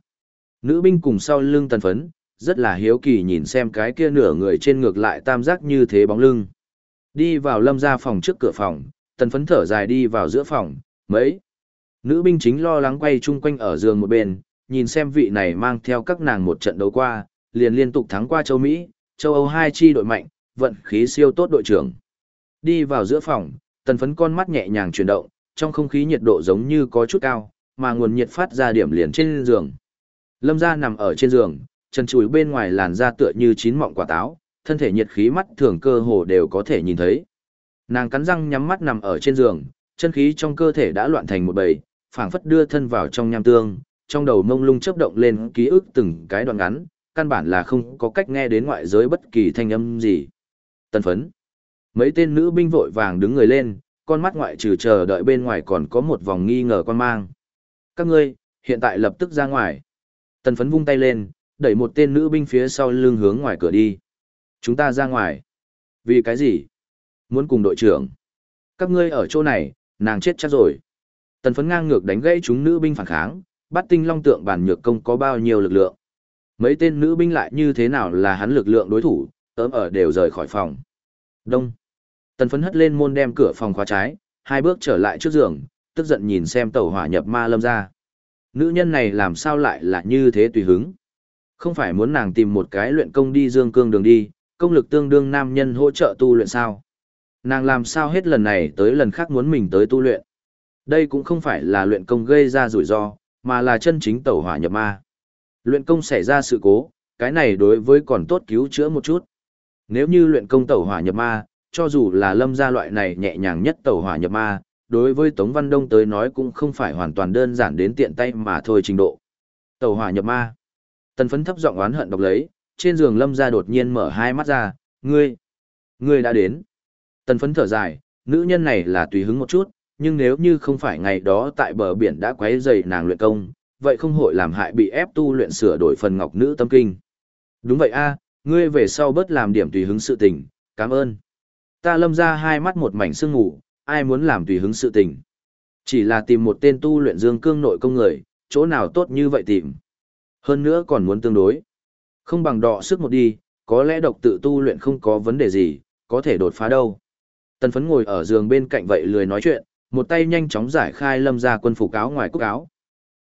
A: Nữ binh cùng sau lưng tần phấn, rất là hiếu kỳ nhìn xem cái kia nửa người trên ngược lại tam giác như thế bóng lưng. Đi vào lâm ra phòng trước cửa phòng, tần phấn thở dài đi vào giữa phòng, mấy. Nữ binh chính lo lắng quay chung quanh ở giường một bên, nhìn xem vị này mang theo các nàng một trận đấu qua, liền liên tục thắng qua châu Mỹ, châu Âu hai chi đội mạnh, vận khí siêu tốt đội trưởng. Đi vào giữa phòng, tần phấn con mắt nhẹ nhàng chuyển động, trong không khí nhiệt độ giống như có chút cao, mà nguồn nhiệt phát ra điểm liền trên giường. Lâm gia nằm ở trên giường, chân chùi bên ngoài làn da tựa như chín mọng quả táo, thân thể nhiệt khí mắt thường cơ hồ đều có thể nhìn thấy. Nàng cắn răng nhắm mắt nằm ở trên giường, chân khí trong cơ thể đã loạn thành một bầy, phảng phất đưa thân vào trong nham tương, trong đầu mông lung chớp động lên ký ức từng cái đoạn ngắn, căn bản là không có cách nghe đến ngoại giới bất kỳ thanh âm gì. Tân phấn. Mấy tên nữ binh vội vàng đứng người lên, con mắt ngoại trừ chờ đợi bên ngoài còn có một vòng nghi ngờ quan mang. Các ngươi, hiện tại lập tức ra ngoài. Tần phấn vung tay lên, đẩy một tên nữ binh phía sau lưng hướng ngoài cửa đi. Chúng ta ra ngoài. Vì cái gì? Muốn cùng đội trưởng. Các ngươi ở chỗ này, nàng chết chắc rồi. Tần phấn ngang ngược đánh gãy chúng nữ binh phản kháng, bắt tinh long tượng bản nhược công có bao nhiêu lực lượng. Mấy tên nữ binh lại như thế nào là hắn lực lượng đối thủ, ớm ở đều rời khỏi phòng. Đông. Tần phấn hất lên môn đem cửa phòng khóa trái, hai bước trở lại trước giường, tức giận nhìn xem tàu hỏa nhập ma lâm ra. Nữ nhân này làm sao lại là như thế tùy hứng. Không phải muốn nàng tìm một cái luyện công đi dương cương đường đi, công lực tương đương nam nhân hỗ trợ tu luyện sao. Nàng làm sao hết lần này tới lần khác muốn mình tới tu luyện. Đây cũng không phải là luyện công gây ra rủi ro, mà là chân chính tẩu hỏa nhập ma. Luyện công xảy ra sự cố, cái này đối với còn tốt cứu chữa một chút. Nếu như luyện công tẩu hỏa nhập ma, cho dù là lâm gia loại này nhẹ nhàng nhất tẩu hỏa nhập ma, đối với Tống Văn Đông tới nói cũng không phải hoàn toàn đơn giản đến tiện tay mà thôi trình độ. Tẩu hỏa nhập ma. Tần phấn thấp giọng oán hận đọc lấy, trên giường lâm gia đột nhiên mở hai mắt ra, ngươi, ngươi đã đến. Tần phấn thở dài, nữ nhân này là tùy hứng một chút, nhưng nếu như không phải ngày đó tại bờ biển đã quấy dày nàng luyện công, vậy không hội làm hại bị ép tu luyện sửa đổi phần ngọc nữ tâm kinh. Đúng vậy a, ngươi về sau bớt làm điểm tùy hứng sự tình, cảm ơn. Ta lâm ra hai mắt một mảnh sương ngủ, ai muốn làm tùy hứng sự tình. Chỉ là tìm một tên tu luyện dương cương nội công người, chỗ nào tốt như vậy tìm. Hơn nữa còn muốn tương đối. Không bằng đọ sức một đi, có lẽ độc tự tu luyện không có vấn đề gì, có thể đột phá đâu. Tần phấn ngồi ở giường bên cạnh vậy lười nói chuyện, một tay nhanh chóng giải khai lâm ra quân phục áo ngoài cúc áo.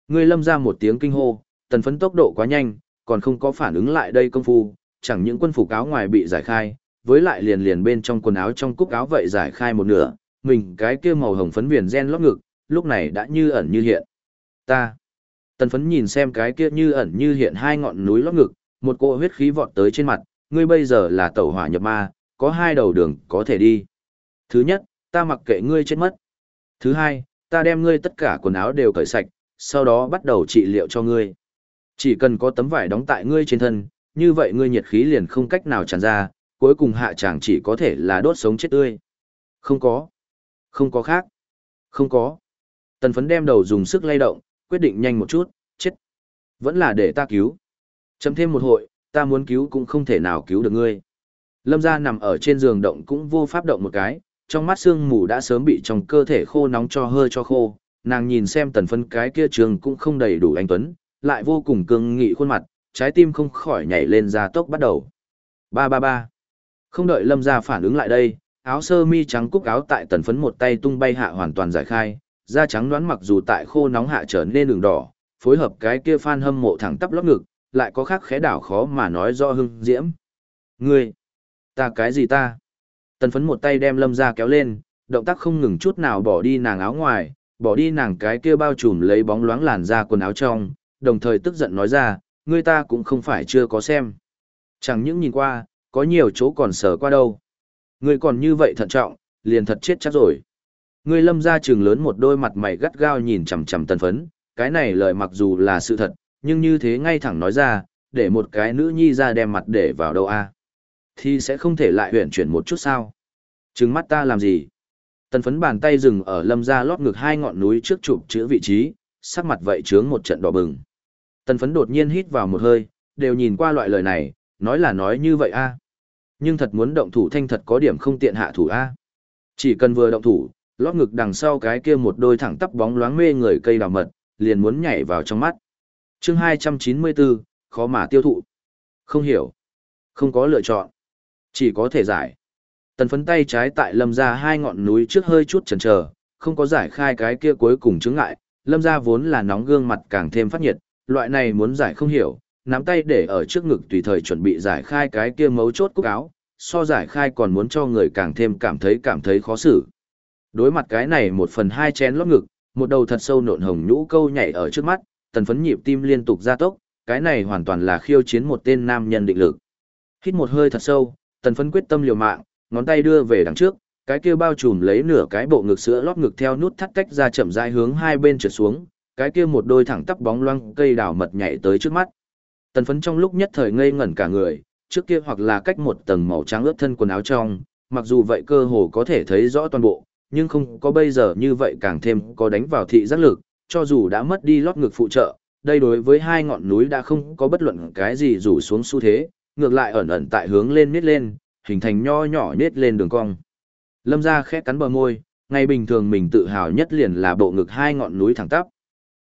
A: Người lâm ra một tiếng kinh hô, tần phấn tốc độ quá nhanh, còn không có phản ứng lại đây công phu, chẳng những quân phục áo ngoài bị giải khai, với lại liền liền bên trong quần áo trong cúc áo vậy giải khai một nửa, mình cái kia màu hồng phấn viền gen lót ngực, lúc này đã như ẩn như hiện. Ta. Tần phấn nhìn xem cái kia như ẩn như hiện hai ngọn núi lót ngực, một cỗ huyết khí vọt tới trên mặt, ngươi bây giờ là tẩu hỏa nhập ma, có hai đầu đường có thể đi. Thứ nhất, ta mặc kệ ngươi chết mất. Thứ hai, ta đem ngươi tất cả quần áo đều cởi sạch, sau đó bắt đầu trị liệu cho ngươi. Chỉ cần có tấm vải đóng tại ngươi trên thân, như vậy ngươi nhiệt khí liền không cách nào tràn ra, cuối cùng hạ chàng chỉ có thể là đốt sống chết tươi. Không có. Không có khác. Không có. Tần phấn đem đầu dùng sức lay động, quyết định nhanh một chút, chết. Vẫn là để ta cứu. Chấm thêm một hội, ta muốn cứu cũng không thể nào cứu được ngươi. Lâm gia nằm ở trên giường động cũng vô pháp động một cái, trong mắt sương mù đã sớm bị trong cơ thể khô nóng cho hơi cho khô, nàng nhìn xem tần phấn cái kia trường cũng không đầy đủ anh Tuấn, lại vô cùng cương nghị khuôn mặt, trái tim không khỏi nhảy lên ra tốc bắt đầu. Ba ba ba. Không đợi lâm gia phản ứng lại đây, áo sơ mi trắng cúc áo tại tần phấn một tay tung bay hạ hoàn toàn giải khai, da trắng đoán mặc dù tại khô nóng hạ trở nên đường đỏ, phối hợp cái kia phan hâm mộ thẳng tắp lót ngực, lại có khác khẽ đảo khó mà nói do hưng diễm. Ngươi, ta cái gì ta? Tần phấn một tay đem lâm ra kéo lên, động tác không ngừng chút nào bỏ đi nàng áo ngoài, bỏ đi nàng cái kia bao trùm lấy bóng loáng làn ra quần áo trong, đồng thời tức giận nói ra, ngươi ta cũng không phải chưa có xem. Chẳng những nhìn qua, có nhiều chỗ còn sờ qua đâu. Ngươi còn như vậy thận trọng, liền thật chết chắc rồi. Ngươi lâm ra trường lớn một đôi mặt mày gắt gao nhìn chằm chằm tần phấn, cái này lời mặc dù là sự thật, nhưng như thế ngay thẳng nói ra, để một cái nữ nhi ra đem mặt để vào đâu a Thì sẽ không thể lại huyển chuyển một chút sao. Trừng mắt ta làm gì? Tần phấn bàn tay dừng ở lâm ra lót ngực hai ngọn núi trước chụp chữ vị trí, sắc mặt vậy trướng một trận đỏ bừng. Tần phấn đột nhiên hít vào một hơi, đều nhìn qua loại lời này, nói là nói như vậy a nhưng thật muốn động thủ thanh thật có điểm không tiện hạ thủ a Chỉ cần vừa động thủ, lót ngực đằng sau cái kia một đôi thẳng tắp bóng loáng mê người cây đào mật, liền muốn nhảy vào trong mắt. chương 294, khó mà tiêu thụ. Không hiểu. Không có lựa chọn. Chỉ có thể giải. Tần phấn tay trái tại lâm ra hai ngọn núi trước hơi chút chần chờ không có giải khai cái kia cuối cùng chứng ngại, lâm ra vốn là nóng gương mặt càng thêm phát nhiệt, loại này muốn giải không hiểu, nắm tay để ở trước ngực tùy thời chuẩn bị giải khai cái kia mấu chốt cúc áo, so giải khai còn muốn cho người càng thêm cảm thấy cảm thấy khó xử. Đối mặt cái này một phần hai chén lót ngực, một đầu thật sâu nộn hồng nhũ câu nhảy ở trước mắt, tần phấn nhịp tim liên tục gia tốc, cái này hoàn toàn là khiêu chiến một tên nam nhân định lực. Hít một hơi thật sâu, tần phấn quyết tâm liều mạng, ngón tay đưa về đằng trước, cái kia bao trùm lấy nửa cái bộ ngực sữa lót ngực theo nút thắt cách ra chậm rãi hướng hai bên trượt xuống, cái kia một đôi thẳng tắp bóng loang cây đào mật nhảy tới trước mắt. Tần phấn trong lúc nhất thời ngây ngẩn cả người, trước kia hoặc là cách một tầng màu trắng ướt thân quần áo trong, mặc dù vậy cơ hồ có thể thấy rõ toàn bộ, nhưng không có bây giờ như vậy càng thêm có đánh vào thị giác lực, cho dù đã mất đi lót ngực phụ trợ, đây đối với hai ngọn núi đã không có bất luận cái gì rủ xuống xu thế, ngược lại ẩn ẩn tại hướng lên nít lên, hình thành nho nhỏ nít lên đường cong. Lâm ra khẽ cắn bờ môi, ngày bình thường mình tự hào nhất liền là bộ ngực hai ngọn núi thẳng tắp.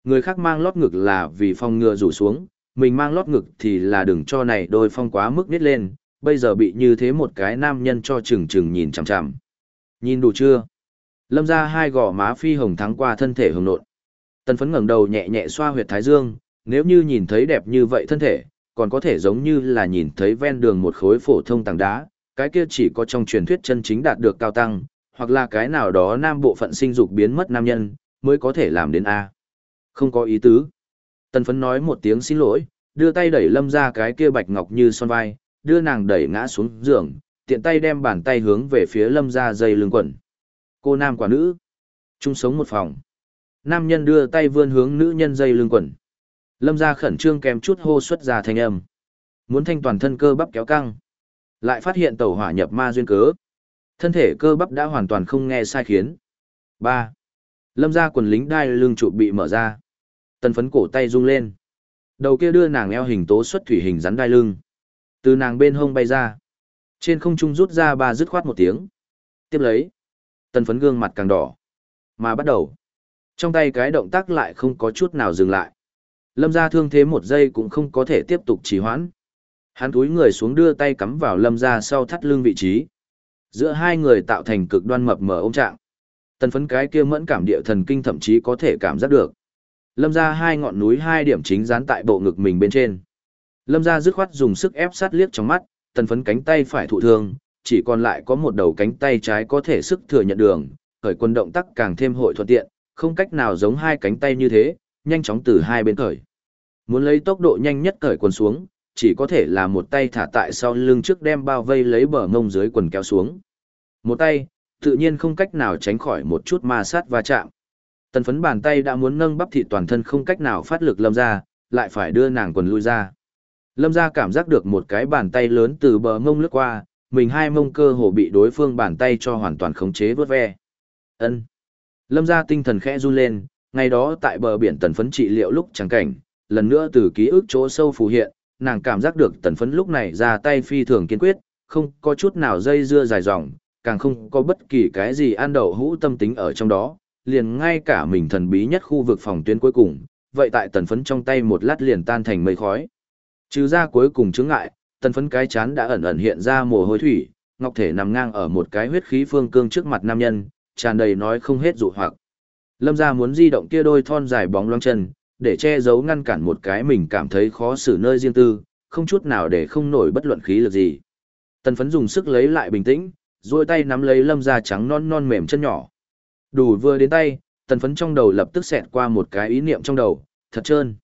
A: Người khác mang lót ngực là vì phong ngừa rủ xuống, mình mang lót ngực thì là đừng cho này đôi phong quá mức nít lên, bây giờ bị như thế một cái nam nhân cho chừng chừng nhìn chằm chằm. Nhìn đủ chưa? Lâm ra hai gò má phi hồng thắng qua thân thể hồng nộn. Tần phấn ngẩng đầu nhẹ nhẹ xoa huyệt thái dương, nếu như nhìn thấy đẹp như vậy thân thể, còn có thể giống như là nhìn thấy ven đường một khối phổ thông tảng đá, cái kia chỉ có trong truyền thuyết chân chính đạt được cao tăng, hoặc là cái nào đó nam bộ phận sinh dục biến mất nam nhân, mới có thể làm đến A. Không có ý tứ. Tần phấn nói một tiếng xin lỗi, đưa tay đẩy lâm ra cái kia bạch ngọc như son vai, đưa nàng đẩy ngã xuống giường, tiện tay đem bàn tay hướng về phía lâm ra dây lưng quần. Cô nam quả nữ. chung sống một phòng. Nam nhân đưa tay vươn hướng nữ nhân dây lưng quần. Lâm ra khẩn trương kèm chút hô xuất ra thanh âm. Muốn thanh toàn thân cơ bắp kéo căng. Lại phát hiện tàu hỏa nhập ma duyên cớ. Thân thể cơ bắp đã hoàn toàn không nghe sai khiến. ba Lâm ra quần lính đai lưng trụ bị mở ra. Tần phấn cổ tay rung lên. Đầu kia đưa nàng eo hình tố xuất thủy hình rắn đai lưng. Từ nàng bên hông bay ra. Trên không trung rút ra ba dứt khoát một tiếng. Tiếp lấy. Tần phấn gương mặt càng đỏ. Mà bắt đầu. Trong tay cái động tác lại không có chút nào dừng lại. Lâm ra thương thế một giây cũng không có thể tiếp tục trì hoãn. Hắn túi người xuống đưa tay cắm vào lâm ra sau thắt lưng vị trí. Giữa hai người tạo thành cực đoan mập mờ ôm trạng. Tần phấn cái kia mẫn cảm địa thần kinh thậm chí có thể cảm giác được. Lâm ra hai ngọn núi hai điểm chính dán tại bộ ngực mình bên trên. Lâm ra dứt khoát dùng sức ép sát liếc trong mắt, tần phấn cánh tay phải thụ thương, chỉ còn lại có một đầu cánh tay trái có thể sức thừa nhận đường, khởi quân động tác càng thêm hội thuận tiện, không cách nào giống hai cánh tay như thế, nhanh chóng từ hai bên cởi. Muốn lấy tốc độ nhanh nhất cởi quần xuống, chỉ có thể là một tay thả tại sau lưng trước đem bao vây lấy bờ mông dưới quần kéo xuống. Một tay, tự nhiên không cách nào tránh khỏi một chút ma sát va chạm. Tần phấn bàn tay đã muốn nâng bắp thịt toàn thân không cách nào phát lực lâm ra, lại phải đưa nàng quần lui ra. Lâm ra cảm giác được một cái bàn tay lớn từ bờ ngông lướt qua, mình hai mông cơ hồ bị đối phương bàn tay cho hoàn toàn khống chế vớt ve. ân Lâm ra tinh thần khẽ run lên, ngày đó tại bờ biển tần phấn trị liệu lúc chẳng cảnh, lần nữa từ ký ức chỗ sâu phù hiện, nàng cảm giác được tần phấn lúc này ra tay phi thường kiên quyết, không có chút nào dây dưa dài dòng, càng không có bất kỳ cái gì ăn đậu hũ tâm tính ở trong đó, liền ngay cả mình thần bí nhất khu vực phòng tuyến cuối cùng, vậy tại tần phấn trong tay một lát liền tan thành mây khói. Trừ ra cuối cùng chứng ngại, tần phấn cái chán đã ẩn ẩn hiện ra mồ hôi thủy, ngọc thể nằm ngang ở một cái huyết khí phương cương trước mặt nam nhân, tràn đầy nói không hết dụ hoặc. Lâm gia muốn di động kia đôi thon dài bóng loáng chân, để che giấu ngăn cản một cái mình cảm thấy khó xử nơi riêng tư, không chút nào để không nổi bất luận khí lực gì. Tần phấn dùng sức lấy lại bình tĩnh, duỗi tay nắm lấy lâm gia trắng non non mềm chân nhỏ. Đủ vừa đến tay, tần phấn trong đầu lập tức xẹt qua một cái ý niệm trong đầu, thật trơn.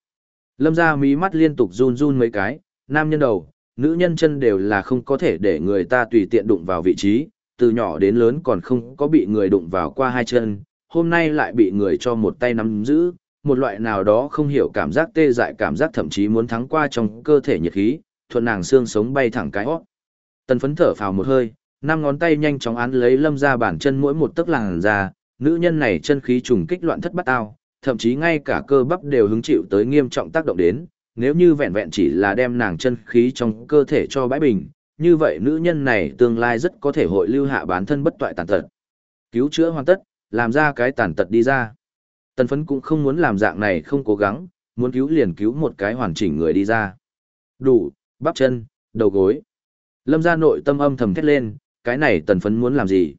A: Lâm gia mí mắt liên tục run run mấy cái, nam nhân đầu, nữ nhân chân đều là không có thể để người ta tùy tiện đụng vào vị trí, từ nhỏ đến lớn còn không có bị người đụng vào qua hai chân, hôm nay lại bị người cho một tay nắm giữ, một loại nào đó không hiểu cảm giác tê dại cảm giác thậm chí muốn thắng qua trong cơ thể nhiệt khí, thuận nàng xương sống bay thẳng cái hót. Tần phấn thở phào một hơi, năm ngón tay nhanh chóng án lấy lâm ra bản chân mỗi một tấc làng ra, nữ nhân này chân khí trùng kích loạn thất bát tao, thậm chí ngay cả cơ bắp đều hứng chịu tới nghiêm trọng tác động đến, nếu như vẹn vẹn chỉ là đem nàng chân khí trong cơ thể cho bãi bình, như vậy nữ nhân này tương lai rất có thể hội lưu hạ bản thân bất toại tàn tật. Cứu chữa hoàn tất, làm ra cái tàn tật đi ra. Tần phấn cũng không muốn làm dạng này không cố gắng, muốn cứu liền cứu một cái hoàn chỉnh người đi ra. Đủ, bắp chân, đầu gối. Lâm ra nội tâm âm thầm thét lên, cái này tần phấn muốn làm gì?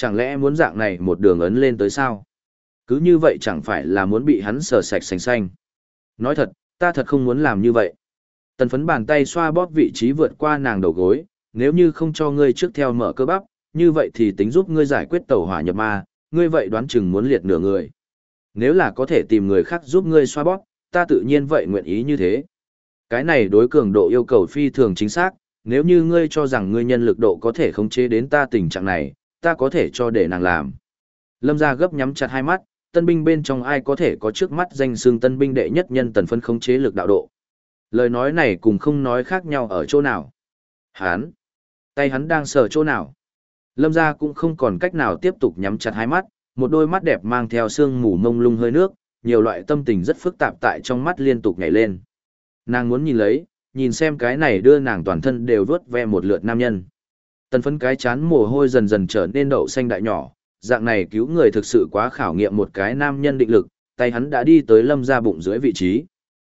A: Chẳng lẽ muốn dạng này một đường ấn lên tới sao? Cứ như vậy chẳng phải là muốn bị hắn sờ sạch sành xanh. Nói thật, ta thật không muốn làm như vậy. Tần phấn bàn tay xoa bóp vị trí vượt qua nàng đầu gối, nếu như không cho ngươi trước theo mở cơ bắp, như vậy thì tính giúp ngươi giải quyết tàu hỏa nhập ma, ngươi vậy đoán chừng muốn liệt nửa người. Nếu là có thể tìm người khác giúp ngươi xoa bóp, ta tự nhiên vậy nguyện ý như thế. Cái này đối cường độ yêu cầu phi thường chính xác, nếu như ngươi cho rằng ngươi nhân lực độ có thể khống chế đến ta tình trạng này, ta có thể cho để nàng làm. Lâm gia gấp nhắm chặt hai mắt, tân binh bên trong ai có thể có trước mắt danh xương tân binh đệ nhất nhân tần phân khống chế lực đạo độ. Lời nói này cùng không nói khác nhau ở chỗ nào. Hán! Tay hắn đang sờ chỗ nào? Lâm gia cũng không còn cách nào tiếp tục nhắm chặt hai mắt, một đôi mắt đẹp mang theo sương mù mông lung hơi nước, nhiều loại tâm tình rất phức tạp tại trong mắt liên tục nhảy lên. Nàng muốn nhìn lấy, nhìn xem cái này đưa nàng toàn thân đều vớt ve một lượt nam nhân. Tần phấn cái chán mồ hôi dần dần trở nên đậu xanh đại nhỏ, dạng này cứu người thực sự quá khảo nghiệm một cái nam nhân định lực, tay hắn đã đi tới lâm ra bụng dưới vị trí.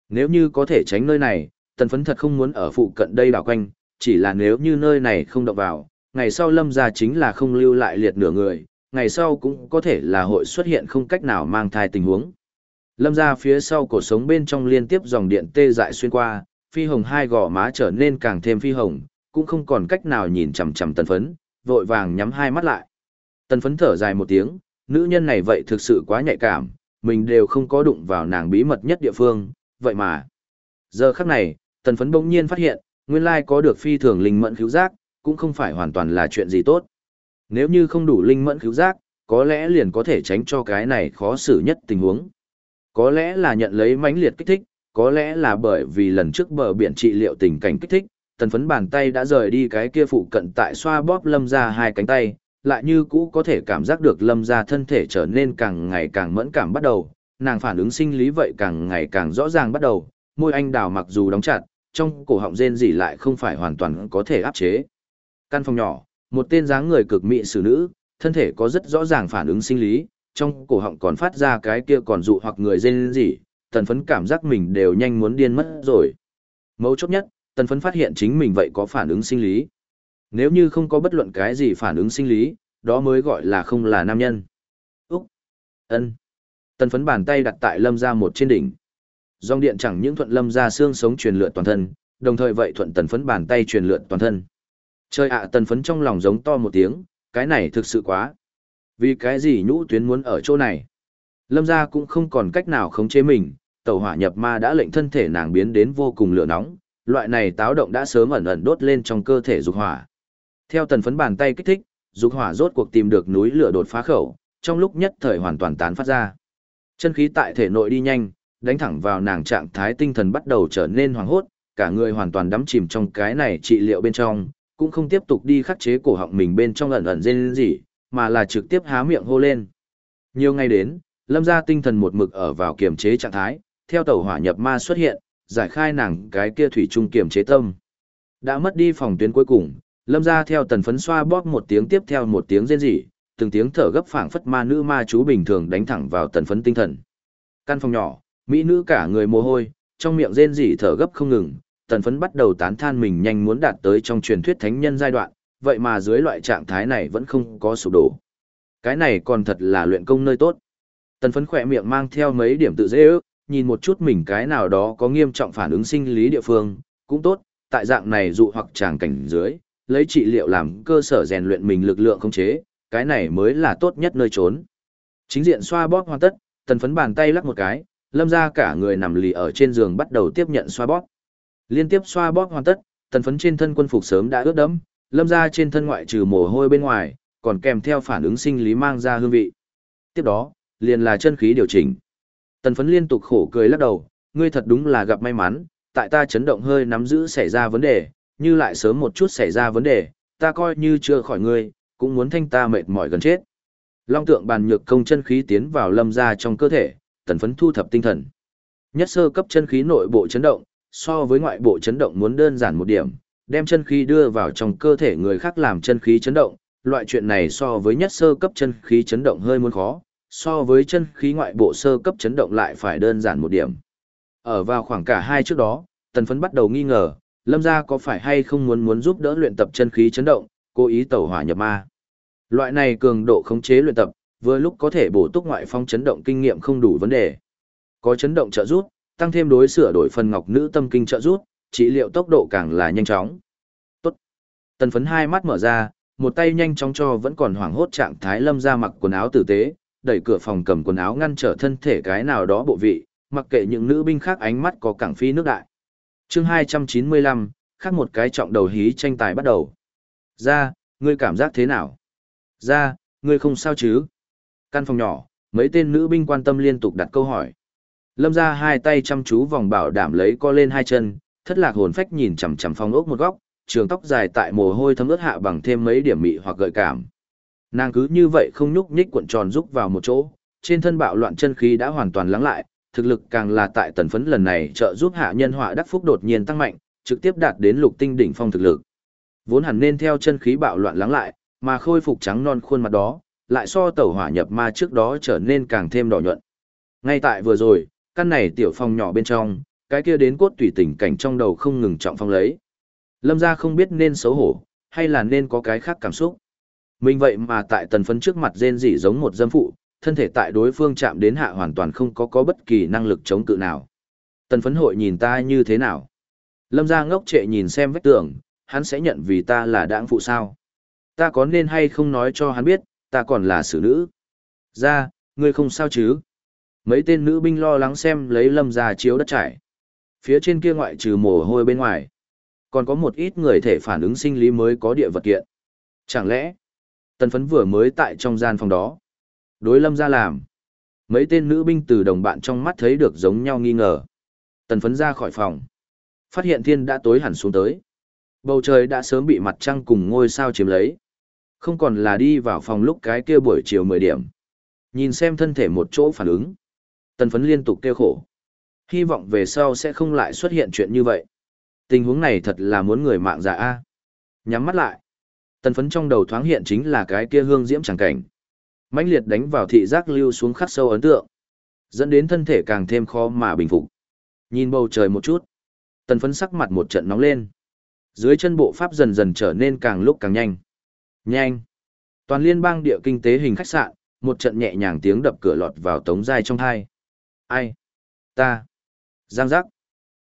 A: Nếu như có thể tránh nơi này, tần phấn thật không muốn ở phụ cận đây đảo quanh, chỉ là nếu như nơi này không động vào, ngày sau lâm ra chính là không lưu lại liệt nửa người, ngày sau cũng có thể là hội xuất hiện không cách nào mang thai tình huống. Lâm ra phía sau cổ sống bên trong liên tiếp dòng điện tê dại xuyên qua, phi hồng hai gò má trở nên càng thêm phi hồng, cũng không còn cách nào nhìn chằm chằm tần phấn, vội vàng nhắm hai mắt lại. Tần phấn thở dài một tiếng, nữ nhân này vậy thực sự quá nhạy cảm, mình đều không có đụng vào nàng bí mật nhất địa phương, vậy mà. Giờ khắc này, tần phấn bỗng nhiên phát hiện, nguyên lai có được phi thường linh mẫn cứu giác, cũng không phải hoàn toàn là chuyện gì tốt. Nếu như không đủ linh mẫn cứu giác, có lẽ liền có thể tránh cho cái này khó xử nhất tình huống. Có lẽ là nhận lấy mãnh liệt kích thích, có lẽ là bởi vì lần trước bờ biển trị liệu tình cảnh kích thích, tần phấn bàn tay đã rời đi cái kia phụ cận tại xoa bóp lâm ra hai cánh tay, lại như cũ có thể cảm giác được lâm ra thân thể trở nên càng ngày càng mẫn cảm bắt đầu, nàng phản ứng sinh lý vậy càng ngày càng rõ ràng bắt đầu, môi anh đào mặc dù đóng chặt, trong cổ họng rên rỉ lại không phải hoàn toàn có thể áp chế. Căn phòng nhỏ, một tên dáng người cực mỹ xử nữ, thân thể có rất rõ ràng phản ứng sinh lý, trong cổ họng còn phát ra cái kia còn dụ hoặc người rên rỉ, tần phấn cảm giác mình đều nhanh muốn điên mất rồi. Mấu chốt nhất, tần phấn phát hiện chính mình vậy có phản ứng sinh lý. Nếu như không có bất luận cái gì phản ứng sinh lý, đó mới gọi là không là nam nhân. Úc! ân Tần phấn bàn tay đặt tại lâm ra một trên đỉnh. Dòng điện chẳng những thuận lâm ra xương sống truyền lượn toàn thân, đồng thời vậy thuận tần phấn bàn tay truyền lượn toàn thân. Trời ạ tần phấn trong lòng giống to một tiếng, cái này thực sự quá. Vì cái gì nhũ tuyến muốn ở chỗ này? Lâm gia cũng không còn cách nào khống chế mình, tàu hỏa nhập ma đã lệnh thân thể nàng biến đến vô cùng lửa nóng, loại này táo động đã sớm ẩn ẩn đốt lên trong cơ thể dục hỏa. Theo tần phấn bàn tay kích thích, dục hỏa rốt cuộc tìm được núi lửa đột phá khẩu, trong lúc nhất thời hoàn toàn tán phát ra. Chân khí tại thể nội đi nhanh, đánh thẳng vào nàng trạng thái tinh thần bắt đầu trở nên hoảng hốt, cả người hoàn toàn đắm chìm trong cái này trị liệu bên trong, cũng không tiếp tục đi khắc chế cổ họng mình bên trong ẩn ẩn rên gì, mà là trực tiếp há miệng hô lên. Nhiều ngày đến, lâm gia tinh thần một mực ở vào kiềm chế trạng thái, theo tàu hỏa nhập ma xuất hiện, giải khai nàng cái kia thủy trung kiểm chế tâm. Đã mất đi phòng tuyến cuối cùng, lâm ra theo tần phấn xoa bóp một tiếng tiếp theo một tiếng rên rỉ, từng tiếng thở gấp phảng phất ma nữ ma chú bình thường đánh thẳng vào tần phấn tinh thần. Căn phòng nhỏ, mỹ nữ cả người mồ hôi, trong miệng rên rỉ thở gấp không ngừng, tần phấn bắt đầu tán than mình nhanh muốn đạt tới trong truyền thuyết thánh nhân giai đoạn, vậy mà dưới loại trạng thái này vẫn không có sụp đổ. Cái này còn thật là luyện công nơi tốt. Tần phấn khỏe miệng mang theo mấy điểm tự dễ ước, nhìn một chút mình cái nào đó có nghiêm trọng phản ứng sinh lý địa phương, cũng tốt, tại dạng này dụ hoặc tràng cảnh dưới, lấy trị liệu làm cơ sở rèn luyện mình lực lượng không chế, cái này mới là tốt nhất nơi trốn. Chính diện xoa bóp hoàn tất, tần phấn bàn tay lắc một cái, lâm ra cả người nằm lì ở trên giường bắt đầu tiếp nhận xoa bóp. Liên tiếp xoa bóp hoàn tất, tần phấn trên thân quân phục sớm đã ướt đẫm, lâm ra trên thân ngoại trừ mồ hôi bên ngoài, còn kèm theo phản ứng sinh lý mang ra hương vị. Tiếp đó, liền là chân khí điều chỉnh. Tần phấn liên tục khổ cười lắc đầu, ngươi thật đúng là gặp may mắn, tại ta chấn động hơi nắm giữ xảy ra vấn đề, như lại sớm một chút xảy ra vấn đề, ta coi như chưa khỏi ngươi, cũng muốn thanh ta mệt mỏi gần chết. Long tượng bàn nhược công chân khí tiến vào lâm ra trong cơ thể, tần phấn thu thập tinh thần. Nhất sơ cấp chân khí nội bộ chấn động, so với ngoại bộ chấn động muốn đơn giản một điểm, đem chân khí đưa vào trong cơ thể người khác làm chân khí chấn động, loại chuyện này so với nhất sơ cấp chân khí chấn động hơi muốn khó, so với chân khí ngoại bộ sơ cấp chấn động lại phải đơn giản một điểm. Ở vào khoảng cả hai trước đó, tần phấn bắt đầu nghi ngờ, lâm gia có phải hay không muốn muốn giúp đỡ luyện tập chân khí chấn động, cố ý tẩu hỏa nhập ma. Loại này cường độ khống chế luyện tập, vừa lúc có thể bổ túc ngoại phong chấn động kinh nghiệm không đủ vấn đề. Có chấn động trợ giúp, tăng thêm đối sửa đổi phần ngọc nữ tâm kinh trợ giúp, trị liệu tốc độ càng là nhanh chóng. Tốt. Tần phấn hai mắt mở ra, một tay nhanh chóng cho vẫn còn hoảng hốt trạng thái lâm ra mặc quần áo tử tế, đẩy cửa phòng cầm quần áo ngăn trở thân thể cái nào đó bộ vị, mặc kệ những nữ binh khác ánh mắt có cảng phi nước đại. chương 295, khác một cái trọng đầu hí tranh tài bắt đầu. Ra, ngươi cảm giác thế nào? Ra, ngươi không sao chứ? Căn phòng nhỏ, mấy tên nữ binh quan tâm liên tục đặt câu hỏi. Lâm ra hai tay chăm chú vòng bảo đảm lấy co lên hai chân, thất lạc hồn phách nhìn chằm chằm phòng ốc một góc, trường tóc dài tại mồ hôi thấm ướt hạ bằng thêm mấy điểm mị hoặc gợi cảm. Nàng cứ như vậy không nhúc nhích cuộn tròn rúc vào một chỗ, trên thân bạo loạn chân khí đã hoàn toàn lắng lại, thực lực càng là tại tần phấn lần này trợ giúp hạ nhân họa đắc phúc đột nhiên tăng mạnh, trực tiếp đạt đến lục tinh đỉnh phong thực lực. Vốn hẳn nên theo chân khí bạo loạn lắng lại, mà khôi phục trắng non khuôn mặt đó, lại so tẩu hỏa nhập ma trước đó trở nên càng thêm đỏ nhuận. Ngay tại vừa rồi, căn này tiểu phong nhỏ bên trong, cái kia đến cốt tùy tình cảnh trong đầu không ngừng trọng phong lấy. Lâm gia không biết nên xấu hổ, hay là nên có cái khác cảm xúc. Mình vậy mà tại tần phấn trước mặt rên rỉ giống một dâm phụ, thân thể tại đối phương chạm đến hạ hoàn toàn không có có bất kỳ năng lực chống cự nào. Tần phấn hội nhìn ta như thế nào? Lâm ra ngốc trệ nhìn xem vách tường, hắn sẽ nhận vì ta là đãng phụ sao? Ta có nên hay không nói cho hắn biết, ta còn là xử nữ? Ra, ngươi không sao chứ? Mấy tên nữ binh lo lắng xem lấy lâm gia chiếu đất trải. Phía trên kia ngoại trừ mồ hôi bên ngoài. Còn có một ít người thể phản ứng sinh lý mới có địa vật kiện. Chẳng lẽ, tần phấn vừa mới tại trong gian phòng đó. Đối lâm ra làm. Mấy tên nữ binh từ đồng bạn trong mắt thấy được giống nhau nghi ngờ. Tần phấn ra khỏi phòng. Phát hiện thiên đã tối hẳn xuống tới. Bầu trời đã sớm bị mặt trăng cùng ngôi sao chiếm lấy. Không còn là đi vào phòng lúc cái kia buổi chiều 10 điểm. Nhìn xem thân thể một chỗ phản ứng. Tần phấn liên tục kêu khổ. Hy vọng về sau sẽ không lại xuất hiện chuyện như vậy. Tình huống này thật là muốn người mạng giả A. Nhắm mắt lại. Tần phấn trong đầu thoáng hiện chính là cái kia hương diễm chẳng cảnh. mãnh liệt đánh vào thị giác lưu xuống khắc sâu ấn tượng. Dẫn đến thân thể càng thêm khó mà bình phục. Nhìn bầu trời một chút. Tần phấn sắc mặt một trận nóng lên. Dưới chân bộ pháp dần dần trở nên càng lúc càng nhanh. Nhanh. Toàn liên bang địa kinh tế hình khách sạn, một trận nhẹ nhàng tiếng đập cửa lọt vào tống giai trong thai. Ai? Ta. Giang giác.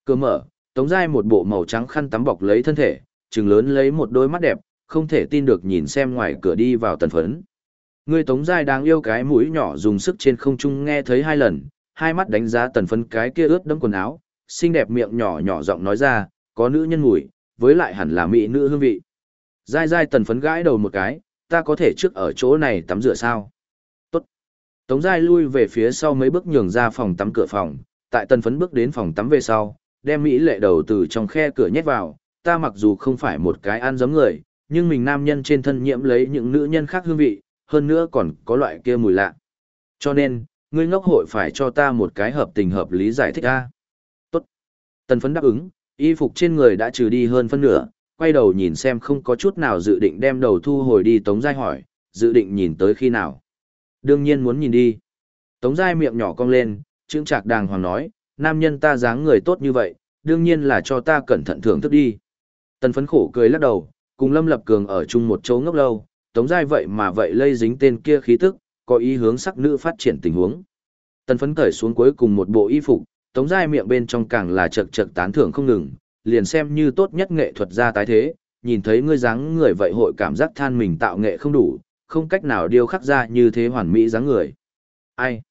A: Cửa mở, tống giai một bộ màu trắng khăn tắm bọc lấy thân thể, trừng lớn lấy một đôi mắt đẹp, không thể tin được nhìn xem ngoài cửa đi vào tần phấn. Người tống giai đáng yêu cái mũi nhỏ dùng sức trên không trung nghe thấy hai lần, hai mắt đánh giá tần phấn cái kia ướt đẫm quần áo, xinh đẹp miệng nhỏ nhỏ giọng nói ra, có nữ nhân mùi, với lại hẳn là mỹ nữ hương vị. Giai giai tần phấn gãi đầu một cái, ta có thể trước ở chỗ này tắm rửa sao? Tốt. Tống giai lui về phía sau mấy bước nhường ra phòng tắm cửa phòng, tại tần phấn bước đến phòng tắm về sau, đem mỹ lệ đầu từ trong khe cửa nhét vào, ta mặc dù không phải một cái ăn giống người, nhưng mình nam nhân trên thân nhiễm lấy những nữ nhân khác hương vị, hơn nữa còn có loại kia mùi lạ. Cho nên, ngươi ngốc hội phải cho ta một cái hợp tình hợp lý giải thích a. Tốt. Tần phấn đáp ứng, y phục trên người đã trừ đi hơn phân nửa, quay đầu nhìn xem không có chút nào dự định đem đầu thu hồi đi Tống Giai hỏi, dự định nhìn tới khi nào. Đương nhiên muốn nhìn đi. Tống Giai miệng nhỏ cong lên, trương trạc đàng hoàng nói, nam nhân ta dáng người tốt như vậy, đương nhiên là cho ta cẩn thận thưởng thức đi. Tần phấn khổ cười lắc đầu, cùng Lâm Lập Cường ở chung một chỗ ngốc lâu, Tống Giai vậy mà vậy lây dính tên kia khí tức, có ý hướng sắc nữ phát triển tình huống. Tần phấn cởi xuống cuối cùng một bộ y phục, Tống Giai miệng bên trong càng là chật chật tán thưởng không ngừng, liền xem như tốt nhất nghệ thuật ra tái thế, nhìn thấy ngươi dáng người vậy hội cảm giác than mình tạo nghệ không đủ, không cách nào điêu khắc ra như thế hoàn mỹ dáng người. Ai?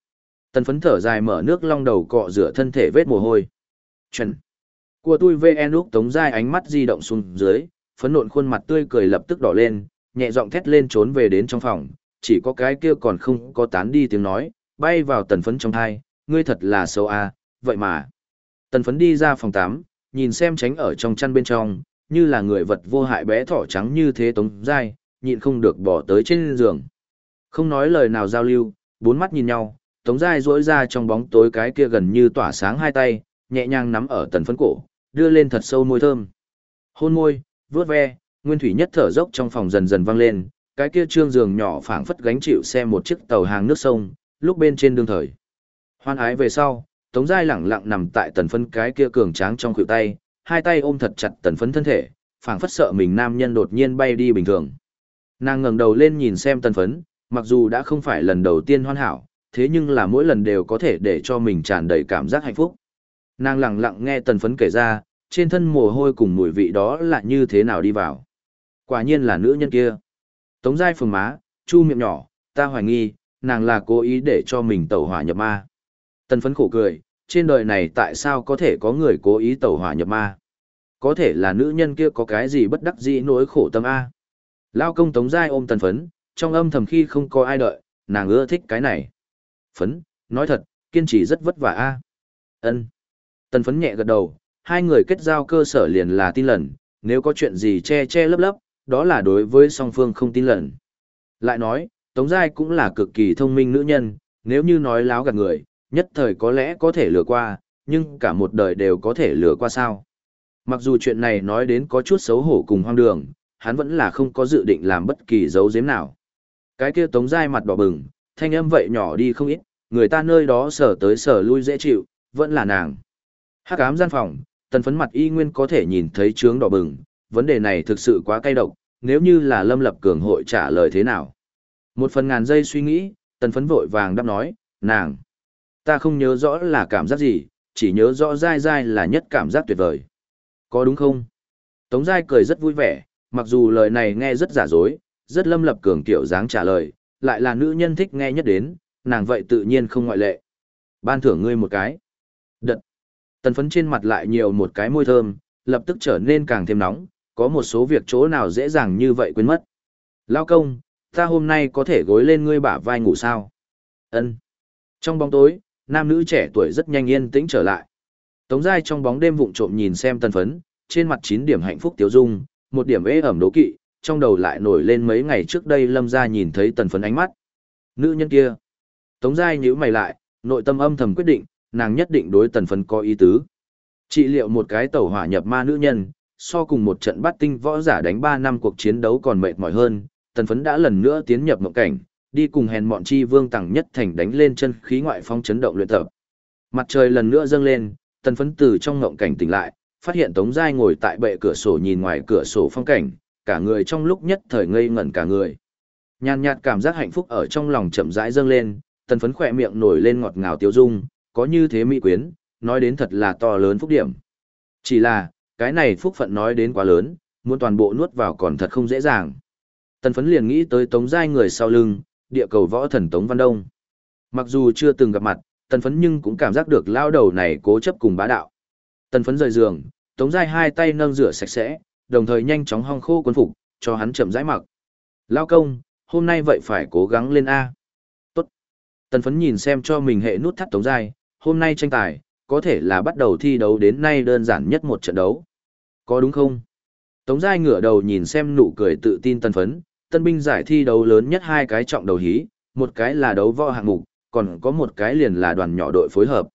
A: Tần phấn thở dài mở nước long đầu cọ rửa thân thể vết mồ hôi. trần Của tôi VN lúc Tống Giai ánh mắt di động xuống dưới, phấn nộn khuôn mặt tươi cười lập tức đỏ lên, nhẹ giọng thét lên trốn về đến trong phòng, chỉ có cái kia còn không có tán đi tiếng nói, bay vào tần phấn trong thai, ngươi thật là xấu à, vậy mà. Tần phấn đi ra phòng 8, nhìn xem tránh ở trong chăn bên trong, như là người vật vô hại bé thỏ trắng như thế tống dai, nhịn không được bỏ tới trên giường. Không nói lời nào giao lưu, bốn mắt nhìn nhau, tống dai rỗi ra trong bóng tối cái kia gần như tỏa sáng hai tay, nhẹ nhàng nắm ở tần phấn cổ, đưa lên thật sâu môi thơm. Hôn môi, vớt ve, nguyên thủy nhất thở dốc trong phòng dần dần vang lên, cái kia trương giường nhỏ phảng phất gánh chịu xe một chiếc tàu hàng nước sông, lúc bên trên đương thời. Hoan ái về sau, Tống Giai lẳng lặng nằm tại tần phấn cái kia cường tráng trong khuỷu tay, hai tay ôm thật chặt tần phấn thân thể, phảng phất sợ mình nam nhân đột nhiên bay đi bình thường. Nàng ngẩng đầu lên nhìn xem tần phấn, mặc dù đã không phải lần đầu tiên hoàn hảo, thế nhưng là mỗi lần đều có thể để cho mình tràn đầy cảm giác hạnh phúc. Nàng lặng lặng nghe tần phấn kể ra, trên thân mồ hôi cùng mùi vị đó là như thế nào đi vào. Quả nhiên là nữ nhân kia. Tống giai phường má, chu miệng nhỏ, ta hoài nghi, nàng là cố ý để cho mình tẩu hỏa nhập ma. Tần phấn khổ cười, trên đời này tại sao có thể có người cố ý tẩu hỏa nhập ma? Có thể là nữ nhân kia có cái gì bất đắc dĩ nỗi khổ tâm A. Lao công tống giai ôm tần phấn, trong âm thầm khi không có ai đợi, nàng ưa thích cái này. Phấn, nói thật, kiên trì rất vất vả A. ân Tần phấn nhẹ gật đầu, hai người kết giao cơ sở liền là tin lần, nếu có chuyện gì che che lấp lấp, đó là đối với song phương không tin lần. Lại nói, Tống Giai cũng là cực kỳ thông minh nữ nhân, nếu như nói láo gạt người, nhất thời có lẽ có thể lừa qua, nhưng cả một đời đều có thể lừa qua sao. Mặc dù chuyện này nói đến có chút xấu hổ cùng hoang đường, hắn vẫn là không có dự định làm bất kỳ dấu giếm nào. Cái kia Tống Giai mặt đỏ bừng, thanh âm vậy nhỏ đi không ít, người ta nơi đó sở tới sở lui dễ chịu, vẫn là nàng. Hắc ám gian phòng, tần phấn mặt y nguyên có thể nhìn thấy trướng đỏ bừng, vấn đề này thực sự quá cay độc, nếu như là Lâm Lập Cường hội trả lời thế nào. Một phần ngàn giây suy nghĩ, tần phấn vội vàng đáp nói, nàng. Ta không nhớ rõ là cảm giác gì, chỉ nhớ rõ dai dai là nhất cảm giác tuyệt vời. Có đúng không? Tống dai cười rất vui vẻ, mặc dù lời này nghe rất giả dối, rất Lâm Lập Cường kiểu dáng trả lời, lại là nữ nhân thích nghe nhất đến, nàng vậy tự nhiên không ngoại lệ. Ban thưởng ngươi một cái. Tần phấn trên mặt lại nhiều một cái môi thơm, lập tức trở nên càng thêm nóng, có một số việc chỗ nào dễ dàng như vậy quên mất. Lao công, ta hôm nay có thể gối lên ngươi bả vai ngủ sao? ân Trong bóng tối, nam nữ trẻ tuổi rất nhanh yên tĩnh trở lại. Tống giai trong bóng đêm vụng trộm nhìn xem tần phấn, trên mặt 9 điểm hạnh phúc tiếu dung, một điểm ế ẩm đố kỵ, trong đầu lại nổi lên mấy ngày trước đây lâm ra nhìn thấy tần phấn ánh mắt. Nữ nhân kia. Tống giai nhíu mày lại, nội tâm âm thầm quyết định, nàng nhất định đối tần phấn có ý tứ. Trị liệu một cái tẩu hỏa nhập ma nữ nhân, so cùng một trận bắt tinh võ giả đánh 3 năm cuộc chiến đấu còn mệt mỏi hơn, tần phấn đã lần nữa tiến nhập mộng cảnh, đi cùng hèn mọn chi vương tẳng nhất thành đánh lên chân khí ngoại phong chấn động luyện tập. Mặt trời lần nữa dâng lên, tần phấn từ trong mộng cảnh tỉnh lại, phát hiện Tống Giai ngồi tại bệ cửa sổ nhìn ngoài cửa sổ phong cảnh, cả người trong lúc nhất thời ngây ngẩn cả người. Nhàn nhạt cảm giác hạnh phúc ở trong lòng chậm rãi dâng lên, tần phấn khỏe miệng nổi lên ngọt ngào tiêu dung, có như thế mỹ quyến, nói đến thật là to lớn phúc điểm. Chỉ là, cái này phúc phận nói đến quá lớn, muốn toàn bộ nuốt vào còn thật không dễ dàng. Tần phấn liền nghĩ tới tống giai người sau lưng, địa cầu võ thần Tống Văn Đông. Mặc dù chưa từng gặp mặt, tần phấn nhưng cũng cảm giác được lao đầu này cố chấp cùng bá đạo. Tần phấn rời giường, tống giai hai tay nâng rửa sạch sẽ, đồng thời nhanh chóng hong khô quân phục, cho hắn chậm rãi mặc. Lao công, hôm nay vậy phải cố gắng lên A. Tốt. Tần phấn nhìn xem cho mình hệ nút thắt tống giai, hôm nay tranh tài, có thể là bắt đầu thi đấu đến nay đơn giản nhất một trận đấu. Có đúng không? Tống Giai ngửa đầu nhìn xem nụ cười tự tin tân phấn, tân binh giải thi đấu lớn nhất hai cái trọng đầu hí, một cái là đấu võ hạng mục, còn có một cái liền là đoàn nhỏ đội phối hợp.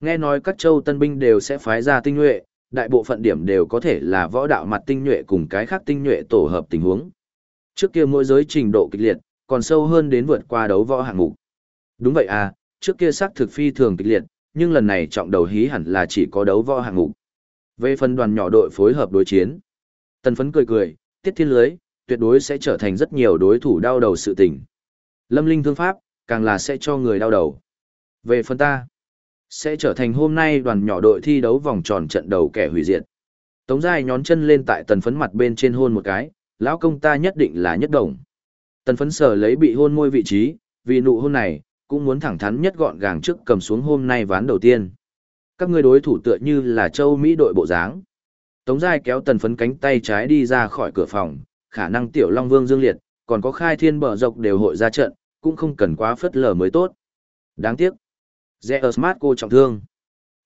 A: Nghe nói các châu tân binh đều sẽ phái ra tinh nhuệ, đại bộ phận điểm đều có thể là võ đạo mặt tinh nhuệ cùng cái khác tinh nhuệ tổ hợp tình huống. Trước kia mỗi giới trình độ kịch liệt, còn sâu hơn đến vượt qua đấu võ hạng mục. Đúng vậy à, trước kia xác thực phi thường kịch liệt, nhưng lần này trọng đầu hí hẳn là chỉ có đấu võ hạng mục. Về phần đoàn nhỏ đội phối hợp đối chiến, Tần phấn cười cười, tiết thiên lưới, tuyệt đối sẽ trở thành rất nhiều đối thủ đau đầu sự tình. Lâm linh thương pháp, càng là sẽ cho người đau đầu. Về phần ta, sẽ trở thành hôm nay đoàn nhỏ đội thi đấu vòng tròn trận đầu kẻ hủy diệt. Tống Giai nhón chân lên tại tần phấn mặt bên trên hôn một cái, lão công ta nhất định là nhất đồng. Tần phấn sở lấy bị hôn môi vị trí, vì nụ hôn này, cũng muốn thẳng thắn nhất gọn gàng trước cầm xuống hôm nay ván đầu tiên. Các ngươi đối thủ tựa như là châu Mỹ đội bộ dáng. Tống Giai kéo tần phấn cánh tay trái đi ra khỏi cửa phòng, khả năng tiểu Long Vương dương liệt, còn có khai thiên bờ dọc đều hội ra trận, cũng không cần quá phất lờ mới tốt. Đáng tiếc. Rẽ Smart cô trọng thương.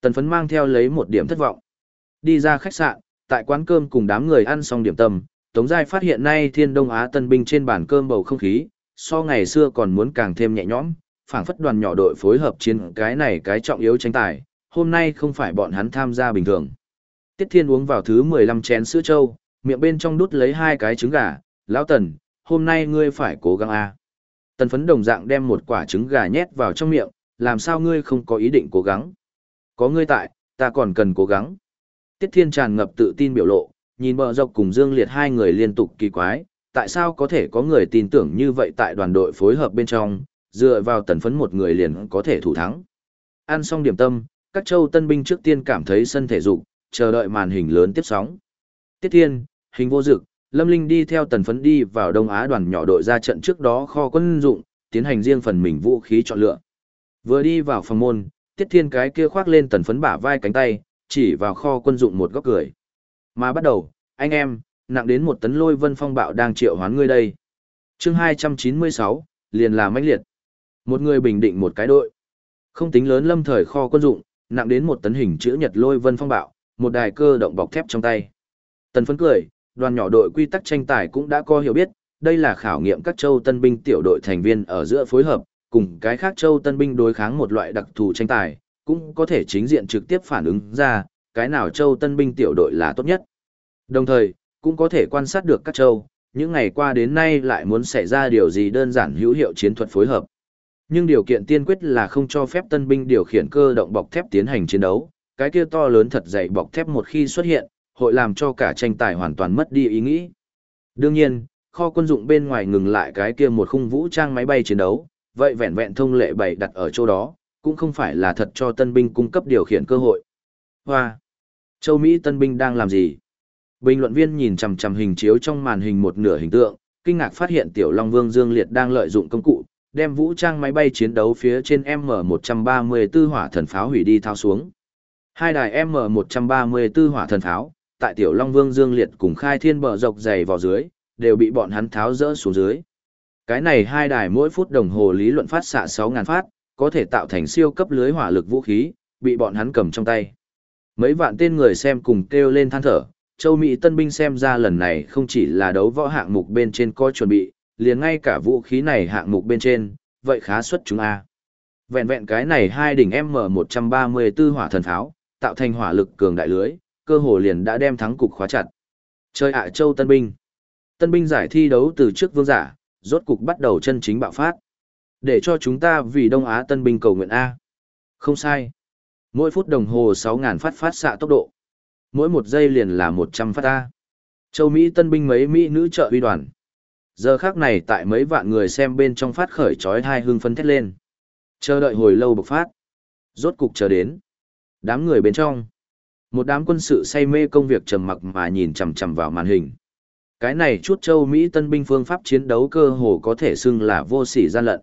A: Tần phấn mang theo lấy một điểm thất vọng. Đi ra khách sạn, tại quán cơm cùng đám người ăn xong điểm tâm, Tống Giai phát hiện nay thiên đông Á tân binh trên bàn cơm bầu không khí, so ngày xưa còn muốn càng thêm nhẹ nhõm, phảng phất đoàn nhỏ đội phối hợp chiến cái này cái trọng yếu tranh tài, hôm nay không phải bọn hắn tham gia bình thường. Tiết Thiên uống vào thứ 15 chén sữa trâu, miệng bên trong đút lấy hai cái trứng gà, lão tần, hôm nay ngươi phải cố gắng a. Tần phấn đồng dạng đem một quả trứng gà nhét vào trong miệng, làm sao ngươi không có ý định cố gắng. Có ngươi tại, ta còn cần cố gắng. Tiết Thiên tràn ngập tự tin biểu lộ, nhìn bờ dọc cùng Dương Liệt hai người liên tục kỳ quái, tại sao có thể có người tin tưởng như vậy tại đoàn đội phối hợp bên trong, dựa vào tần phấn một người liền có thể thủ thắng. Ăn xong điểm tâm, các châu tân binh trước tiên cảm thấy sân thể dục, chờ đợi màn hình lớn tiếp sóng. Tiết Thiên, hình vô dực, Lâm Linh đi theo tần phấn đi vào Đông Á đoàn nhỏ đội ra trận trước đó kho quân dụng, tiến hành riêng phần mình vũ khí chọn lựa. Vừa đi vào phòng môn, Tiết Thiên cái kia khoác lên tần phấn bả vai cánh tay, chỉ vào kho quân dụng một góc cười. Mà bắt đầu, anh em, nặng đến một tấn lôi vân phong bạo đang triệu hoán ngươi đây. chương 296, liền là mãnh liệt. Một người bình định một cái đội. Không tính lớn lâm thời kho quân dụng, nặng đến một tấn hình chữ nhật lôi vân phong bạo, một đài cơ động bọc thép trong tay. Tần phấn cười, đoàn nhỏ đội quy tắc tranh tài cũng đã có hiểu biết, đây là khảo nghiệm các châu tân binh tiểu đội thành viên ở giữa phối hợp, cùng cái khác châu tân binh đối kháng một loại đặc thù tranh tài, cũng có thể chính diện trực tiếp phản ứng ra, cái nào châu tân binh tiểu đội là tốt nhất. Đồng thời, cũng có thể quan sát được các châu, những ngày qua đến nay lại muốn xảy ra điều gì đơn giản hữu hiệu chiến thuật phối hợp. Nhưng điều kiện tiên quyết là không cho phép tân binh điều khiển cơ động bọc thép tiến hành chiến đấu, cái kia to lớn thật dày bọc thép một khi xuất hiện, hội làm cho cả tranh tài hoàn toàn mất đi ý nghĩ. Đương nhiên, kho quân dụng bên ngoài ngừng lại cái kia một khung vũ trang máy bay chiến đấu, vậy vẹn vẹn thông lệ bày đặt ở chỗ đó, cũng không phải là thật cho tân binh cung cấp điều khiển cơ hội. Hoa! Châu Mỹ tân binh đang làm gì? Bình luận viên nhìn chằm chằm hình chiếu trong màn hình một nửa hình tượng, kinh ngạc phát hiện Tiểu Long Vương Dương Liệt đang lợi dụng công cụ, đem vũ trang máy bay chiến đấu phía trên M134 hỏa thần pháo hủy đi thao xuống. Hai đài M134 hỏa thần pháo, tại Tiểu Long Vương Dương Liệt cùng khai thiên bờ dọc dày vào dưới, đều bị bọn hắn tháo rỡ xuống dưới. Cái này hai đài mỗi phút đồng hồ lý luận phát xạ 6.000 phát, có thể tạo thành siêu cấp lưới hỏa lực vũ khí, bị bọn hắn cầm trong tay. Mấy vạn tên người xem cùng kêu lên than thở, châu Mỹ tân binh xem ra lần này không chỉ là đấu võ hạng mục bên trên coi chuẩn bị, liền ngay cả vũ khí này hạng mục bên trên, vậy khá xuất chúng a. Vẹn vẹn cái này hai đỉnh M134 hỏa thần tháo, tạo thành hỏa lực cường đại lưới, cơ hồ liền đã đem thắng cục khóa chặt. Chơi ạ châu tân binh. Tân binh giải thi đấu từ trước vương giả, rốt cục bắt đầu chân chính bạo phát. Để cho chúng ta vì Đông Á tân binh cầu nguyện A. Không sai. Mỗi phút đồng hồ 6.000 phát phát xạ tốc độ. Mỗi một giây liền là 100 phát A. Châu Mỹ tân binh mấy Mỹ nữ trợ uy đoàn. Giờ khác này tại mấy vạn người xem bên trong phát khởi trói hai hương phấn thét lên. Chờ đợi hồi lâu bộc phát. Rốt cục chờ đến. Đám người bên trong. Một đám quân sự say mê công việc trầm mặc mà nhìn chằm chằm vào màn hình. Cái này chút châu Mỹ tân binh phương pháp chiến đấu cơ hồ có thể xưng là vô sỉ gian lận.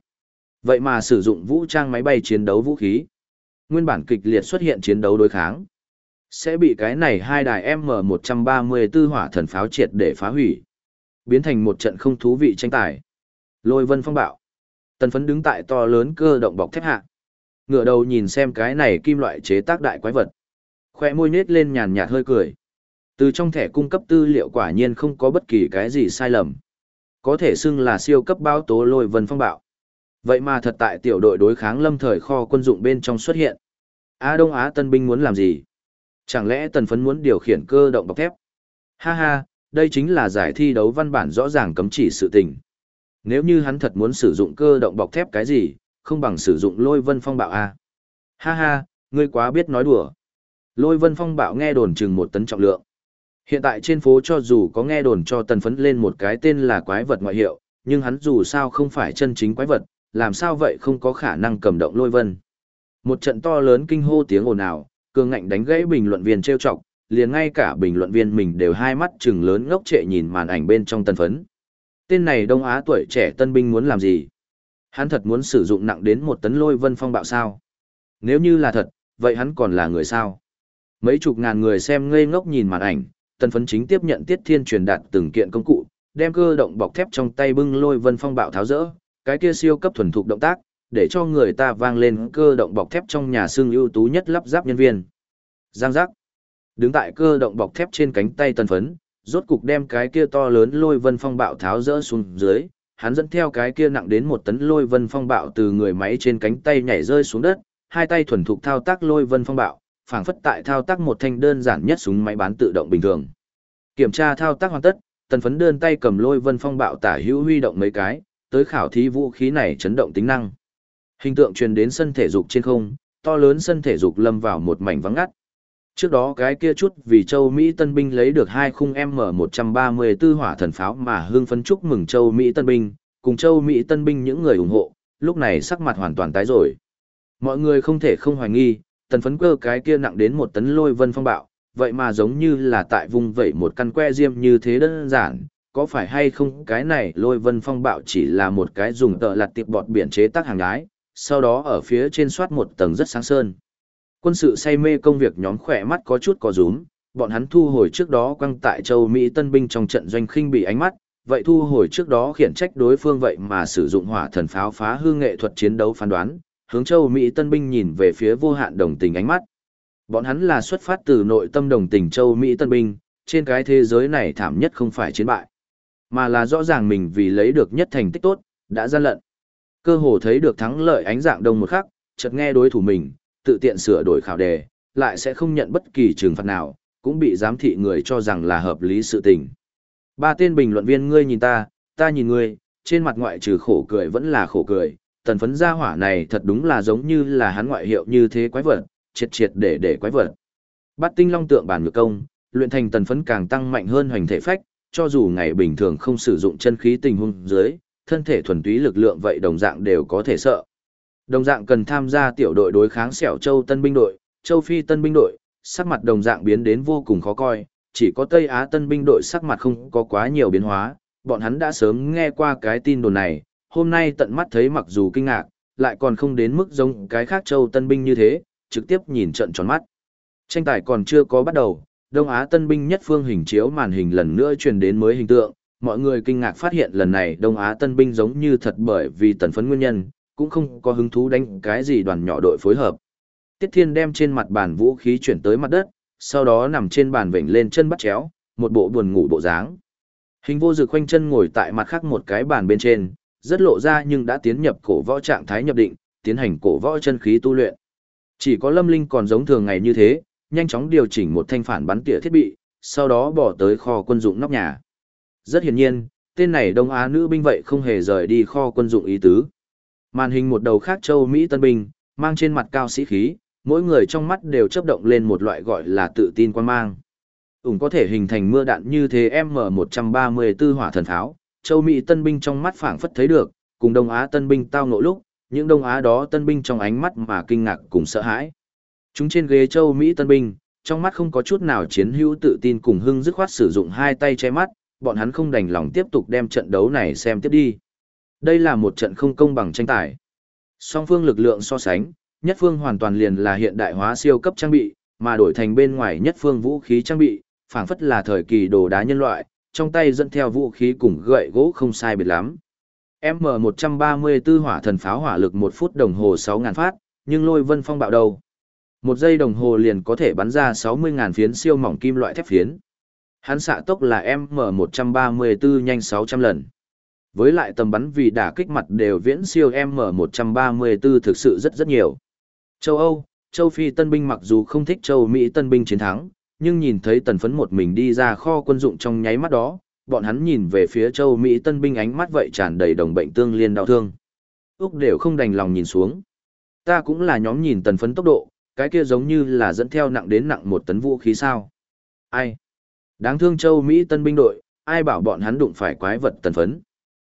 A: Vậy mà sử dụng vũ trang máy bay chiến đấu vũ khí. Nguyên bản kịch liệt xuất hiện chiến đấu đối kháng. Sẽ bị cái này hai đài M134 hỏa thần pháo triệt để phá hủy. Biến thành một trận không thú vị tranh tài. Lôi vân phong bạo. Tần phấn đứng tại to lớn cơ động bọc thép hạ. Ngựa đầu nhìn xem cái này kim loại chế tác đại quái vật. Khoe môi nết lên nhàn nhạt hơi cười. Từ trong thẻ cung cấp tư liệu quả nhiên không có bất kỳ cái gì sai lầm. Có thể xưng là siêu cấp báo tố lôi vân phong bạo. Vậy mà thật tại tiểu đội đối kháng lâm thời kho quân dụng bên trong xuất hiện. A Đông Á tân binh muốn làm gì? Chẳng lẽ tần phấn muốn điều khiển cơ động bọc thép? Ha ha, đây chính là giải thi đấu văn bản rõ ràng cấm chỉ sự tình. Nếu như hắn thật muốn sử dụng cơ động bọc thép cái gì, không bằng sử dụng lôi vân phong bạo A. Ha ha, ngươi quá biết nói đùa. Lôi vân phong bạo nghe đồn chừng một tấn trọng lượng. Hiện tại trên phố cho dù có nghe đồn cho tần phấn lên một cái tên là quái vật ngoại hiệu, nhưng hắn dù sao không phải chân chính quái vật, làm sao vậy không có khả năng cầm động lôi vân. Một trận to lớn kinh hô tiếng ồn ào, cường ngạnh đánh gãy bình luận viên trêu chọc, liền ngay cả bình luận viên mình đều hai mắt chừng lớn ngốc trệ nhìn màn ảnh bên trong tân phấn. Tên này Đông Á tuổi trẻ tân binh muốn làm gì? Hắn thật muốn sử dụng nặng đến một tấn lôi vân phong bạo sao? Nếu như là thật, vậy hắn còn là người sao? Mấy chục ngàn người xem ngây ngốc nhìn màn ảnh, tân phấn chính tiếp nhận tiết thiên truyền đạt từng kiện công cụ, đem cơ động bọc thép trong tay bưng lôi vân phong bạo tháo rỡ, cái kia siêu cấp thuần thục động tác, để cho người ta vang lên cơ động bọc thép trong nhà xương ưu tú nhất lắp ráp nhân viên. Giang giác. Đứng tại cơ động bọc thép trên cánh tay tân phấn, rốt cục đem cái kia to lớn lôi vân phong bạo tháo rỡ xuống dưới, hắn dẫn theo cái kia nặng đến một tấn lôi vân phong bạo từ người máy trên cánh tay nhảy rơi xuống đất, hai tay thuần thục thao tác lôi vân phong bạo, phảng phất tại thao tác một thanh đơn giản nhất súng máy bán tự động bình thường. Kiểm tra thao tác hoàn tất, tần phấn đơn tay cầm lôi vân phong bạo tả hữu huy động mấy cái, tới khảo thí vũ khí này chấn động tính năng. Hình tượng truyền đến sân thể dục trên không, to lớn sân thể dục lâm vào một mảnh vắng ngắt. Trước đó cái kia chút vì châu Mỹ tân binh lấy được hai khung M134 hỏa thần pháo mà hương phấn chúc mừng châu Mỹ tân binh, cùng châu Mỹ tân binh những người ủng hộ, lúc này sắc mặt hoàn toàn tái rồi. Mọi người không thể không hoài nghi, tần phấn cơ cái kia nặng đến một tấn lôi vân phong bạo, vậy mà giống như là tại vùng vẩy một căn que diêm như thế đơn giản, có phải hay không cái này lôi vân phong bạo chỉ là một cái dùng tợ lặt tiệp bọt biển chế tác hàng ái, sau đó ở phía trên soát một tầng rất sáng sơn. Quân sự say mê công việc nhóm khỏe mắt có chút có rúm, bọn hắn thu hồi trước đó quăng tại châu Mỹ tân binh trong trận doanh khinh bị ánh mắt, vậy thu hồi trước đó khiển trách đối phương vậy mà sử dụng hỏa thần pháo phá hư nghệ thuật chiến đấu phán đoán, hướng châu Mỹ tân binh nhìn về phía vô hạn đồng tình ánh mắt. Bọn hắn là xuất phát từ nội tâm đồng tình châu Mỹ tân binh, trên cái thế giới này thảm nhất không phải chiến bại, mà là rõ ràng mình vì lấy được nhất thành tích tốt, đã gian lận. Cơ hồ thấy được thắng lợi ánh dạng đông một khắc, chợt nghe đối thủ mình, tự tiện sửa đổi khảo đề, lại sẽ không nhận bất kỳ trừng phạt nào, cũng bị giám thị người cho rằng là hợp lý sự tình. Ba tên bình luận viên ngươi nhìn ta, ta nhìn ngươi, trên mặt ngoại trừ khổ cười vẫn là khổ cười, tần phấn gia hỏa này thật đúng là giống như là hắn ngoại hiệu như thế quái vật, triệt triệt để để quái vật. Bát tinh long tượng bản ngược công, luyện thành tần phấn càng tăng mạnh hơn hoành thể phách, cho dù ngày bình thường không sử dụng chân khí tình huống dưới, thân thể thuần túy lực lượng vậy đồng dạng đều có thể sợ. Đồng dạng cần tham gia tiểu đội đối kháng xẻo châu tân binh đội, châu Phi tân binh đội, sắc mặt đồng dạng biến đến vô cùng khó coi, chỉ có Tây Á tân binh đội sắc mặt không có quá nhiều biến hóa, bọn hắn đã sớm nghe qua cái tin đồn này, hôm nay tận mắt thấy mặc dù kinh ngạc, lại còn không đến mức giống cái khác châu tân binh như thế, trực tiếp nhìn trận tròn mắt. Tranh tài còn chưa có bắt đầu, Đông Á tân binh nhất phương hình chiếu màn hình lần nữa truyền đến mới hình tượng, mọi người kinh ngạc phát hiện lần này Đông Á tân binh giống như thật bởi vì tần phấn nguyên nhân, cũng không có hứng thú đánh cái gì đoàn nhỏ đội phối hợp. Tiết Thiên đem trên mặt bàn vũ khí chuyển tới mặt đất, sau đó nằm trên bàn vểnh lên chân bắt chéo, một bộ buồn ngủ bộ dáng. Hình vô dực khoanh chân ngồi tại mặt khác một cái bàn bên trên, rất lộ ra nhưng đã tiến nhập cổ võ trạng thái nhập định, tiến hành cổ võ chân khí tu luyện. Chỉ có Lâm Linh còn giống thường ngày như thế, nhanh chóng điều chỉnh một thanh phản bắn tỉa thiết bị, sau đó bỏ tới kho quân dụng nóc nhà. Rất hiển nhiên, tên này Đông Á nữ binh vậy không hề rời đi kho quân dụng ý tứ. Màn hình một đầu khác châu Mỹ tân binh, mang trên mặt cao sĩ khí, mỗi người trong mắt đều chấp động lên một loại gọi là tự tin quan mang. Ủng có thể hình thành mưa đạn như thế M134 hỏa thần tháo. châu Mỹ tân binh trong mắt phảng phất thấy được, cùng Đông Á tân binh tao ngộ lúc, những Đông Á đó tân binh trong ánh mắt mà kinh ngạc cùng sợ hãi. Chúng trên ghế châu Mỹ tân binh, trong mắt không có chút nào chiến hữu tự tin cùng hưng dứt khoát sử dụng hai tay che mắt, bọn hắn không đành lòng tiếp tục đem trận đấu này xem tiếp đi. Đây là một trận không công bằng tranh tài. Song phương lực lượng so sánh, nhất phương hoàn toàn liền là hiện đại hóa siêu cấp trang bị, mà đổi thành bên ngoài nhất phương vũ khí trang bị, phảng phất là thời kỳ đồ đá nhân loại, trong tay dẫn theo vũ khí cùng gậy gỗ không sai biệt lắm. M134 hỏa thần pháo hỏa lực 1 phút đồng hồ 6.000 phát, nhưng lôi vân phong bạo đầu. Một giây đồng hồ liền có thể bắn ra 60.000 phiến siêu mỏng kim loại thép phiến. Hắn xạ tốc là M134 nhanh 600 lần. Với lại tầm bắn vì đả kích mặt đều viễn siêu M134 thực sự rất rất nhiều. Châu Âu, châu Phi tân binh mặc dù không thích châu Mỹ tân binh chiến thắng, nhưng nhìn thấy tần phấn một mình đi ra kho quân dụng trong nháy mắt đó, bọn hắn nhìn về phía châu Mỹ tân binh ánh mắt vậy tràn đầy đồng bệnh tương liên đau thương. Úc đều không đành lòng nhìn xuống. Ta cũng là nhóm nhìn tần phấn tốc độ, cái kia giống như là dẫn theo nặng đến nặng một tấn vũ khí sao. Ai? Đáng thương châu Mỹ tân binh đội, ai bảo bọn hắn đụng phải quái vật tần phấn.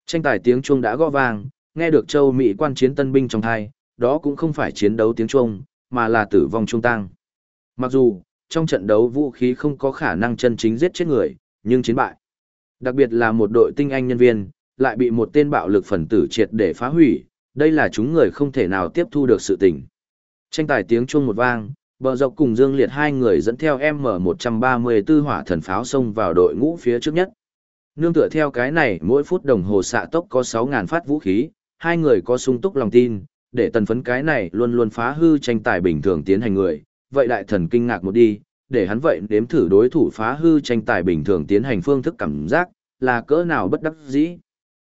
A: Tranh tài tiếng chuông đã gõ vang, nghe được châu Mỹ quan chiến tân binh trong thai, đó cũng không phải chiến đấu tiếng chuông, mà là tử vong trung tăng. Mặc dù, trong trận đấu vũ khí không có khả năng chân chính giết chết người, nhưng chiến bại. Đặc biệt là một đội tinh anh nhân viên, lại bị một tên bạo lực phần tử triệt để phá hủy, đây là chúng người không thể nào tiếp thu được sự tình. Tranh tài tiếng chuông một vang, bờ dọc cùng Dương Liệt hai người dẫn theo M134 hỏa thần pháo xông vào đội ngũ phía trước nhất. Nương tựa theo cái này mỗi phút đồng hồ xạ tốc có 6.000 phát vũ khí, hai người có sung túc lòng tin, để tần phấn cái này luôn luôn phá hư tranh tài bình thường tiến hành người, vậy đại thần kinh ngạc một đi, để hắn vậy đếm thử đối thủ phá hư tranh tài bình thường tiến hành phương thức cảm giác, là cỡ nào bất đắc dĩ.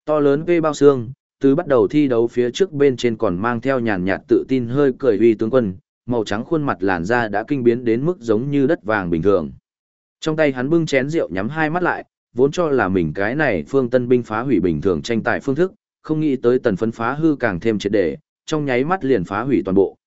A: To lớn vê bao xương, từ bắt đầu thi đấu phía trước bên trên còn mang theo nhàn nhạt tự tin hơi cười uy tướng quân, màu trắng khuôn mặt làn da đã kinh biến đến mức giống như đất vàng bình thường. Trong tay hắn bưng chén rượu nhắm hai mắt lại, vốn cho là mình cái này phương tân binh phá hủy bình thường tranh tài phương thức, không nghĩ tới tần phấn phá hư càng thêm triệt để, trong nháy mắt liền phá hủy toàn bộ.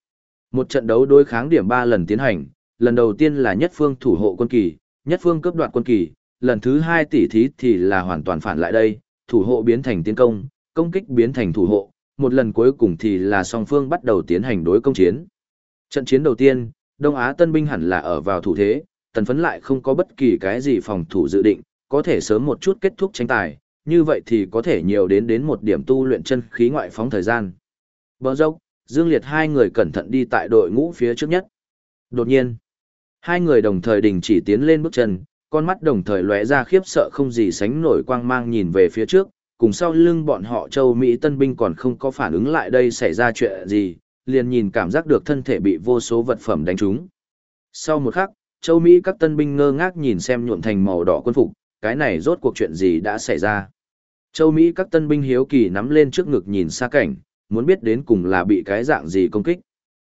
A: Một trận đấu đối kháng điểm 3 lần tiến hành, lần đầu tiên là nhất phương thủ hộ quân kỳ, nhất phương cướp đoạt quân kỳ, lần thứ hai tỷ thí thì là hoàn toàn phản lại đây, thủ hộ biến thành tiến công, công kích biến thành thủ hộ, một lần cuối cùng thì là song phương bắt đầu tiến hành đối công chiến. Trận chiến đầu tiên, Đông Á tân binh hẳn là ở vào thủ thế, tần phấn lại không có bất kỳ cái gì phòng thủ dự định, có thể sớm một chút kết thúc tranh tài, như vậy thì có thể nhiều đến đến một điểm tu luyện chân khí ngoại phóng thời gian. Bờ dốc, Dương Liệt hai người cẩn thận đi tại đội ngũ phía trước nhất. Đột nhiên, hai người đồng thời đình chỉ tiến lên bước chân, con mắt đồng thời lóe ra khiếp sợ không gì sánh nổi quang mang nhìn về phía trước, cùng sau lưng bọn họ châu Mỹ tân binh còn không có phản ứng lại đây xảy ra chuyện gì, liền nhìn cảm giác được thân thể bị vô số vật phẩm đánh trúng. Sau một khắc, châu Mỹ các tân binh ngơ ngác nhìn xem nhuộm thành màu đỏ quân phục, cái này rốt cuộc chuyện gì đã xảy ra. Châu Mỹ các tân binh hiếu kỳ nắm lên trước ngực nhìn xa cảnh, muốn biết đến cùng là bị cái dạng gì công kích.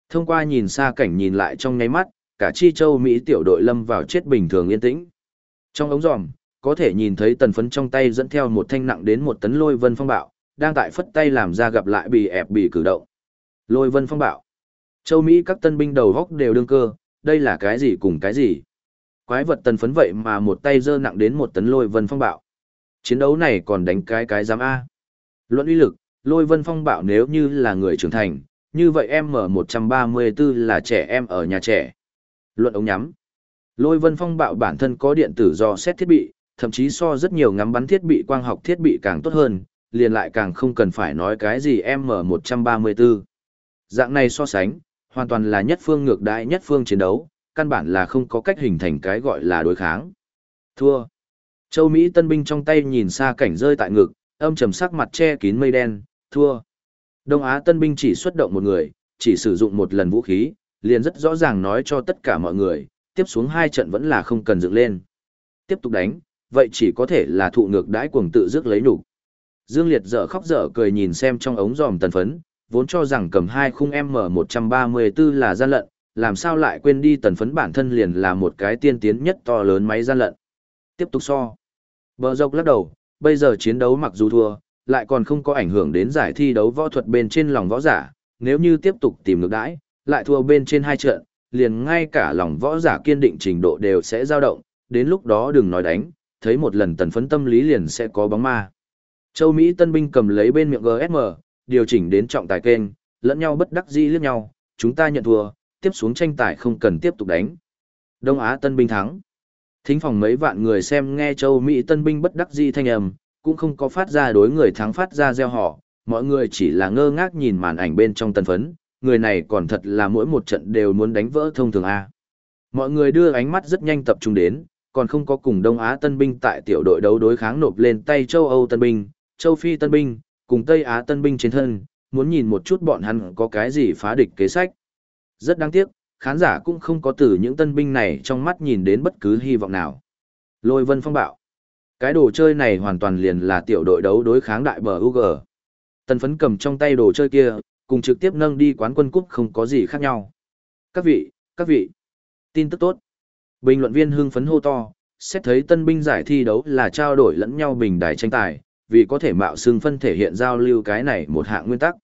A: Thông qua nhìn xa cảnh nhìn lại trong nháy mắt, cả chi châu Mỹ tiểu đội lâm vào chết bình thường yên tĩnh. Trong ống giòm, có thể nhìn thấy tần phấn trong tay dẫn theo một thanh nặng đến một tấn lôi vân phong bạo, đang tại phất tay làm ra gặp lại bị ẹp bị cử động. Lôi vân phong bạo. Châu Mỹ các tân binh đầu góc đều đương cơ, đây là cái gì cùng cái gì. Quái vật tần phấn vậy mà một tay dơ nặng đến một tấn lôi vân phong bạo. Chiến đấu này còn đánh cái cái giám A. Luận uy lực, lôi vân phong bạo nếu như là người trưởng thành, như vậy em M134 là trẻ em ở nhà trẻ. Luận ống nhắm. Lôi vân phong bạo bản thân có điện tử do xét thiết bị, thậm chí so rất nhiều ngắm bắn thiết bị quang học thiết bị càng tốt hơn, liền lại càng không cần phải nói cái gì M134. Dạng này so sánh, hoàn toàn là nhất phương ngược đại nhất phương chiến đấu, căn bản là không có cách hình thành cái gọi là đối kháng. Thua. Châu Mỹ tân binh trong tay nhìn xa cảnh rơi tại ngực, âm trầm sắc mặt che kín mây đen, thua. Đông Á tân binh chỉ xuất động một người, chỉ sử dụng một lần vũ khí, liền rất rõ ràng nói cho tất cả mọi người, tiếp xuống hai trận vẫn là không cần dựng lên. Tiếp tục đánh, vậy chỉ có thể là thụ ngược đãi cuồng tự dứt lấy nhục. Dương Liệt dở khóc dở cười nhìn xem trong ống giòm tần phấn, vốn cho rằng cầm hai khung M134 là gian lận, làm sao lại quên đi tần phấn bản thân liền là một cái tiên tiến nhất to lớn máy gian lận. Tiếp tục so. Bờ dọc lắc đầu, bây giờ chiến đấu mặc dù thua, lại còn không có ảnh hưởng đến giải thi đấu võ thuật bên trên lòng võ giả, nếu như tiếp tục tìm ngược đãi, lại thua bên trên hai trận, liền ngay cả lòng võ giả kiên định trình độ đều sẽ dao động, đến lúc đó đừng nói đánh, thấy một lần tần phấn tâm lý liền sẽ có bóng ma. Châu Mỹ tân binh cầm lấy bên miệng GSM, điều chỉnh đến trọng tài kênh, lẫn nhau bất đắc dĩ liếc nhau, chúng ta nhận thua, tiếp xuống tranh tài không cần tiếp tục đánh. Đông Á tân binh thắng. Thính phòng mấy vạn người xem nghe châu Mỹ tân binh bất đắc dĩ thanh âm, cũng không có phát ra đối người thắng phát ra gieo họ, mọi người chỉ là ngơ ngác nhìn màn ảnh bên trong tân phấn, người này còn thật là mỗi một trận đều muốn đánh vỡ thông thường A. Mọi người đưa ánh mắt rất nhanh tập trung đến, còn không có cùng Đông Á tân binh tại tiểu đội đấu đối kháng nộp lên tay châu Âu tân binh, châu Phi tân binh, cùng Tây Á tân binh trên thân, muốn nhìn một chút bọn hắn có cái gì phá địch kế sách. Rất đáng tiếc, khán giả cũng không có từ những tân binh này trong mắt nhìn đến bất cứ hy vọng nào. Lôi vân phong bạo. Cái đồ chơi này hoàn toàn liền là tiểu đội đấu đối kháng đại bờ UG. Tân phấn cầm trong tay đồ chơi kia, cùng trực tiếp nâng đi quán quân cúp không có gì khác nhau. Các vị, các vị. Tin tức tốt. Bình luận viên hưng phấn hô to, xét thấy tân binh giải thi đấu là trao đổi lẫn nhau bình đài tranh tài, vì có thể mạo xưng phân thể hiện giao lưu cái này một hạng nguyên tắc.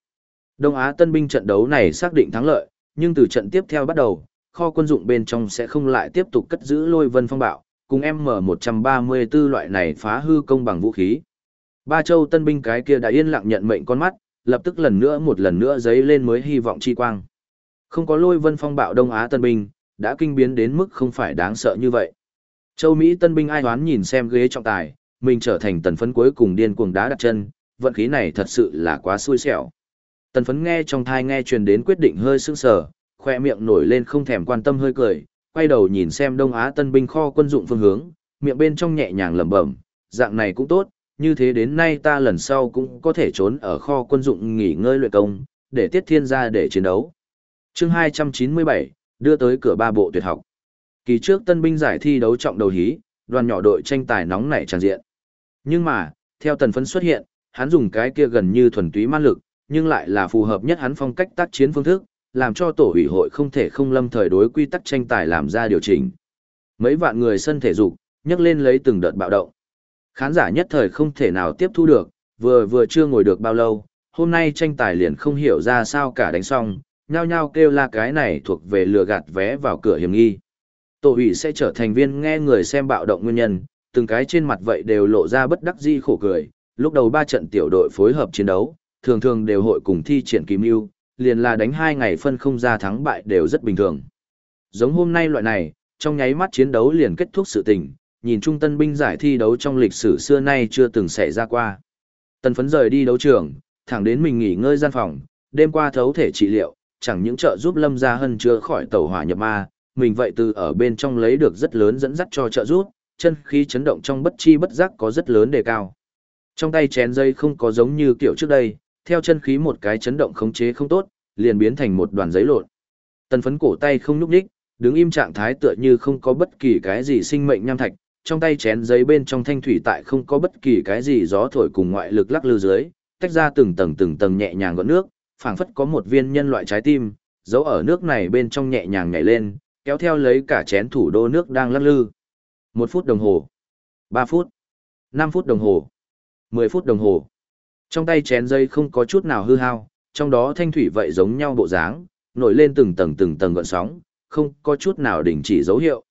A: Đông Á tân binh trận đấu này xác định thắng lợi, nhưng từ trận tiếp theo bắt đầu, kho quân dụng bên trong sẽ không lại tiếp tục cất giữ lôi vân phong bạo, cùng M134 loại này phá hư công bằng vũ khí. Ba châu tân binh cái kia đã yên lặng nhận mệnh con mắt, lập tức lần nữa một lần nữa giấy lên mới hy vọng chi quang. Không có lôi vân phong bạo Đông Á tân binh, đã kinh biến đến mức không phải đáng sợ như vậy. Châu Mỹ tân binh ai đoán nhìn xem ghế trọng tài, mình trở thành tần phấn cuối cùng điên cuồng đá đặt chân, vận khí này thật sự là quá xui xẻo. Tần phấn nghe trong thai nghe truyền đến quyết định hơi sững sờ, khoe miệng nổi lên không thèm quan tâm hơi cười, quay đầu nhìn xem Đông Á tân binh kho quân dụng phương hướng, miệng bên trong nhẹ nhàng lẩm bẩm, dạng này cũng tốt, như thế đến nay ta lần sau cũng có thể trốn ở kho quân dụng nghỉ ngơi luyện công, để tiết thiên ra để chiến đấu. chương 297, đưa tới cửa ba bộ tuyệt học. Kỳ trước tân binh giải thi đấu trọng đầu hí, đoàn nhỏ đội tranh tài nóng nảy tràn diện. Nhưng mà, theo tần phấn xuất hiện, hắn dùng cái kia gần như thuần túy man lực, nhưng lại là phù hợp nhất hắn phong cách tác chiến phương thức, làm cho tổ ủy hội không thể không lâm thời đối quy tắc tranh tài làm ra điều chỉnh. Mấy vạn người sân thể dục, nhấc lên lấy từng đợt bạo động. Khán giả nhất thời không thể nào tiếp thu được, vừa vừa chưa ngồi được bao lâu, hôm nay tranh tài liền không hiểu ra sao cả đánh xong, nhao nhao kêu la cái này thuộc về lừa gạt vé vào cửa hiểm nghi. Tổ ủy sẽ trở thành viên nghe người xem bạo động nguyên nhân, từng cái trên mặt vậy đều lộ ra bất đắc di khổ cười, lúc đầu ba trận tiểu đội phối hợp chiến đấu, thường thường đều hội cùng thi triển kim mưu, liền là đánh hai ngày phân không ra thắng bại đều rất bình thường. Giống hôm nay loại này, trong nháy mắt chiến đấu liền kết thúc sự tình, nhìn trung tân binh giải thi đấu trong lịch sử xưa nay chưa từng xảy ra qua. Tần phấn rời đi đấu trường, thẳng đến mình nghỉ ngơi gian phòng, đêm qua thấu thể trị liệu, chẳng những trợ giúp Lâm Gia Hân chữa khỏi tẩu hỏa nhập ma, mình vậy từ ở bên trong lấy được rất lớn dẫn dắt cho trợ giúp, chân khí chấn động trong bất chi bất giác có rất lớn đề cao. Trong tay chén dây không có giống như kiểu trước đây, theo chân khí một cái chấn động khống chế không tốt, liền biến thành một đoàn giấy lộn. Tần phấn cổ tay không nhúc nhích, đứng im trạng thái tựa như không có bất kỳ cái gì sinh mệnh nham thạch, trong tay chén giấy bên trong thanh thủy tại không có bất kỳ cái gì gió thổi cùng ngoại lực lắc lư dưới, tách ra từng tầng từng tầng nhẹ nhàng gọn nước, phảng phất có một viên nhân loại trái tim, giấu ở nước này bên trong nhẹ nhàng nhảy lên, kéo theo lấy cả chén thủ đô nước đang lắc lư. Một phút đồng hồ, ba phút, năm phút đồng hồ, mười phút đồng hồ. Trong tay chén dây không có chút nào hư hao, trong đó thanh thủy vậy giống nhau bộ dáng, nổi lên từng tầng từng tầng gọn sóng, không có chút nào đình chỉ dấu hiệu.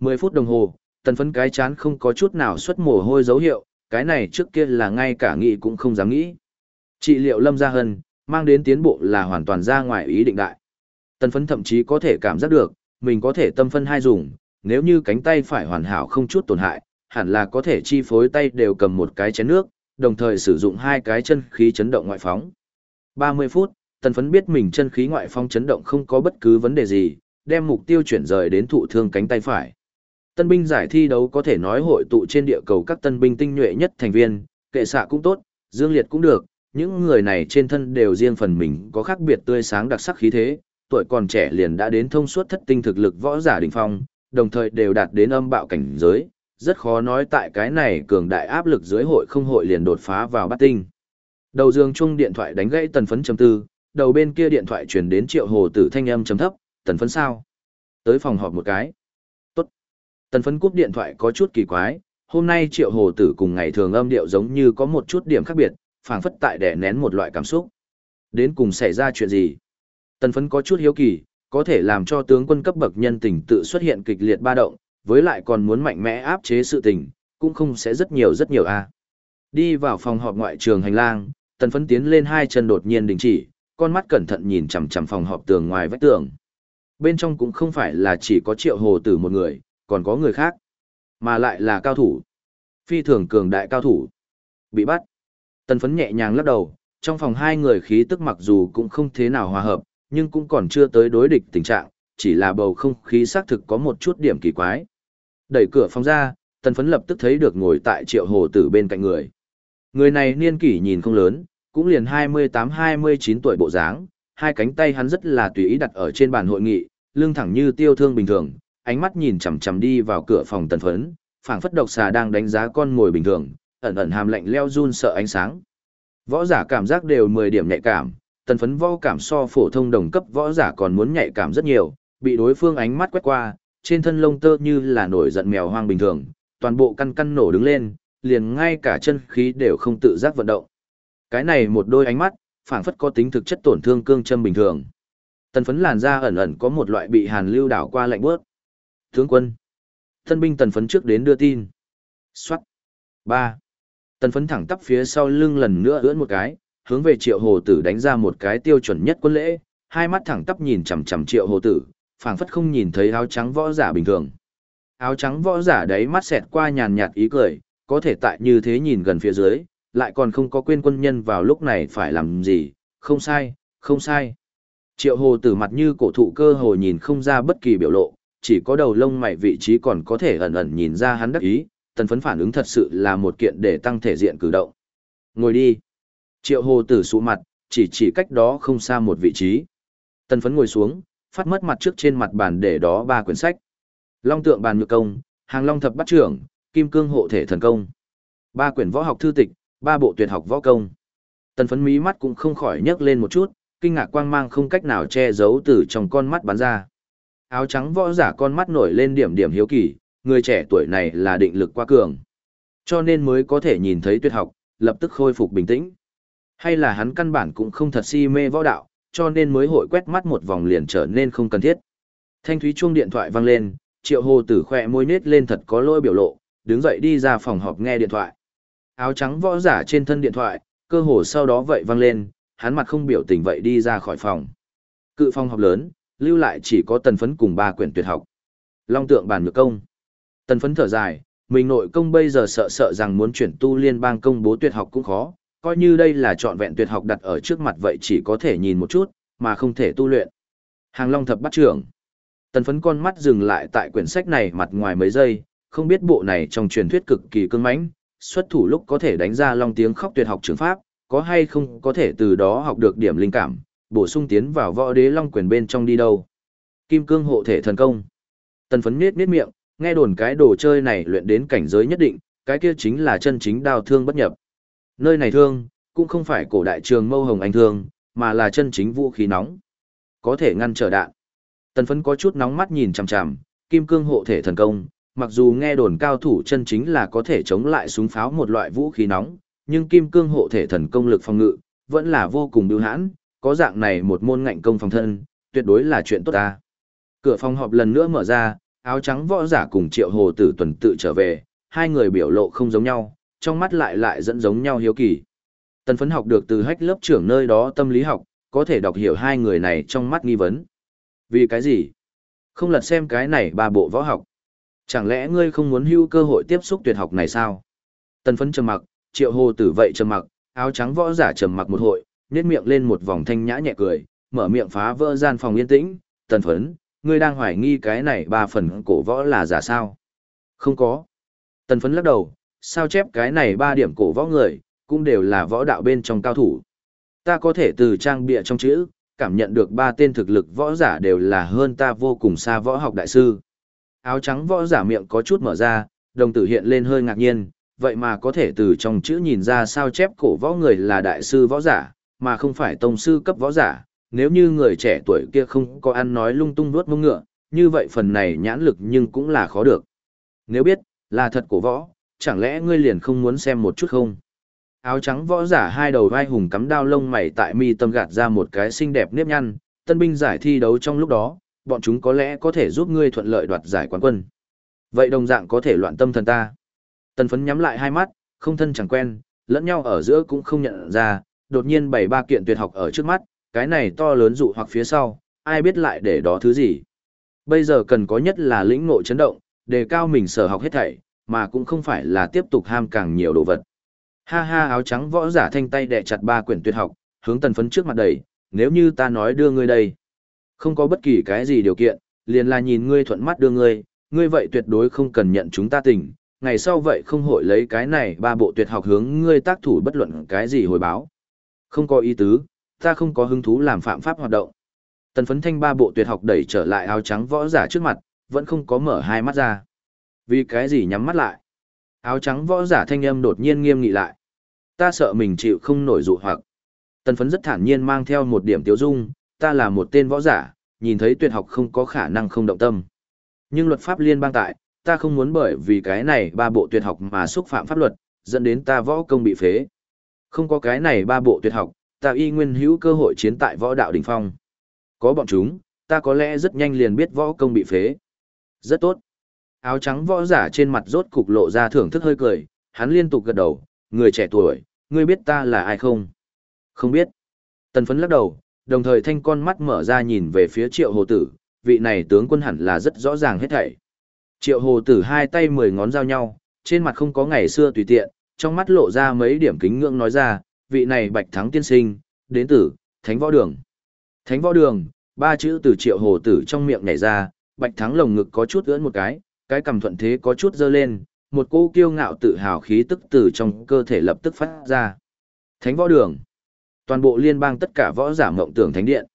A: Mười phút đồng hồ, tần phấn cái chán không có chút nào xuất mồ hôi dấu hiệu, cái này trước kia là ngay cả nghĩ cũng không dám nghĩ. Trị liệu lâm gia hân, mang đến tiến bộ là hoàn toàn ra ngoài ý định đại. Tần phấn thậm chí có thể cảm giác được, mình có thể tâm phân hai dùng, nếu như cánh tay phải hoàn hảo không chút tổn hại, hẳn là có thể chi phối tay đều cầm một cái chén nước, đồng thời sử dụng hai cái chân khí chấn động ngoại phóng. 30 phút, tần phấn biết mình chân khí ngoại phong chấn động không có bất cứ vấn đề gì, đem mục tiêu chuyển rời đến thụ thương cánh tay phải. Tân binh giải thi đấu có thể nói hội tụ trên địa cầu các tân binh tinh nhuệ nhất thành viên, kệ xạ cũng tốt, dương liệt cũng được, những người này trên thân đều riêng phần mình có khác biệt tươi sáng đặc sắc khí thế, tuổi còn trẻ liền đã đến thông suốt thất tinh thực lực võ giả đỉnh phong, đồng thời đều đạt đến âm bạo cảnh giới, rất khó nói tại cái này cường đại áp lực dưới hội không hội liền đột phá vào bát tinh. Đầu dương chung điện thoại đánh gãy tần phấn chấm tư, đầu bên kia điện thoại truyền đến triệu hồ tử thanh âm chấm thấp, tần phấn sao? Tới phòng họp một cái. Tốt. Tần phấn cúp điện thoại có chút kỳ quái, hôm nay triệu hồ tử cùng ngày thường âm điệu giống như có một chút điểm khác biệt, phảng phất tại đè nén một loại cảm xúc. Đến cùng xảy ra chuyện gì? Tần phấn có chút hiếu kỳ, có thể làm cho tướng quân cấp bậc nhân tình tự xuất hiện kịch liệt ba động, với lại còn muốn mạnh mẽ áp chế sự tình, cũng không sẽ rất nhiều rất nhiều a. Đi vào phòng họp ngoại trường hành lang, tần phấn tiến lên hai chân đột nhiên đình chỉ, con mắt cẩn thận nhìn chằm chằm phòng họp tường ngoài vách tường. Bên trong cũng không phải là chỉ có triệu hồ tử một người, còn có người khác, mà lại là cao thủ. Phi thường cường đại cao thủ. Bị bắt. Tần phấn nhẹ nhàng lắc đầu, trong phòng hai người khí tức mặc dù cũng không thế nào hòa hợp, nhưng cũng còn chưa tới đối địch tình trạng, chỉ là bầu không khí xác thực có một chút điểm kỳ quái. Đẩy cửa phòng ra, tần phấn lập tức thấy được ngồi tại triệu hồ tử bên cạnh người. Người này niên kỷ nhìn không lớn, cũng liền 28-29 tuổi bộ dáng, hai cánh tay hắn rất là tùy ý đặt ở trên bàn hội nghị, lưng thẳng như tiêu thương bình thường, ánh mắt nhìn chằm chằm đi vào cửa phòng tần phấn, phảng phất độc xà đang đánh giá con ngồi bình thường, ẩn ẩn hàm lạnh leo run sợ ánh sáng. Võ giả cảm giác đều 10 điểm nhạy cảm, tần phấn võ cảm so phổ thông đồng cấp võ giả còn muốn nhạy cảm rất nhiều, Bị đối phương ánh mắt quét qua, trên thân lông tơ như là nổi giận mèo hoang bình thường, toàn bộ căn căn nổ đứng lên, liền ngay cả chân khí đều không tự giác vận động. Cái này một đôi ánh mắt, phảng phất có tính thực chất tổn thương cương châm bình thường. Tần phấn làn da ẩn ẩn có một loại bị hàn lưu đảo qua lạnh bước. Tướng quân. Thân binh tần phấn trước đến đưa tin. Xoát. ba Tần phấn thẳng tắp phía sau lưng lần nữa ưỡn một cái, hướng về triệu hồ tử đánh ra một cái tiêu chuẩn nhất quân lễ, hai mắt thẳng tắp nhìn chằm chằm triệu hồ tử, phảng phất không nhìn thấy áo trắng võ giả bình thường. Áo trắng võ giả đấy mắt xẹt qua nhàn nhạt ý cười, có thể tại như thế nhìn gần phía dưới, lại còn không có quên quân nhân vào lúc này phải làm gì, không sai, không sai. Triệu hồ tử mặt như cổ thụ cơ hồ nhìn không ra bất kỳ biểu lộ, chỉ có đầu lông mày vị trí còn có thể ẩn ẩn nhìn ra hắn đắc ý, tần phấn phản ứng thật sự là một kiện để tăng thể diện cử động. Ngồi đi. Triệu hồ tử sụ mặt, chỉ chỉ cách đó không xa một vị trí. Tần phấn ngồi xuống, phát mất mặt trước trên mặt bàn để đó ba quyển sách. Long tượng bàn nhược công, hàng long thập bắt trưởng, kim cương hộ thể thần công. Ba quyển võ học thư tịch, ba bộ tuyệt học võ công. Tần phấn mí mắt cũng không khỏi nhấc lên một chút, kinh ngạc quang mang không cách nào che giấu từ trong con mắt bắn ra. Áo trắng võ giả con mắt nổi lên điểm điểm hiếu kỳ, người trẻ tuổi này là định lực quá cường. Cho nên mới có thể nhìn thấy tuyệt học, lập tức khôi phục bình tĩnh. Hay là hắn căn bản cũng không thật si mê võ đạo, cho nên mới hội quét mắt một vòng liền trở nên không cần thiết. Thanh thúy chuông điện thoại vang lên, triệu hồ tử khỏe môi nết lên thật có lôi biểu lộ, đứng dậy đi ra phòng họp nghe điện thoại. Áo trắng võ giả trên thân điện thoại, cơ hồ sau đó vậy vang lên, hắn mặt không biểu tình vậy đi ra khỏi phòng. Cự phòng họp lớn, lưu lại chỉ có tần phấn cùng ba quyển tuyệt học. Long tượng bản nhược công. Tần phấn thở dài, mình nội công bây giờ sợ sợ rằng muốn chuyển tu liên bang công bố tuyệt học cũng khó, coi như đây là trọn vẹn tuyệt học đặt ở trước mặt vậy chỉ có thể nhìn một chút, mà không thể tu luyện. Hàng Long thập bắt trưởng. Tần phấn con mắt dừng lại tại quyển sách này mặt ngoài mấy giây, không biết bộ này trong truyền thuyết cực kỳ cương mãnh, xuất thủ lúc có thể đánh ra long tiếng khóc tuyệt học trường pháp, có hay không có thể từ đó học được điểm linh cảm, bổ sung tiến vào võ đế long quyền bên trong đi đâu. Kim cương hộ thể thần công. Tần phấn miết miết miệng, nghe đồn cái đồ chơi này luyện đến cảnh giới nhất định, cái kia chính là chân chính đao thương bất nhập. Nơi này thương, cũng không phải cổ đại trường mâu hồng anh thương, mà là chân chính vũ khí nóng. Có thể ngăn trở đạn. Tần phấn có chút nóng mắt nhìn chằm chằm, kim cương hộ thể thần công, mặc dù nghe đồn cao thủ chân chính là có thể chống lại súng pháo một loại vũ khí nóng, nhưng kim cương hộ thể thần công lực phòng ngự, vẫn là vô cùng biêu hãn, có dạng này một môn ngạnh công phòng thân, tuyệt đối là chuyện tốt ta. Cửa phòng họp lần nữa mở ra, áo trắng võ giả cùng triệu hồ tử tuần tự trở về, hai người biểu lộ không giống nhau, trong mắt lại lại dẫn giống nhau hiếu kỳ. Tần phấn học được từ hách lớp trưởng nơi đó tâm lý học, có thể đọc hiểu hai người này trong mắt nghi vấn. Vì cái gì? Không lật xem cái này ba bộ võ học. Chẳng lẽ ngươi không muốn hưu cơ hội tiếp xúc tuyệt học này sao? Tần phấn trầm mặc, triệu hồ tử vậy trầm mặc, áo trắng võ giả trầm mặc một hội, nhét miệng lên một vòng thanh nhã nhẹ cười, mở miệng phá vỡ gian phòng yên tĩnh, tần phấn, ngươi đang hoài nghi cái này ba phần cổ võ là giả sao? Không có. Tần phấn lắc đầu, sao chép cái này ba điểm cổ võ người, cũng đều là võ đạo bên trong cao thủ. Ta có thể từ trang bịa trong chữ, cảm nhận được ba tên thực lực võ giả đều là hơn ta vô cùng xa võ học đại sư. Áo trắng võ giả miệng có chút mở ra, đồng tử hiện lên hơi ngạc nhiên, vậy mà có thể từ trong chữ nhìn ra sao chép cổ võ người là đại sư võ giả, mà không phải tông sư cấp võ giả. Nếu như người trẻ tuổi kia không có ăn nói lung tung nuốt mông ngựa, như vậy phần này nhãn lực nhưng cũng là khó được. Nếu biết, là thật cổ võ, chẳng lẽ ngươi liền không muốn xem một chút không? Áo trắng võ giả hai đầu vai hùng cắm đao lông mày tại mi tâm gạt ra một cái xinh đẹp nếp nhăn, tân binh giải thi đấu trong lúc đó, bọn chúng có lẽ có thể giúp ngươi thuận lợi đoạt giải quán quân. Vậy đồng dạng có thể loạn tâm thần ta. Tần phấn nhắm lại hai mắt, không thân chẳng quen, lẫn nhau ở giữa cũng không nhận ra, đột nhiên bảy ba kiện tuyệt học ở trước mắt, cái này to lớn dụ hoặc phía sau, ai biết lại để đó thứ gì. Bây giờ cần có nhất là lĩnh ngộ chấn động, đề cao mình sở học hết thảy, mà cũng không phải là tiếp tục ham càng nhiều đồ vật. Ha ha áo trắng võ giả thanh tay đè chặt ba quyển tuyệt học, hướng tần phấn trước mặt đẩy. nếu như ta nói đưa ngươi đây. Không có bất kỳ cái gì điều kiện, liền là nhìn ngươi thuận mắt đưa ngươi, ngươi vậy tuyệt đối không cần nhận chúng ta tình, ngày sau vậy không hội lấy cái này ba bộ tuyệt học hướng ngươi tác thủ bất luận cái gì hồi báo. Không có ý tứ, ta không có hứng thú làm phạm pháp hoạt động. Tần phấn thanh ba bộ tuyệt học đẩy trở lại áo trắng võ giả trước mặt, vẫn không có mở hai mắt ra. Vì cái gì nhắm mắt lại? Áo trắng võ giả thanh âm đột nhiên nghiêm nghị lại. Ta sợ mình chịu không nổi dụ hoặc. Tần phấn rất thản nhiên mang theo một điểm tiêu dung, ta là một tên võ giả, nhìn thấy tuyệt học không có khả năng không động tâm. Nhưng luật pháp liên bang tại, ta không muốn bởi vì cái này ba bộ tuyệt học mà xúc phạm pháp luật, dẫn đến ta võ công bị phế. Không có cái này ba bộ tuyệt học, ta y nguyên hữu cơ hội chiến tại võ đạo đỉnh phong. Có bọn chúng, ta có lẽ rất nhanh liền biết võ công bị phế. Rất tốt. Áo trắng võ giả trên mặt rốt cục lộ ra thưởng thức hơi cười, hắn liên tục gật đầu, người trẻ tuổi, ngươi biết ta là ai không? Không biết. Tần phấn lắc đầu, đồng thời thanh con mắt mở ra nhìn về phía triệu hồ tử, vị này tướng quân hẳn là rất rõ ràng hết thảy. Triệu hồ tử hai tay mười ngón giao nhau, trên mặt không có ngày xưa tùy tiện, trong mắt lộ ra mấy điểm kính ngưỡng nói ra, vị này bạch thắng tiên sinh, đến từ, thánh võ đường. Thánh võ đường, ba chữ từ triệu hồ tử trong miệng nhảy ra, bạch thắng lồng ngực có chút ưỡn một cái, cái cầm thuận thế có chút dơ lên, một cô kiêu ngạo tự hào khí tức từ trong cơ thể lập tức phát ra. Thánh võ đường. Toàn bộ liên bang tất cả võ giả mộng tưởng thánh điện.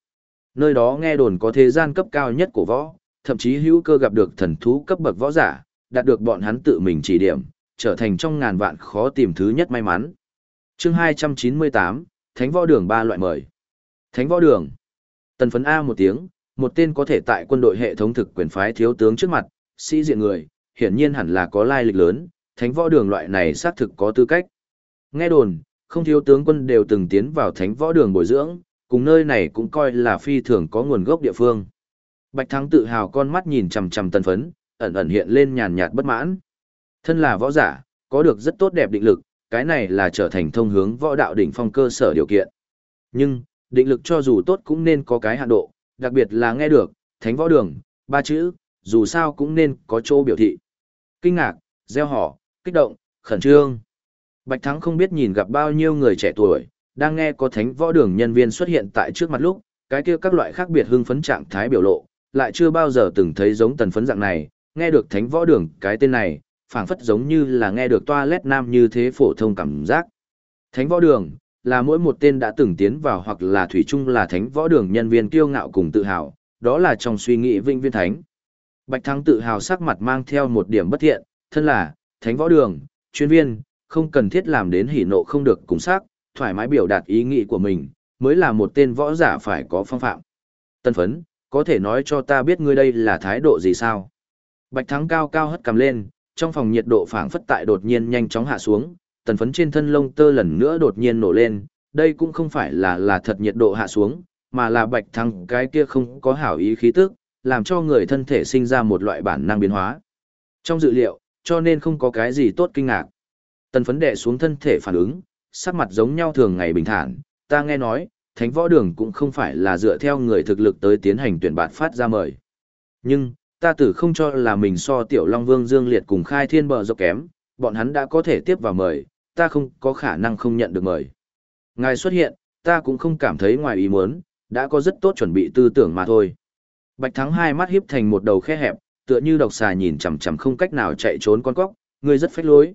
A: Nơi đó nghe đồn có thế gian cấp cao nhất của võ, thậm chí hữu cơ gặp được thần thú cấp bậc võ giả, đạt được bọn hắn tự mình chỉ điểm, trở thành trong ngàn vạn khó tìm thứ nhất may mắn. Chương 298, Thánh võ đường ba loại mời. Thánh võ đường. Tần phấn A một tiếng, một tên có thể tại quân đội hệ thống thực quyền phái thiếu tướng trước mặt, sĩ diện người, hiển nhiên hẳn là có lai lịch lớn, thánh võ đường loại này xác thực có tư cách. Nghe đồn, không thiếu tướng quân đều từng tiến vào thánh võ đường bồi dưỡng, cùng nơi này cũng coi là phi thường có nguồn gốc địa phương. Bạch Thắng tự hào con mắt nhìn chằm chằm tân phấn, ẩn ẩn hiện lên nhàn nhạt bất mãn. Thân là võ giả, có được rất tốt đẹp định lực, cái này là trở thành thông hướng võ đạo đỉnh phong cơ sở điều kiện. Nhưng, định lực cho dù tốt cũng nên có cái hạn độ, đặc biệt là nghe được, thánh võ đường, ba chữ, dù sao cũng nên có chỗ biểu thị. Kinh ngạc, gieo họ, kích động, khẩn trương. Bạch Thắng không biết nhìn gặp bao nhiêu người trẻ tuổi, đang nghe có thánh võ đường nhân viên xuất hiện tại trước mặt lúc, cái kia các loại khác biệt hưng phấn trạng thái biểu lộ, lại chưa bao giờ từng thấy giống tần phấn dạng này, nghe được thánh võ đường cái tên này, phảng phất giống như là nghe được toilet nam như thế phổ thông cảm giác. Thánh võ đường, là mỗi một tên đã từng tiến vào hoặc là thủy chung là thánh võ đường nhân viên kiêu ngạo cùng tự hào, đó là trong suy nghĩ vinh viên thánh. Bạch Thắng tự hào sắc mặt mang theo một điểm bất thiện, thân là, thánh võ đường, chuyên viên, không cần thiết làm đến hỉ nộ không được cùng sắc, thoải mái biểu đạt ý nghĩ của mình, mới là một tên võ giả phải có phong phạm. Tân phấn, có thể nói cho ta biết ngươi đây là thái độ gì sao? Bạch Thắng cao cao hất cầm lên, trong phòng nhiệt độ phảng phất tại đột nhiên nhanh chóng hạ xuống, tần phấn trên thân lông tơ lần nữa đột nhiên nổ lên, đây cũng không phải là là thật nhiệt độ hạ xuống, mà là Bạch Thắng cái kia không có hảo ý khí tức, làm cho người thân thể sinh ra một loại bản năng biến hóa. Trong dự liệu, cho nên không có cái gì tốt kinh ngạc. Tần phấn đệ xuống thân thể phản ứng, sắc mặt giống nhau thường ngày bình thản, ta nghe nói, thánh võ đường cũng không phải là dựa theo người thực lực tới tiến hành tuyển bạt phát ra mời. Nhưng, ta tử không cho là mình so tiểu Long Vương Dương Liệt cùng khai thiên bờ dốc kém, bọn hắn đã có thể tiếp vào mời, ta không có khả năng không nhận được mời. Ngài xuất hiện, ta cũng không cảm thấy ngoài ý muốn, đã có rất tốt chuẩn bị tư tưởng mà thôi. Bạch Thắng hai mắt hiếp thành một đầu khe hẹp, tựa như độc xà nhìn chằm chằm không cách nào chạy trốn con cóc, ngươi rất phách lối.